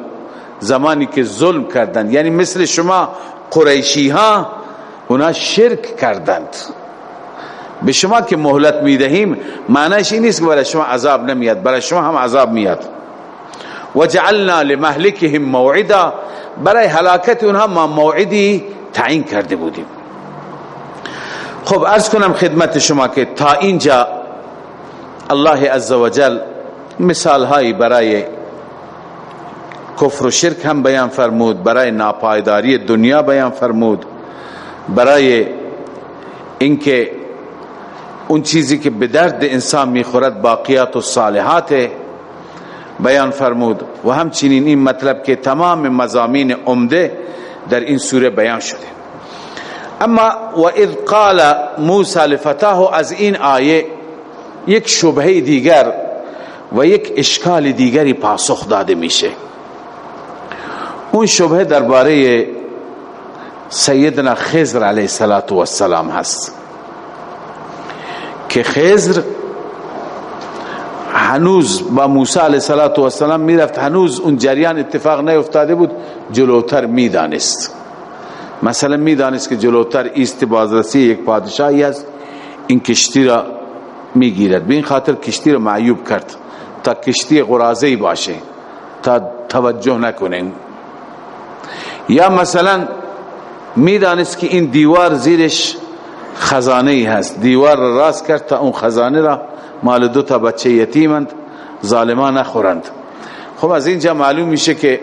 زمانی که ظلم کردند. یعنی مثل شما قریشی ها اونا شرک کردند. به شما که مهلت می‌دهیم معنیش این نیست که برای شما عذاب نمیاد برای شما هم عذاب میاد. وجعلنا لمهلكهم موعدا. برای هلاکت اونها ما موعدی تعیین کرده بودیم. خب ارز کنم خدمت شما که تا اینجا الله عزوجل مثال هایی برای کفر و شرک هم بیان فرمود برای ناپایداری دنیا بیان فرمود برای اینکه اون چیزی که به درد انسان می‌خورد باقیات و صالحات بیان فرمود و همچنین این مطلب که تمام مزامین عمده در این سوره بیان شده. اما و اذ قال موسی لفتاه از این آیه یک شبهه دیگر و یک اشکال دیگری پاسخ داده میشه. اون شبهه درباره سیدنا خضر علیه السلام هست که خضر هنوز با موسی علیه السلام می‌رفت هنوز اون جریان اتفاق نیفتاده بود جلوتر می‌دانست. مثلا می‌دانست که جلوتر ایست بازرسی یک پادشاهی است این کشتی را می‌گیرد. به این خاطر کشتی را معیوب کرد تا کشتی غرازه باشه تا توجه نکنیم یا مثلا می‌دانست که این دیوار زیرش خزانه ای هست. دیوار را راست کرد تا اون خزانه را مال دو تا بچه یتیمند ظالمان نخورند. خب از اینجا معلوم میشه که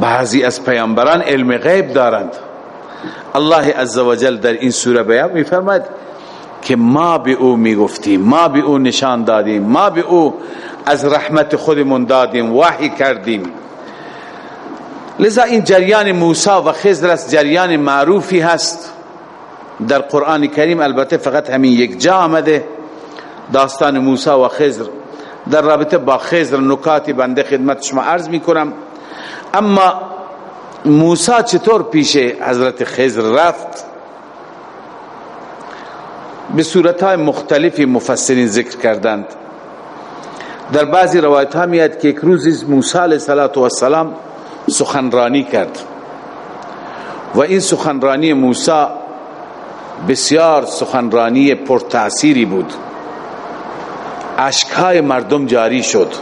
بعضی از پیامبران علم غیب دارند. الله عزوجل در این سوره بیان میفرماید که ما به او می‌گفتیم ما به او نشان دادیم ما به او از رحمت خودمون دادیم وحی کردیم. لذا این جریان موسی و خضر است جریان معروفی هست. در قرآن کریم البته فقط همین یک جا آمده. داستان موسی و خضر. در رابطه با خضر نکاتی بنده خدمت شما عرض می کنم اما موسی چطور پیش حضرت خضر رفت؟ به صورتهای مختلفی مفسرین ذکر کردند. در بعضی روایت ها میاد که یک روزی موسی علیه السلام سخنرانی کرد. و این سخنرانی موسی بسیار سخنرانی پرتأثیری بود. اشکهای مردم جاری شد.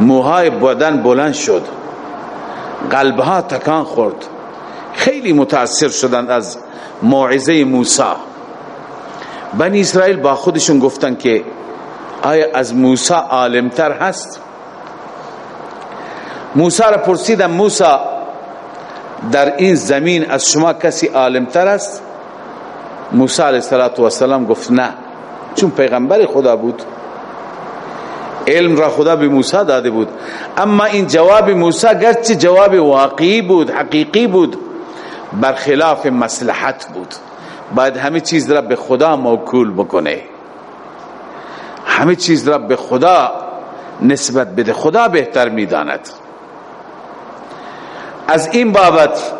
موهای بدن بلند شد. قلبها تکان خورد. خیلی متاثر شدند از موعظه موسی. بنی اسرائیل با خودشون گفتن که آیا از موسی عالمتر هست؟ موسی را پرسیدم موسی در این زمین از شما کسی عالمتر است؟ موسی علیه السلام گفت نه چون پیغمبر خدا بود علم را خدا به موسی داده بود. اما این جواب موسی گرچه جواب واقعی بود حقیقی بود برخلاف مصلحت بود. باید همه چیز را به خدا موکول بکنه. همه چیز را به خدا نسبت بده خدا بهتر می‌داند. از این بابت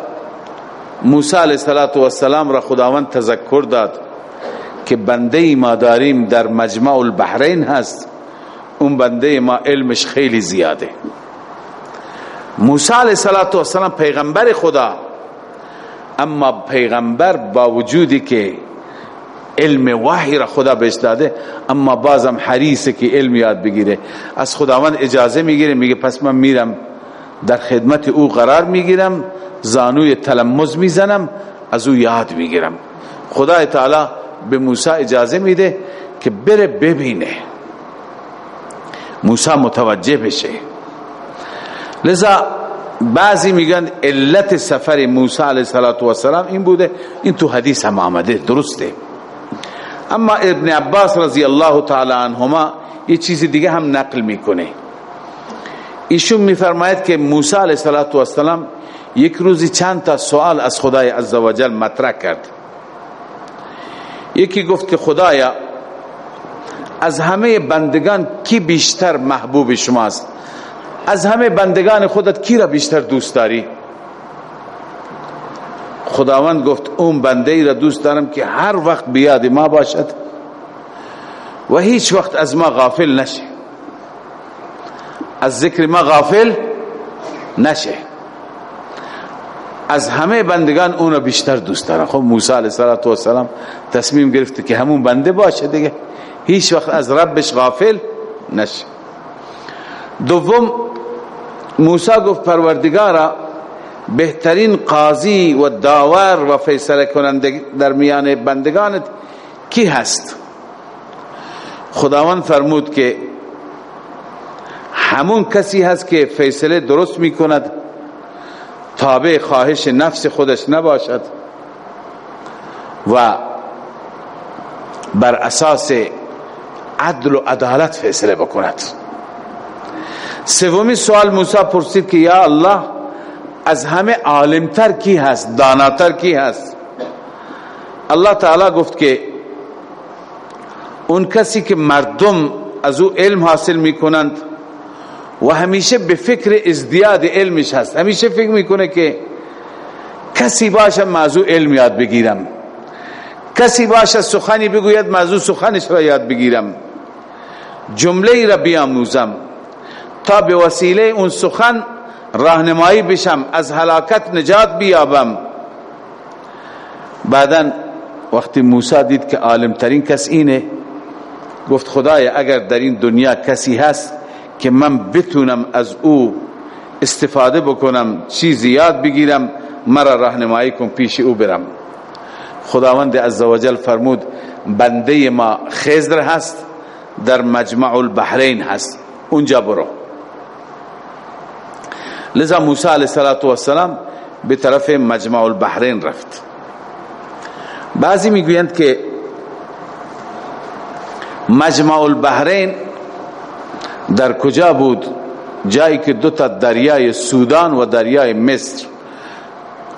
موسی علیه السلام را خداوند تذکر داد که بنده ما داریم در مجمع البحرین هست. اون بنده ما علمش خیلی زیاده. موسی علیه السلام پیغمبر خدا. اما پیغمبر با وجودی که علم وحی را خدا بهش داده اما بازم حریصه که علم یاد بگیره. از خداوند اجازه می‌گیره میگه پس من میرم در خدمت او قرار می‌گیرم. زانوی تلمز می‌زنم از او یاد می‌گیرم. خدا تعالی به موسی اجازه میده که بره ببینه. موسی متوجه بشه. لذا بعضی میگن علت سفر موسی علیه السلام این بوده این تو حدیث هم آمده درسته. اما ابن عباس رضی الله تعالی عنهما یه چیز دیگه هم نقل می‌کنه. ایشون میفرماید که موسی علیه السلام یک روزی چند تا سوال از خدای عزوجل مطرح کرد. یکی گفت که خدایا از همه بندگان کی بیشتر محبوب شماست؟ از همه بندگان خودت کی را بیشتر دوست داری؟ خداوند گفت اون بنده ای را دوست دارم که هر وقت بیاد ما باشد و هیچ وقت از ما غافل نشه. از ذکر ما غافل نشه. از همه بندگان اون بیشتر دوست دارم. خب موسی علیه السلام تصمیم گرفته که همون بنده باشه دیگه. هیچ وقت از ربش غافل نشه. دوم موسی گفت پروردگارا بهترین قاضی و داور و فیصله کننده در میان بندگانت کی هست؟ خداوند فرمود که همون کسی هست که فیصله درست می‌کند. تابع خواهش نفس خودش نباشد و بر اساس عدل و عدالت فیصله بکند. سومی سوال موسی پرسید که یا الله از همه عالمتر کی هست؟ داناتر کی هست؟ الله تعالی گفت که اون کسی که مردم از او علم حاصل می‌کنند و همیشه به فکر ازدیاد علمش هست. همیشه فکر می‌کنه که کسی باشه موضوع علم یاد بگیرم. کسی باشه سخنی بگوید موضوع سخنش را یاد بگیرم. جمله را بیاموزم تا به وسیله اون سخن راهنمایی بشم از هلاکت نجات بیابم. بعدا وقتی موسی دید که عالم ترین کس اینه گفت خدای اگر در این دنیا کسی هست که من بتونم از او استفاده بکنم چیزی یاد بگیرم مرا راهنمایی کن پیش او برم. خداوند عزوجل فرمود بنده ما خضر هست در مجمع البحرین هست. اونجا برو. لذا موسی علیه السلام به طرف مجمع البحرین رفت. بعضی می‌گویند که مجمع البحرین در کجا بود؟ جایی که دو تا دریای سودان و دریای مصر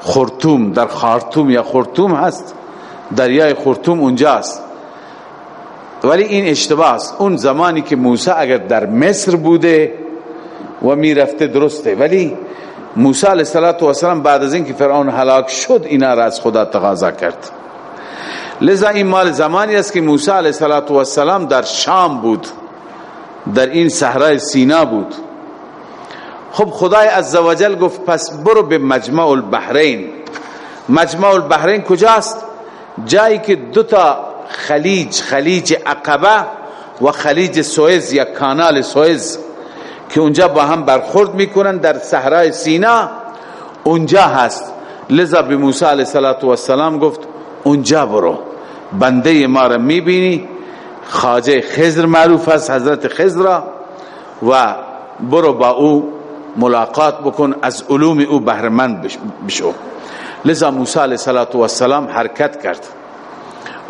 خرطوم در خارتوم یا خرطوم هست دریای خرطوم اونجاست ولی این اشتباه است. اون زمانی که موسی اگر در مصر بوده و می‌رفته درسته. ولی موسی علیه السلام بعد از اینکه فرعون هلاک شد اینا را از خدا تقاضا کرد. لذا این مال زمانی است که موسی علیه السلام در شام بود. در این صحرای سینا بود. خب خدای عزوجل گفت پس برو به مجمع البحرین. مجمع البحرین کجاست؟ جایی که دو تا خلیج خلیج عقبه و خلیج سوئز یا کانال سوئز که اونجا با هم برخورد می‌کنن در صحرای سینا اونجا هست. لذا به موسی علیه السلام گفت اونجا برو بنده ما را می‌بینی خاجه خضر معروف است حضرت خضر و برو با او ملاقات بکن از علوم او بهرمند بشو. لذا موسی علیه السلام حرکت کرد.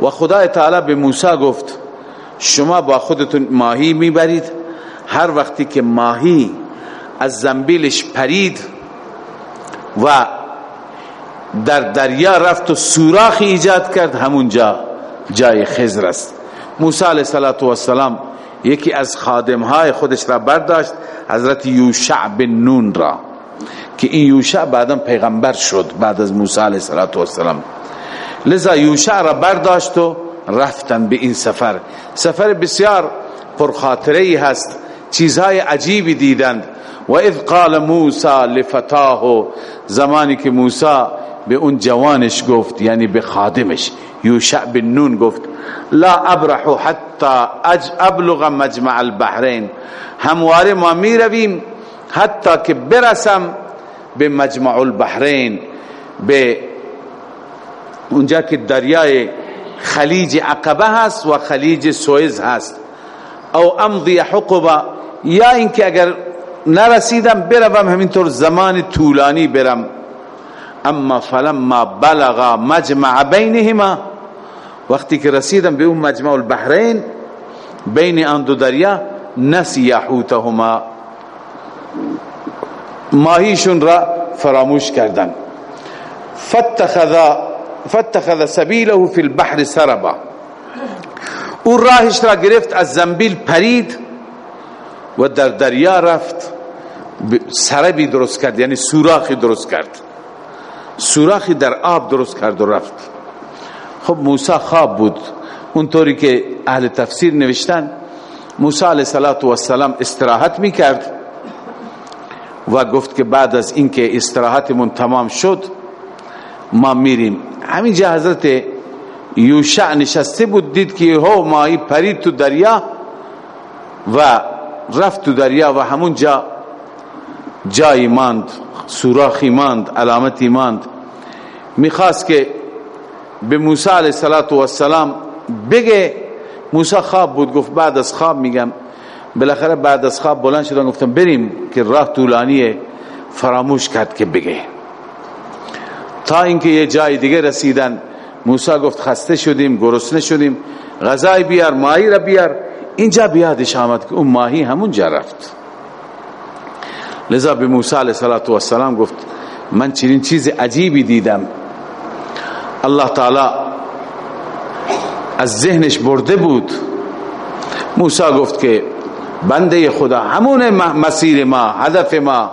و خدای تعالی به موسی گفت شما با خودتون ماهی می‌برید. هر وقتی که ماهی از زنبیلش پرید و در دریا رفت و سوراخی ایجاد کرد همونجا جای خزر است. موسی علیه السلام یکی از خادمهای خودش را برداشت حضرت یوشع بن نون را که این یوشع بعدا پیغمبر شد بعد از موسی علیه السلام لذا یوشع را برداشت و رفتن به این سفر. سفر بسیار پرخاطره هست چیزهای عجیبی دیدند. و اذ قال موسی لفتاه زمانی که موسی به اون جوانش گفت یعنی به خادمش یوشع بن نون گفت لا ابرح حتى ابلغ مجمع البحرین. همواره ما می رویم حتی که برسم به مجمع البحرین به اونجا که دریای خلیج عقبه هست و خلیج سوئز هست. او امضی حقبه یا اینکه اگر نرسیدم بروم همینطور زمان طولانی برم. اما فلما بلغ مجمع بینهما وقتی که رسیدم به اون مجمع البحرین بین آن دو دریا نسی حوتهما ماهیشون را فراموش کردن. فاتخذ فاتخذ سبیله فی البحر سربا. او راهش را گرفت از زنبیل پرید و در دریا رفت. سربی درست کرد یعنی سوراخی درست کرد. سوراخی در آب درست کرد و رفت. خب موسی خواب بود. اونطوری که اهل تفسیر نوشتن موسی علیه السلام استراحت می‌کرد و گفت که بعد از اینکه استراحتمون تمام شد ما میریم. همینجا حضرت یوشع نشسته بود دید که هو ماهی پرید تو دریا و رفت تو دریا و همون جا جایی ماند سوراخی ماند علامتی ماند. می‌خواست که به موسی علیه السلام بگه موسی خواب بود گفت بعد از خواب میگم. بالاخره بعد از خواب بلند شدن گفتم بریم که راه طولانیه فراموش کرد که بگه. تا اینکه یه جای دیگه رسیدن موسی گفت خسته شدیم گرسنه شدیم غذای بیار ماهی را بیار. اینجا بیادش آمد که اون ماهی همون جا رفت. لذا به موسی علیه السلام گفت من چنین چیز عجیبی دیدم. الله تعالی از ذهنش برده بود. موسی گفت که بنده خدا همون مسیر ما هدف ما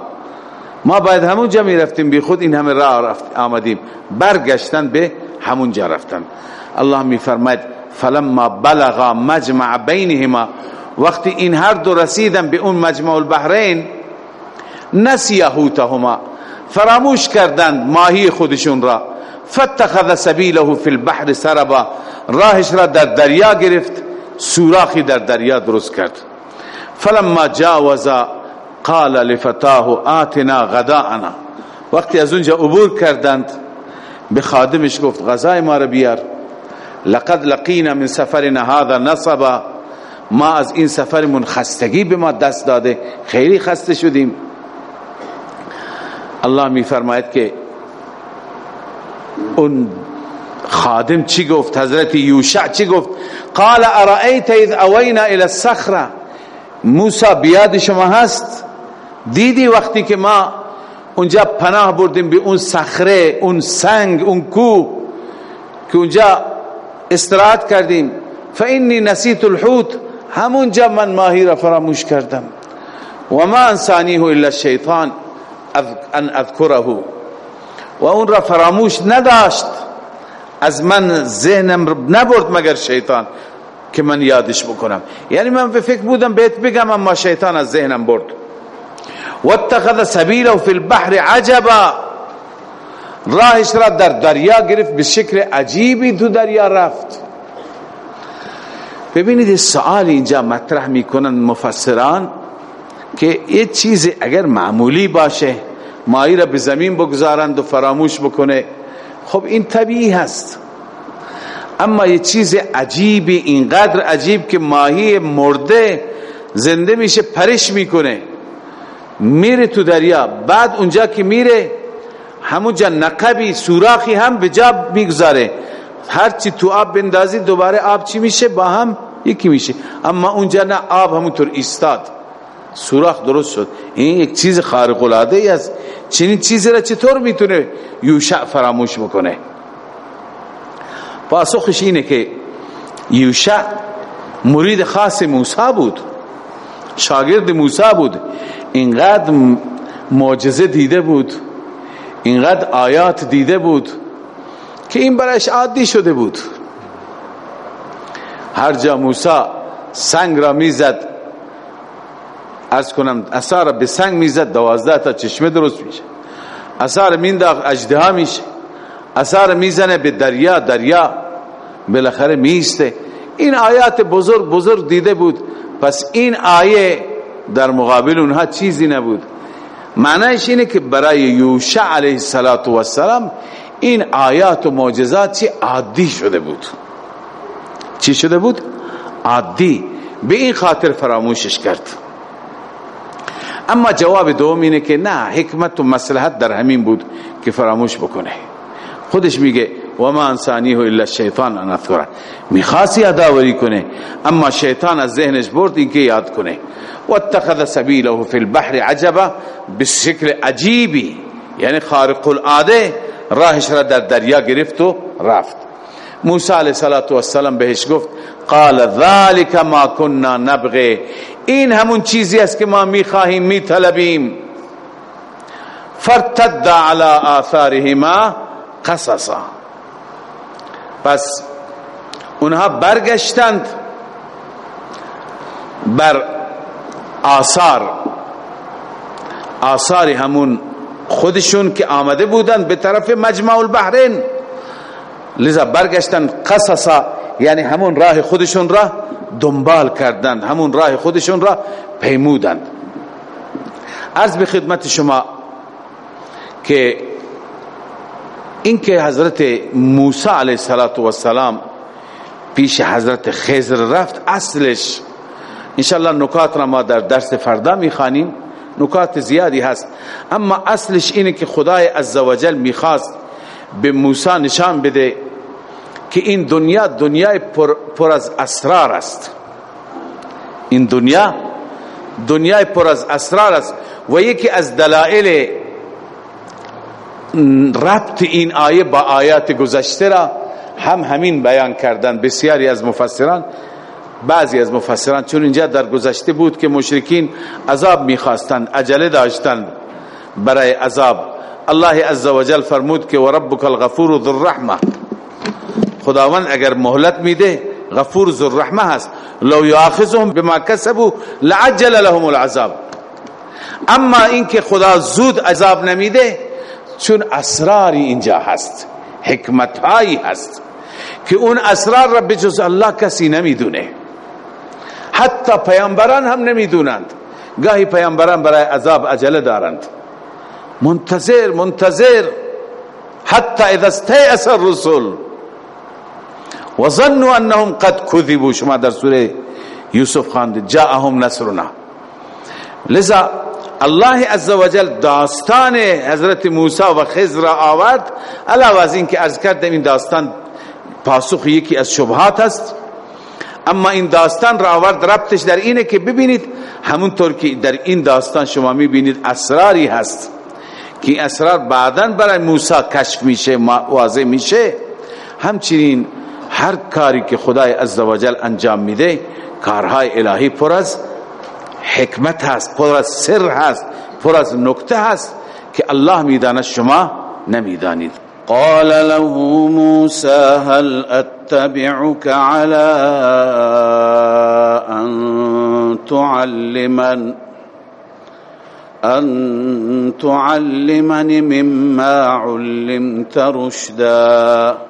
ما باید همون جا می رفتیم بی خود این همه راه رفت آمدیم. برگشتن به همون جا رفتن. الله می فرماید فلما بلغ مجمع بینهما وقتی این هر دو رسیدن به اون مجمع البحرین نسی حوتهما فراموش کردند ماهی خودشون را. فاتخذ سبیله فی البحر سربا. راهش را در دریا گرفت سوراخی در دریا درست کرد. فلما جاوز قال لفتاه آتنا غداءنا. وقتی از اونجا عبور کردند به خادمش گفت غذای ما رو بیار. لقد لقینا من سفرنا هذا نصبا. ما از این سفرمون خستگی به ما دست داده خیلی خسته شدیم. الله می فرماید که اون خادم چی گفت؟ حضرت یوشع چی گفت؟ قال ارائیت اذ اوینا الى الصخره موسی بیاد شما هست؟ دیدی وقتی که ما اونجا پناه بردیم به اون صخره اون سنگ اون کوه که اونجا استراحت کردیم؟ فانی نسیت الحوت همونجا من ماهی را فراموش کردم. و ما انسانیه الا الشیطان ان اذکره. و اون را فراموش نداشت. از من ذهنم نبرد مگر شیطان که من یادش بکنم. یعنی من به فکر بودم بهت بگم اما شیطان از ذهنم برد. واتخذ سبیله فی البحر عجبا. راهش را در دریا گرفت به شکل عجیبی تو دریا رفت. ببینید سوال اینجا مطرح می‌کنن مفسران که یه چیز اگر معمولی باشه ماهی را به زمین بگذارند و فراموش بکنه. خب این طبیعی هست. اما یه چیز عجیبی اینقدر عجیب که ماهی مرده زنده میشه پرش می‌کنه. میره تو دریا بعد اونجا که میره همونجا نقبی سوراخی هم به جا می‌گذاره. هرچی تو آب بندازی دوباره آب چی میشه؟ با هم یکی میشه. اما اونجا نه آب همونطور ایستاد. سوراخ درست شد. این یک چیز خارق العاده ای است. چنین چیزی را چطور می‌تونه یوشع فراموش بکنه؟ پاسخش اینه که یوشع مرید خاص موسی بود. شاگرد موسی بود. اینقدر معجزه دیده بود. اینقدر آیات دیده بود که این برایش عادی شده بود. هر جا موسی سنگ را می‌زد ارز کنم اثار به سنگ می‌زد دوازده تا چشمه درست میشه. اثار مینداخت اجده میشه. اثار می‌زنه به دریا دریا بالاخره میسته این آیات بزرگ بزرگ دیده بود. پس این آیه در مقابل اونها چیزی نبود. معنیش اینه که برای یوشع علیه السلام این آیات و معجزات چی؟ عادی شده بود. چی شده بود؟ عادی. به این خاطر فراموشش کرد. اما جواب دوم اینه که نه حکمت و مصلحت در همین بود که فراموش بکنه. خودش میگه و ما انسانیه الا الشیطان ان اذکره می‌خواست یادآوری کنه اما شیطان از ذهنش برد اینکه یاد کنه. واتخذ سبیله فی البحر عجبا بشکل عجیبی یعنی خارق العاده راهش را در دریا گرفت و رفت. موسی علیہ الصلوۃ والسلام بهش گفت قال ذلك ما كنا نبغي. این همون چیزی است که ما می‌خواهیم میطلبیم. فرتد على آثارهما قصصا. پس اونها برگشتند بر آثار. آثار همون خودشون که آمده بودند به طرف مجمع البحرین. لذا برگشتند قصصا یعنی همون راه خودشون را دنبال کردند همون راه خودشون را پیمودند. عرض به خدمت شما که اینکه حضرت موسی علیه السلام پیش حضرت خضر رفت اصلش انشاءالله نکات را ما در درس فردا می‌خوانیم. نکات زیادی هست. اما اصلش اینه که خدای عزوجل می‌خواست به موسی نشان بده که این دنیا دنیای پر, پر از اسرار است. این دنیا دنیای پر از اسرار است. و یکی از دلائل ربط این آیه با آیات گذشته را هم همین بیان کردن. بسیاری از مفسران بعضی از مفسران چون اینجا در گذشته بود که مشرکین عذاب می‌خواستند عجله داشتند برای عذاب. الله عزوجل فرمود که وربک الغفور ذو الرحمه خداوند اگر مهلت میده غفور ذو الرحمه هست. لو یاخذهم بما کسبوا لعجل لهم العذاب. اما اینکه خدا زود عذاب نمیده چون اسراری اینجا هست حکمت هایی هست که اون اسرار را بجز الله کسی نمی‌دونه. حتی پیامبران هم نمی‌دونند. گاهی پیامبران برای عذاب عجله دارند. منتظر منتظر. حتی اذا استيأس الرسل وظنوا انهم قد كذبوا. شما در سوره یوسف خواندید جاءهم نصرنا. لذا الله عزوجل داستان حضرت موسی و خضر آورد. علاوه از این که ارز کردم این داستان پاسخ یکی از شبهات است. اما این داستان را آورد. ربطش در اینه که ببینید همونطور که در این داستان شما می‌بینید اسراری هست که اسرار بعدا برای موسی کشف میشه واضح میشه. همچنین هر کاری که خدای عزوجل انجام میده کارهای الهی پر از حکمت هست پر از سر هست پر از نکته هست که الله می‌داند شما نمی‌دانید. قال له موسى هل اتبعك على ان تعلمن ان تعلمني مما علمت رشدا؟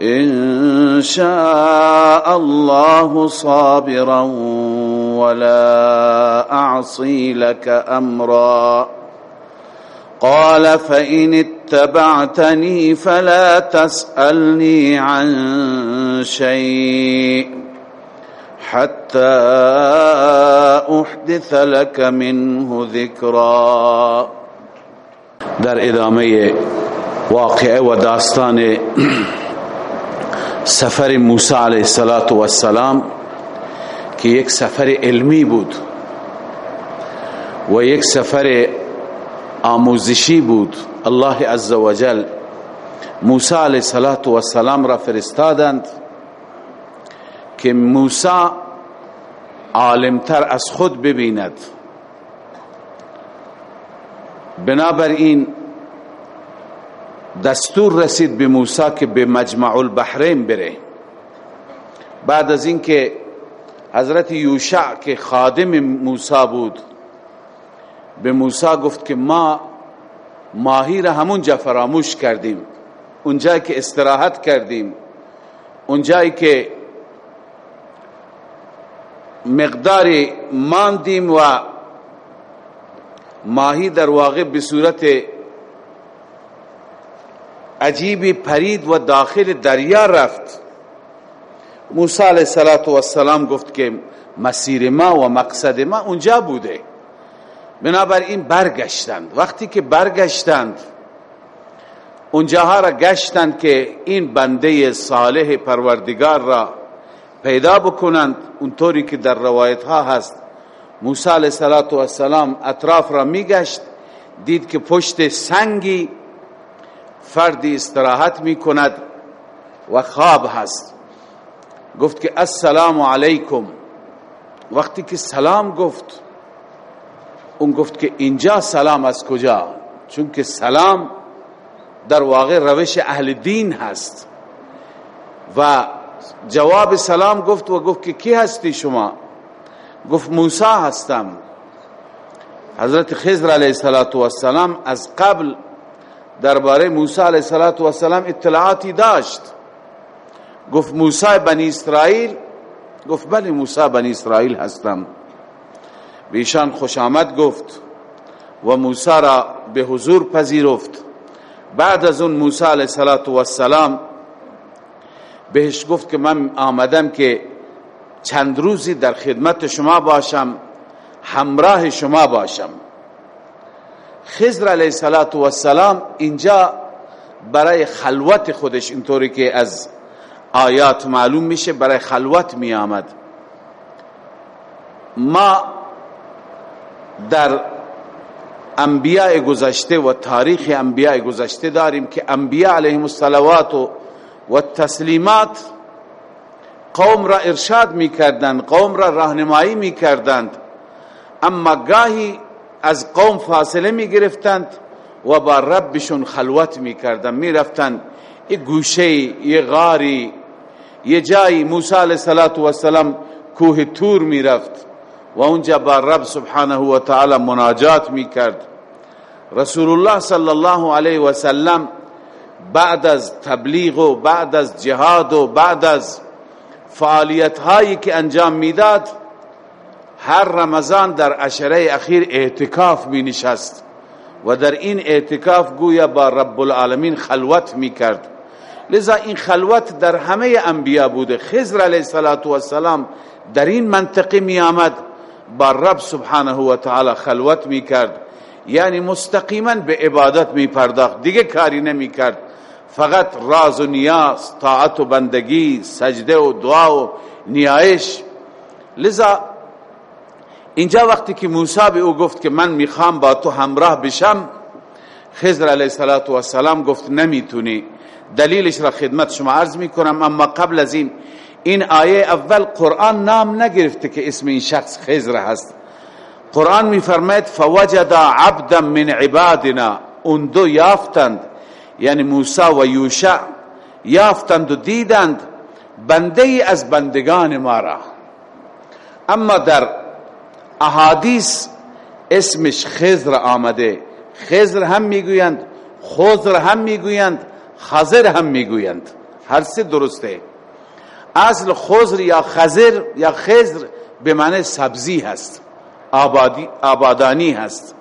إن شاء الله صابرا ولا أعصي لك أمرا. قال فإن اتبعتني فلا تسألني عن شيء حتى أحدث لك منه ذكرا. در ادامه واقعه و داستان سفر موسی علیه السلام که یک سفر علمی بود و یک سفر آموزشی بود. الله عزوجل موسی علیه السلام را فرستادند که موسی عالمتر از خود ببیند. بنابراین دستور رسید به موسی که به مجمع البحرین بره. بعد از اینکه حضرت یوشع که خادم موسی بود به موسی گفت که ما ماهی را همونجا فراموش کردیم. اونجایی که استراحت کردیم. اونجایی که مقداری ماندیم و ماهی در واقع به صورت عجیبی پرید و داخل دریا رفت. موسی علیه السلام گفت که مسیر ما و مقصد ما اونجا بوده. بنابراین برگشتند. وقتی که برگشتند اونجاها را گشتند که این بنده صالح پروردگار را پیدا بکنند. اونطوری که در روایت ها هست موسی علیه السلام اطراف را میگشت دید که پشت سنگی فردی استراحت می کند و خواب هست. گفت که السلام علیکم. وقتی که سلام گفت اون گفت که اینجا سلام از کجا؟ چون که سلام در واقع روش اهل دین هست. و جواب سلام گفت و گفت که کی هستی شما؟ گفت موسی هستم. حضرت خضر علیه السلام از قبل درباره موسی علیه السلام اطلاعاتی داشت. گفت موسی بنی اسرائیل گفت بله موسی بنی اسرائیل هستم. بیشان خوش آمد گفت و موسی را به حضور پذیرفت. بعد از اون موسی علیه السلام بهش گفت که من آمدم که چند روزی در خدمت شما باشم همراه شما باشم. خضر علیه السلام اینجا برای خلوت خودش اینطوری که از آیات معلوم میشه برای خلوت می آمد ما در انبیاء گذشته و تاریخ انبیاء گذشته داریم که انبیاء علیهم الصلوات و, و تسلیمات قوم را ارشاد می قوم را راهنمایی می کردند اما گاهی از قوم فاصله می گرفتند و با ربشون خلوت می کردن می رفتن یه گوشه یه غاری یه جایی موسی علیه السلام کوه تور می رفت و اونجا با رب سبحانه و تعالی مناجات می کرد رسول الله صلی الله علیه و سلم بعد از تبلیغ و بعد از جهاد و بعد از فعالیت هایی که انجام می‌داد هر رمضان در عشره اخیر اعتکاف می نشست و در این اعتکاف گویا با رب العالمین خلوت می کرد. لذا این خلوت در همه انبیا بوده. خضر علیه السلام در این منطقه می آمد. با رب سبحانه و تعالی خلوت می کرد. یعنی مستقیما به عبادت می پرداخت. دیگه کاری نمی کرد. فقط راز و نیاز طاعت و بندگی سجده و دعا و نیایش. لذا اینجا وقتی که موسی به او گفت که من می‌خوام با تو همراه بشم خضر علیه السلام گفت نمی‌تونی. دلیلش را خدمت شما عرض می‌کنم اما قبل از این این آیه اول قرآن نام نگرفته که اسم این شخص خضر هست. قرآن میفرماید فوجد عبدا من عبادنا. اون دو یافتند یعنی موسی و یوشع یافتند و دیدند بنده ای از بندگان ما را. اما در احادیث اسمش خضر آمده. خضر هم می‌گویند خضر هم می‌گویند خضر هم می‌گویند. هر سه درسته. اصل خضر یا خضر یا خضر به معنی سبزی هست. آبادی آبادانی هست.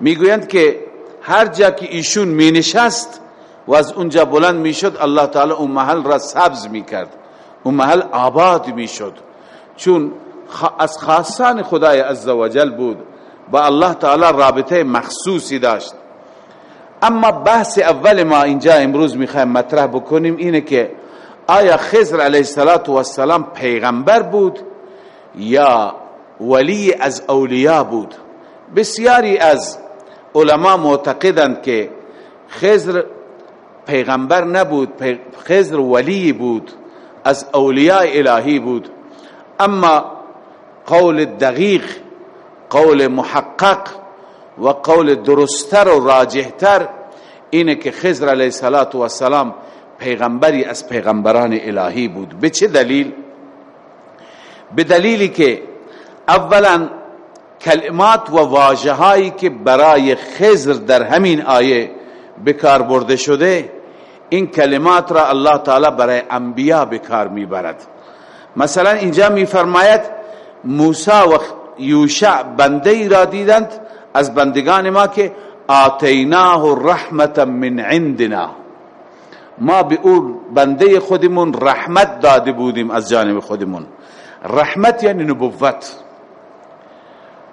می‌گویند که هر جا که ایشون می نشست و از اونجا بلند می‌شد الله تعالی اون محل را سبز می‌کرد. اون محل آباد می‌شد. چون از خاصان خدای عزوجل بود. با الله تعالی رابطه مخصوصی داشت. اما بحث اول ما اینجا امروز می‌خوایم مطرح بکنیم اینه که آیا خضر علیه السلام پیغمبر بود یا ولی از اولیاء بود؟ بسیاری از علما معتقدند که خضر پیغمبر نبود خضر ولی بود از اولیاء الهی بود. اما قول دقیق قول محقق و قول درستر و راجحتر اینه که خضر علیه السلام پیغمبری از پیغمبران الهی بود به چه دلیل؟ به دلیلی که اولا کلمات و واجه که برای خضر در همین آیه بکار برده شده این کلمات را الله تعالی برای انبیا بکار می‌برد مثلا اینجا میفرماید موسی و یوشع بنده را دیدند. از بندگان ما که آتیناه رحمتا من عندنا. ما به او بنده خودمون رحمت داده بودیم از جانب خودمون. رحمت یعنی نبوت.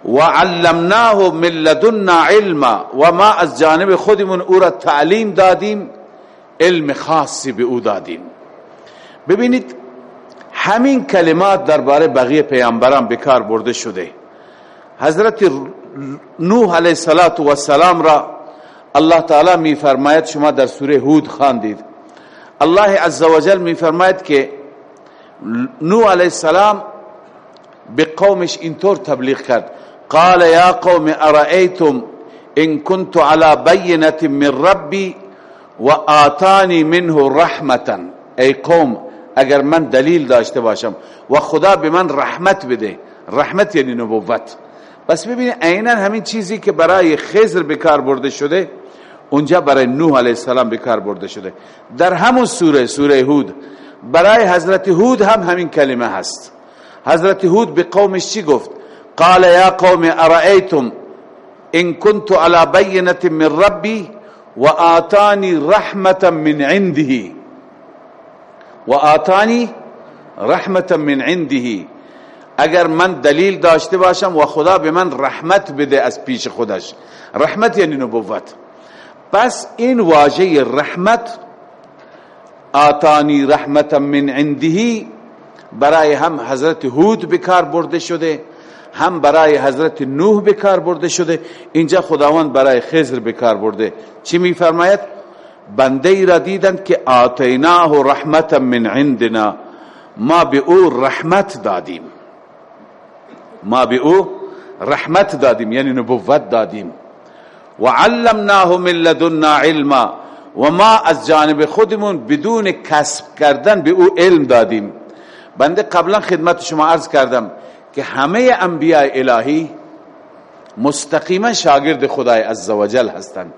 و علمناه من لدنا علما و ما از جانب خودمون او را تعلیم دادیم علم خاصی به او دادیم. ببینید همین کلمات درباره بقیه پیامبران بکار برده شده. حضرت نوح علیه السلام را الله تعالی می فرماید شما در سوره هود خواندید. الله عزوجل می فرماید که نوح علیه السلام به قومش اینطور تبلیغ کرد. قال یا قوم ارائیتم ان كنت على بینه من ربی و آتانی منه رحمتا. ای قوم اگر من دلیل داشته باشم و خدا به من رحمت بده رحمت یعنی نبوت. بس ببینید عینا همین چیزی که برای خضر بکار برده شده اونجا برای نوح علیه السلام بکار برده شده. در همون سوره سوره هود برای حضرت هود هم همین کلمه هست. حضرت هود به قومش چی گفت؟ قال یا قوم ارائیتم ان كنت على بینه من ربی و آتانی رحمتا من عنده. و آتانی رحمتا من عنده. اگر من دلیل داشته باشم و خدا به من رحمت بده از پیش خودش. رحمت یعنی نبوت. پس این واژه رحمت آتانی رحمتا من عنده برای هم حضرت هود بکار برده شده هم برای حضرت نوح بکار برده شده. اینجا خداوند برای خضر بکار برده. چی میفرماید؟ بنده ای را دیدند که آتیناه رحمتا من عندنا. ما به او رحمت دادیم. ما به او رحمت دادیم یعنی نبوت دادیم. و علمناه من لدنا علما. و ما از جانب خودمون بدون کسب کردن به او علم دادیم. بنده قبلا خدمت شما عرض کردم که همه انبیاء الهی مستقیما شاگرد خدای عزوجل هستند.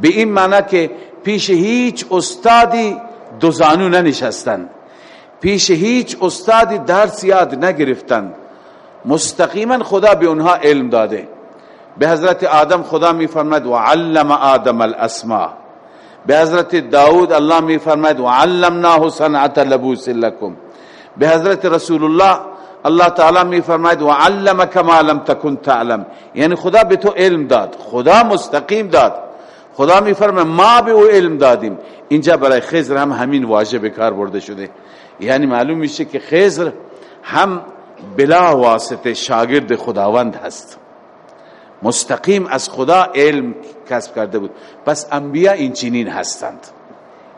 به این معنی که پیش هیچ استادی دوزانو ننشستند پیش هیچ استادی درس یاد نگرفتند مستقیما خدا به اونها علم داده. به حضرت آدم خدا می فرمد و علم آدم الاسماء. به حضرت داود الله می فرمد و علمناه صنعت لبوس لكم به حضرت رسول الله الله تعالی می فرماید و علمک ما لم تکن تعلم. یعنی خدا به تو علم داد. خدا مستقیم داد. خدا می فرماید ما به او علم دادیم. اینجا برای خضر هم همین واژه کار برده شده. یعنی معلوم میشه که خضر هم بلا واسطه شاگرد خداوند هست. مستقیم از خدا علم کسب کرده بود. پس انبیا این چنین هستند.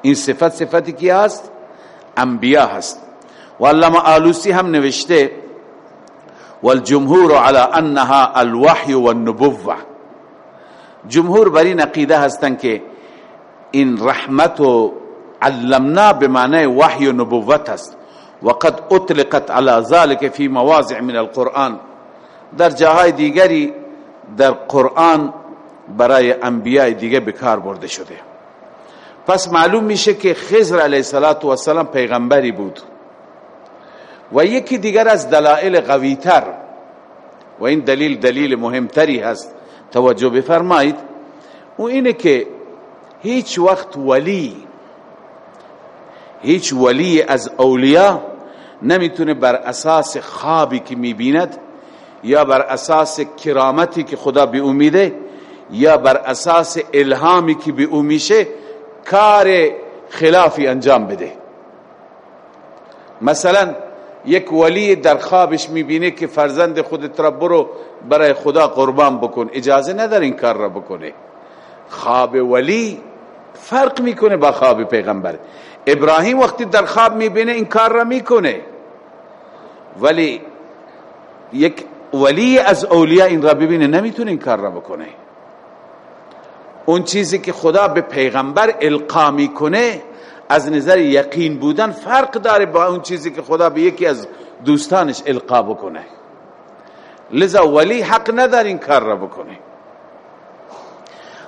این صفت صفتی کی هست؟ انبیا هست. و علامه آلوسی هم نوشته والجمهور على انها الوحی والنبوه جمهور بر این عقیده هستند که این رحمت و علمنا به معنی وحی و نبوت است وقد اطلقت على ذلك في مواضع من القرآن. در جاهای دیگری در قرآن برای انبیاء دیگه بکار برده شده. پس معلوم میشه که خضر علیه السلام پیغمبری بود. و یکی دیگر از دلائل قویتر و این دلیل دلیل مهمتری هست. توجه بفرمایید. او اینه که هیچ وقت ولی هیچ ولی از اولیاء نمی‌تونه بر اساس خوابی که می‌بیند یا بر اساس کرامتی که خدا به امیده یا بر اساس الهامی که به میشه کار خلافی انجام بده. مثلا یک ولی در خوابش می‌بینه که فرزند خودت را برو برای خدا قربان بکن. اجازه نداره این کار را بکنه. خواب ولی فرق می‌کنه با خواب پیغمبر. ابراهیم وقتی در خواب می‌بینه این کار را می‌کنه. ولی یک ولی از اولیاء این را ببینه نمی‌تونه این کار را بکنه. اون چیزی که خدا به پیغمبر القا می‌کنه از نظر یقین بودن فرق داره با اون چیزی که خدا به یکی از دوستانش القا بکنه. لذا ولی حق نداره این کار را بکنه.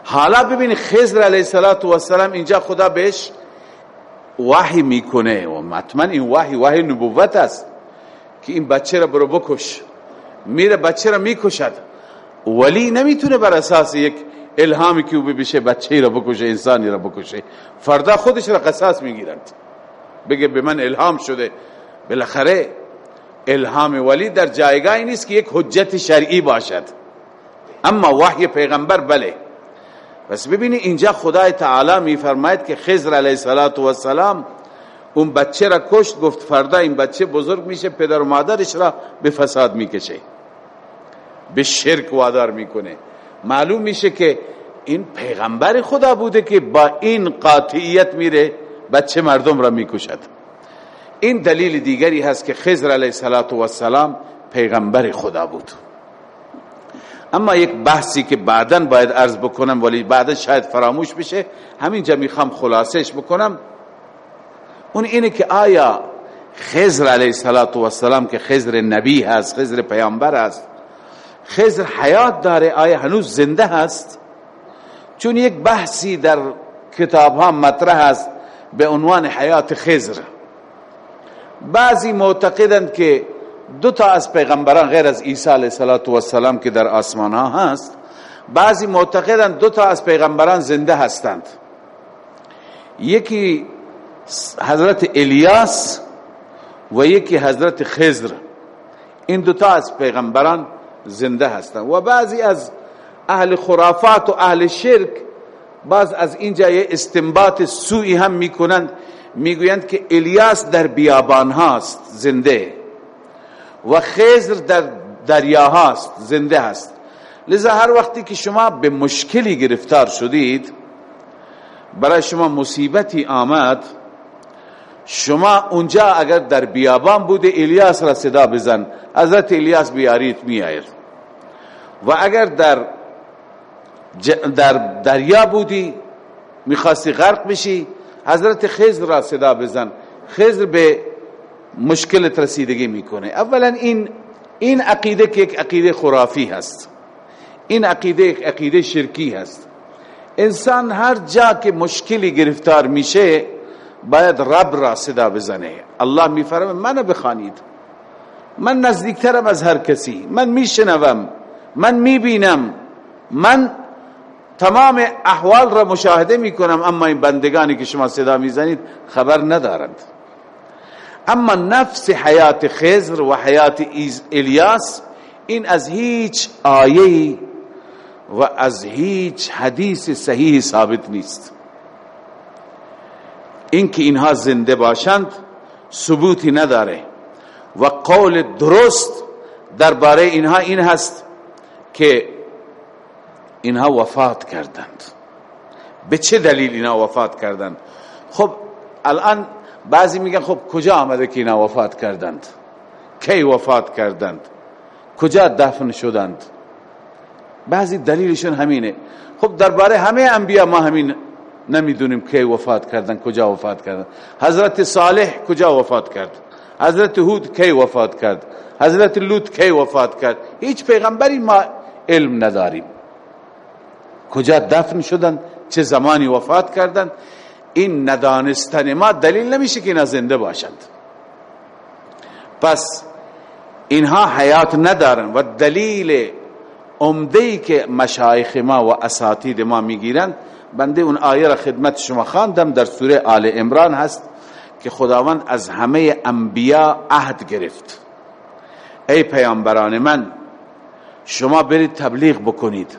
حالا ببین خضر علیه السلام اینجا خدا بهش وحی می‌کنه و مطمئن این وحی وحی نبوت است که این بچه را برو بکش. میره بچه را می‌کشد. ولی نمی‌تونه بر اساس یک الهامی که او بشه بچه را بکشه انسانی را بکشه. فردا خودش را قصاص می‌گیرند. بگه به من الهام شده. بالاخره الهام ولی در جایگاهی نیست که یک حجت شرعی باشد. اما وحی پیغمبر بله. پس ببینی اینجا خدای تعالی میفرماید که خضر علیه السلام اون بچه را کشت گفت فردا این بچه بزرگ میشه پدر و مادرش را به فساد می‌کشه. به شرک وادار می‌کنه. معلوم میشه که این پیغمبر خدا بوده که با این قاطعیت میره بچه مردم را می‌کشد. این دلیل دیگری هست که خضر علیه السلام پیغمبر خدا بود. اما یک بحثی که بعدا باید عرض بکنم ولی بعدا شاید فراموش بشه همینجا می‌خوام خلاصش بکنم. اون اینه که آیا خضر علیه السلام که خضر نبی هست خضر پیامبر هست خضر حیات داره آیا هنوز زنده هست؟ چون یک بحثی در کتاب ها مطرح است به عنوان حیات خضر. بعضی معتقدند که دو تا از پیغمبران غیر از عیسی علیه السلام که در آسمان ها هست بعضی معتقدند دو تا از پیغمبران زنده هستند. یکی حضرت الیاس و یکی حضرت خضر. این دوتا از پیغمبران زنده هستند و بعضی از اهل خرافات و اهل شرک بعض از اینجا یه استنباط سوی هم می‌کنند. می‌گویند که الیاس در بیابان هاست زنده. و خضر در دریا هاست زنده هست. لذا هر وقتی که شما به مشکلی گرفتار شدید برای شما مصیبتی آمد شما اونجا اگر در بیابان بوده الیاس را صدا بزن. حضرت الیاس بیارید میآید. و اگر در در دریا بودی می‌خواستی غرق بشی حضرت خضر را صدا بزن. خضر به مشکلت رسیدگی می‌کنه. اولا این این عقیده که یک عقیده خرافی هست. این عقیده یک عقیده شرکی هست. انسان هر جا که مشکلی گرفتار میشه باید رب را صدا بزنه. الله میفرمه منو بخوانید. من نزدیکترم از هر کسی. من میشنوم. من می‌بینم. من تمام احوال را مشاهده می‌کنم اما این بندگانی که شما صدا می‌زنید خبر ندارند. اما نفس حیات خزر و حیات الیاس این از هیچ آیه و از هیچ حدیث صحیح ثابت نیست. اینکه اینها زنده باشند ثبوتی نداره. و قول درست درباره اینها این هست که اینها وفات کردند. به چه دلیل اینها وفات کردند؟ خب الان بعضی میگن خب کجا آمده که اینا وفات کردند؟ کی وفات کردند؟ کجا دفن شدند؟ بعضی دلیلشون همینه. خب درباره همه انبیا ما همین نمی‌دونیم کی وفات کردن کجا وفات کردن. حضرت صالح کجا وفات کرد؟ حضرت هود کی وفات کرد؟ حضرت لوط کی وفات کرد؟ هیچ پیغمبری ما علم نداریم. کجا دفن شدن؟ چه زمانی وفات کردند این ندانستن ما دلیل نمیشه که اینا زنده باشند. پس اینها حیات ندارن و دلیل عمده که مشایخ ما و اساتید ما می‌گیرند بنده اون آیه را خدمت شما خواندم در سوره آل عمران هست که خداوند از همه انبیا عهد گرفت. ای پیامبران من شما برید تبلیغ بکنید.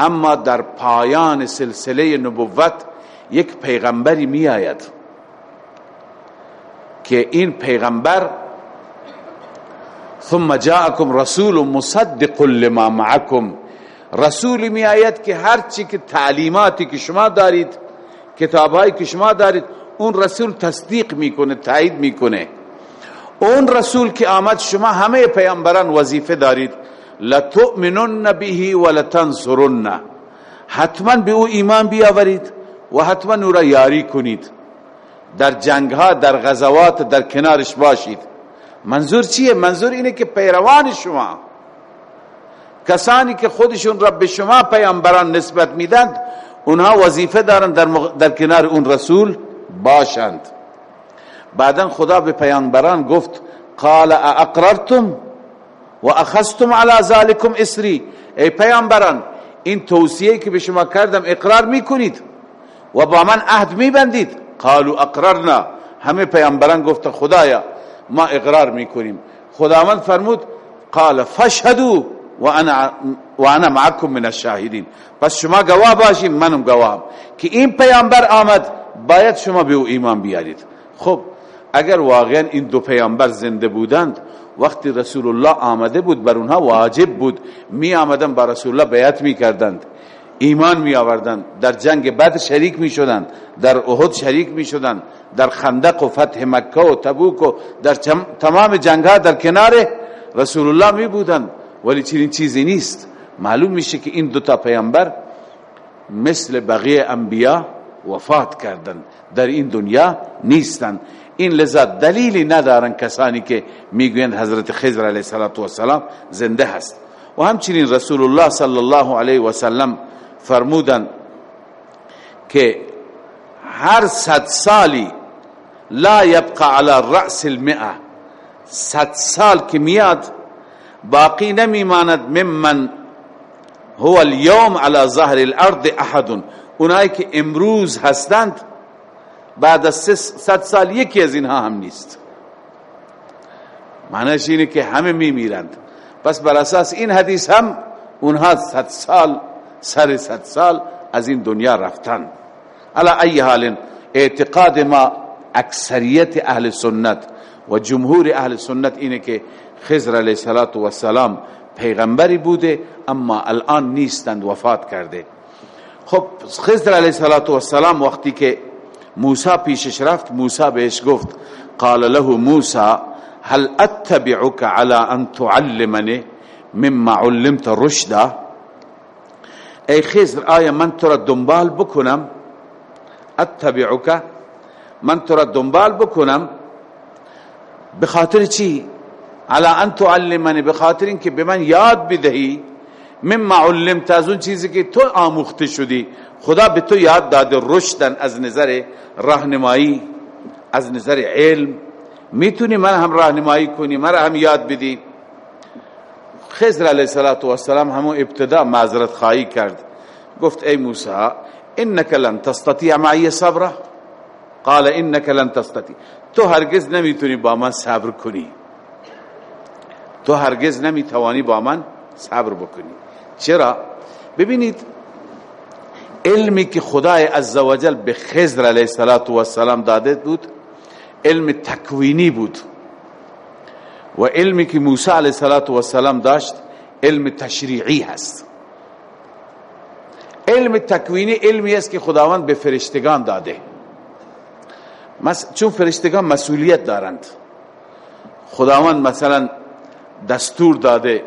اما در پایان سلسله نبوت یک پیغمبری می آید که این پیغمبر ثم جاءكم رسول مصدق لما معكم رسول می آید که هرچی که تعلیماتی که شما دارید کتابهایی که شما دارید اون رسول تصدیق می‌کنه تایید می‌کنه. اون رسول که آمد شما همه پیامبران وظیفه دارید. لتؤمنن به ولتنصرن. حتما به او ایمان بیاورید و حتما او را یاری کنید. در جنگ ها در غزوات در کنارش باشید. منظور چیه؟ منظور اینه که پیروان شما کسانی که خودشون را به شما پیامبران نسبت میدند اونها وظیفه دارند در, در کنار اون رسول باشند. بعدا خدا به پیامبران گفت قال اقررتم و اخذتم على ذلكم اسری. ای پیامبران این توصیه که به شما کردم اقرار می‌کنید و با من عهد میبندید. قالوا اقررنا. همه پیامبران گفت خدایا ما اقرار می‌کنیم. خداوند فرمود قال فاشهدوا وانا وانا معكم من الشاهدين. پس شما گواه باشید منم گواهم که این پیامبر آمد باید شما به او ایمان بیارید. خب اگر واقعا این دو پیامبر زنده بودند وقتی رسول الله آمده بود بر اونها واجب بود. می آمدن با رسول الله بیعت می کردند. ایمان می آوردند. در جنگ بدر شریک می شدند. در احد شریک می شدند. در خندق و فتح مکه و تبوک و در تمام جنگ ها در کنار رسول الله می بودند. ولی چنین چیزی نیست. معلوم میشه که این دو تا پیامبر مثل بقیه انبیا وفات کردند در این دنیا نیستند این لذا دلیلی ندارن کسانی که می‌گویند حضرت خضر علیه السلام زنده هست. و همچنین رسول الله صلی الله علیه و سلم فرمودن که هر صد سالی لا يبقى على رأس المئة. صد سال که میاد باقی نمیماند ممن هو اليوم على ظهر الارض احد اونایی که امروز هستند بعد از صد سال یکی از اینها هم نیست. معنیش اینه که همه میمیرند. پس بر اساس این حدیث هم اونها صد سال سر صد سال از این دنیا رفتن. علا ای حال اعتقاد ما اکثریت اهل سنت و جمهور اهل سنت اینه که خضر علیه السلام پیغمبری بوده اما الان نیستند وفات کرده. خب خضر علیه السلام وقتی که موسی پیشش رفت موسی بهش گفت قال له موسی هل اتبعك على ان تعلمني مما علمت رشدا ای خضر آیا من تو را دنبال بکنم؟ اتبعک من تو را دنبال بکنم. به خاطر چی؟ علا ان تعلمنی به خاطر اینکه به من یاد بدهی. مما علمت از اون چیزی که تو آموخته شدی. خدا به تو یاد داده رشدن از نظر راهنمایی از نظر علم. می‌تونی من هم راهنمایی کنی من هم یاد بدی. خضر علیه السلام همون ابتدا معذرت خواهی کرد. گفت ای موسی انك لن تستطيع معي صبره. قال انك لن تستطيع تو هرگز نمی‌تونی با من صبر کنی. تو هرگز نمی‌توانی با من صبر بکنی. چرا؟ ببینید علمی که خدای عزوجل به خضر علیه السلام داده بود علم تکوینی بود. و علمی که موسی علیه السلام داشت علم تشریعی هست. علم تکوینی علمی است که خداوند به فرشتگان داده. چون فرشتگان مسئولیت دارند. خداوند مثلا دستور داده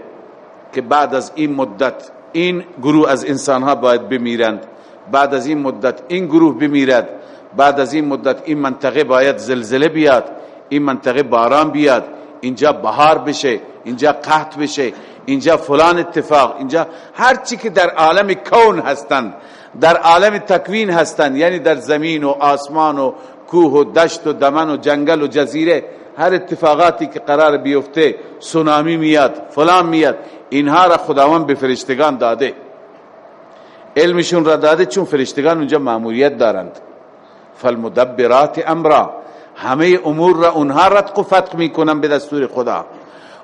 که بعد از این مدت این گروه از انسان ها باید بمیرند. بعد از این مدت این گروه بمیرد. بعد از این مدت این منطقه باید زلزله بیاد. این منطقه باران بیاد. اینجا بهار بشه. اینجا قحط بشه. اینجا فلان اتفاق. اینجا هر چی که در عالم کون هستند در عالم تکوین هستند یعنی در زمین و آسمان و کوه و دشت و دمن و جنگل و جزیره هر اتفاقاتی که قرار بیفته سونامی میاد فلان میاد اینها را خداوند به فرشتگان داده. علمشون را داده چون فرشتگان اونجا معمولیت دارند. فالمدبرات امرا. همه امور را اونها رتق و فتق می‌کنن به دستور خدا.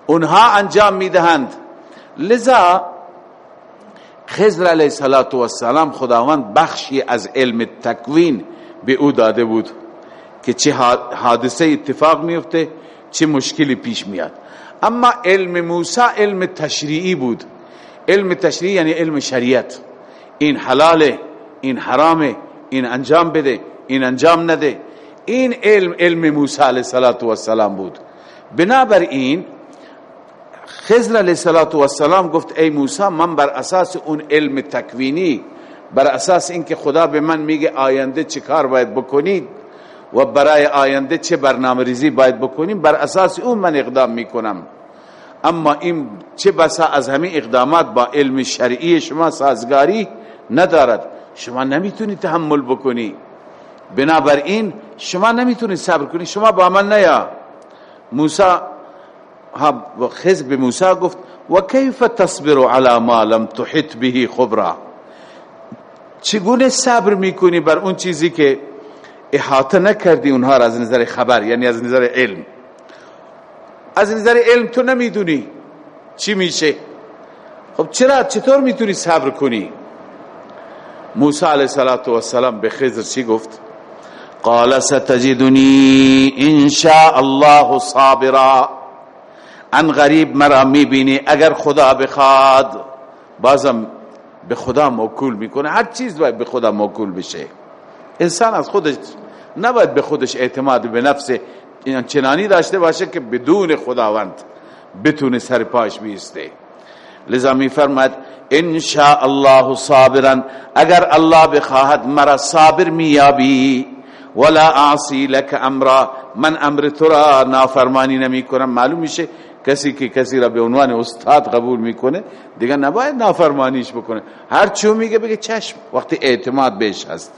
اونها انجام می‌دهند. لذا خضر علیه السلام خداوند بخشی از علم تکوین به او داده بود. که چه حادثه اتفاق میفته چه مشکلی پیش میاد. اما علم موسی علم تشریعی بود. علم تشریعی یعنی علم شریعت. این حلاله این حرامه این انجام بده این انجام نده. این علم علم موسی علیه السلام بود. بنابراین خضر علیه السلام گفت ای موسی من بر اساس اون علم تکوینی بر اساس اینکه خدا به من میگه آینده چه کار باید بکنید و برای آینده چه برنامه ریزی باید بکنیم؟ بر اساس اون من اقدام می‌کنم. اما این چه بسا از همین اقدامات با علم شرعی شما سازگاری ندارد. شما نمی‌تونی تحمل بکنی. بنابراین شما نمی‌تونی صبر کنی. شما با من نیا. موسی و خزب موسی گفت و کیف تصبر على ما لم تحط به خبرا چگونه صبر می‌کنی بر اون چیزی که احاطه نکردی اونها را از نظر خبر یعنی از نظر علم. از نظر علم تو نمی‌دونی چی میشه. خب چرا چطور می‌تونی صبر کنی؟ موسی علیه السلام به خضر چی گفت؟ قال ستجدنی ان شاء الله صابرا. ان غریب مرا می‌بینی اگر خدا بخواد. بازم به خدا موکول می‌کنه. هر چیز باید به خدا موکول بشه. انسان از خودش نباید به خودش اعتماد به نفس چنانی داشته باشه که بدون خداوند بتونه سر پاش بیسته. لذا می فرمد ان شاء الله صابرا اگر الله بخواهد مرا صابر میابی ولا اعصی لك امرا من امر تو را نافرمانی نمی کنم معلوم میشه کسی که کسی را به عنوان استاد قبول می‌کنه دیگه نباید نافرمانیش بکنه. هر چو میگه بگه چشم وقتی اعتماد بهش هست.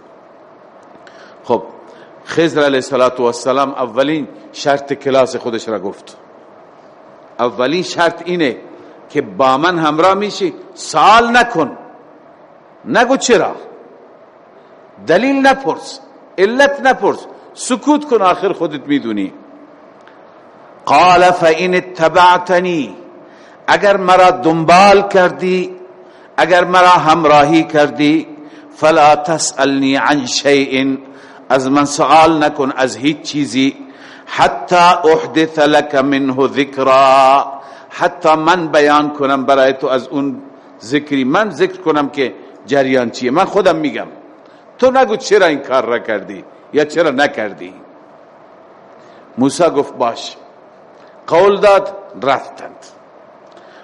خب خضر علیه السلام اولین شرط کلاس خودش را گفت. اولین شرط اینه که با من همراه میشی سال نکن. نگو چرا؟ دلیل نپرس علت نپرس. سکوت کن آخر خودت می‌دونی. قال فإن اتبعتنی. اگر مرا دنبال کردی اگر مرا همراهی کردی فلا تسألنی عن شیء از من سوال نکن از هیچ چیزی. حتی احدث لك منه ذکرا. حتی من بیان کنم برای تو از اون ذکری. من ذکر کنم که جریان چیه. من خودم میگم. تو نگو چرا این کار را کردی یا چرا نکردی. موسی گفت باش. قول داد رفتند.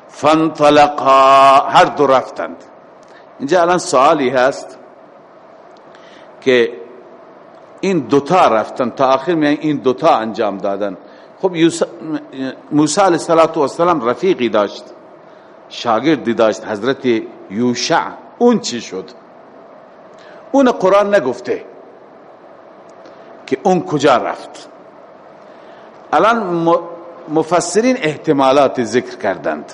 فانطلقا. هر دو رفتند. اینجا الان سوالی هست که این دوتا رفتن. تا آخر می این دوتا انجام دادن. خب موسی علیه السلام رفیقی داشت. شاگردی داشت. حضرت یوشع. اون چی شد؟ اون قرآن نگفته که اون کجا رفت. الان مفسرین احتمالات ذکر کردند.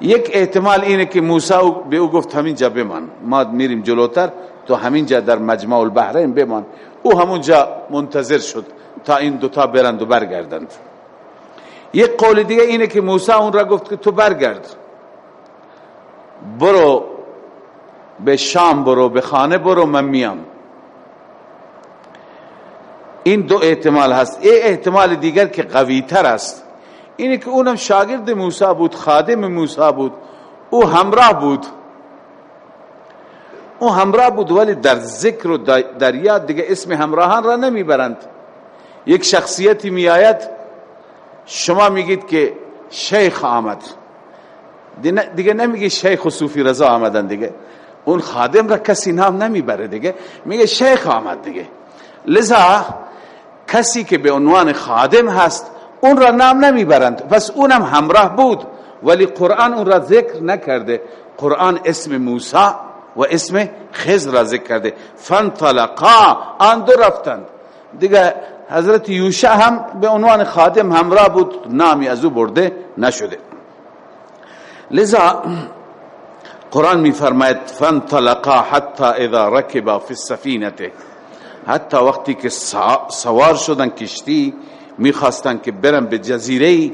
یک احتمال اینه که موسی به او گفت همینجا بمان. ما میریم جلوتر تو همینجا در مجمع البحرین بمان. او همونجا منتظر شد تا این دوتا برند و برگردند. یک قول دیگه اینه که موسی اون را گفت که تو برگرد. برو به شام برو به خانه برو من میام. این دو احتمال هست. ای احتمال دیگر که قوی تر است اینه که اونم شاگرد موسی بود خادم موسی بود او همراه بود. او همراه بود ولی در ذکر و در یاد دیگه اسم همراهان را نمی‌برند. یک شخصیتی میآید شما میگید که شیخ آمد. دیگه نمیگه شیخ و صوفی رضا آمدن دیگه. اون خادم را کسی نام نمی‌بره دیگه. میگه شیخ آمد دیگه. لذا کسی که به عنوان خادم هست اون را نام نمی‌برند. پس اونم همراه بود. ولی قرآن اون را ذکر نکرده. قرآن اسم موسی و اسم خضر را ذکر کرده. فانطلقا آن دو رفتند. دیگه حضرت یوشع هم به عنوان خادم همراه بود. نامی از او برده نشده. لذا قرآن می فرماید فانطلقا حتی اذا رکبا فی السفینه حتی وقتی که سوار شدن کشتی می‌خواستن که برن به جزیره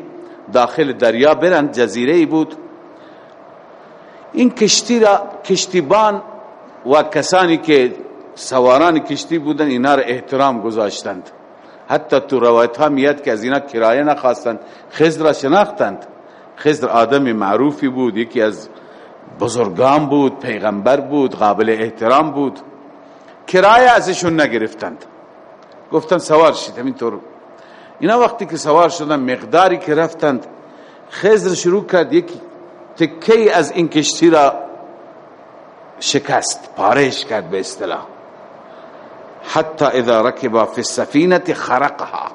داخل دریا برن. جزیره بود. این کشتی را کشتیبان و کسانی که سواران کشتی بودن اینا را احترام گذاشتند. حتی تو روایت ها میاد که از اینا کرایه نخواستند خضر را شناختند. خضر آدم معروفی بود یکی از بزرگان بود پیغمبر بود قابل احترام بود. کرایه ازشون نگرفتند. گفتن سوار شید همینطور اینا وقتی که سوار شدن مقداری که رفتند خضر شروع کرد یک تکی از این کشتی را شکست پارش کرد به اصطلاح. حتی اذا رکبا فی السفینه خرقها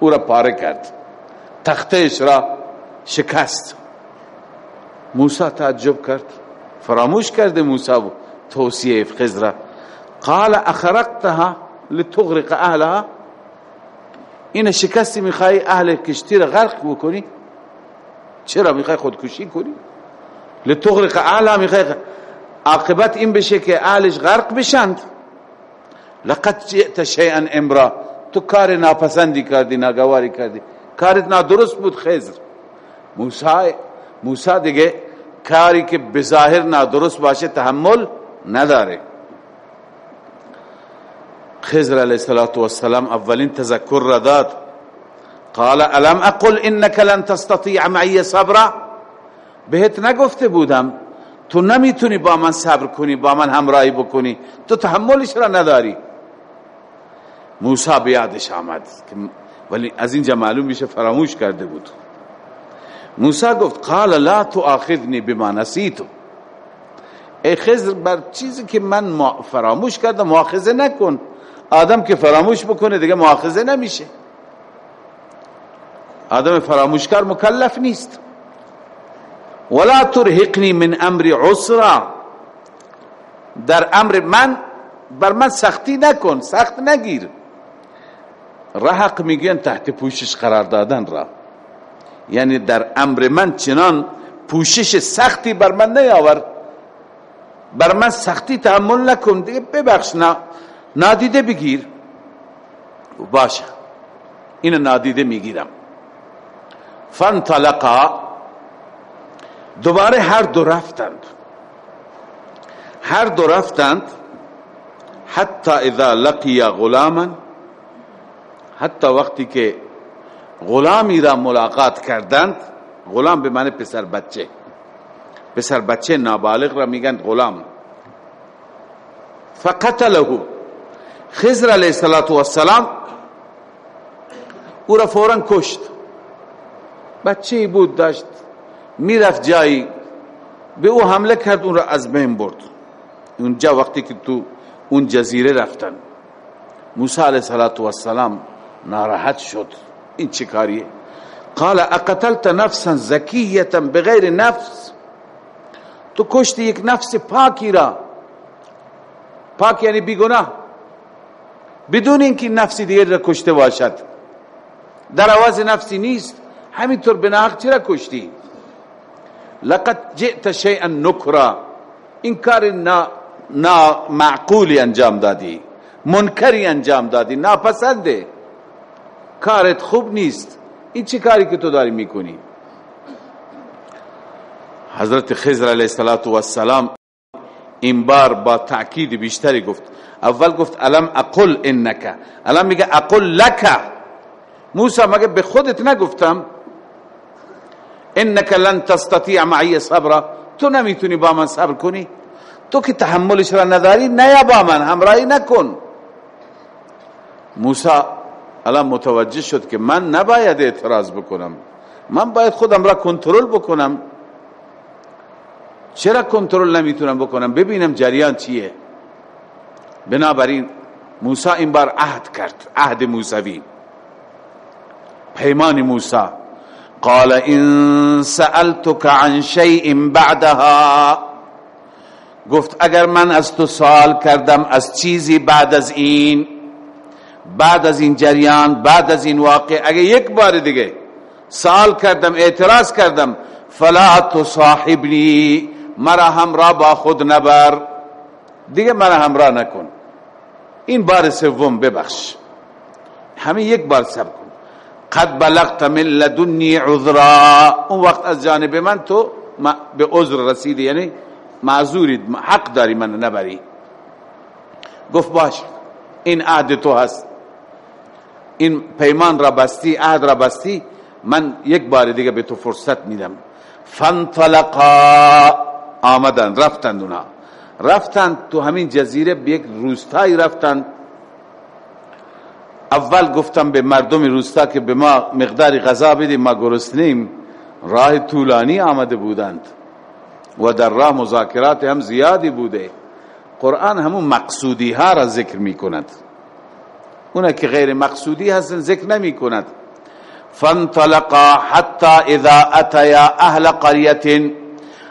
او را پاره کرد. تختش را شکست. موسی تعجب کرد. فراموش کرده موسی توصیه خضر قال اخرقتها لتغرق اهلها؟ این شکستی می‌خوای اهل کشتی را غرق بکنی؟ چرا می‌خوای خودکشی کنی؟ لتغرق اهلها می‌خوای عاقبت این بشه که اهلش غرق بشند. لقد جئت شیئا امرا. تو کار ناپسندی کردی ناگواری کردی. کارت نادرست بود خضر. موسی موسی دیگه کاری که بظاهر نادرست باشه تحمل نداره. خضر علیه السلام اولین تذکر را داد. قال الم اقل انك لن تستطيع معي صبرا بهت نگفته بودم. تو نمی‌تونی با من صبر کنی با من همراهی بکنی. تو تحملش را نداری. موسی بیادش آمد ولی از اینجا معلوم میشه فراموش کرده بود. موسی گفت قال لا تؤاخذني بما نسيت ای خضر بر چیزی که من فراموش کردم مؤاخذه نکن. آدم که فراموش بکنه دیگه مؤاخذه نمیشه. آدم فراموشکار مکلف نیست. ولا ترهقني من امر عسرا. در امر من بر من سختی نکن سخت نگیر. رحق میگن تحت پوشش قرار دادن را. یعنی در امر من چنان پوشش سختی بر من نیاور. بر من سختی تحمل نکن دیگه ببخش نه. نادیده بگیر. باشه. این نادیده می‌گیرم. فانطلقا. دوباره هر دو رفتند. هر دو رفتند. حتی اذا لقی غلاما حتی وقتی که غلامی را ملاقات کردند. غلام به معنی پسر بچه. پسر بچه نابالغ را میگن غلام. فقتله خضر علیه السلام او را فورا کشت بچه بود داشت می‌رفت جایی به او حمله کرد اون را از بین برد اونجا وقتی که تو اون جزیره رفتن موسی علیه السلام ناراحت شد این چه کاریه قال اقتلت نفسا زکیه بغیر نفس تو کشتی یک نفس پاکی را پاک یعنی بیگناه بدون اینکه نفسی دیگر را کشته باشد. در آواز نفسی نیست. همینطور بناحق چرا کشتی. لقد جئت شیئا نکرا. این کار نا, نا معقولی انجام دادی. منکری انجام دادی. ناپسنده. کارت خوب نیست. این چه کاری که تو داری می‌کنی؟ حضرت خضر علیه السلام این بار با تأکید بیشتری گفت. اول گفت الم اقل انک. الان میگه اقل لک. موسی مگه به خودت نگفتم؟ انک لن تستطيع معي صبر. تو نمی‌تونی با من صبر کنی؟ تو که تحملش را نداری نیا با من همراهی نکن. موسی الان متوجه شد که من نباید اعتراض بکنم. من باید خودم را کنترل بکنم. چرا کنترل نمی‌تونم بکنم؟ ببینم جریان چیه. بنابراین موسی این بار عهد کرد عهد موسوی. پیمان موسی. قال ان سألتك عن شيء بعدها. گفت اگر من از تو سوال کردم از چیزی بعد از این بعد از این جریان بعد از این واقع اگر یک بار دیگه سوال کردم اعتراض کردم فلا تصاحبنی مرا همراه با خود نبر. دیگه مرا همراه نکن. این بار سوم ببخش. همین یک بار سب کن. قد بلغت من لدنی عذرا. اون وقت از جانب من تو به عذر رسیدی. یعنی معذوری. حق داری من نبری. گفت باش. این عهد تو هست. این پیمان را بستی عهد را بستی. من یک بار دیگه به تو فرصت میدم. فانطلقا. آمدن رفتند اونا. رفتند تو همین جزیره به یک روستایی رفتند اول گفتم به مردم روستا که به ما مقدار غذا بدیم ما گرسنیم. راه طولانی آمده بودند. و در راه مذاکرات هم زیادی بوده. قرآن همون مقصودی ها را ذکر می کند اونا که غیر مقصودی هستن ذکر نمی کند فانطلقا حتی اذا اتیا اهل قریت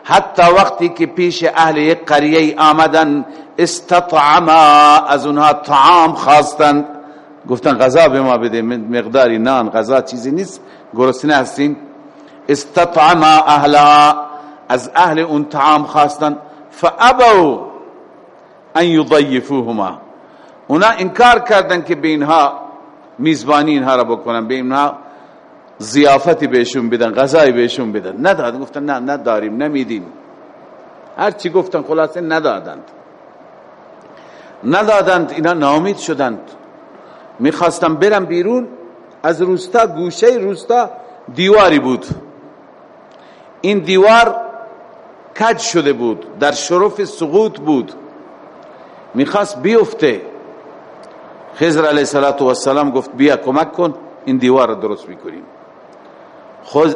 حتی وقتی که پیش اهل یک قریه آمدن استطعما از اونها طعام خواستند. گفتن غذا به ما بده مقداری نان غذا چیزی نیست گرسنه هستیم. استطعما اهلا از اهل اون طعام خواستن. فابو ان یضیفوهما. اونا انکار کردن که به اینها میزبانی اینها را بکنن به اینها زیافتی بهشون بدن غذای بهشون بدن. ندادن گفتن نه نداریم نمیدیم. هر چی گفتن خلاصه ندادند. ندادند اینا نامید شدند. می‌خواستم برم بیرون. از روستا گوشه روستا دیواری بود. این دیوار کج شده بود در شرف سقوط بود. می‌خواست بیفته. خضر علیه السلام گفت بیا کمک کن این دیوار رو درست می‌کنیم.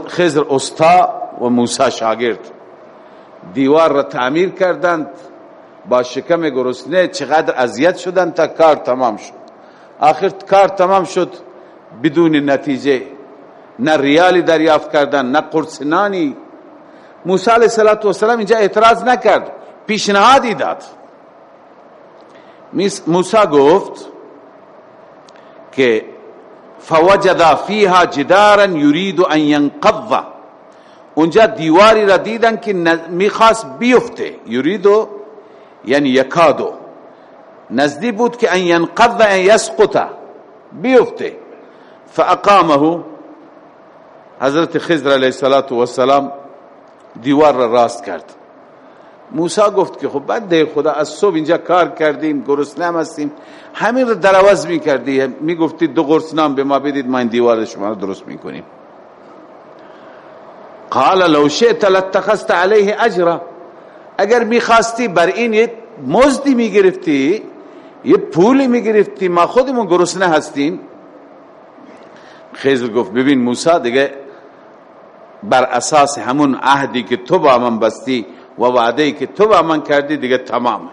خضر استا و موسی شاگرد. دیوار را تعمیر کردند با شکم گرسنه چقدر اذیت شدند تا کار تمام شد. آخر کار تمام شد بدون نتیجه. نه ریالی دریافت کردن نه قرصنانی. موسی علیه السلام اینجا اعتراض نکرد پیشنهادی داد. موسی گفت که فوجد فيها جدارا يريد أن ينقض. اونجا دیواری را دیدن که میخواست بیفته. یریدو یعنی یکادو نزدی بود که ان ینقض ان یسقط. بیفته. فاقامه. حضرت خضر علیه السلام دیوار را راست کرد. موسی گفت که خب بعد خدا از صبح اینجا کار کردیم گرسنه هم هستیم. همین رو در عوض می کردی می گفتی دو قرص نام به ما بدید ما این دیوار شما رو درست می کنیم قال لو شئت لاتخذت علیه اجرا. اگر می خواستی بر این یه مزدی می گرفتی یه پولی می گرفتی ما خودمون گرسنه هستیم. خیزر گفت ببین موسی دیگه بر اساس همون عهدی که تو با من بستی و وعده که تو با من کردی دیگه تمام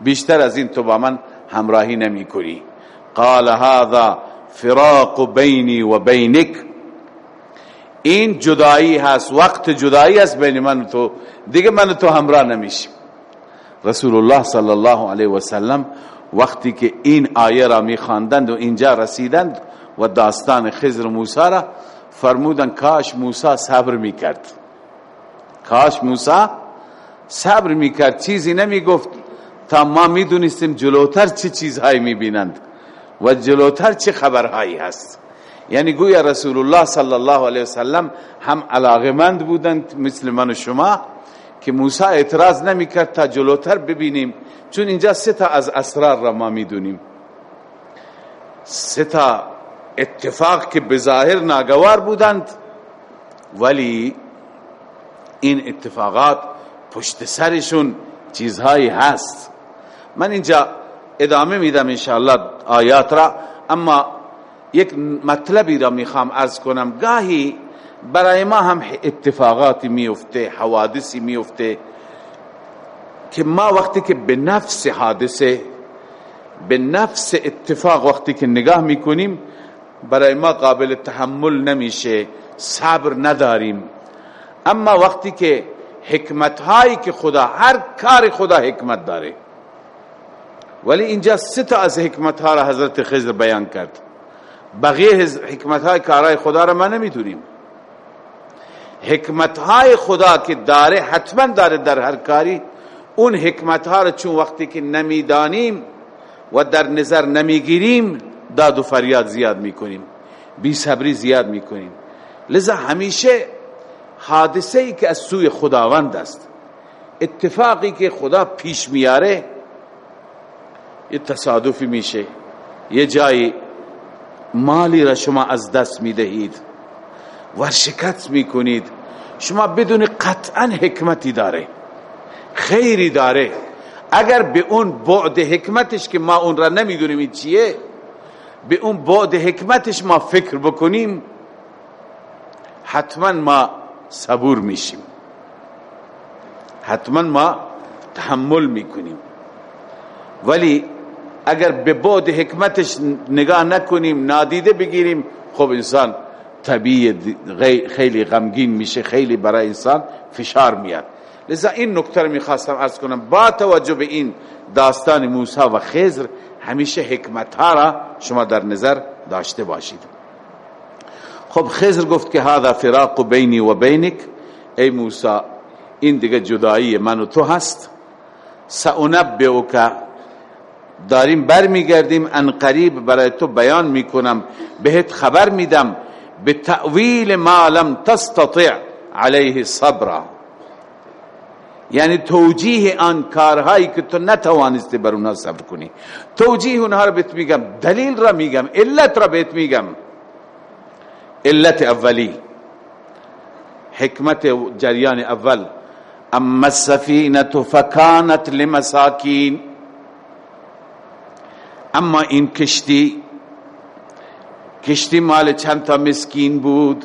بیشتر از این تو با من همراهی نمی کنی قال هذا فراق بینی و بینک. این جدایی هست وقت جدایی است بین من تو. دیگه من تو همراه نمیشیم. رسول الله صلی الله علیه و سلم وقتی که این آیه را میخواندند و اینجا رسیدند و داستان خضر موسی را فرمودن کاش موسی صبر می‌کرد. کاش موسی صبر می‌کرد چیزی نمی‌گفت. تا ما می‌دونستیم جلوتر چه چیزهایی می‌بینند و جلوتر چه خبرهایی هست. یعنی گویا رسول الله صلی الله علیه وسلم هم علاقمند بودند مثل من و شما که موسی اعتراض نمی‌کرد تا جلوتر ببینیم. چون اینجا سه تا از اسرار را ما می‌دونیم. سه تا اتفاق که بظاهر ناگوار بودند ولی این اتفاقات پشت سرشون چیزهایی هست. من اینجا ادامه میدم انشاءالله آیات را اما یک مطلبی را می‌خوام ارز کنم. گاهی برای ما هم اتفاقاتی میفته حوادثی میفته که ما وقتی که به نفس حادثه به نفس اتفاق وقتی که نگاه می‌کنیم برای ما قابل تحمل نمیشه صبر نداریم. اما وقتی که حکمت هایی که خدا هر کار خدا حکمت داره. ولی اینجا سه تا از حکمت ها را حضرت خضر بیان کرد. بقیه حکمت های کارهای خدا را ما نمی‌دونیم حکمت های خدا که داره حتما داره در هر کاری اون حکمت ها را چون وقتی که نمی‌دانیم و در نظر نمی‌گیریم داد و فریاد زیاد می‌کنیم. بی صبری زیاد می‌کنیم. لذا همیشه حادثه ای که از سوی خداوند است. اتفاقی که خدا پیش میاره یه تصادفی میشه. یه جایی مالی را شما از دست می‌دهید. ورشکت می‌کنید. شما بدون قطعا حکمتی داره. خیری داره. اگر به اون بعد حکمتش که ما اون را نمی‌دونیم این چیه به اون بعد حکمتش ما فکر بکنیم حتما ما صبور میشیم. حتما ما تحمل می‌کنیم. ولی اگر به بعد حکمتش نگاه نکنیم نادیده بگیریم خب انسان طبیعی خیلی غمگین میشه خیلی برای انسان فشار میاد. لذا این نکته رو می‌خواستم ارز کنم. با توجه به این داستان موسی و خضر همیشه حکمت ها را شما در نظر داشته باشید. خب خضر گفت که هذا فراق بینی و بینک. ای موسی این دیگه جدایی من و تو هست. سأنبئک. داریم برمیگردیم ان قریب برای تو بیان می‌کنم. بهت خبر میدم. به تأویل ما لم تستطع علیه صبر. یعنی توجیه آن کارهایی که تو نتوانستی بر اونها صبر کنی. توجیه اونها رو بهت میگم. دلیل را میگم. علت را بهت میگم. علت اولی حکمت جریان اول. اما السفینه فکانت لمساکین. اما این کشتی کشتی مال چند تا مسکین بود.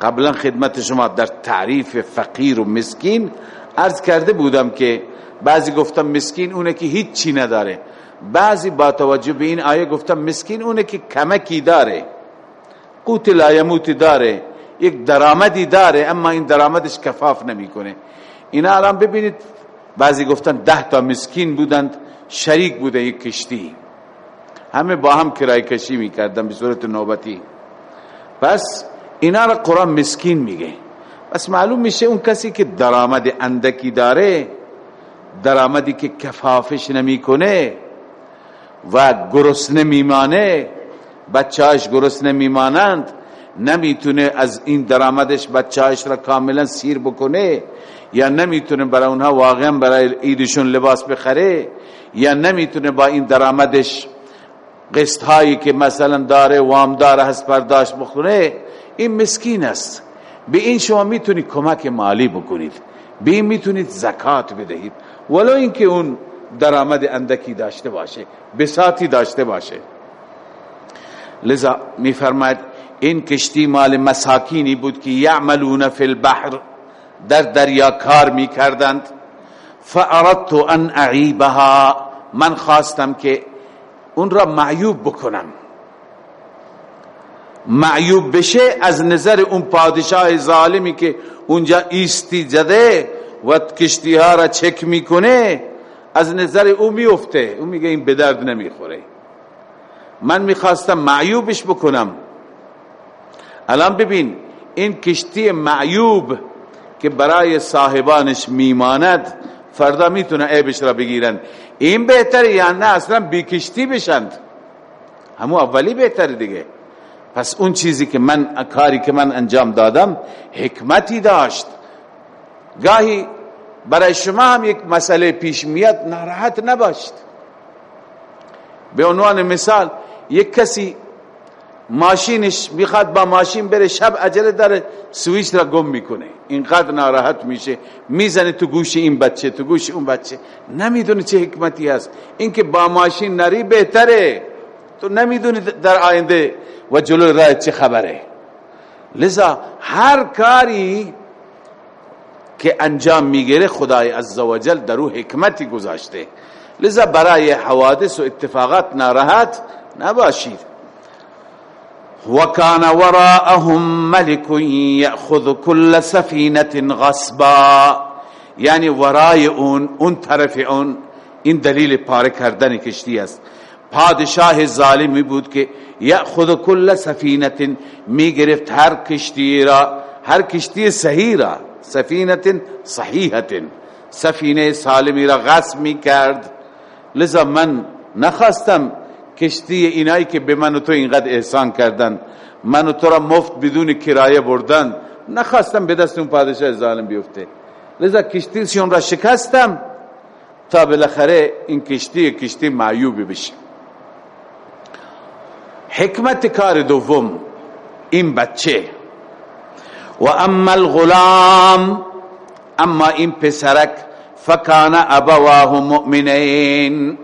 قبلا خدمت شما در تعریف فقیر و مسکین عرض کرده بودم که بعضی گفتم مسکین اونه که هیچ چی نداره. بعضی با توجه به این آیه گفتم مسکین اونه که کمکی داره. قوت لایموت داره یک درآمدی داره اما این درآمدش کفاف نمی‌کنه. اینا الان ببینید بعضی گفتن ده تا مسکین بودند شریک بوده یک کشتی. همه با هم کرای کشی می‌کردن به صورت نوبتی. پس اینا را قرآن مسکین میگه. پس معلوم میشه اون کسی که درآمد اندکی داره درآمدی که کفافش نمی‌کنه و گرسنه میمانه بچهاش گرسنه میمانند نمی‌تونه از این درآمدش بچهاش را کاملا سیر بکنه یا نمی‌تونه برای اونها واقعا برای عیدشون لباس بخره یا نمی‌تونه با این درآمدش قسط هایی که مثلا داره وام داره هست پرداش بخونه. این مسکین است. به این شما می‌تونید کمک مالی بکنید. به این می‌تونید زکات بدهید. ولو اینکه اون درآمد اندکی داشته باشه بساتی داشته باشه. لذا میفرماید این کشتی مال مساکینی بود که یعملون فی البحر در دریا کار می کردند فاردت ان اعیبها من خواستم که اون را معیوب بکنم. معیوب بشه از نظر اون پادشاه ظالمی که اونجا ایستی زده و کشتی ها را چک می‌کنه از نظر او میفته او میگه این به درد نمی‌خوره. من می‌خواستم معیوبش بکنم. الان ببین این کشتی معیوب که برای صاحبانش میماند فردا می‌تونه عیبش را بگیرن. این بهتره یا نه اصلا بی کشتی بشند همو اولی بهتره دیگه. پس اون چیزی که من کاری که من انجام دادم حکمتی داشت. گاهی برای شما هم یک مسئله پیش میاد ناراحت نباشید. به عنوان مثال یک کسی ماشینش می‌خواد با ماشین بره شب عجله داره سویچ را گم می‌کنه. اینقدر ناراحت میشه. می‌زنه تو گوش این بچه تو گوش اون بچه. نمی‌دونه چه حکمتی هست. اینکه با ماشین نری بهتره. تو نمی‌دونی در آینده و جلو راه چه خبره. لذا هر کاری که انجام می‌گیره خدای عزوجل در او حکمتی گذاشته. لذا برای حوادث و اتفاقات ناراحت نباشید. وكان وراءهم ملك يأخذ كل سفينة غصبا. یعنی ورای اون اون طرف اون این دلیل پاره کردن کشتی است. پادشاه ظالمی بود که یأخذ کل سفینت می گرفت هر کشتی را هر کشتی صحیح را. سفینت صحیحت سفینه سالمی را غصب می کرد. لذا من نخواستم کشتی اینایی که به من و تو اینقدر احسان کردن من و تو را مفت بدون کرایه بردن نخواستم به دست اون پادشاه ظالم بیفته. لذا کشتیشون را شکستم تا بالاخره این کشتی کشتی معیوبی بشه. حکمت کار دوم این بچه. و اما الغلام اما این پسرک فکان ابواه مؤمنین.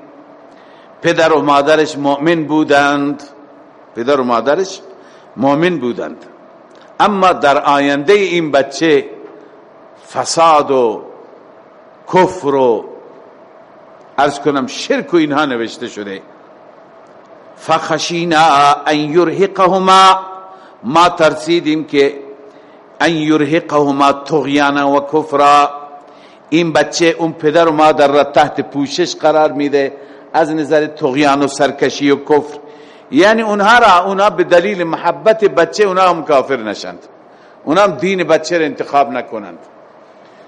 پدر و مادرش مؤمن بودند. پدر و مادرش مؤمن بودند. اما در آینده این بچه فساد و کفر و ارز کنم شرک و اینها نوشته شده. فخشینا ان یرهقهما. ما ترسیدیم که ان یرهقهما تغیانا و کفرا. این بچه اون پدر و مادر را تحت پوشش قرار میده. از نظر تغیان و سرکشی و کفر. یعنی اونها را اونها به دلیل محبت بچه اونها هم کافر نشند. اونها هم دین بچه را انتخاب نکنند.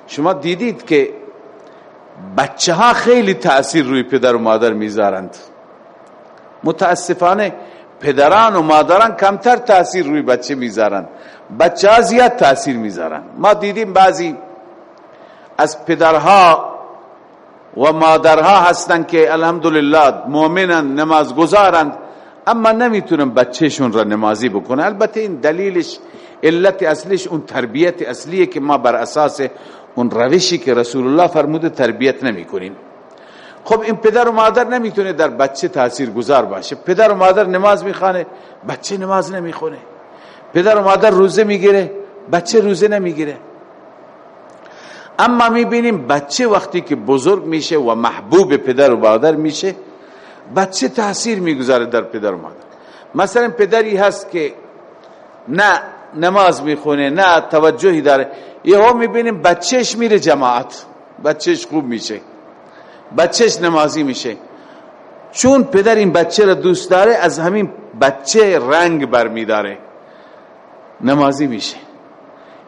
شما دیدید که بچه ها خیلی تأثیر روی پدر و مادر می‌ذارند. متاسفانه پدران و مادران کمتر تاثیر روی بچه می‌ذارن بچه ها زیاد تاثیر می‌ذارن ما دیدیم بعضی از پدرها و مادرها هستن که الحمدلله نماز گذارند اما نمی‌تونن بچهشون را نمازی بکنه البته این دلیلش علت اصلیش اون تربیت اصلیه که ما بر اساس اون روشی که رسول الله فرموده تربیت نمی کنیم خب این پدر و مادر نمی‌تونه در بچه تاثیر گذار باشه. پدر و مادر نماز می‌خوانه بچه نماز نمی‌خونه. پدر و مادر روزه می‌گیره بچه روزه نمی‌گیره. اما می‌بینیم بچه وقتی که بزرگ میشه و محبوب پدر و مادر میشه بچه تاثیر می‌گذاره در پدر و مادر. مثلا پدری هست که نه نماز می‌خونه نه توجهی داره. یهو می‌بینیم بچهش میره جماعت. بچهش خوب میشه. بچهش نمازی میشه. چون پدر این بچه را دوست داره از همین بچه رنگ برمیداره. نمازی میشه.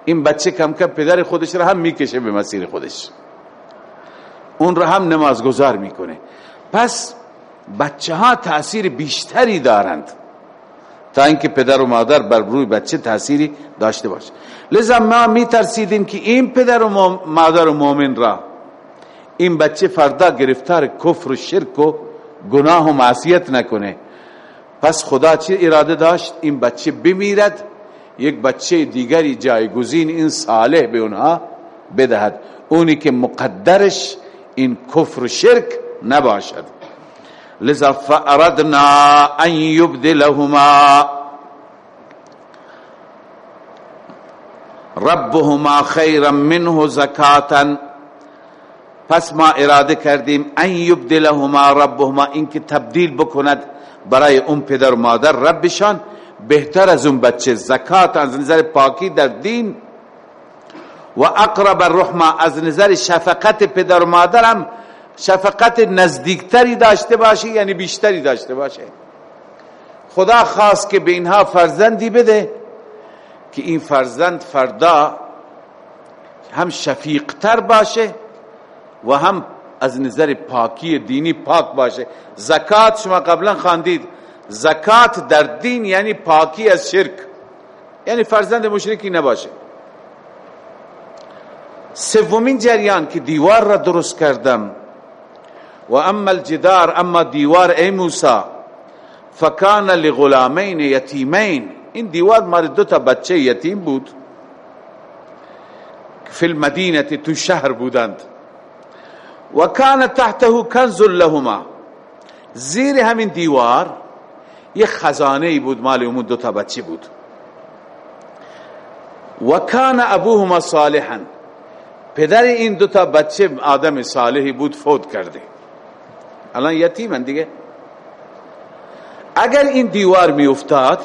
این بچه کم کم پدر خودش را هم می‌کشه به مسیر خودش. اون را هم نمازگذار می‌کنه. پس بچه ها تأثیر بیشتری دارند. تا اینکه پدر و مادر بر روی بچه تأثیری داشته باشه. لذا ما میترسیدیم که این پدر و مادر و مؤمن را این بچه فردا گرفتار کفر و شرک و گناه و معصیت نکنه. پس خدا چه اراده داشت؟ این بچه بمیرد یک بچه دیگری جایگزین این صالح به اونها بدهد. اونی که مقدرش این کفر و شرک نباشد. لذا فاردنا ان یبدلهما. ربهما خیرا منه زکاتا پس ما اراده کردیم ان یبدلهما ربهما. اینکه تبدیل بکند برای اون پدر و مادر ربشان. بهتر از اون بچه زکات از نظر پاکی در دین. و اقرب الرحمه از نظر شفقت پدر و مادر هم شفقت نزدیکتری داشته باشه یعنی بیشتری داشته باشه. خدا خواست که به اینها فرزندی بده که این فرزند فردا هم شفیقتر باشه و هم از نظر پاکی دینی پاک باشه. زکات شما قبلا خواندید. زکات در دین یعنی پاکی از شرک. یعنی فرزند مشرکی نباشه. سومین جریان که دیوار را درست کردم. و اما الجدار اما دیوار ای موسی فکان لغلامین یتیمین. این دیوار مار دو تا بچه یتیم بود. فی المدینه تو شهر بودند. و کان تحته کنز لهما. زیر همین دیوار یه خزانه بود مال اون دو تا بچه بود. و کان ابوهما صالحا. پدر این دو تا بچه آدم صالحی بود فوت کرده. الان یتیمن دیگه. اگر این دیوار می افتاد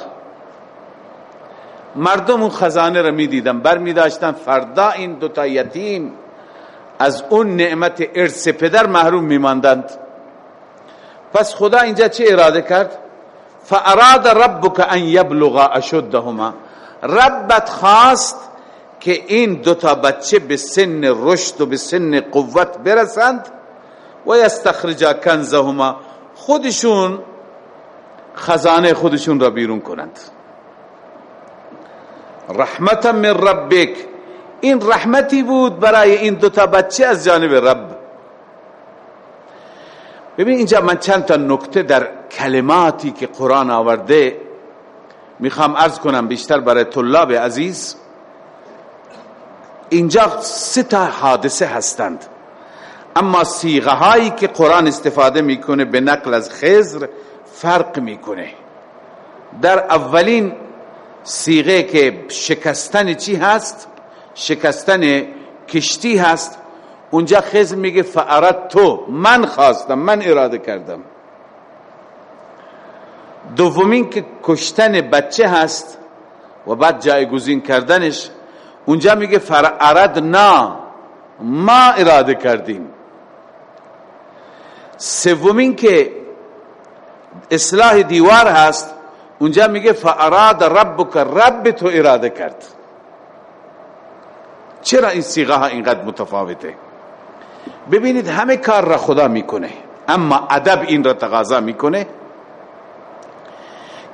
مردم اون خزانه را می دیدن بر می داشتن فردا این دوتا یتیم از اون نعمت ارث پدر محروم می ماندند پس خدا اینجا چه اراده کرد؟ فاراد ربک ان یبلغا اشدهما ربت خواست که این دوتا بچه به سن رشد و به سن قوت برسند و یستخرجا کنزهما. خودشون خزانه خودشون را بیرون کنند. رحمتا من ربک. این رحمتی بود برای این دوتا بچه از جانب رب. ببین اینجا من چند تا نکته در کلماتی که قرآن آورده می‌خوام ارز کنم بیشتر برای طلاب عزیز. اینجا سه تا حادثه هستند. اما سیغه هایی که قرآن استفاده می‌کنه به نقل از خزر فرق می‌کنه. در اولین سیغه که شکستن چی هست؟ شکستن کشتی هست. اونجا خزر میگه فعرد تو من خواستم من اراده کردم. دومین که کشتن بچه هست و بعد جایگزین کردنش اونجا میگه فرعرد نا ما اراده کردیم. سومین که اصلاح دیوار هست اونجا میگه فاراد ربک رب تو اراده کرد. چرا این سیغه ها اینقدر متفاوته؟ ببینید همه کار را خدا می‌کنه. اما ادب این را تقاضا می‌کنه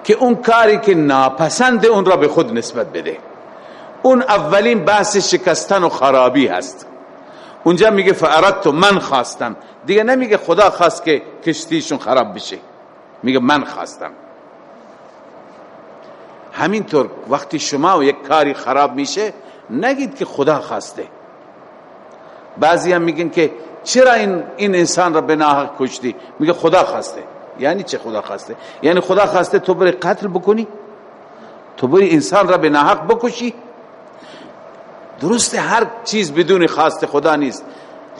که اون کاری که ناپسند اون را به خود نسبت بده. اون اولین بحث شکستن و خرابی هست. اونجا میگه تو من خواستم. دیگه نمیگه خدا خواست که کشتیشون خراب بشه. میگه من خواستم. همینطور وقتی شما و یک کاری خراب میشه نگید که خدا خواسته. بعضی هم میگن که چرا این, این انسان را به ناحق کشتی؟ میگه خدا خواسته. یعنی چه خدا خواسته؟ یعنی خدا خواسته تو بری قتل بکنی؟ تو بری انسان را به ناحق بکشی؟ درست هر چیز بدون خواست خدا نیست.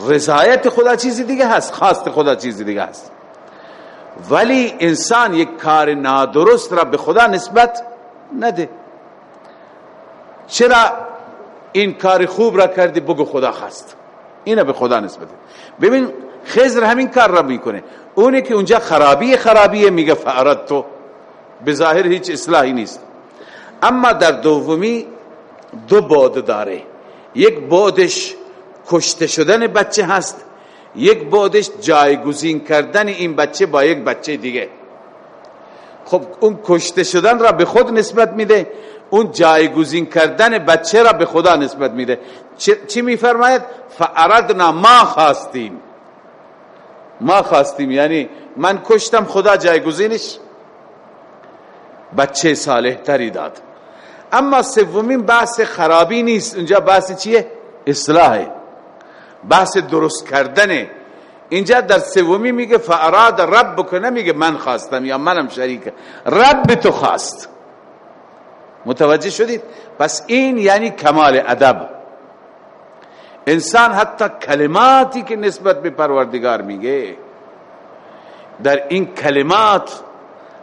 رضایت خدا چیزی دیگه هست خواست خدا چیزی دیگه هست. ولی انسان یک کار نادرست را به خدا نسبت نده. چرا این کار خوب را کردی؟ بگو خدا خواست. اینه به خدا نسبت. ببین خزر همین کار را می‌کنه. اونی که اونجا خرابی خرابی میگه فعرد تو. به ظاهر هیچ اصلاحی نیست. اما در دومی دو بعد داره. یک بعدش کشته شدن بچه هست. یک بعدش جایگزین کردن این بچه با یک بچه دیگه. خب اون کشته شدن را به خود نسبت میده. اون جایگزین کردن بچه را به خدا نسبت میده. چی میفرماید؟ فاردنا ما خواستیم ما خواستیم یعنی من کشتم خدا جایگزینش. بچه صالح تری داد. اما سومین بحث خرابی نیست. اونجا بحث چیه؟ اصلاحه. بحث درست کردنه. اینجا در سومی میگه فاراد رب نمیگه من خواستم یا منم شریک. رب تو خواست. متوجه شدید؟ پس این یعنی کمال ادب. انسان حتی کلماتی که نسبت به پروردگار میگه در این کلمات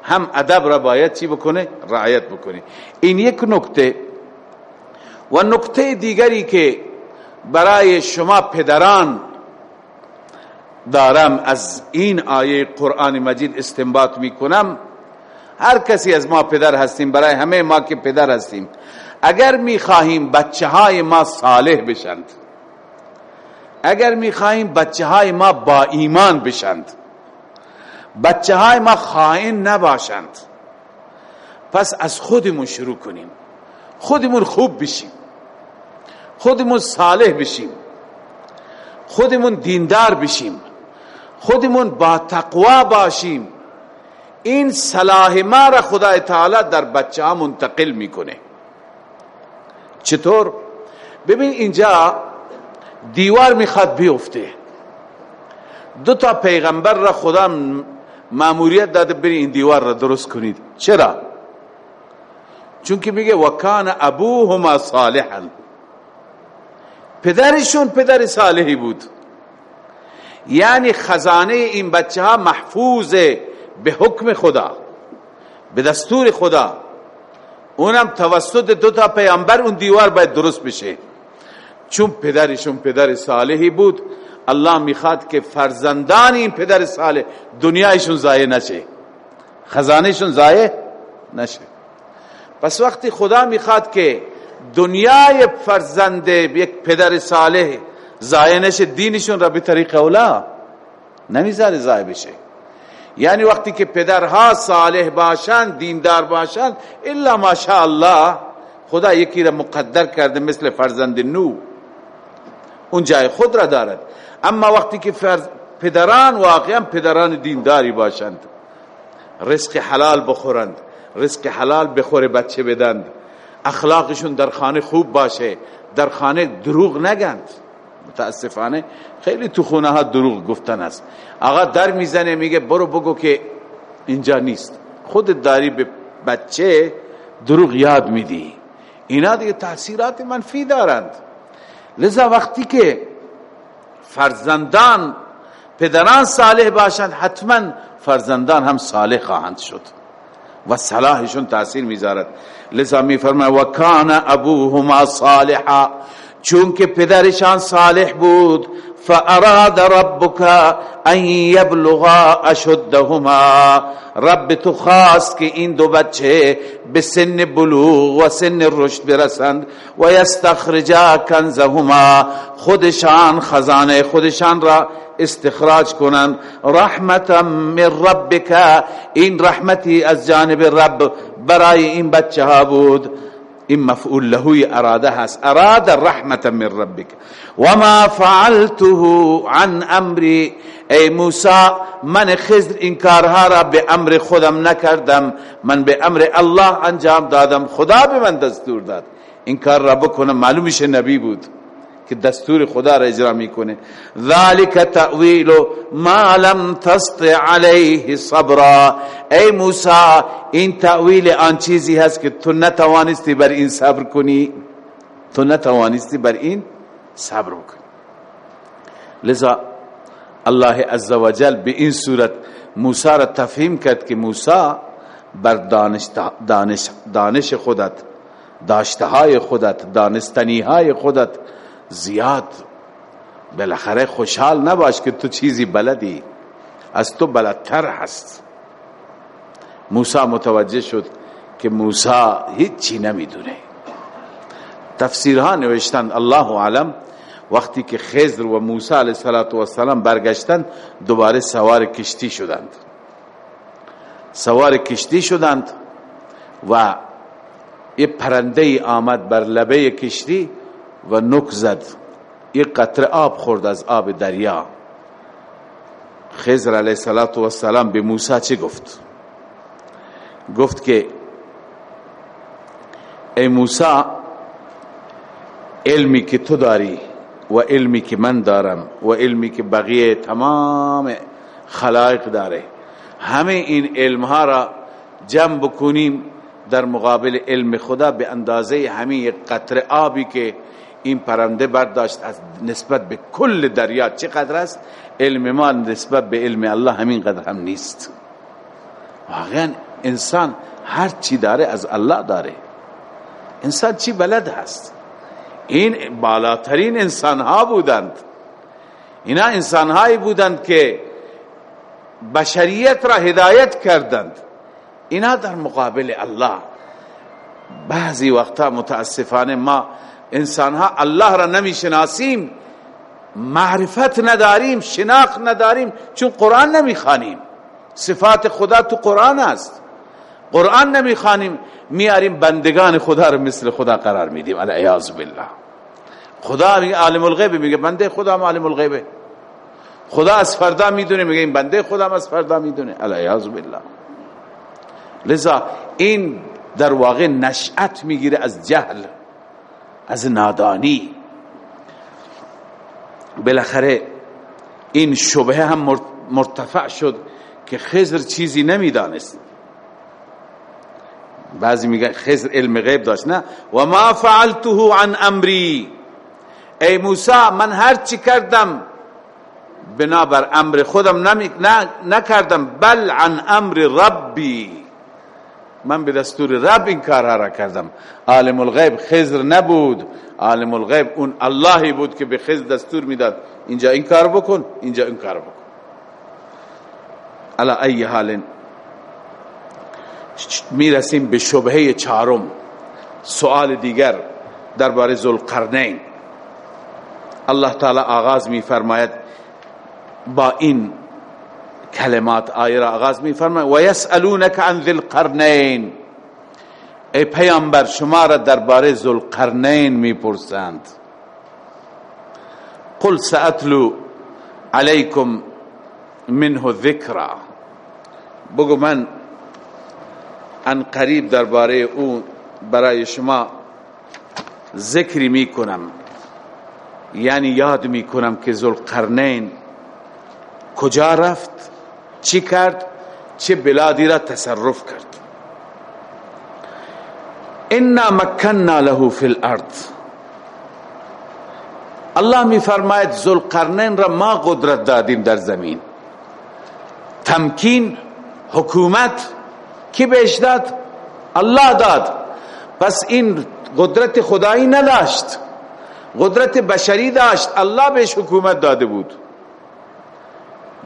هم ادب را باید چی بکنه؟ رعایت بکنه. این یک نکته. و نکته دیگری که برای شما پدران دارم از این آیه قرآن مجید استنباط می‌کنم هر کسی از ما پدر هستیم برای همه ما که پدر هستیم. اگر می‌خواهیم بچه های ما صالح بشند اگر می‌خواهیم بچه های ما با ایمان بشند بچه های ما خائن نباشند پس از خودمون شروع کنیم. خودمون خوب بشیم. خودمون صالح بشیم. خودمون دیندار بشیم. خودمون با تقوا باشیم. این صلاح ما را خدای تعالی در بچه ها منتقل می‌کنه. چطور؟ ببین اینجا دیوار می‌خواد بیفته. دو تا پیغمبر را خدا ماموریت داده بری این دیوار را درست کنید. چرا؟ چون که میگه وکان ابوهما صالحا. پدرشون پدر صالحی بود. یعنی خزانه این بچه ها محفوظه. به حکم خدا به دستور خدا. اونم توسط دو تا پیامبر اون دیوار باید درست بشه. چون پدرشون پدر صالحی بود الله می‌خواد که فرزندان این پدر صالح دنیایشون ضایع نشه. خزانهشون ضایع نشه. پس وقتی خدا می‌خواد که دنیای فرزند یک پدر صالح ضایع نشه دینشون را به طریق اولا نمی‌ذاره ضایع بشه. یعنی وقتی که پدرها صالح باشند دیندار باشند الا ماشاء الله خدا یکی را مقدر کرده مثل فرزند نو اون جای خود را دارد. اما وقتی که پدران واقعا پدران دینداری باشند رزق حلال بخورند رزق حلال بخوره بچه بدند اخلاقشون در خانه خوب باشه در خانه دروغ نگند. متاسفانه خیلی تو خونه ها دروغ گفتن است. آقا در می‌زنه میگه برو بگو که اینجا نیست. خود داری به بچه دروغ یاد میدی. اینا دیگه تاثیرات منفی دارند. لذا وقتی که فرزندان پدران صالح باشند حتما فرزندان هم صالح خواهند شد و صلاحشون تاثیر می‌ذارد. لذا میفرماید و کان ابوهما صالحا. چون که پدرشان صالح بود فاراد ربك ان يبلغا اشدهما. رب تو خواست که این دو بچه به سن بلوغ و سن رشد برسند و یستخرجا کنزهما. خودشان خزانه خودشان را استخراج کنند. رحمتا من ربک. این رحمتی از جانب رب برای این بچه ها بود. این مفعول لهوی اراده هست اراده رحمت من ربک وما فعلته عن امری ای موسی من خضر این کارها را به امر خودم نکردم. من به امر الله انجام دادم. خدا به من دستور داد. این کار را بکنم. معلومش نبی بود. که دستور خدا را اجرا می‌کنه. ذالک تأویل ما لم تستع علیه صبرا. ای موسی این تأویل آن چیزی هست که تو نتوانستی بر این صبر کنی. تو نتوانستی بر این صبر کنی لذا الله عزوجل به این صورت موسی را تفهیم کرد که موسی بر دانش, دانش, دانش خودت داشته های خودت دانستنی های خودت زیاد. بالاخره خوشحال نباش که تو چیزی بلدی. از تو بلدتر هست. موسی متوجه شد که موسی هیچی نمی‌دونه. تفسیرها نوشتند الله علم وقتی که خضر و موسی علیه السلام برگشتند دوباره سوار کشتی شدند. سوار کشتی شدند و یه پرنده آمد بر لبه کشتی و نک زد. یک قطره آب خورد از آب دریا. خضر علیه السلام به موسی چه گفت؟ گفت که ای موسی علمی که تو داری و علمی که من دارم و علمی که بقیه تمام خلایق داره همه این علمها را جمع بکنیم در مقابل علم خدا به اندازه همین یک قطر آبی که این پرنده برداشت از نسبت به کل دریا چقدر است؟ علم ما نسبت به علم الله همین قدر هم نیست. واقعا انسان هر چی داره از الله داره. انسان چی بلد هست؟ این بالاترین انسان ها بودند. اینا انسان هایی بودند که بشریت را هدایت کردند. اینا در مقابل الله. بعضی وقتا متاسفانه ما انسان ها الله را نمی شناسیم معرفت نداریم شناخت نداریم چون قرآن نمی خانیم صفات خدا تو قرآن است. قرآن نمی خانیم میاریم بندگان خدا رو مثل خدا قرار میدیم. علیه بالله. خدا میگه عالم الغیب میگه بنده خدا عالم الغیبه خدا از فردا می‌دونه میگه این بنده خدا از فردا می‌دونه. علیه بالله. لذا این در واقع نشأت می‌گیره از جهل. از نادانی. بالاخره این شبه هم مرتفع شد که خزر چیزی نمی‌دانست. بعضی میگه خزر علم غیب داشت نه. و ما فعلته عن امری. ای موسی من هر چی کردم بنابر امر خودم. نکردم بل عن امر ربی. من به دستور رب این کارها را کردم. عالم الغیب خزر نبود. عالم الغیب اون اللهی بود که به خزر دستور می‌داد. اینجا این کار بکن اینجا این کار بکن. علا ای حال می‌رسیم به شبهه چهارم. سوال دیگر درباره ذوالقرنین. الله تعالی آغاز می فرماید با این کلمات آیه را آغاز می فرماید و یسالونک عن ذی القرنین ای پیامبر شما را درباره ذوالقرنین می‌پرسند. قل ساتلو علیکم منه ذکرا. بگو من ان قریب درباره او برای شما ذکری می‌کنم. یعنی یاد می‌کنم که ذوالقرنین کجا رفت؟ چی کرد؟ چه بلادی را تصرف کرد. انا مکننا له فی الارض. الله می فرماید ذوالقرنین را ما قدرت دادیم در زمین. تمکین حکومت کی بهش داد؟ الله داد. پس این قدرت خدایی نداشت. قدرت بشری داشت. الله بهش حکومت داده بود.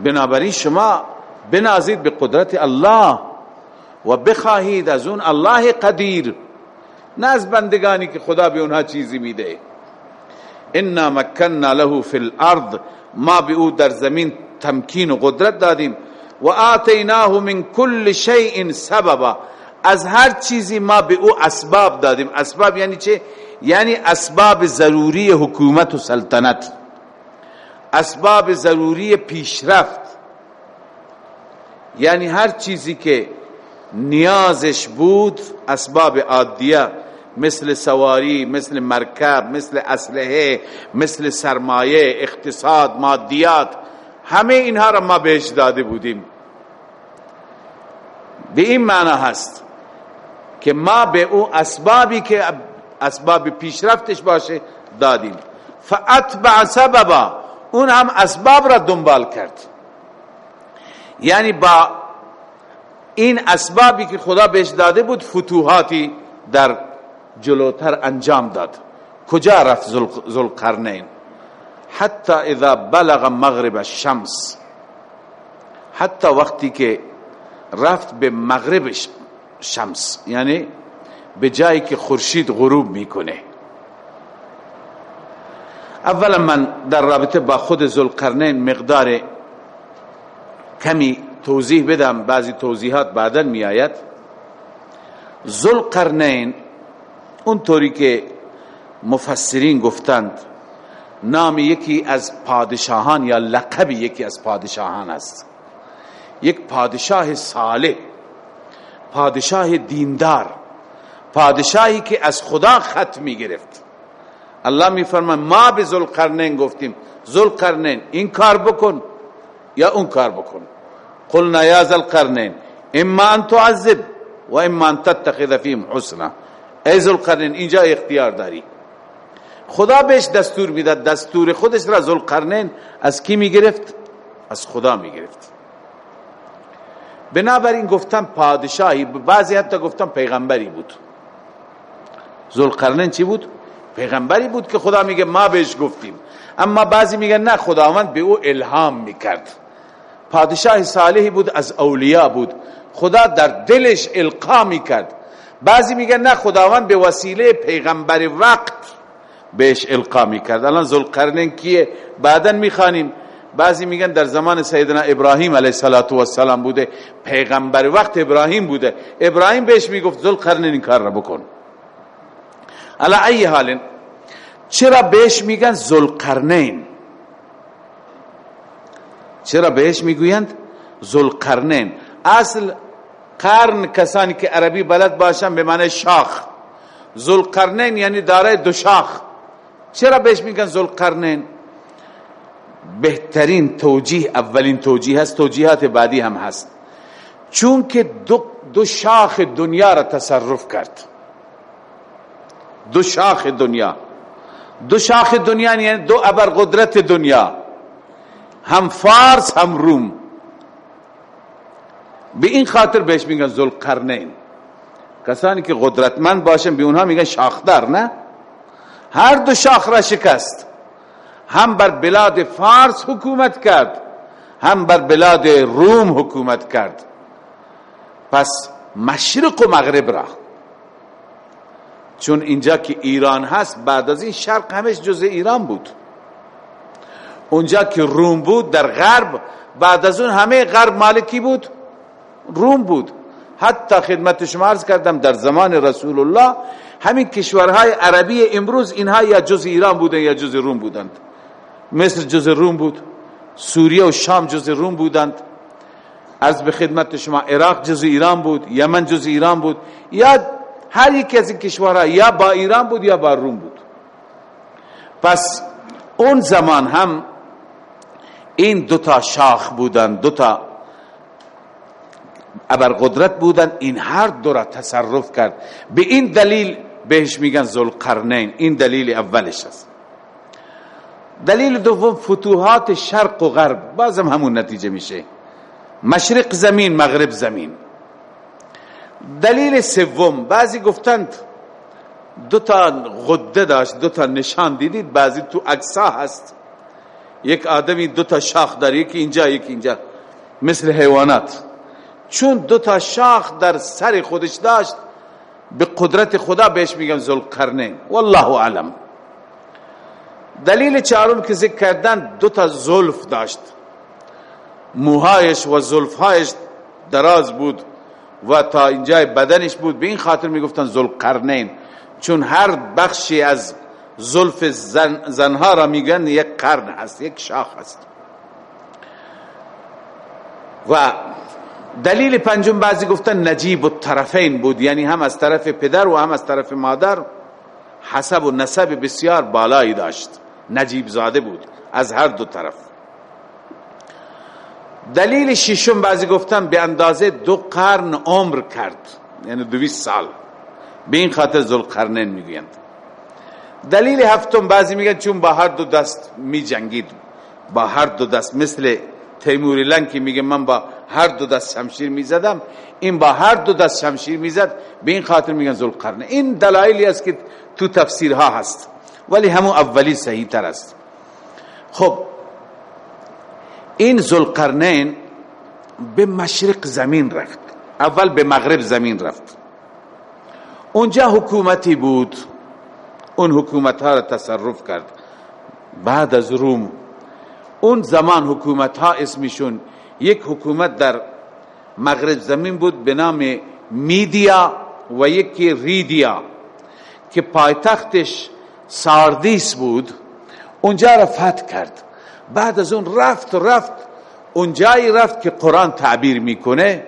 بنابراین شما بنازید به قدرت الله و بخواهید از اون الله قدیر. نه از بندگانی که خدا به اونها چیزی میده. انا مکننا له فی الارض ما به او در زمین تمکین و قدرت دادیم. و آتیناه من کل شیء سببا. از هر چیزی ما به او اسباب دادیم. اسباب یعنی چه؟ یعنی اسباب ضروری حکومت و سلطنت. اسباب ضروری پیشرفت. یعنی هر چیزی که نیازش بود اسباب عادیه مثل سواری مثل مرکب مثل اسلحه مثل سرمایه اقتصاد مادیات همه اینها را ما بهش داده بودیم. به این معنا هست که ما به او اسبابی که اسباب پیشرفتش باشه دادیم. فاتبع سببا اون هم اسباب را دنبال کرد. یعنی با این اسبابی که خدا بهش داده بود فتوحاتی در جلوتر انجام داد. کجا رفت ذوالقرنین؟ حتی اذا بلغ مغرب الشمس. حتی وقتی که رفت به مغرب شمس یعنی به جایی که خورشید غروب می‌کنه. اولا من در رابطه با خود ذوالقرنین مقدار کمی توضیح بدم بعضی توضیحات بعدا می آید ذوالقرنین اونطوری که مفسرین گفتند نام یکی از پادشاهان یا لقب یکی از پادشاهان است. یک پادشاه صالح پادشاه دیندار پادشاهی که از خدا خط می گرفت الله می فرماید ما به ذوالقرنین گفتیم. ذوالقرنین این کار بکن. یا اون کار بکن. قلنا یا ذوالقرنین اما ان تعذب و اما ان تتخذ فیهم حسنا. ای ذوالقرنین اینجا اختیار داری. خدا بهش دستور می‌داد دستور خودش را ذوالقرنین از کی می‌گرفت؟ از خدا می‌گرفت. بنابراین گفتم پادشاهی بعضی حتی گفتم پیغمبری بود. ذوالقرنین چی بود؟ پیغمبری بود که خدا میگه ما بهش گفتیم. اما بعضی میگن نه خداوند به او الهام می‌کرد. پادشاه صالحی بود از اولیاء بود. خدا در دلش القا می‌کرد. بعضی میگن نه خداوند به وسیله پیغمبر وقت بهش القا می‌کرد. الان ذوالقرنین کیه؟ بعدا می‌خوانیم. بعضی میگن در زمان سیدنا ابراهیم علیه السلام بوده. پیغمبر وقت ابراهیم بوده. ابراهیم بهش می‌گفت ذوالقرنین این کار را بکن. علا ای حال چرا بهش میگن ذوالقرنین؟ چرا بهش می‌گویند ذوالقرنین؟ اصل قرن کسانی که عربی بلد باشن به معنی شاخ. ذوالقرنین یعنی داره دو شاخ. چرا بهش میگن ذوالقرنین؟ بهترین توجیه اولین توجیه هست توجیهات بعدی هم هست. چون که دو, دو شاخ دنیا را تصرف کرد. دو شاخ دنیا. دو شاخ دنیا یعنی دو قدرت دنیا. هم فارس هم روم. به این خاطر بهش میگن ذوالقرنین. کسانی که قدرتمند باشن به اونها میگن شاخدار نه؟ هر دو شاخ را شکست. هم بر بلاد فارس حکومت کرد هم بر بلاد روم حکومت کرد. پس مشرق و مغرب را. چون اینجا که ایران هست بعد از این شرق همش جز ایران بود. اونجا که روم بود در غرب بعد از اون همه غرب مالکی بود؟ روم بود. حتی خدمت شما عرض کردم در زمان رسول الله همین کشورهای عربی امروز اینها یا جز ایران بودن یا جز روم بودند. مصر جز روم بود. سوریه و شام جز روم بودند. از به خدمت شما عراق جز ایران بود یمن جز ایران بود. یا هر یک از این کشورها یا با ایران بود یا با روم بود. پس اون زمان هم این دوتا شاخ بودن دوتا قدرت بودن این هر دو را تصرف کرد. به این دلیل بهش میگن ذوالقرنین این دلیل اولش است. دلیل دوم فتوحات شرق و غرب بازم همون نتیجه میشه. مشرق زمین مغرب زمین. دلیل سوم بعضی گفتند دو تا غده داشت دو تا نشان دیدید بعضی تو اکسا هست. یک آدمی دو تا شاخ داره یکی اینجا یکی اینجا مثل حیوانات. چون دو تا شاخ در سر خودش داشت به قدرت خدا بهش میگم ذوالقرنین. والله اعلم. دلیل چهارم که ذکر کردن دو تا زلف داشت. موهایش و زلفهایش دراز بود. و تا اینجای بدنش بود به این خاطر می‌گفتن ذوالقرنین. چون هر بخشی از زلف زن زنها را میگن یک قرن هست یک شاخ هست. و دلیل پنجم بعضی گفتن نجیب الطرفین بود یعنی هم از طرف پدر و هم از طرف مادر حسب و نسب بسیار بالایی داشت. نجیب زاده بود از هر دو طرف. دلیل ششم بعضی گفتن به اندازه دو قرن عمر کرد. یعنی دویست سال. به این خاطر ذوالقرنین می‌گویند. دلیل هفتم بعضی میگن چون با هر دو دست می جنگید با هر دو دست. مثل تیموری لنکی میگه من با هر دو دست شمشیر می‌زدم این با هر دو دست شمشیر می‌زد به این خاطر میگن ذوالقرنین. این دلایلی است که تو تفسیرها هست. ولی همون اولی صحیح تر است. خب این ذوالقرنین به مشرق زمین رفت. اول به مغرب زمین رفت. اونجا حکومتی بود. اون حکومت ها را تصرف کرد. بعد از روم. اون زمان حکومت ها اسمشون یک حکومت در مغرب زمین بود به نام میدیا و یکی ریدیا که پایتختش ساردیس بود. اونجا را فتح کرد. بعد از اون رفت رفت. اونجایی رفت که قرآن تعبیر می‌کنه.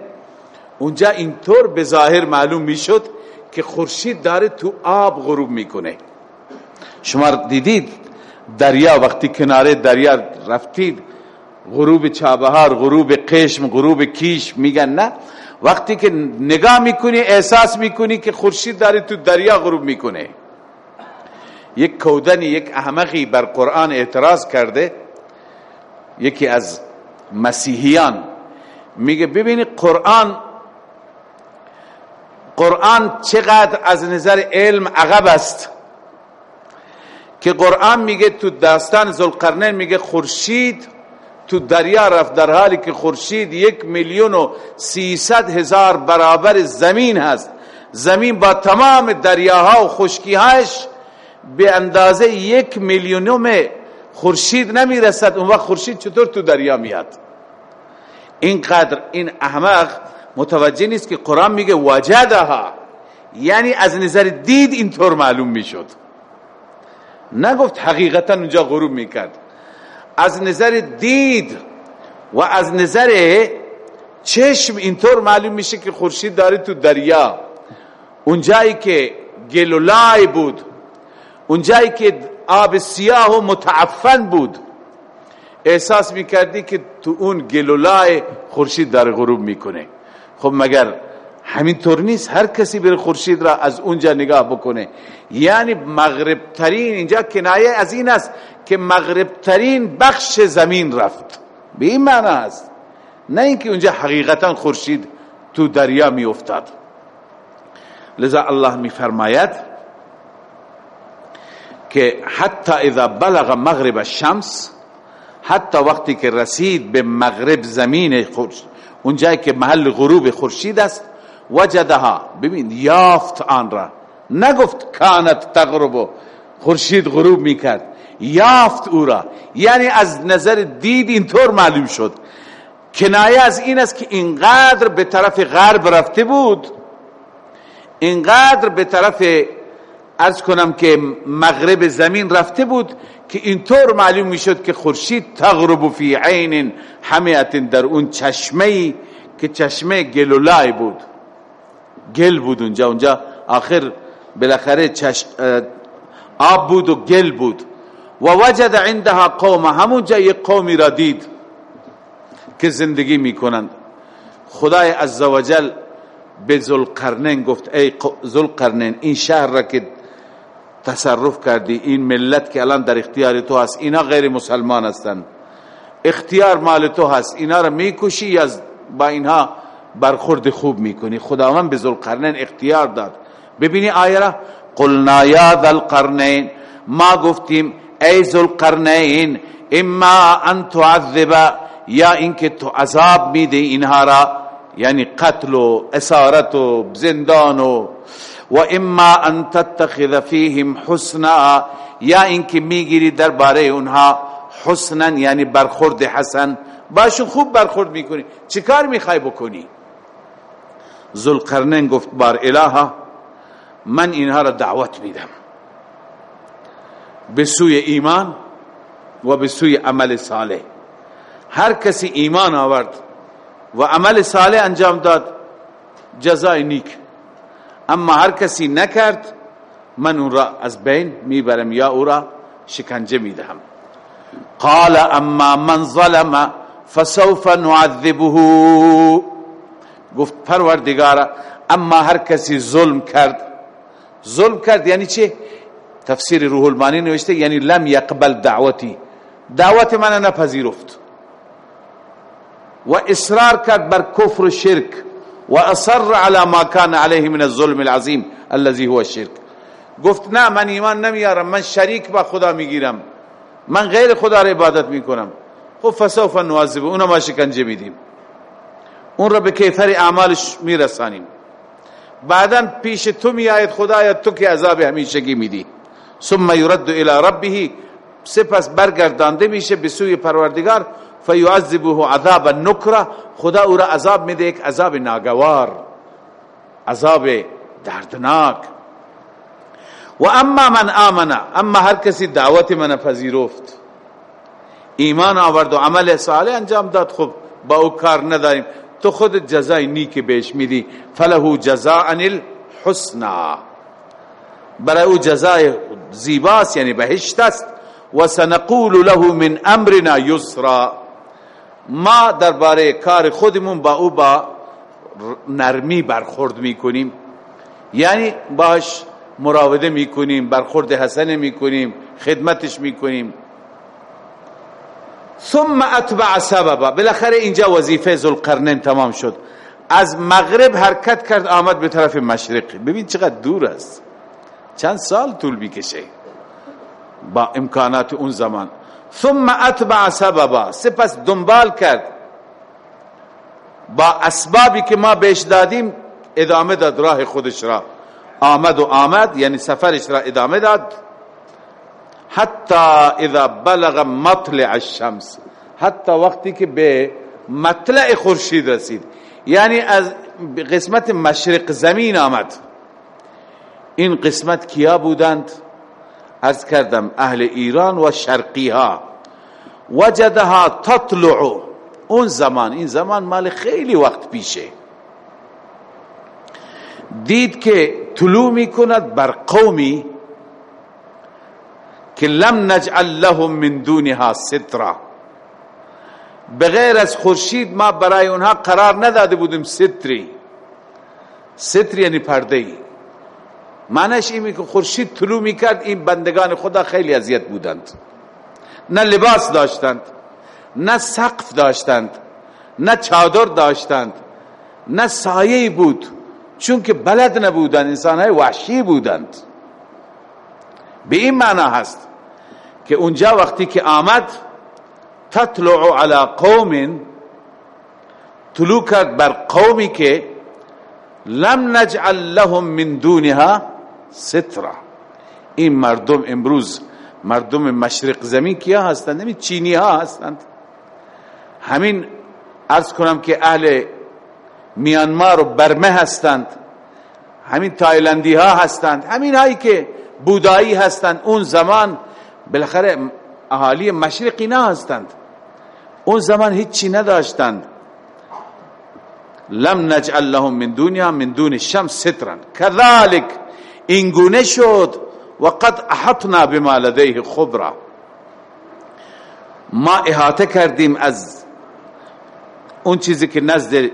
اونجا اینطور به ظاهر معلوم می‌شد که خورشید داره تو آب غروب می‌کنه. شما دیدید دریا وقتی کناره دریا رفتید غروب چابهار غروب قشم غروب کیش میگن نه. وقتی که نگاه می‌کنی احساس می‌کنی که خورشید داره تو دریا غروب می‌کنه. یک کودنی یک احمقی بر قرآن اعتراض کرده یکی از مسیحیان میگه ببینی قرآن قرآن چقدر از نظر علم عقب است که قرآن میگه تو داستان ذوالقرنین میگه خورشید تو دریا رفت در حالی که خورشید یک میلیون و سیصد هزار برابر زمین هست. زمین با تمام دریاها و خشکیهاش به اندازه یک میلیونم خورشید نمی‌رسد اون وقت خورشید چطور تو دریا میاد؟ اینقدر این احمق متوجه نیست که قرآن میگه وجدها. یعنی از نظر دید اینطور معلوم می‌شد. نگفت حقیقتا اونجا غروب می‌کرد. از نظر دید و از نظر چشم اینطور معلوم میشه که خورشید داره تو دریا. اونجایی که گلولای بود اونجایی که آب سیاه و متعفن بود. احساس می‌کردی که تو اون گلولای خورشید داره غروب می‌کنه. خب مگر همین طور نیست؟ هر کسی بره خورشید را از اونجا نگاه بکنه. یعنی مغرب ترین اینجا کنایه از این است که مغرب ترین بخش زمین رفت. به این معنی است. نه اینکه اونجا حقیقتا خورشید تو دریا می افتاد لذا الله می فرماید که حتی اذا بلغ مغرب الشمس حتی وقتی که رسید به مغرب زمین خورشید اونجایی که محل غروب خورشید است وجدها ببین یافت آن را. نگفت کانت تغرب خورشید غروب می‌کرد. یافت او را. یعنی از نظر دید اینطور معلوم شد. کنایه از این است که اینقدر به طرف غرب رفته بود اینقدر به طرف از کنم که مغرب زمین رفته بود که اینطور معلوم می‌شد که خورشید تغرب فی عین حمیت در اون چشمه که چشمه گلولای بود. گل بود اونجا اونجا آخر بالاخره چش... آب بود و گل بود. و وجد عندها قوم همونجا یک قومی را دید که زندگی می‌کنند. خدای عزوجل به ذوالقرنین گفت ای ذوالقرنین این شهر را که تصرف کردی. این ملت که الان در اختیار تو هست اینا غیر مسلمان هستند اختیار مال تو هست اینا را می‌کشی یا با اینها برخورد خوب می‌کنی. خداوند به ذوالقرنین اختیار داد. ببینی آیه را. قلنا یا ذوالقرنین. ما گفتیم ای ذوالقرنین اما ان تعذب یا اینکه تو عذاب میده اینها را یعنی قتل و اسارت و زندان و و اما ان تتخذ فیهم حسنا یا اینکه می‌گیری درباره اونها حسنا یعنی برخورد حسن. باشون خوب برخورد می‌کنی. چیکار می‌خوای بکنی؟ ذوالقرنین گفت بار الها من اینها را دعوت میدم. به سوی ایمان و به سوی عمل صالح. هر کسی ایمان آورد و عمل صالح انجام داد جزای نیک. اما هر کسی نکرد من اون را از بین می‌برم یا او را شکنجه می‌دهم. قال اما من ظلم فسوف نعذبه. گفت پروردگارا اما هر کسی ظلم کرد ظلم کرد یعنی چه؟ تفسیر روح المانی نوشته یعنی لم یقبل دعوتی. دعوت من نپذیرفت. و اصرار کرد بر کفر و شرک. و اصر على ما كان عليه من الظلم العظیم الذي هو الشرك. گفت نه من ایمان نمیارم من شریک با خدا می‌گیرم من غیر خدا را عبادت می‌کنم. خب فسوف نواظب اونم ما شکنجه میدیم. اون را به کیفر اعمالش میرسانیم. بعدا پیش تو میآید خدایا تو که عذاب همیشگی میدی. ثم يرد الى ربه سپس برگردانده میشه به سوی پروردگار. فیعذبه عذاب نکره خدا او را عذاب میده یک عذاب ناگوار. عذاب دردناک. و اما من آمنه اما هر کسی دعوت من پذیرفت. ایمان آورد و عمل صالح انجام داد. خب با او کار نداریم. تو خود جزای نیک بهش میدی. فله جزاء الحسنا برای او جزای زیباست یعنی بهشت است. و سنقول له من امرنا یسرا. ما درباره کار خودمون با او با نرمی برخورد می‌کنیم. یعنی باش مراوده می‌کنیم برخورد حسن می‌کنیم خدمتش می‌کنیم. ثم اتبع سببا. بالاخره اینجا وظیفه ذوالقرنین تمام شد. از مغرب حرکت کرد آمد به طرف مشرق. ببین چقدر دور است. چند سال طول می‌کشه. با امکانات اون زمان. ثم اتبع سببا. سپس دنبال کرد. با اسبابی که ما بهش دادیم ادامه داد راه خودش را. آمد و آمد یعنی سفرش را ادامه داد. حتی اذا بلغ مطلع الشمس. حتی وقتی که به مطلع خورشید رسید. یعنی از قسمت مشرق زمین آمد. این قسمت کیا بودند؟ از کردم اهل ایران و شرقی ها وجدها تطلع. اون زمان این زمان مال خیلی وقت پیشه. دید که طلوع می کند بر قومی که لم نجعل لهم من دونها سترا. بغیر از خورشید ما برای اونها قرار نداده بودیم ستری. ستر یعنی پرده معنیش اینه که خورشید طلوع می‌کرد این بندگان خدا خیلی اذیت بودند. نه لباس داشتند نه سقف داشتند نه چادر داشتند نه سایه بود چون که بلد نبودند انسان های وحشی بودند. به این معنا هست که اونجا وقتی که آمد تطلع على قوم طلوع کرد بر قومی که لم نجعل لهم من دونها سترا. این مردم امروز مردم مشرق زمین کیا هستند همین چینی ها هستند. همین ارز کنم که اهل میانمار و برمه هستند. همین تایلندی ها هستند. همین هایی که بودایی هستند. اون زمان بالاخره اهالی مشرقی نه هستند. اون زمان هیچی نداشتند. لم نجعل لهم من دنیا من دون الشمس سترا. كذلك اینگونه شد و قد احطنا بما لديه خبرا ما احاطه کردیم از اون چیزی که نزد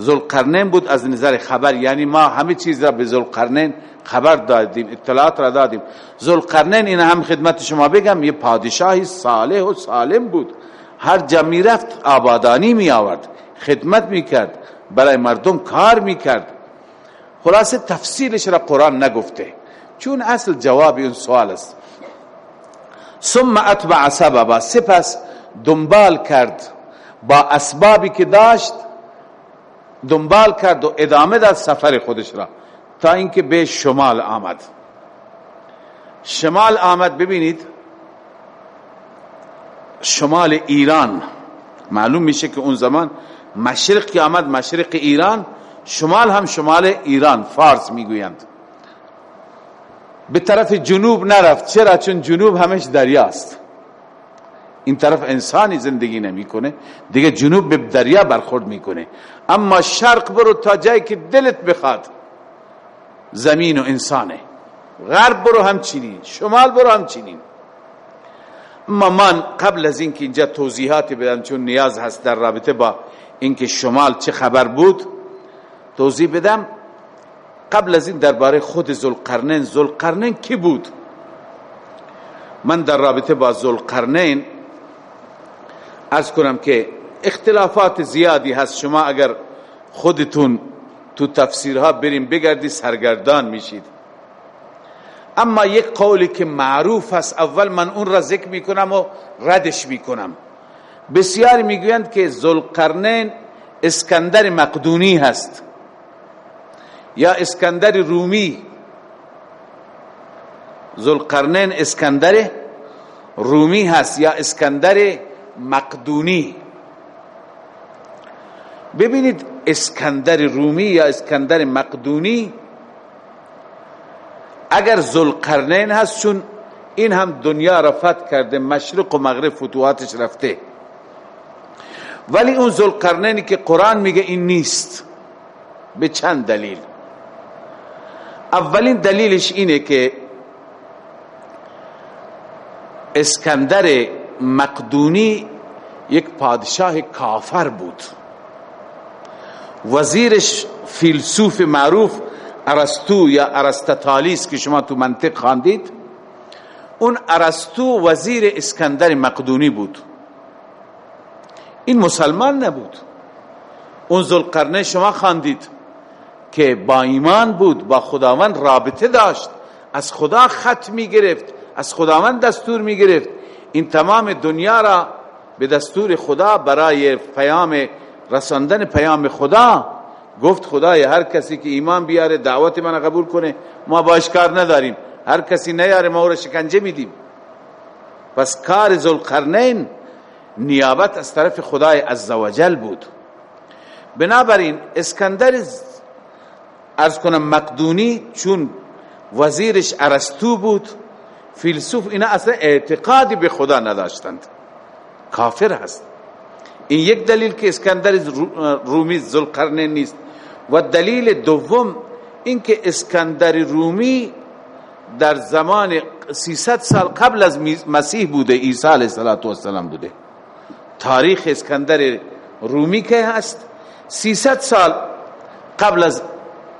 ذوالقرنین بود از نظر خبر. یعنی ما همه چیز را به ذوالقرنین خبر دادیم اطلاعات را دادیم. ذوالقرنین این هم خدمت شما بگم یه پادشاهی صالح و سالم بود. هر جمعی رفت آبادانی می آورد خدمت می کرد برای مردم کار می کرد خلاصه تفصیلش را قرآن نگفته. چون اصل جواب این سوال است. ثم اتبع سببا. سپس دنبال کرد با اسبابی که داشت دنبال کرد و ادامه داد سفر خودش را. تا اینکه به شمال آمد. شمال آمد ببینید. شمال ایران. معلوم میشه که اون زمان مشرق که آمد مشرق ایران. شمال هم شمال ایران فارس می‌گویند. به طرف جنوب نرفت. چرا؟ چون جنوب همش دریاست. این طرف انسانی زندگی نمی‌کنه. دیگه جنوب به دریا برخورد می‌کنه. اما شرق برو تا جایی که دلت بخواد. زمین و انسانه. غرب برو همچنین. شمال برو همچنین. اما من قبل از اینکه اینجا توضیحاتی بدم چون نیاز هست در رابطه با اینکه شمال چه خبر بود توضیح بدم. قبل از این درباره خود ذوالقرنین ذوالقرنین کی بود؟ من در رابطه با ذوالقرنین از کنم که اختلافات زیادی هست. شما اگر خودتون تو تفسیرها بریم بگردی سرگردان میشید. اما یک قولی که معروف است اول من اون را ذکر می‌کنم و ردش می‌کنم. بسیار می‌گویند که ذوالقرنین اسکندر مقدونی هست. یا اسکندر رومی ذوالقرنین اسکندر رومی هست یا اسکندر مقدونی. ببینید اسکندر رومی یا اسکندر مقدونی اگر ذوالقرنین هست چون این هم دنیا را فتح کرده مشرق و مغرب فتوحاتش رفته. ولی اون ذوالقرنینی که قرآن میگه این نیست به چند دلیل؟ اولین دلیلش اینه که اسکندر مقدونی یک پادشاه کافر بود. وزیرش فیلسوف معروف ارسطو یا ارسطاطالیس که شما تو منطق خواندید اون ارسطو وزیر اسکندر مقدونی بود. این مسلمان نبود. اون ذوالقرنین شما خواندید. که با ایمان بود با خداوند رابطه داشت. از خدا خط می گرفت از خداوند دستور می گرفت این تمام دنیا را به دستور خدا برای پیام رساندن پیام خدا گفت خدای هر کسی که ایمان بیاره دعوت من قبول کنه. ما باش کار نداریم. هر کسی نیاره ما او شکنجه میدیم. پس کار ذوالقرنین نیابت از طرف خدای عزوجل بود. بنابراین اسکندر ارز کنم مقدونی چون وزیرش ارسطو بود فیلسوف اینا اصلا اعتقادی به خدا نداشتند. کافر هست. این یک دلیل که اسکندر رومی ذوالقرنین نیست. و دلیل دوم اینکه اسکندر رومی در زمان 300 سال قبل از مسیح بوده عیسی علیه السلام بوده. تاریخ اسکندر رومی که هست 300 سال قبل از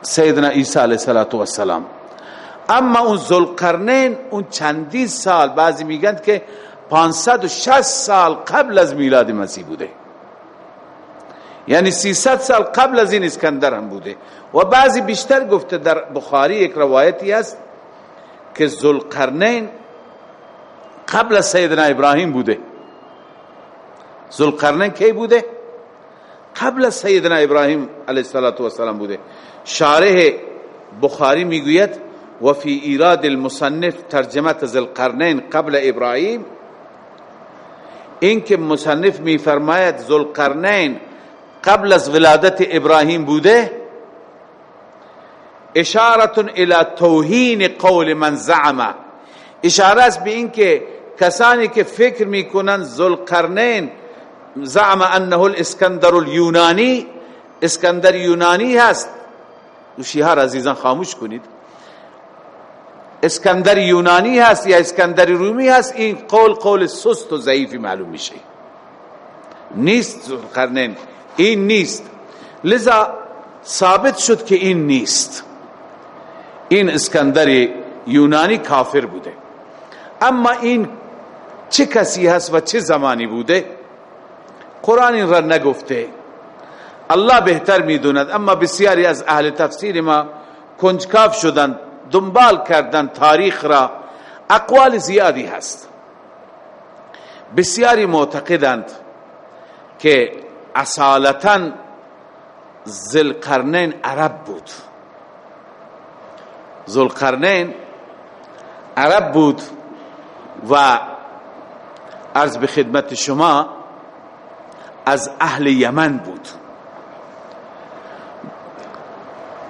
سیدنا عیسی علیه السلام اما اون ذوالقرنین اون چندین سال بعضی میگن که 560 سال قبل از میلاد مسیح بوده. یعنی 300 سال قبل از این اسکندر هم بوده. و بعضی بیشتر گفته در بخاری یک روایتی است که ذوالقرنین قبل از سیدنا ابراهیم بوده. ذوالقرنین کی بوده؟ قبل از سیدنا ابراهیم علیه السلام بوده. شارح بخاری می‌گوید و فی ایراد المصنف ترجمت ذوالقرنین قبل ابراهیم این که مصنف میفرماید ذوالقرنین قبل از ولادت ابراهیم بوده اشارت الى توهین قول من زعم. اشاره است به اینکه کسانی که فکر می‌کنن ذوالقرنین زعم انه الاسکندر اليونانی اسکندر یونانی هست شیها عزیزان خاموش کنید. اسکندر یونانی هست یا اسکندر رومی هست؟ این قول قول سست و ضعیفی معلوم میشه. نیست ذوالقرنین. این نیست. لذا ثابت شد که این نیست. این اسکندر یونانی کافر بوده. اما این چه کسی هست و چه زمانی بوده؟ قرآن این را نگفته. الله بهتر می‌دوند. اما بسیاری از اهل تفسیر ما کنجکاف شدند دنبال کردن تاریخ را. اقوال زیادی هست. بسیاری معتقدند که اصالتا زلقرنین عرب بود. زلقرنین عرب بود و عرض به خدمت شما از اهل یمن بود.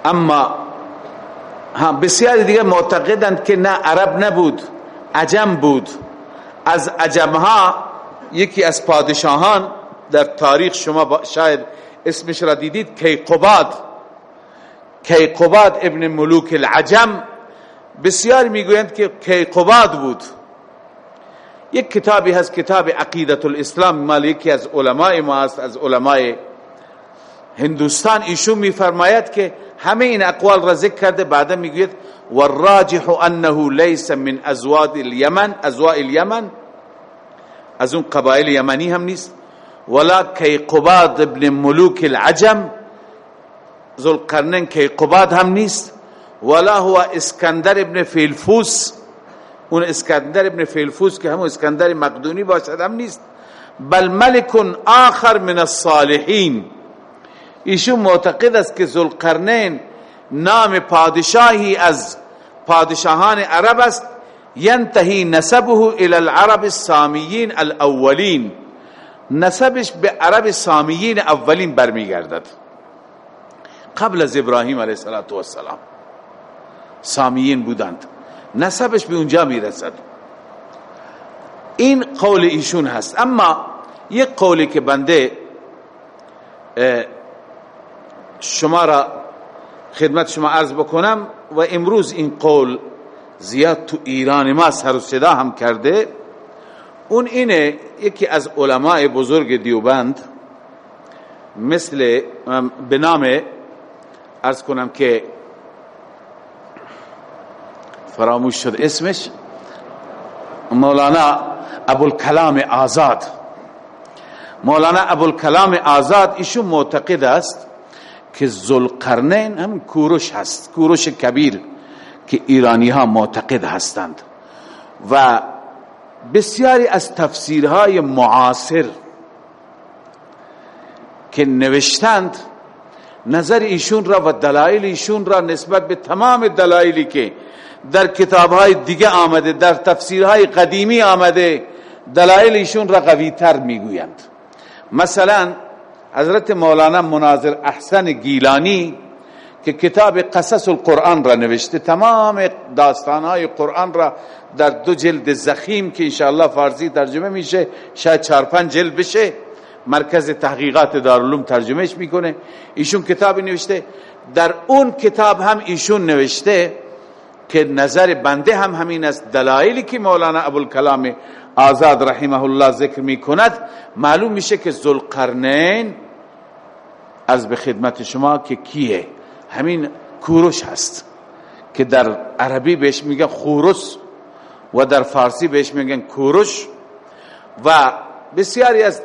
اما بسیاری دیگه معتقدند که نه عرب نبود عجم بود. از عجمها یکی از پادشاهان در تاریخ شما شاید اسمش را دیدید کیقباد کیقباد ابن ملوک العجم. بسیار می‌گویند که کیقباد بود. یک کتابی هست کتاب عقیدت الاسلام. مال یکی از علماء ما است از علماء هندوستان. ایشون میفرماید که همه این اقوال را ذکر کرده بعدا می‌گوید والراجح انه ليس من ازواد اليمن ازواء اليمن از اون قبایل یمنی هم نیست. ولا کیقباد ابن ملوک العجم ذوالقرنین کیقباد هم نیست. ولا هو اسکندر ابن فیلفوس اون اسکندر ابن فیلفوس که همون اسکندر مقدونی باشد هم نیست. بل ملک آخر من الصالحین ایشون معتقد است که ذوالقرنین نام پادشاهی از پادشاهان عرب است. ینتهی نسبه الى العرب السامیین الاولین. نسبش به عرب سامیین اولین برمیگردد. قبل از ابراهیم علیه السلام سامیین بودند. نسبش به اونجا می‌رسد. این قول ایشون هست. اما یک قولی که بنده شما را خدمت شما عرض بکنم و امروز این قول زیاد تو ایران ما سر و صدا هم کرده. اون اینه یکی از علماء بزرگ دیوبند مثل به نام ارز کنم که فراموش شد اسمش مولانا ابوالکلام آزاد. مولانا ابوالکلام آزاد ایشون معتقد است که ذوالقرنین هم کوروش هست کوروش کبیر که ایرانی ها معتقد هستند. و بسیاری از تفسیرهای معاصر که نوشتند نظر ایشون را و دلایل ایشون را نسبت به تمام دلایلی که در کتابهای دیگه آمده در تفسیرهای قدیمی آمده دلایل ایشون را قوی تر می‌گویند. مثلا حضرت مولانا مناظر احسن گیلانی که کتاب قصص القرآن را نوشته تمام داستانهای قرآن را در دو جلد زخیم که انشاءالله فارسی ترجمه میشه شاید چار پنج جلد بشه مرکز تحقیقات دارالعلوم ترجمهش می‌کنه. ایشون کتابی نوشته. در اون کتاب هم ایشون نوشته که نظر بنده هم همین است. دلایلی که مولانا ابوالکلام آزاد رحمه الله ذکر می‌کند معلوم میشه که ذوالقرنین از به خدمت شما که کیه. همین کوروش هست که در عربی بهش میگن خورس و در فارسی بهش میگن کوروش. و بسیاری از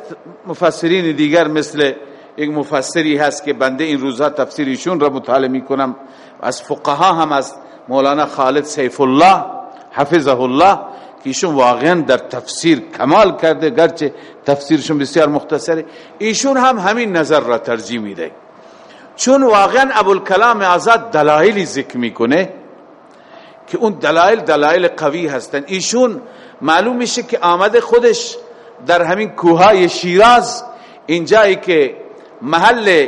مفسرین دیگر مثل یک مفسری هست که بنده این روزها تفسیرشون را مطالعه می‌کنم. از فقها هم از مولانا خالد سیف الله حفظه الله. که ایشون واقعا در تفسیر کمال کرده گرچه تفسیرشون بسیار مختصره. ایشون هم همین نظر را ترجیح میده. چون واقعا ابوالکلام آزاد دلایلی ذکر می‌کنه که اون دلایل دلایل قوی هستن. ایشون معلوم میشه که آمده خودش در همین کوههای شیراز اینجایی که محل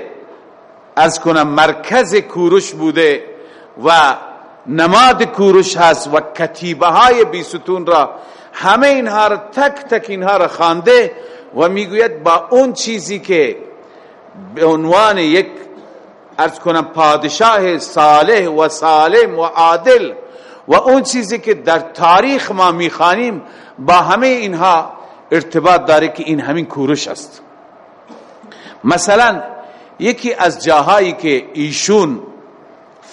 از کنم مرکز کوروش بوده و نماد کوروش هست و کتیبه های بیستون را همه اینها را تک تک اینها را خانده و می‌گوید با اون چیزی که به عنوان یک ارز کنم پادشاه صالح و سالم و عادل و اون چیزی که در تاریخ ما می‌خوانیم با همه اینها ارتباط داره که این همین کوروش است. مثلا یکی از جاهایی که ایشون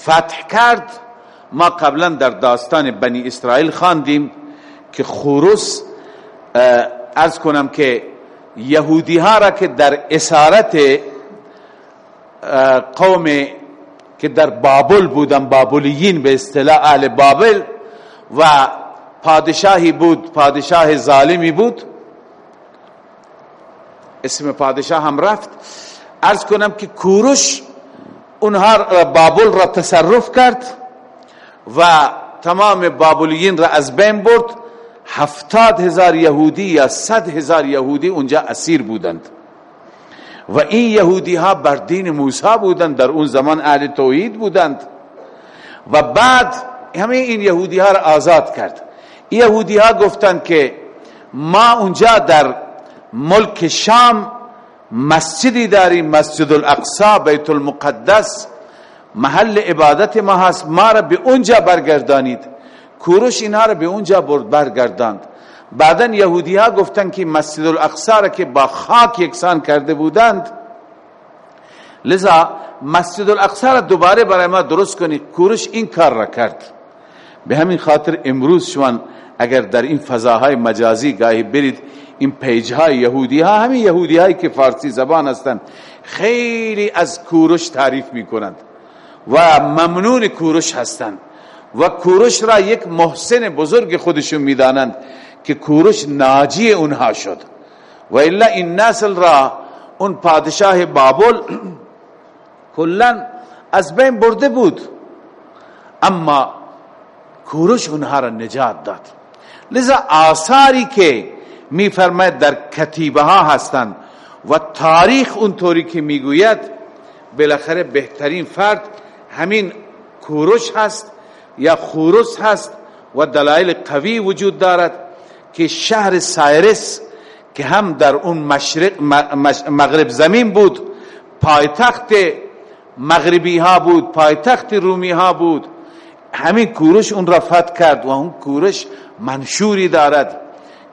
فتح کرد ما قبلا در داستان بنی اسرائیل خواندیم که خورس از کنم که یهودی ها را که در اسارت قوم که در بابل بودن بابلیین به اصطلاح اهل بابل و پادشاهی بود پادشاه ظالمی بود اسم پادشاه هم رفت. ارز کنم که کوروش اونها بابل را تصرف کرد. و تمام بابلیین را از بین برد. هفتاد هزار یهودی یا صد هزار یهودی اونجا اسیر بودند. و این یهودی ها بر دین موسی بودند در اون زمان اهل توحید بودند. و بعد همه این یهودی ها را آزاد کرد. یهودی ها گفتند که ما اونجا در ملک شام مسجدی داریم مسجد الاقصا بیت المقدس. محل عبادت ما هست ما را به اونجا برگردانید. کوروش اینها را به اونجا برگرداند. بعدا یهودی ها گفتن که مسجد الاقصا را که با خاک یکسان کرده بودند. لذا مسجد الاقصا را دوباره برای ما درست کنید. کوروش این کار را کرد. به همین خاطر امروز شما اگر در این فضاهای مجازی گاهی برید این پیج های یهودی ها همین یهودی هایی که فارسی زبان هستند خیلی از کوروش تعریف می کنند و ممنون کوروش هستند. و کوروش را یک محسن بزرگ خودشون می‌دانند که کوروش ناجی اونها شد. و الا این نسل را اون پادشاه بابل کلا از بین برده بود. اما کوروش اونها را نجات داد. لذا آثاری که میفرماید در کتیبه ها هستند و تاریخ اونطوری که می‌گوید بالاخره بهترین فرد همین کوروش هست یا خوروس هست و دلایل قوی وجود دارد که شهر سایرس که هم در اون مشرق مغرب زمین بود پایتخت مغربی ها بود پایتخت رومی ها بود. همین کورش اون را فتح کرد و اون کورش منشوری دارد.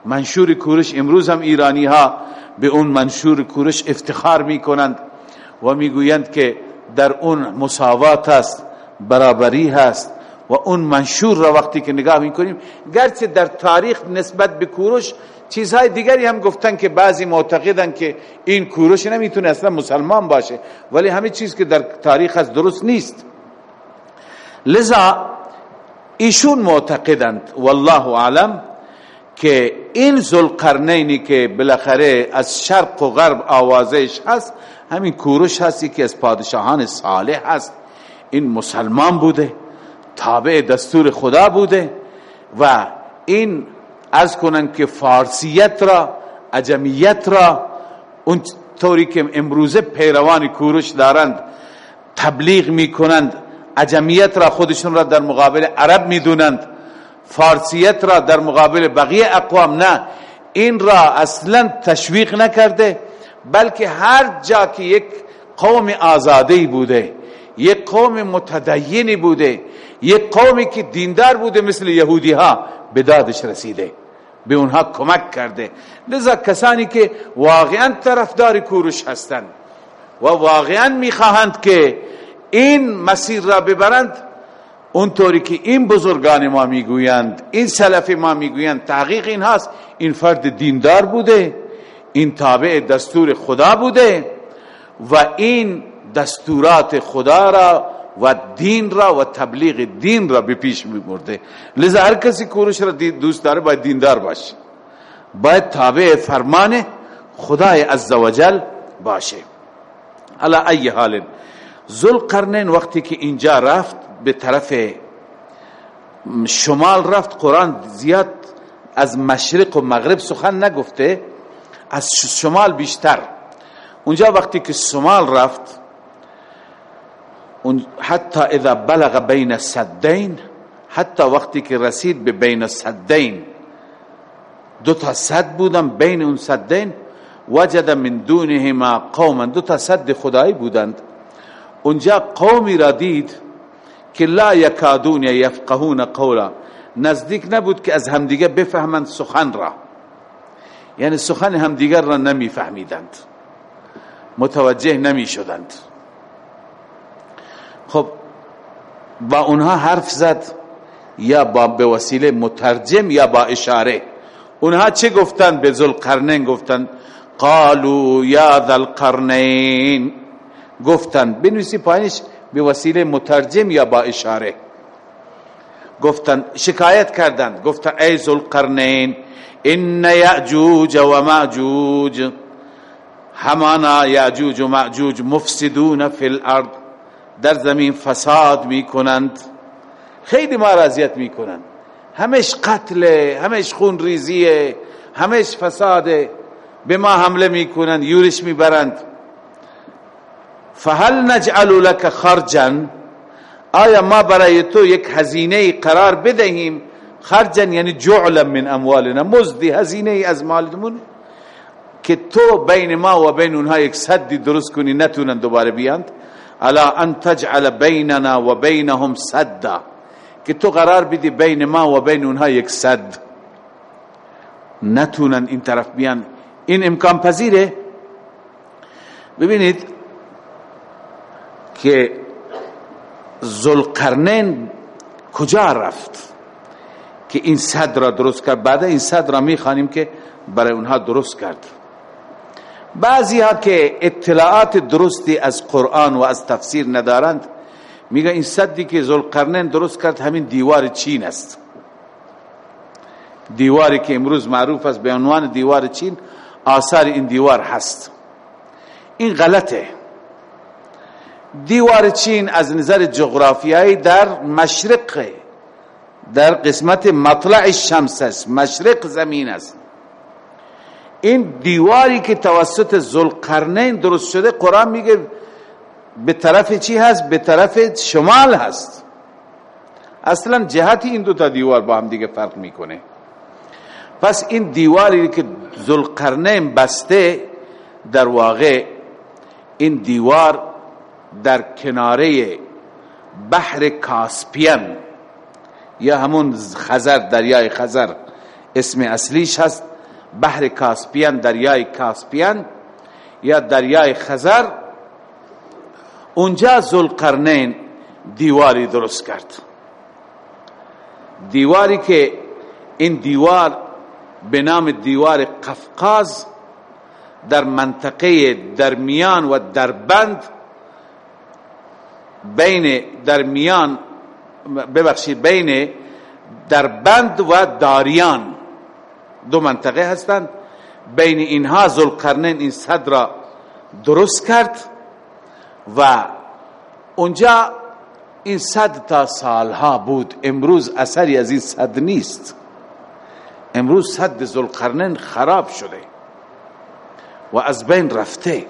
منشور کورش امروز هم ایرانی ها به اون منشور کورش افتخار می کنند و می‌گویند که در اون مساوات است برابری هست و اون منشور را وقتی که نگاه می‌کنیم گرچه در تاریخ نسبت به کوروش چیزهای دیگری هم گفتن که بعضی معتقدن که این کوروش نمی‌تونه اصلا مسلمان باشه ولی همه چیز که در تاریخ از درست نیست. لذا ایشون معتقدند والله اعلم که این ذوالقرنینی که بالاخره از شرق و غرب آوازش هست همین کوروش هستی که از پادشاهان صالح هست. این مسلمان بوده تابع دستور خدا بوده و این از کنن که فارسیت را عجمیت را اون طوری که امروزه پیروان کوروش دارند تبلیغ می‌کنند عجمیت را خودشون را در مقابل عرب می‌دونند فارسیت را در مقابل بقیه اقوام نه. این را اصلا تشویق نکرده. بلکه هر جا که یک قوم آزادی بوده یک قوم متدینی بوده یک قومی که دیندار بوده مثل یهودی ها به دادش رسیده به اونها کمک کرده. لذا کسانی که واقعا طرفدار کوروش هستند و واقعا می‌خواهند که این مسیر را ببرند اونطوری که این بزرگان ما می‌گویند این سلف ما می‌گویند تحقیق این هست این فرد دیندار بوده. این تابع دستور خدا بوده و این دستورات خدا را و دین را و تبلیغ دین را به پیش میبرده. لذا هر کسی کورش را دوست داره باید دیندار باشه. باید تابع فرمان خدای عزوجل باشه. علا ای حال ذوالقرنین وقتی که اینجا رفت به طرف شمال رفت قرآن زیاد از مشرق و مغرب سخن نگفته. از شمال بیشتر. اونجا وقتی که شمال رفت حتی اذا بلغ بین السدین حتی وقتی که رسید به بین السدین دو تا صد بودن بین اون صدین وجد من دونهما قوما دو تا صد خدایی بودند. اونجا قومی را دید که لا یکادون یفقهون قولا. نزدیک نبود که از همدیگه بفهمند سخن را. یعنی سخن همدیگر را نمیفهمیدند. متوجه نمی شدند خب با اونها حرف زد یا با به وسیله مترجم یا با اشاره. اونها چه گفتن؟ به ذوالقرنین گفتن قالوا یا ذوالقرنین. گفتن بنویسی پایینش به وسیله مترجم یا با اشاره. گفتن شکایت کردند. گفتن ای ذوالقرنین ان یعجوج و معجوج همانا یعجوج و معجوج مفسدون فی الارض در زمین فساد می‌کنند. خیلی ما رازیت می‌کنند. همش قتل همش خون ریزیه همش فساده به ما حمله می‌کنند یورش می‌برند. فهل نجعل لك خرجا؟ آیا ما برای تو یک هزینه قرار بدهیم؟ خرجا یعنی جعلا من اموالنا. مزدی هزینه از مالمون که تو بین ما و بین اونها یک صدی درست کنی نتونن دوباره بیاند. الا ان تجعل بیننا و بینهم صدا. که تو قرار بدی بین ما و بین اونها یک صد. نتونن این طرف بیان. این امکان پذیره. ببینید که ذوالقرنین کجا رفت؟ که این صد را درست کرد. بعد این صد را می‌خوانیم که برای اونها درست کرد. بعضی ها که اطلاعات درستی از قرآن و از تفسیر ندارند میگه این صدی که ذوالقرنین درست کرد همین دیوار چین است. دیواری که امروز معروف است به عنوان دیوار چین آثار این دیوار هست. این غلطه. دیوار چین از نظر جغرافیایی در مشرق در قسمت مطلع شمس است مشرق زمین است. این دیواری که توسط ذوالقرنین درست شده قرآن میگه به طرف چی هست؟ به طرف شمال هست. اصلا جهتی این دو تا دیوار با هم دیگه فرق می‌کنه. پس این دیواری که ذوالقرنین بسته در واقع این دیوار در کناره بحر کاسپین یا همون خزر دریای خزر اسم اصلیش هست بحر کاسپین دریای کاسپین یا دریای خزر. اونجا ذوالقرنین دیواری درست کرد. دیواری که این دیوار به نام دیوار قفقاز در منطقه درمیان و دربند بین درمیان ببخشید بین دربند و داریان دو منطقه هستند. بین اینها ذوالقرنین این صد را درست کرد و اونجا این صد تا سالها بود. امروز اثری از این صد نیست. امروز صد ذوالقرنین خراب شده و از بین رفته.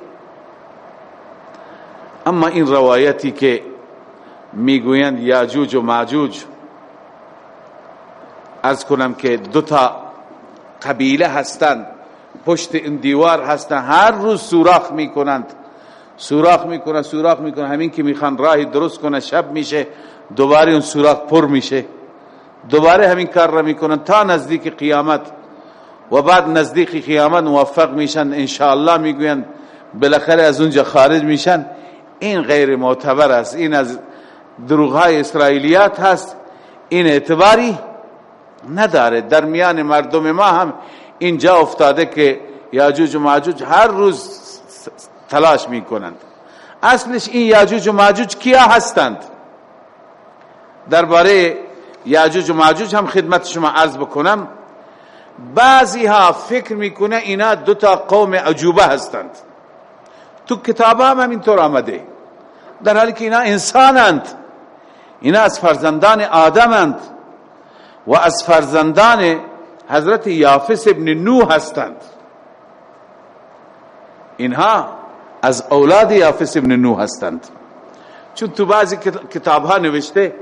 اما این روایتی که می‌گویند یاجوج و ماجوج. از کنم که دو تا قبیله هستند. پشت این دیوار هستند. هر روز سوراخ می‌کنند. سوراخ می‌کنه سوراخ می‌کنه همین که می‌خوان راهی درست کنه شب میشه دوباره اون سوراخ پر میشه. دوباره همین کار را می‌کنن تا نزدیک قیامت. و بعد نزدیک قیامت موفق میشن. انشاءالله می‌گوین بالاخره از اونجا خارج میشن. این غیر معتبر است. این از دروغ های اسرائیلیات هست. این اعتباری نداره. در میان مردم ما هم اینجا افتاده که یاجوج و ماجوج هر روز تلاش می‌کنند. اصلش این یاجوج و ماجوج کیا هستند؟ درباره یاجوج و ماجوج هم خدمت شما عرض بکنم. بعضی ها فکر می‌کنه اینا دو تا قوم عجوبه هستند. تو کتاب هم همینطور آمده. در حالی که اینا انسانند. اینا از فرزندان آدمند و از فرزندان حضرت یافس ابن نوح هستند. اینها از اولاد یافس ابن نوح هستند. چون تو بعضی کتاب ها نوشته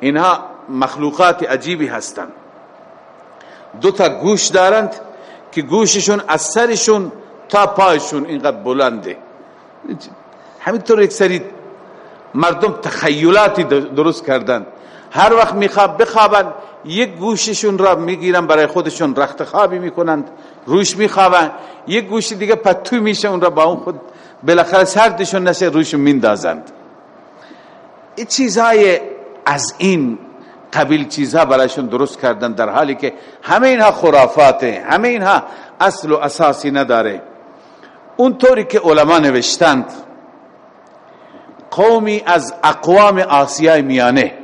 اینها مخلوقات عجیبی هستند. دو تا گوش دارند که گوششون از سرشون تا پایشون اینقدر بلنده. همینطور یک سری مردم تخیلاتی درست کردن هر وقت میخواب بخوابن یک گوششون را می‌گیرن برای خودشون رخت خوابی می‌کنند روش میخوابن. یک گوش دیگه پتو میشه اون را با اون خود بالاخره سردشون نشه روش میندازند. این چیزهای از این قبیل چیزها برایشون درست کردن در حالی که همه اینها خرافاته همه اینها اصل و اساسی نداره. اونطوری که علما نوشتند قومی از اقوام آسیای میانه.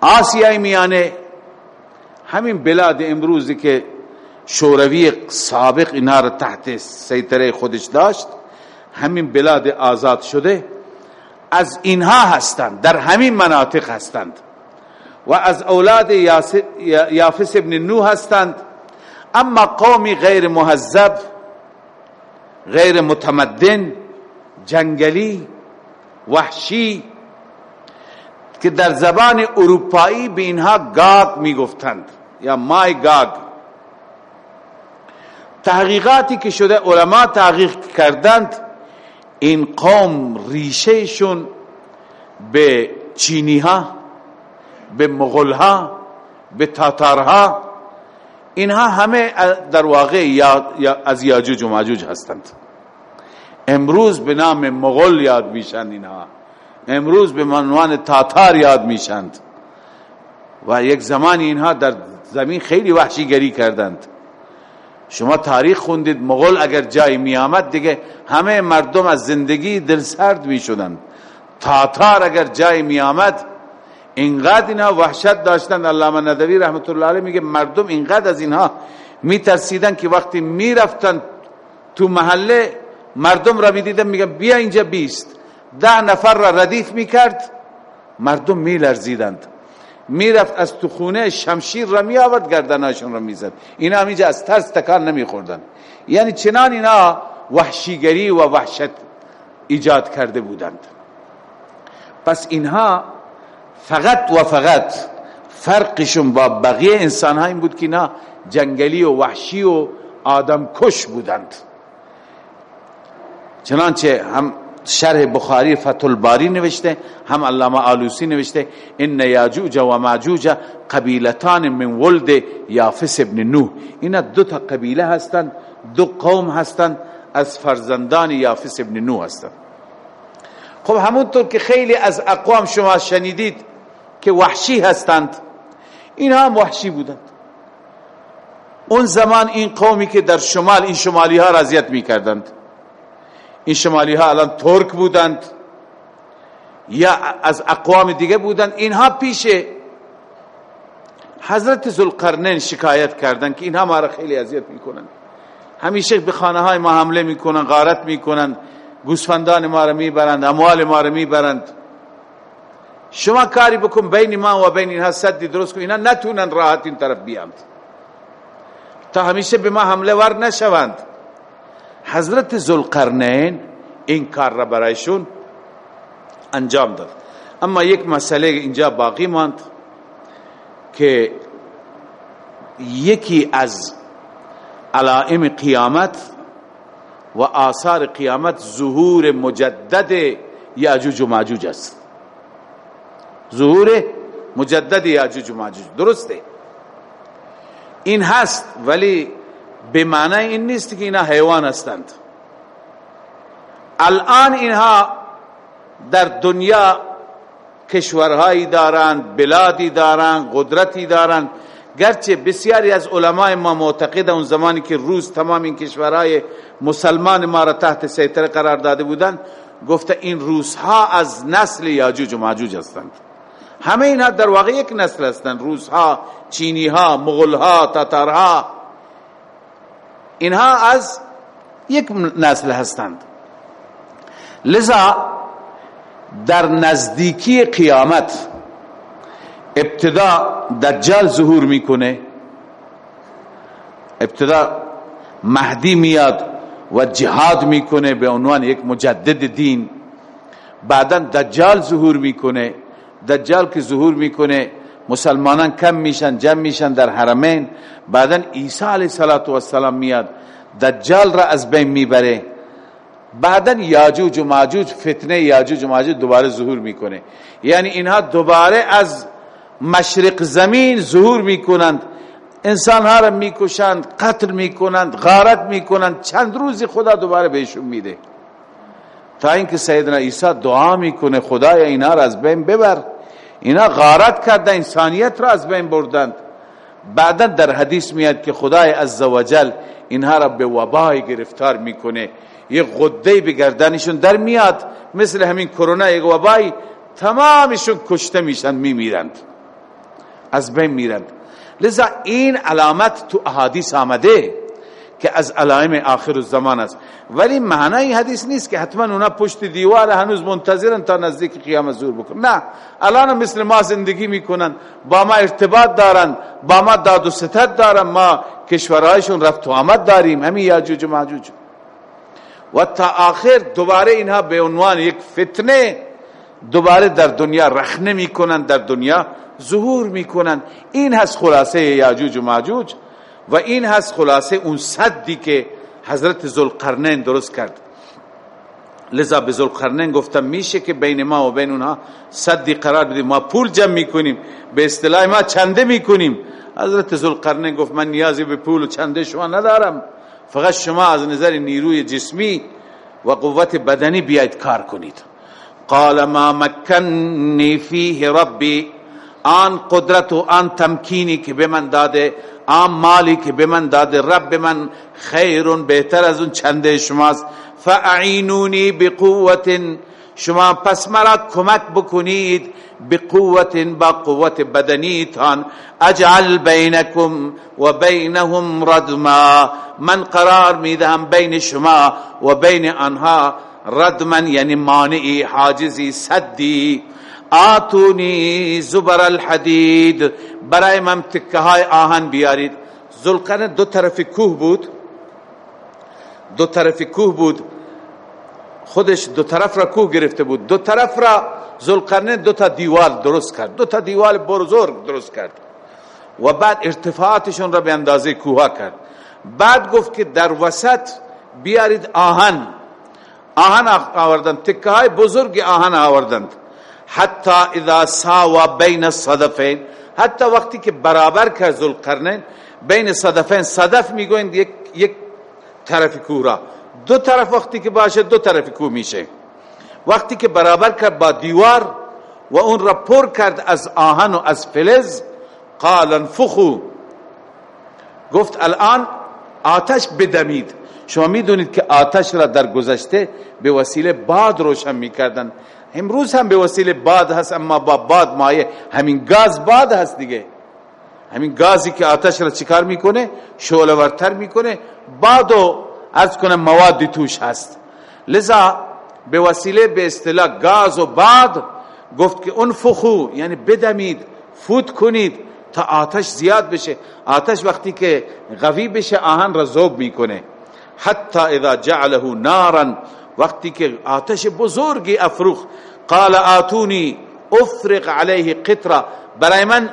آسیای میانه همین بلاد امروزی که شوروی سابق اینا را تحت سیطره خودش داشت همین بلاد آزاد شده از اینها هستند در همین مناطق هستند. و از اولاد یافس ابن نو هستند. اما قومی غیر مهذب غیر متمدن جنگلی وحشی که در زبان اروپایی به اینها گاگ می‌گفتند یا مای گاگ. تحقیقاتی که شده علما تحقیق کردند این قوم ریشهشون به چینی ها به مغل ها به تاتارها اینها همه در واقع از یاجوج و ماجوج هستند. امروز به نام مغل یاد میشن اینها امروز به عنوان تاتار یاد میشند. و یک زمانی اینها در زمین خیلی وحشیگری کردند. شما تاریخ خوندید مغول اگر جای می آمد دیگه همه مردم از زندگی دلسرد می شدند تاتار اگر جای می آمد اینقدر اینها وحشت داشتند علامه ندوی رحمت الله علیه میگه مردم اینقدر از اینها می ترسیدن که وقتی می رفتن تو محله مردم را می دیدن میگن بیا اینجا بیست. ده نفر را ردیف می کرد مردم می لرزیدند می‌رفت از تو خونه شمشیر را می آورد گردناشون را می‌زد. اینا همینجا از ترس تکان نمی خوردن یعنی چنان اینا وحشیگری و وحشت ایجاد کرده بودند. پس اینها فقط و فقط فرقشون با بقیه انسان ها این بود که اینا جنگلی و وحشی و آدم کش بودند. چنانچه هم شرح بخاری فتح الباری نوشته هم علامه آلوسی نوشته ان یاجوج و ماجوج قبیلتان من ولد یافس ابن نوح. اینا دو تا قبیله هستند دو قوم هستند از فرزندان یافس ابن نوح هستند خب همونطور که خیلی از اقوام شما شنیدید که وحشی هستند اینها هم وحشی بودند. اون زمان این قومی که در شمال این شمالی ها رضیت می کردند این شمالی ها الان ترک بودند. یا از اقوام دیگه بودند. اینها پیش حضرت ذوالقرنین شکایت کردند که اینها ما را خیلی اذیت می‌کنند همیشه به خانه های ما حمله می‌کنن غارت می‌کنن. گوسفندان ما را می‌برند اموال ما را می‌برند. شما کاری بکن بین ما و بین اینها صدی درست کن. اینا نتونن راحت این طرف بیاند تا همیشه به ما حمله ور نشوند. حضرت ذوالقرنین این کار را برایشون انجام داد. اما یک مسئله اینجا باقی ماند که یکی از علائم قیامت و آثار قیامت ظهور مجدد یاجوج و ماجوج است. ظهور مجدد یاجوج و ماجوج. درسته. این هست ولی به معنی این نیست که اینا حیوان هستند. الان اینها در دنیا کشورهایی دارند بلادی دارند قدرتی دارند. گرچه بسیاری از علمای ما معتقد اون زمانی که روز تمام این کشورهای مسلمان ما را تحت سیطره قرار داده بودند گفته این روزها از نسل یاجوج و ماجوج هستند. همه اینها در واقع یک نسل هستند. روزها چینی ها مغل ها تاتارها. اینها از یک نسل هستند. لذا در نزدیکی قیامت ابتدا دجال ظهور می‌کنه. ابتدا مهدی میاد و جهاد می‌کنه به عنوان یک مجدد دین. بعدا دجال ظهور می‌کنه. دجال که ظهور می‌کنه مسلمانان کم میشن جمع میشن در حرمین. بعدا عیسی علیه السلام میاد دجال را از بین می‌بره. بعدا یاجوج و ماجوج فتنه یاجوج و ماجوج دوباره ظهور می‌کنه. یعنی اینها دوباره از مشرق زمین ظهور می‌کنند. انسان ها را می‌کشند قتل می‌کنند غارت می‌کنند. چند روزی خدا دوباره بهشون میده. تا اینکه سیدنا عیسی دعا می‌کنه خدای اینا را از بین ببر. اینا غارت کرده انسانیت را از بین بردند بعدا در حدیث میاد که خدای عزوجل اینها را به وبای گرفتار می‌کنه. یه غده به گردنشون در میاد مثل همین کرونا یک وبای تمامشون کشته میشن میمیرند. از بین میرند. لذا این علامت تو احادیث آمده. که از علائم آخر الزمان است. ولی معنی حدیث نیست که حتما اونا پشت دیوار هنوز منتظرن تا نزدیک قیامت زور بکن نه. الان مثل ما زندگی می‌کنن. با ما ارتباط دارن. با ما داد و ستت دارن. ما کشورهایشون رفت و آمد داریم. همین یاجوج و ماجوج و تا آخر دوباره اینها به عنوان یک فتنه دوباره در دنیا رخنه می‌کنن در دنیا ظهور می‌کنن. این هست خلاصه یاجوج و ماجوج و این هست خلاصه اون صدی که حضرت ذوالقرنین درست کرد. لذا به ذوالقرنین گفتم میشه که بین ما و بین اونها صدی قرار بدیم. ما پول جمع می‌کنیم به اصطلاح ما چنده می‌کنیم. حضرت ذوالقرنین گفت من نیازی به پول و چنده شما ندارم. فقط شما از نظر نیروی جسمی و قوت بدنی بیاید کار کنید. قال ما مکنی فیه ربی آن قدرت و آن تمکینی که به من داده آن مالی که به من داده رب من خیرون بهتر از اون چنده شماست. فاعینونی بقوت شما پس مرا کمک بکنید بقوت با قوت بدنیتان. اجعل بینکم و بینهم ردما من قرار می‌دهم بین شما و بین آنها ردما یعنی مانعی حاجزی صدی. آتونی زبر الحدید. برای من تکه های آهن بیارید. زلقن دو طرف کوه بود. دو طرف کوه بود. خودش دو طرف را کوه گرفته بود. دو طرف را زلقرنه دو تا دیوال درست کرد. دو تا دیوال بزرگ درست کرد. و بعد ارتفاعاتشون را به اندازه کوه کرد. بعد گفت که در وسط بیارید آهن. آهن آوردند تکه های بزرگ آهن آوردند. حتی اذا ساوا بین الصدفین حتی وقتی که برابر کرد ذوالقرنین بین صدفین صدف می‌گویند یک یک طرف کوه را. دو طرف وقتی که باشه دو طرف کوه میشه. وقتی که برابر کرد با دیوار و اون را پر کرد از آهن و از فلز قال انفخو. گفت الان آتش بدمید. شما می‌دونید که آتش را در گذشته به وسیله باد روشن می‌کردن امروز هم به وسیله باد هست اما با باد مایه همین گاز باد هست دیگه. همین گازی که آتش را چیکار می‌کنه؟ شعله می‌کنه. باد و از کنم مواد توش هست. لذا به وسیله به اصطلاح گاز و باد گفت که اون فخو یعنی بدمید فوت کنید تا آتش زیاد بشه. آتش وقتی که قوی بشه آهن را زوب می‌کنه. حتی اذا جعله نارا وقتی که آتش بزرگی افروخ قال آتونی افرق علیه قطره. برای من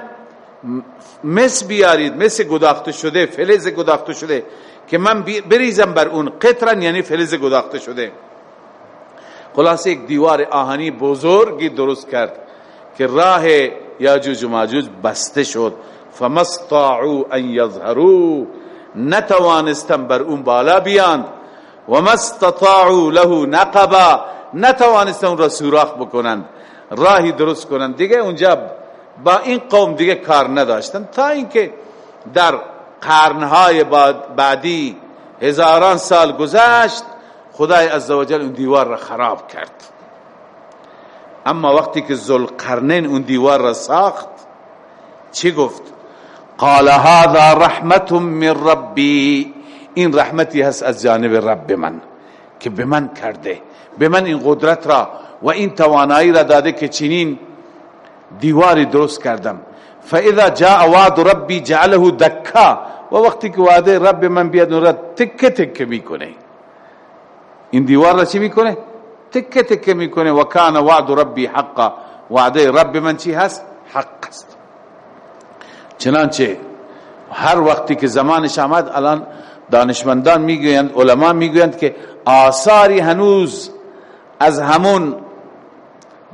مس بیارید مس گداخته شده فلز گداخته شده که من بریزم بر اون قطرن یعنی فلز گداخته شده. خلاصه یک دیوار آهنی بزرگی درست کرد که راه یاجوج و ماجوج بسته شد. فمستطاعوا ان یظهروا نتوانستم بر اون بالا بیاند. و مستطاعوا له نقبا. نتوانستم اون را سوراخ بکنند راهی درست کنند. دیگه اونجا با این قوم دیگه کار نداشتن. تا اینکه در قرنهای بعدی هزاران سال گذشت خدای عزوجل اون دیوار را خراب کرد. اما وقتی که ذوالقرنین اون دیوار را ساخت چی گفت؟ قال هذا رحمت من ربی. این رحمتی هست از جانب رب من که به من کرده به من این قدرت را و این توانایی را داده که چنین دیواری درست کردم. فاذا جاء وعد ربی جعله دکا و وقتی که وعده رب من بیاد اون را تکه تکه می‌کنه. این دیوار را چی می‌کنه؟ تکه تکه می‌کنه. و کان وعد ربی حقا وعده رب من چی هست؟ حق است. چنانچه هر وقتی که زمانش آمد الان دانشمندان می‌گویند علما می‌گویند که آثاری هنوز از همون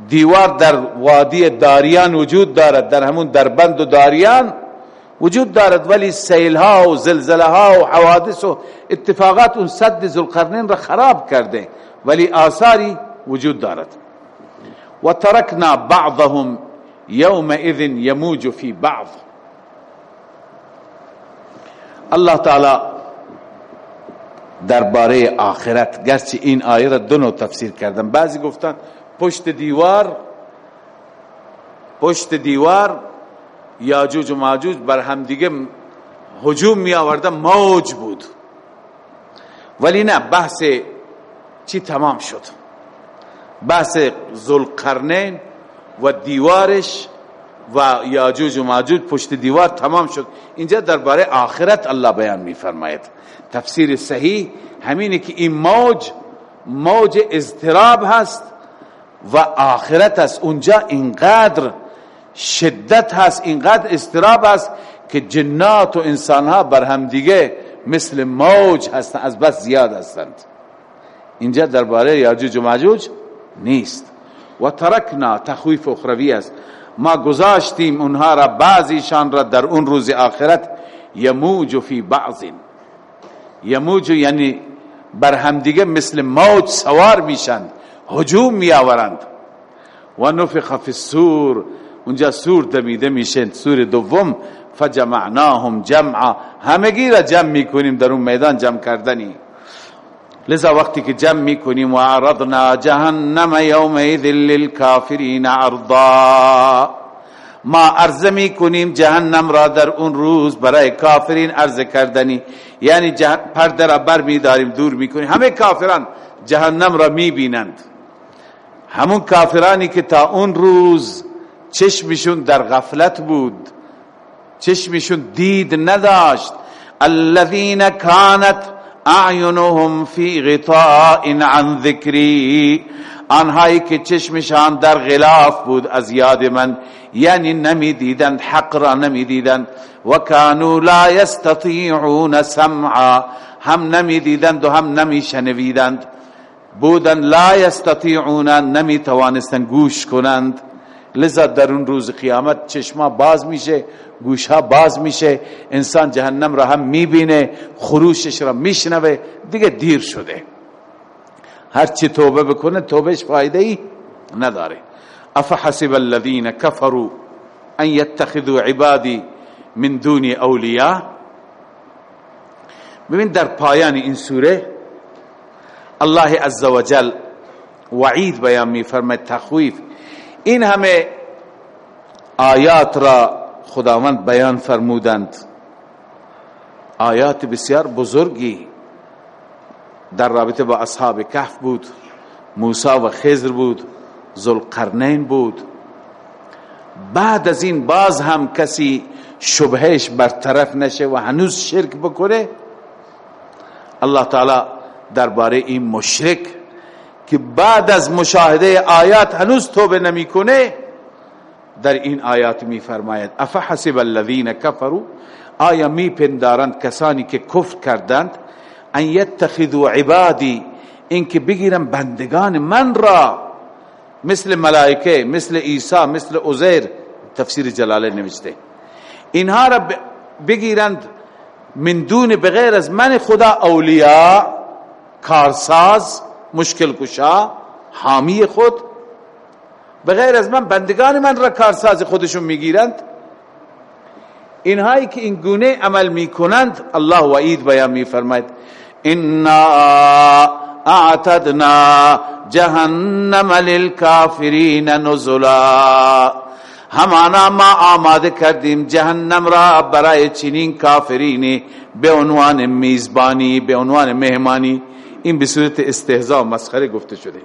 دیوار در وادی داریان وجود دارد در همون دربند و داریان وجود دارد ولی سیل ها و زلزله ها و حوادث و اتفاقات اون صد ذوالقرنین را خراب کرده ولی آثاری وجود دارد. و ترکنا بعضهم یومئذ یموج فی بعض. الله تعالی درباره آخرت. گرچه این آیه را دو نوع تفسیر کردن بعضی گفتن پشت دیوار پشت دیوار یاجوج و ماجوج بر همدیگه هجوم می آوردن. موج بود. ولی نه بحث چی تمام شد؟ بحث ذوالقرنین و دیوارش و یاجوج و ماجوج پشت دیوار تمام شد. اینجا درباره آخرت الله بیان میفرماید. تفسیر صحیح همینه که این موج موج اضطراب هست و آخرت است. اونجا اینقدر شدت هست اینقدر استراب هست که جنات و انسانها بر هم دیگه مثل موج هستند از بس زیاد هستند. اینجا درباره یاجوج و ماجوج نیست. و ترکنا تخویف اخروی است. ما گذاشتیم اونها را بعضیشان را در اون روز آخرت یموج فی بعض یموج یعنی بر همدیگه مثل موج سوار میشند هجوم میآورند. و نفخ فی السور اونجا سور دمیده میشه سور دوم فجمعناهم جمعا. همگی را جمع می‌کنیم در اون میدان جمع کردنی. لذا وقتی که جمع می‌کنیم و عرضنا جهنم یومئذ للکافرین عرضا. ما عرضه می‌کنیم جهنم را در اون روز برای کافرین عرضه کردنی. یعنی پرده را بر میداریم دور می‌کنیم همه کافران جهنم را می‌بینند همون کافرانی که تا اون روز چشمشون در غفلت بود چشمشون دید نداشت. الذين كانت اعینهم فی غطاء عن ذکری. آنهایی که چشمشان در غلاف بود از یاد من یعنی نمی دیدند حق را نمی دیدند و کانو لا یستطیعون سمعا هم نمی دیدند و هم نمی شنویدند بودن لا یستطیعون نمی توانستند گوش کنند. لذا در اون روز قیامت چشما باز میشه گوشها باز میشه انسان جهنم را هم می‌بینه خروشش را میشنوه دیگه دیر شده. هر چی توبه بکنه توبهش فایده ای نداره افحسب الذين كفروا ان يتخذوا عبادي من دون اولیاء. ببین در پایان این سوره الله عزوجل وعید بیان می فرماید تخویف. این همه آیات را خداوند بیان فرمودند. آیات بسیار بزرگی. در رابطه با اصحاب کهف بود موسی و خضر بود ذوالقرنین بود. بعد از این باز هم کسی شبهش برطرف نشه و هنوز شرک بکنه الله تعالی درباره این مشرک که بعد از مشاهده آیات هنوز توبه نمی‌کنه در این آیات می فرماید افحسب الذين كفروا آیا می پندارند کسانی که کفر کردند؟ ان یتخذوا عبادی اینکه بگیرن بندگان من را. مثل ملائکه مثل عیسی مثل عزیر. تفسیر جلاله نوشته. اینها را بگیرند من دون بغیر از من خدا اولیاء کارساز مشکل کشا حامی خود. بغیر از من بندگان من را کارساز خودشون می‌گیرند. اینهایی که این گونه عمل می‌کنند الله وعید بیان میفرماید. انا اعتدنا جهنم للكافرین نزلا. همانا ما آماده کردیم جهنم را برای چنین کافرین به عنوان میزبانی به عنوان مهمانی. این به صورت استهزاء مسخره گفته شده.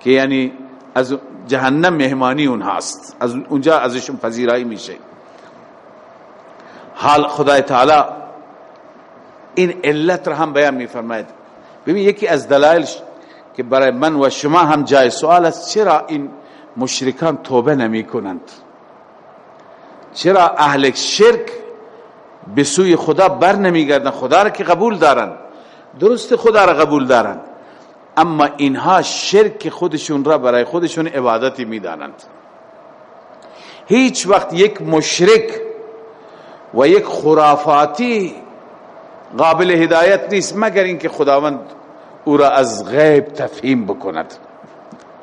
که یعنی از جهنم مهمانی اونهاست از اونجا ازشون پذیرایی میشه. حال خدای تعالی این علت را هم بیان میفرماید. ببین یکی از دلایل که برای من و شما هم جای سوال است چرا این مشرکان توبه نمی کنند چرا اهل شرک به سوی خدا بر نمیگردن؟ خدا را که قبول دارن درست خدا را قبول دارن اما اینها شرک خودشون را برای خودشون عبادتی می‌دانند. هیچ وقت یک مشرک و یک خرافاتی قابل هدایت نیست مگر اینکه خداوند او را از غیب تفهیم بکند.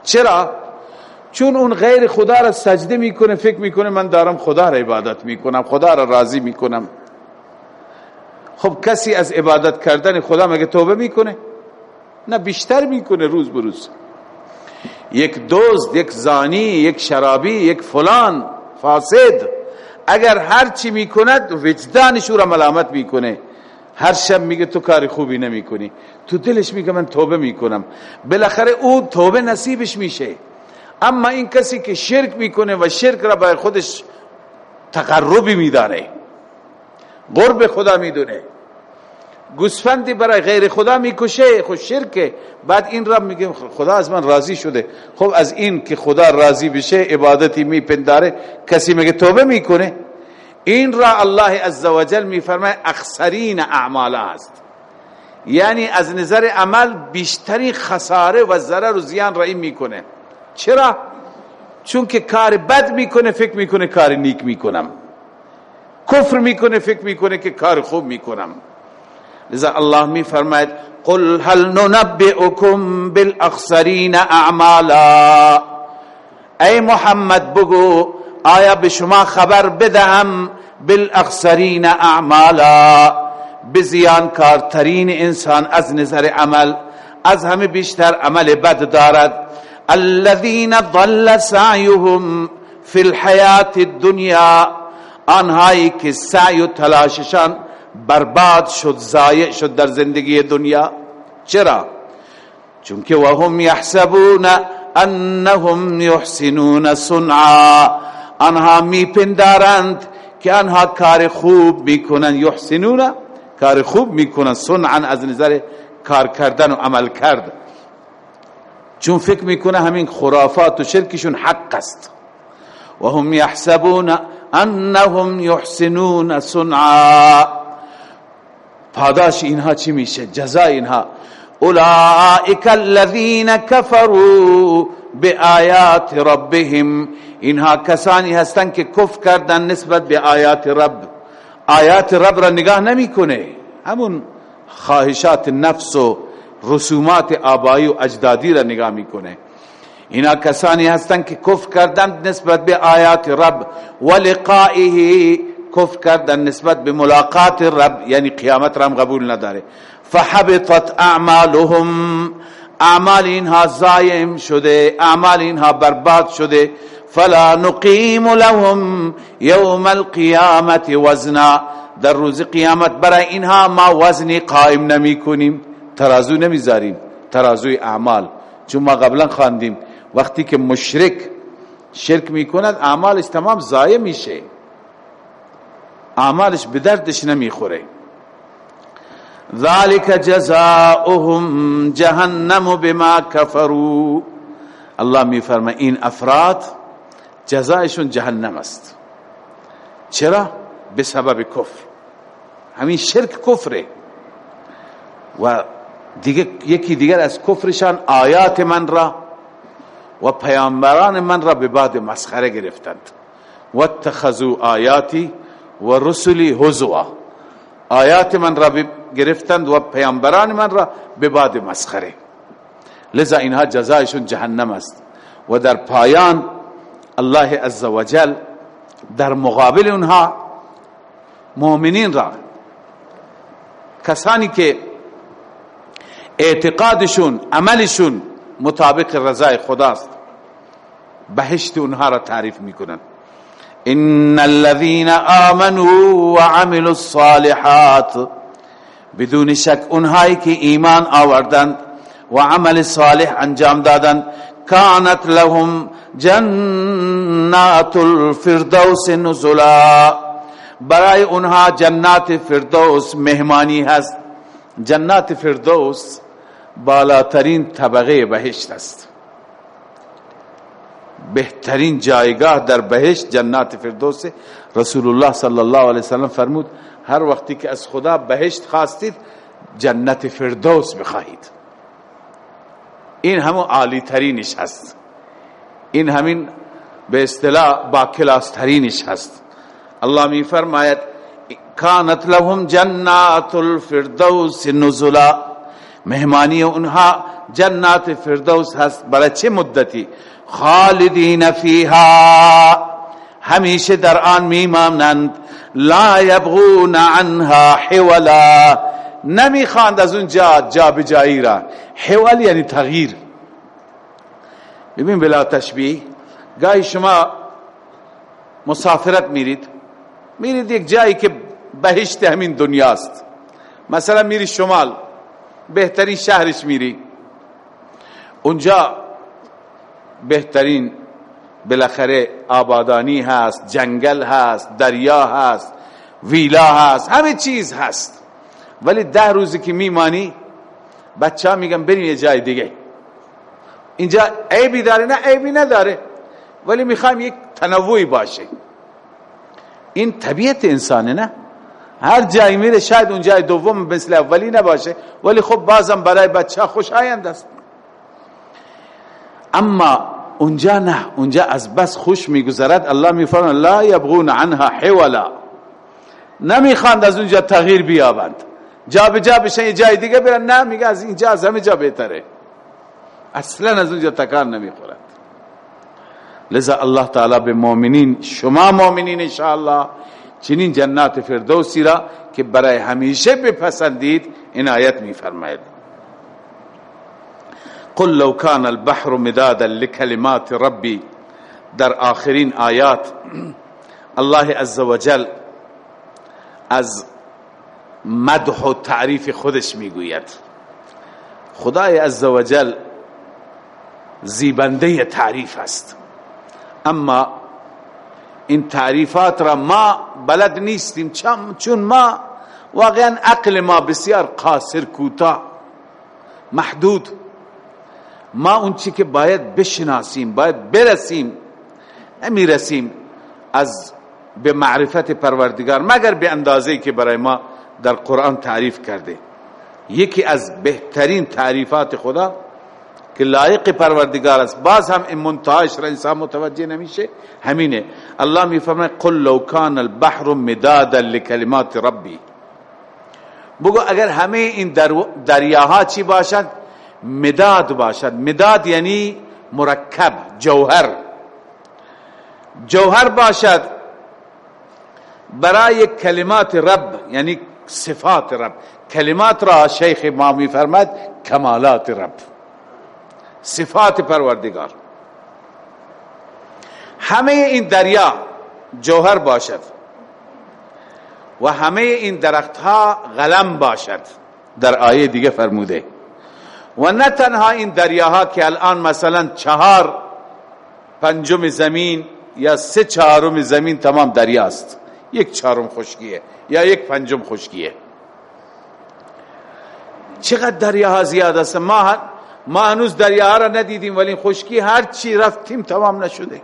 چرا؟ چون اون غیر خدا را سجده می‌کنه فکر می‌کنه من دارم خدا را عبادت می‌کنم خدا را راضی می‌کنم. خب کسی از عبادت کردن خدا مگه توبه می‌کنه؟ نه بیشتر می‌کنه روز بروز یک دوست یک زانی یک شرابی یک فلان فاسد اگر هر چی می‌کند وجدانش او را ملامت می‌کنه. هر شب میگه تو کار خوبی نمی‌کنی. تو دلش میگه من توبه می‌کنم. بالاخره او توبه نصیبش میشه. اما این کسی که شرک می‌کنه و شرک را برای خودش تقربی میدانه. قرب خدا می‌دونه. گوسفندی برای غیر خدا می‌کشه خود شرکه. بعد این رب میگه خدا از من راضی شده. خب از این که خدا راضی بشه عبادتی میپنداره کسی میگه توبه می‌کنه. این را الله عزوجل میفرمای اخسرین اعمال است. یعنی از نظر عمل بیشتری خساره و ضرر و زیان را این می‌کنه. چرا؟ چون که کار بد می‌کنه فکر می‌کنه کار نیک می‌کنم. کفر می‌کنه فکر می‌کنه که کار خوب می‌کنم. لذا الله می فرماید قل هل ننبئكم بالاخسرین اعمالا؟ ای محمد بگو آیا به شما خبر بدهم بالاخسرین اعمالا؟ بزیان کارترین انسان از نظر عمل از همه بیشتر عمل بد دارد. الذين ضل سعيهم في الحياة الدنيا آنهایی که سعی و تلاششان برباد شد ضایع شد در زندگی دنیا. چرا؟ چونکه وهم یحسبون انهم یحسنون صنعا. آنها میپندارند که آنها کار خوب می‌کنن یحسنون کار خوب می‌کنن صنعا از نظر کار کردن و عمل کرد. چون فکر می‌کنه همین خرافات و شرکشون حق است. و هم یحسبون انهم یحسنون صنعا. پاداش اینها چی میشه؟ جزای اینها. اولئک الذین کفروا بآیات ربهم. اینها کسانی هستند که کفر کردن نسبت به آیات رب. آیات رب را نگاه نمی‌کنه. همون خواهشات نفس و رسومات آبایی و اجدادی را نگاه می‌کنه. اینا کسانی هستند که کفر کردند نسبت به آیات رب. و لقائه کفر کردن نسبت به ملاقات رب یعنی قیامت را قبول نداره. فحبطت اعمالهم. اعمال اینها زایم شده اعمال اینها برباد شده. فلا نقیم لهم یوم القیامت وزنا. در روز قیامت برای اینها ما وزنی قائم نمی کنیم. ترازو نمی‌ذاریم ترازوی اعمال. چون ما قبلا خواندیم وقتی که مشرک شرک می‌کند اعمالش تمام ضایع میشه. اعمالش به دردش نمی‌خوره. ذلك جزاؤهم جهنم بما كفروا الله میفرما این افراد جزایشون جهنم است. چرا؟ به سبب کفر. همین شرک کفره. و دیگه یکی دیگر از کفرشان آیات من را و پیامبران من را به بعد مسخره گرفتند. و اتخذوا آیاتی و رسلی هزوا آیات من را گرفتند و پیامبران من را به بعد مسخره. لذا اینها جزایشون جهنم است. و در پایان الله عزوجل در مقابل اونها مؤمنین را کسانی که اعتقادشون عملشون مطابق رضای خداست بهشت اونها را تعریف می‌کنن. ان الذين امنوا وعملوا الصالحات بدون شک اونهایی که ایمان آوردند و عمل صالح انجام دادند کانت لهم جنات الفردوس نزلا برای اونها جنات فردوس مهمانی هست جنات فردوس بالاترین طبقه بهشت است بهترین جایگاه در بهشت جنات فردوس. رسول الله صلی الله علیه وسلم فرمود هر وقتی که از خدا بهشت خواستید جنت فردوس بخواهید. این همون عالی ترینش هست. این همین به اصطلاح با کلاس ترینش هست. الله می فرماید کانت لهم جنات الفردوس نزلا. مهمانی اونها جنات فردوس هست. برای چه مدتی؟ خالدین فیها. همیشه در آن میمانند. لا یبغون عنها حولا. نمی‌خواند از اون جا جا بجایی را. حول یعنی تغییر. ببین بلا تشبیه. گاهی شما مسافرت میرید. میرید یک جایی که بهشت همین دنیاست. مثلا میری شمال. بهترین شهرش میری. اونجا بهترین بالاخره آبادانی هست جنگل هست دریا هست ویلا هست همه چیز هست. ولی ده روزی که میمانی بچه ها میگن بریم یه جای دیگه. اینجا عیبی داره نه عیبی نداره. ولی می‌خوایم یک تنوعی باشه. این طبیعت انسانه نه؟ هر جایی میره شاید اون جای دوم مثل اولی نباشه. ولی خب بازم برای بچه خوش آیند است. اما اونجا نه اونجا از بس خوش میگذرد. الله میفرماید لا یبغون عنها حولا. نمی‌خواند از اونجا تغییر بیابند. جا به جا بشن یه جای دیگه برن. نه میگه از اینجا از همه جا بهتره. اصلا از اونجا تکان نمی‌خورد. لذا الله تعالی به مؤمنین شما مؤمنین انشاءالله چنین جنات فردوسی را که برای همیشه بپسندید این آیت میفرماید. قل لو كان البحر مدادا لكلمات ربي. در آخرین آیات الله عزوجل از مدح و تعریف خودش می‌گوید. خدای عزوجل زیبنده تعریف است. اما این تعریفات را ما بلد نیستیم. چون ما واقعا عقل ما بسیار قاصر کوتاه محدود ما اون چی که باید بشناسیم باید برسیم نمی‌رسیم از به معرفت پروردگار مگر به اندازه که برای ما در قرآن تعریف کرده. یکی از بهترین تعریفات خدا که لایق پروردگار است. باز هم این منتهاش را انسان متوجه نمیشه. همینه. الله میفرماید قل لو کان البحر مدادا لکلمات ربی. بگو اگر همه این دریاها چی باشد مداد باشد. مداد یعنی مرکب جوهر. جوهر باشد برای کلمات رب یعنی صفات رب. کلمات را شیخ ما فرمد کمالات رب. صفات پروردگار. همه این دریا جوهر باشد و همه این درختها غلم باشد. در آیه دیگه فرموده. و نه تنها این دریاها که الان مثلا چهار پنجم زمین یا سه چهارم زمین تمام دریاست یک چهارم خشکیه یا یک پنجم خشکیه. چقدر دریاها زیاد است؟ ما ما هنوز دریاها را ندیدیم ولی خشکی هر چی رفتیم تمام نشده.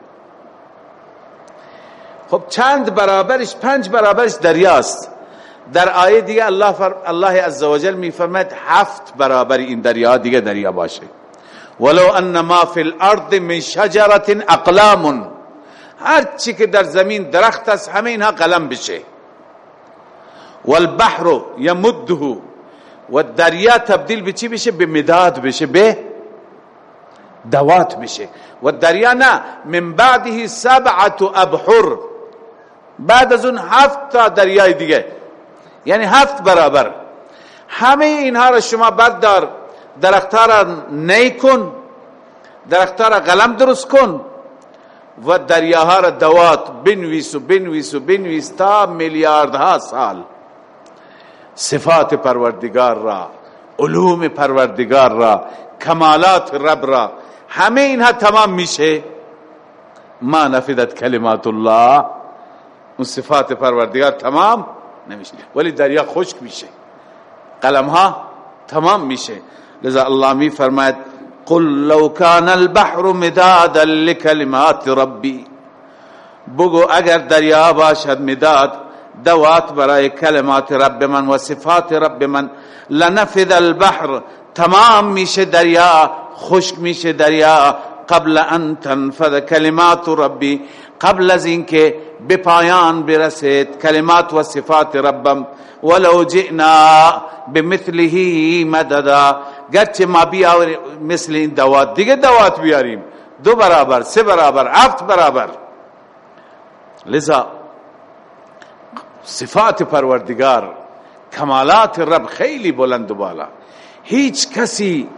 خب چند برابرش پنج برابرش دریاست در آیه دیگه الله فر... الله عزوجل میفرماید هفت برابر این دریا دیگه دریا باشه. ولو ان ما فی الارض من شجره اقلام. هر چی که در زمین درخت است همه اینها قلم بشه. والبحر یمده. و دریا تبدیل به بشه؟ به مداد بشه به دوات بشه. و دریا نه من بعده سبعت ابحر. بعد از اون هفت تا دریای دیگه. یعنی هفت برابر. همه اینها را شما بردار درختها را نی کن. درختها را قلم درست کن و دریاها را دوات بنویس و بنویس و بنویس تا میلیاردها سال. صفات پروردگار را علوم پروردگار را کمالات رب را همه اینها تمام میشه. ما نفدت کلمات الله. اون صفات پروردگار تمام نمیشه. ولی دریا خشک میشه. قلم ها تمام میشه. لذا الله می فرماید قل لو كان البحر مدادا لكلمات ربي بگو اگر دریا باشد مداد دوات برای کلمات رب من و صفات رب من. لنفذ البحر. تمام میشه دریا خشک میشه دریا. قبل ان تنفذ کلمات ربی. قبل از اینکه به پایان برسید کلمات و صفات ربم ولو جئنا بمثله مددا گرچه ما بیاوریم مثل این دوات. دیگه دوات بیاریم. دو برابر سه برابر هفت برابر. لذا صفات پروردگار کمالات رب خیلی بلند و بالا. هیچ کسی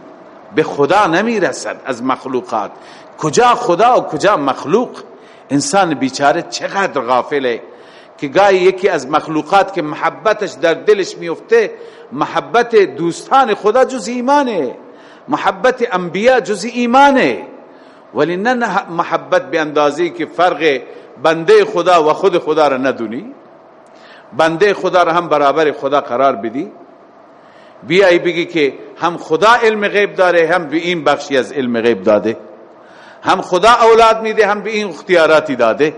به خدا نمی رسد از مخلوقات. کجا خدا و کجا مخلوق؟ انسان بیچاره چقدر غافله که گاهی یکی از مخلوقات که محبتش در دلش میفته محبت دوستان خدا جز ایمانه. محبت انبیاء جز ایمانه. ولی نه محبت به اندازی که فرق بنده خدا و خود خدا را ندونی. بنده خدا را هم برابر خدا قرار بدی. بیایی بگی که هم خدا علم غیب داره هم به این بخشی از علم غیب داده. هم خدا اولاد میده هم به این اختیاراتی داده.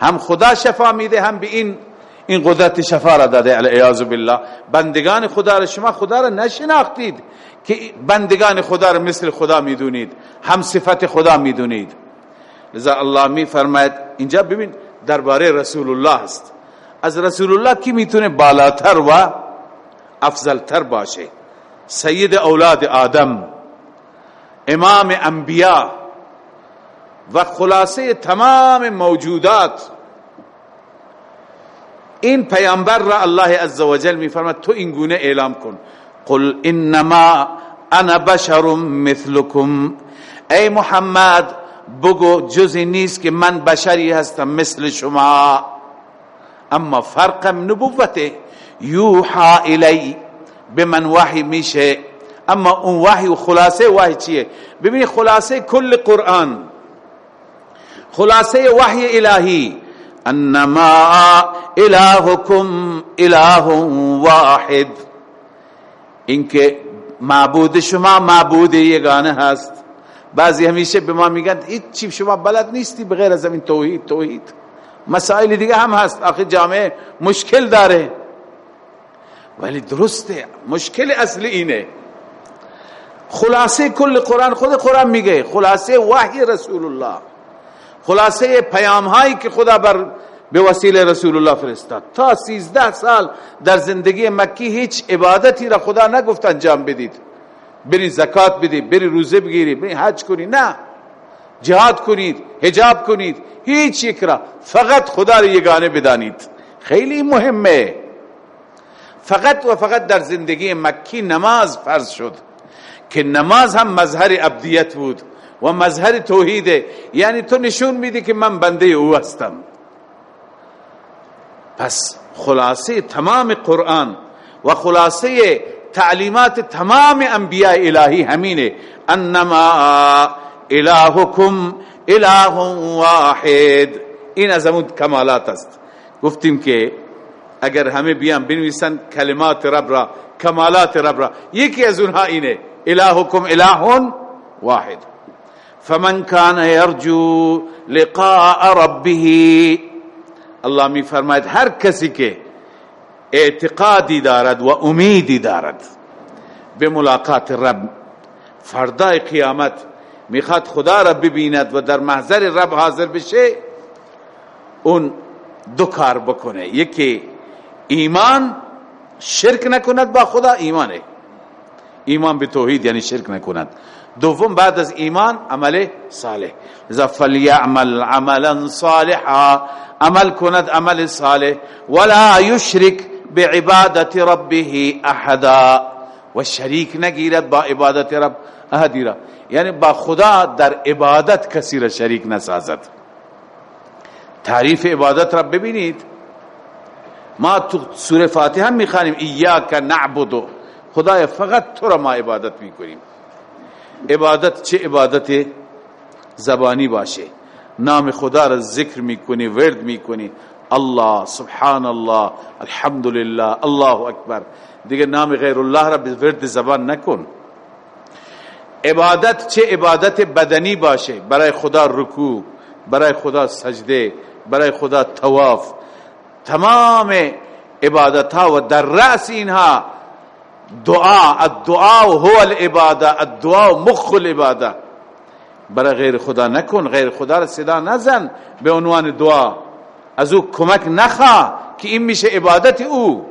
هم خدا شفا میده هم به این این قدرت شفا را داده. علیاذ بالله. بندگان خدا را شما خدا را نشناختید که بندگان خدا را مثل خدا می‌دونید هم صفت خدا می‌دونید. لذا الله می فرماید اینجا ببین درباره رسول الله است. از رسول الله کی می‌تونه بالاتر و افضلتر باشه؟ سید اولاد آدم امام انبیاء و خلاصه تمام موجودات. این پیامبر را الله عزوجل میفرماد تو این گونه اعلام کن. قل انما انا بشر مثلكم ای محمد بگو جزی نیست که من بشری هستم مثل شما. اما فرقم نبوته. یوحا الی به من وحی میشه. اما اون وحی و خلاصه وحی چیه؟ ببینی خلاصه کل قرآن. خلاصه وحی الهی. انما الهکم اله واحد. اینکه معبود شما معبود یگانه هست. بعضی همیشه به ما میگن هیچ چی شما بلد نیستی بغیر از این توحید توحید. مسائل دیگه هم هست. آخه جامعه مشکل داره. ولی درسته مشکل اصلی اینه. خلاصه کل قرآن خود قرآن میگه خلاصه وحی رسول الله. خلاصه پیام هایی که خدا بر به وسیله رسول الله فرستاد. تا سیزده سال در زندگی مکی هیچ عبادتی را خدا نگفت انجام بدید. بری زکات بدید بری روزه بگیرید بری حج کنید نه. جهاد کنید حجاب کنید. هیچ یک را. فقط خدا را یگانه بدانید. خیلی مهمه. فقط و فقط در زندگی مکی نماز فرض شد. که نماز هم مظهر ابدیت بود. و مظهر توحیده. یعنی تو نشون میدی که من بنده او هستم. پس خلاصه تمام قرآن و خلاصه تعلیمات تمام انبیاء الهی همینه. انما الهکم اله واحد. این از همون کمالات است. گفتیم که اگر همه بیان بنویسن کلمات رب را کمالات رب را. یکی از اونها اینه. الهکم اله واحد. فمن كان يرجو لقاء ربه الله می فرماید هر کسی که اعتقادی دارد و امیدی دارد به ملاقات رب فردای قیامت می‌خواد خدا را ببیند و در محضر رب حاضر بشه اون دو کار بکنه. یکی ایمان شرک نکند با خدا ایمانه. ایمان به توحید یعنی شرک نکند. دوم بعد از ایمان عمل صالح. اذا فلیعمل عملا صالحا عمل کند عمل صالح. ولا یشرک بعبادت ربه احدا. و شریک نگیرد با عبادت رب احدی را. یعنی با خدا در عبادت کسی را شریک نسازد. تعریف عبادت را ببینید. ما تو سوره فاتحه می‌خوانیم ایاک نعبدو. خدای فقط تو را ما عبادت می‌کنیم. عبادت چه عبادت زبانی باشه. نام خدا را ذکر می‌کنی ورد می‌کنی. الله سبحان الله الحمدلله الله اکبر. دیگه نام غیر الله را به ورد زبان نکن. عبادت چه عبادت بدنی باشه؟ برای خدا رکوع برای خدا سجده برای خدا تواف تمام عبادت ها و در رأس اینها دعا الدعا هو العباده الدعا مخ العباده برای غیر خدا نکن غیر خدا را صدا نزن به عنوان دعا. از او کمک نخوا که این میشه عبادت او.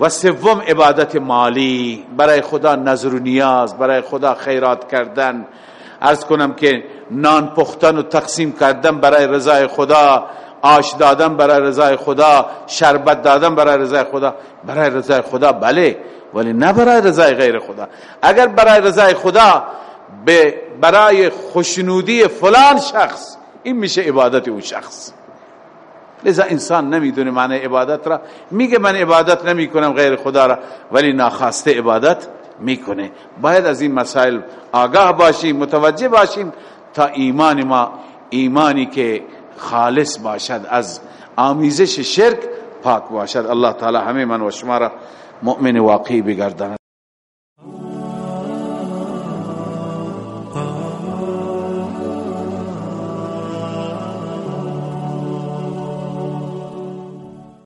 و سوم عبادت مالی برای خدا نظر و نیاز برای خدا خیرات کردن. ارز کنم که نان پختن و تقسیم کردن برای رضای خدا آش دادن برای رضای خدا شربت دادن برای رضای خدا. برای رضای خدا بله ولی نه برای رضای غیر خدا. اگر برای رضای خدا به برای خوشنودی فلان شخص این میشه عبادت اون شخص. لذا انسان نمی‌دونه معنی عبادت را. میگه من عبادت نمی کنم غیر خدا را ولی ناخواسته عبادت می‌کنه. باید از این مسائل آگاه باشیم متوجه باشیم تا ایمان ما ایمانی که خالص باشد از آمیزش شرک پاک باشد. الله تعالی همه من و شما را مؤمن واقعی بگرداند.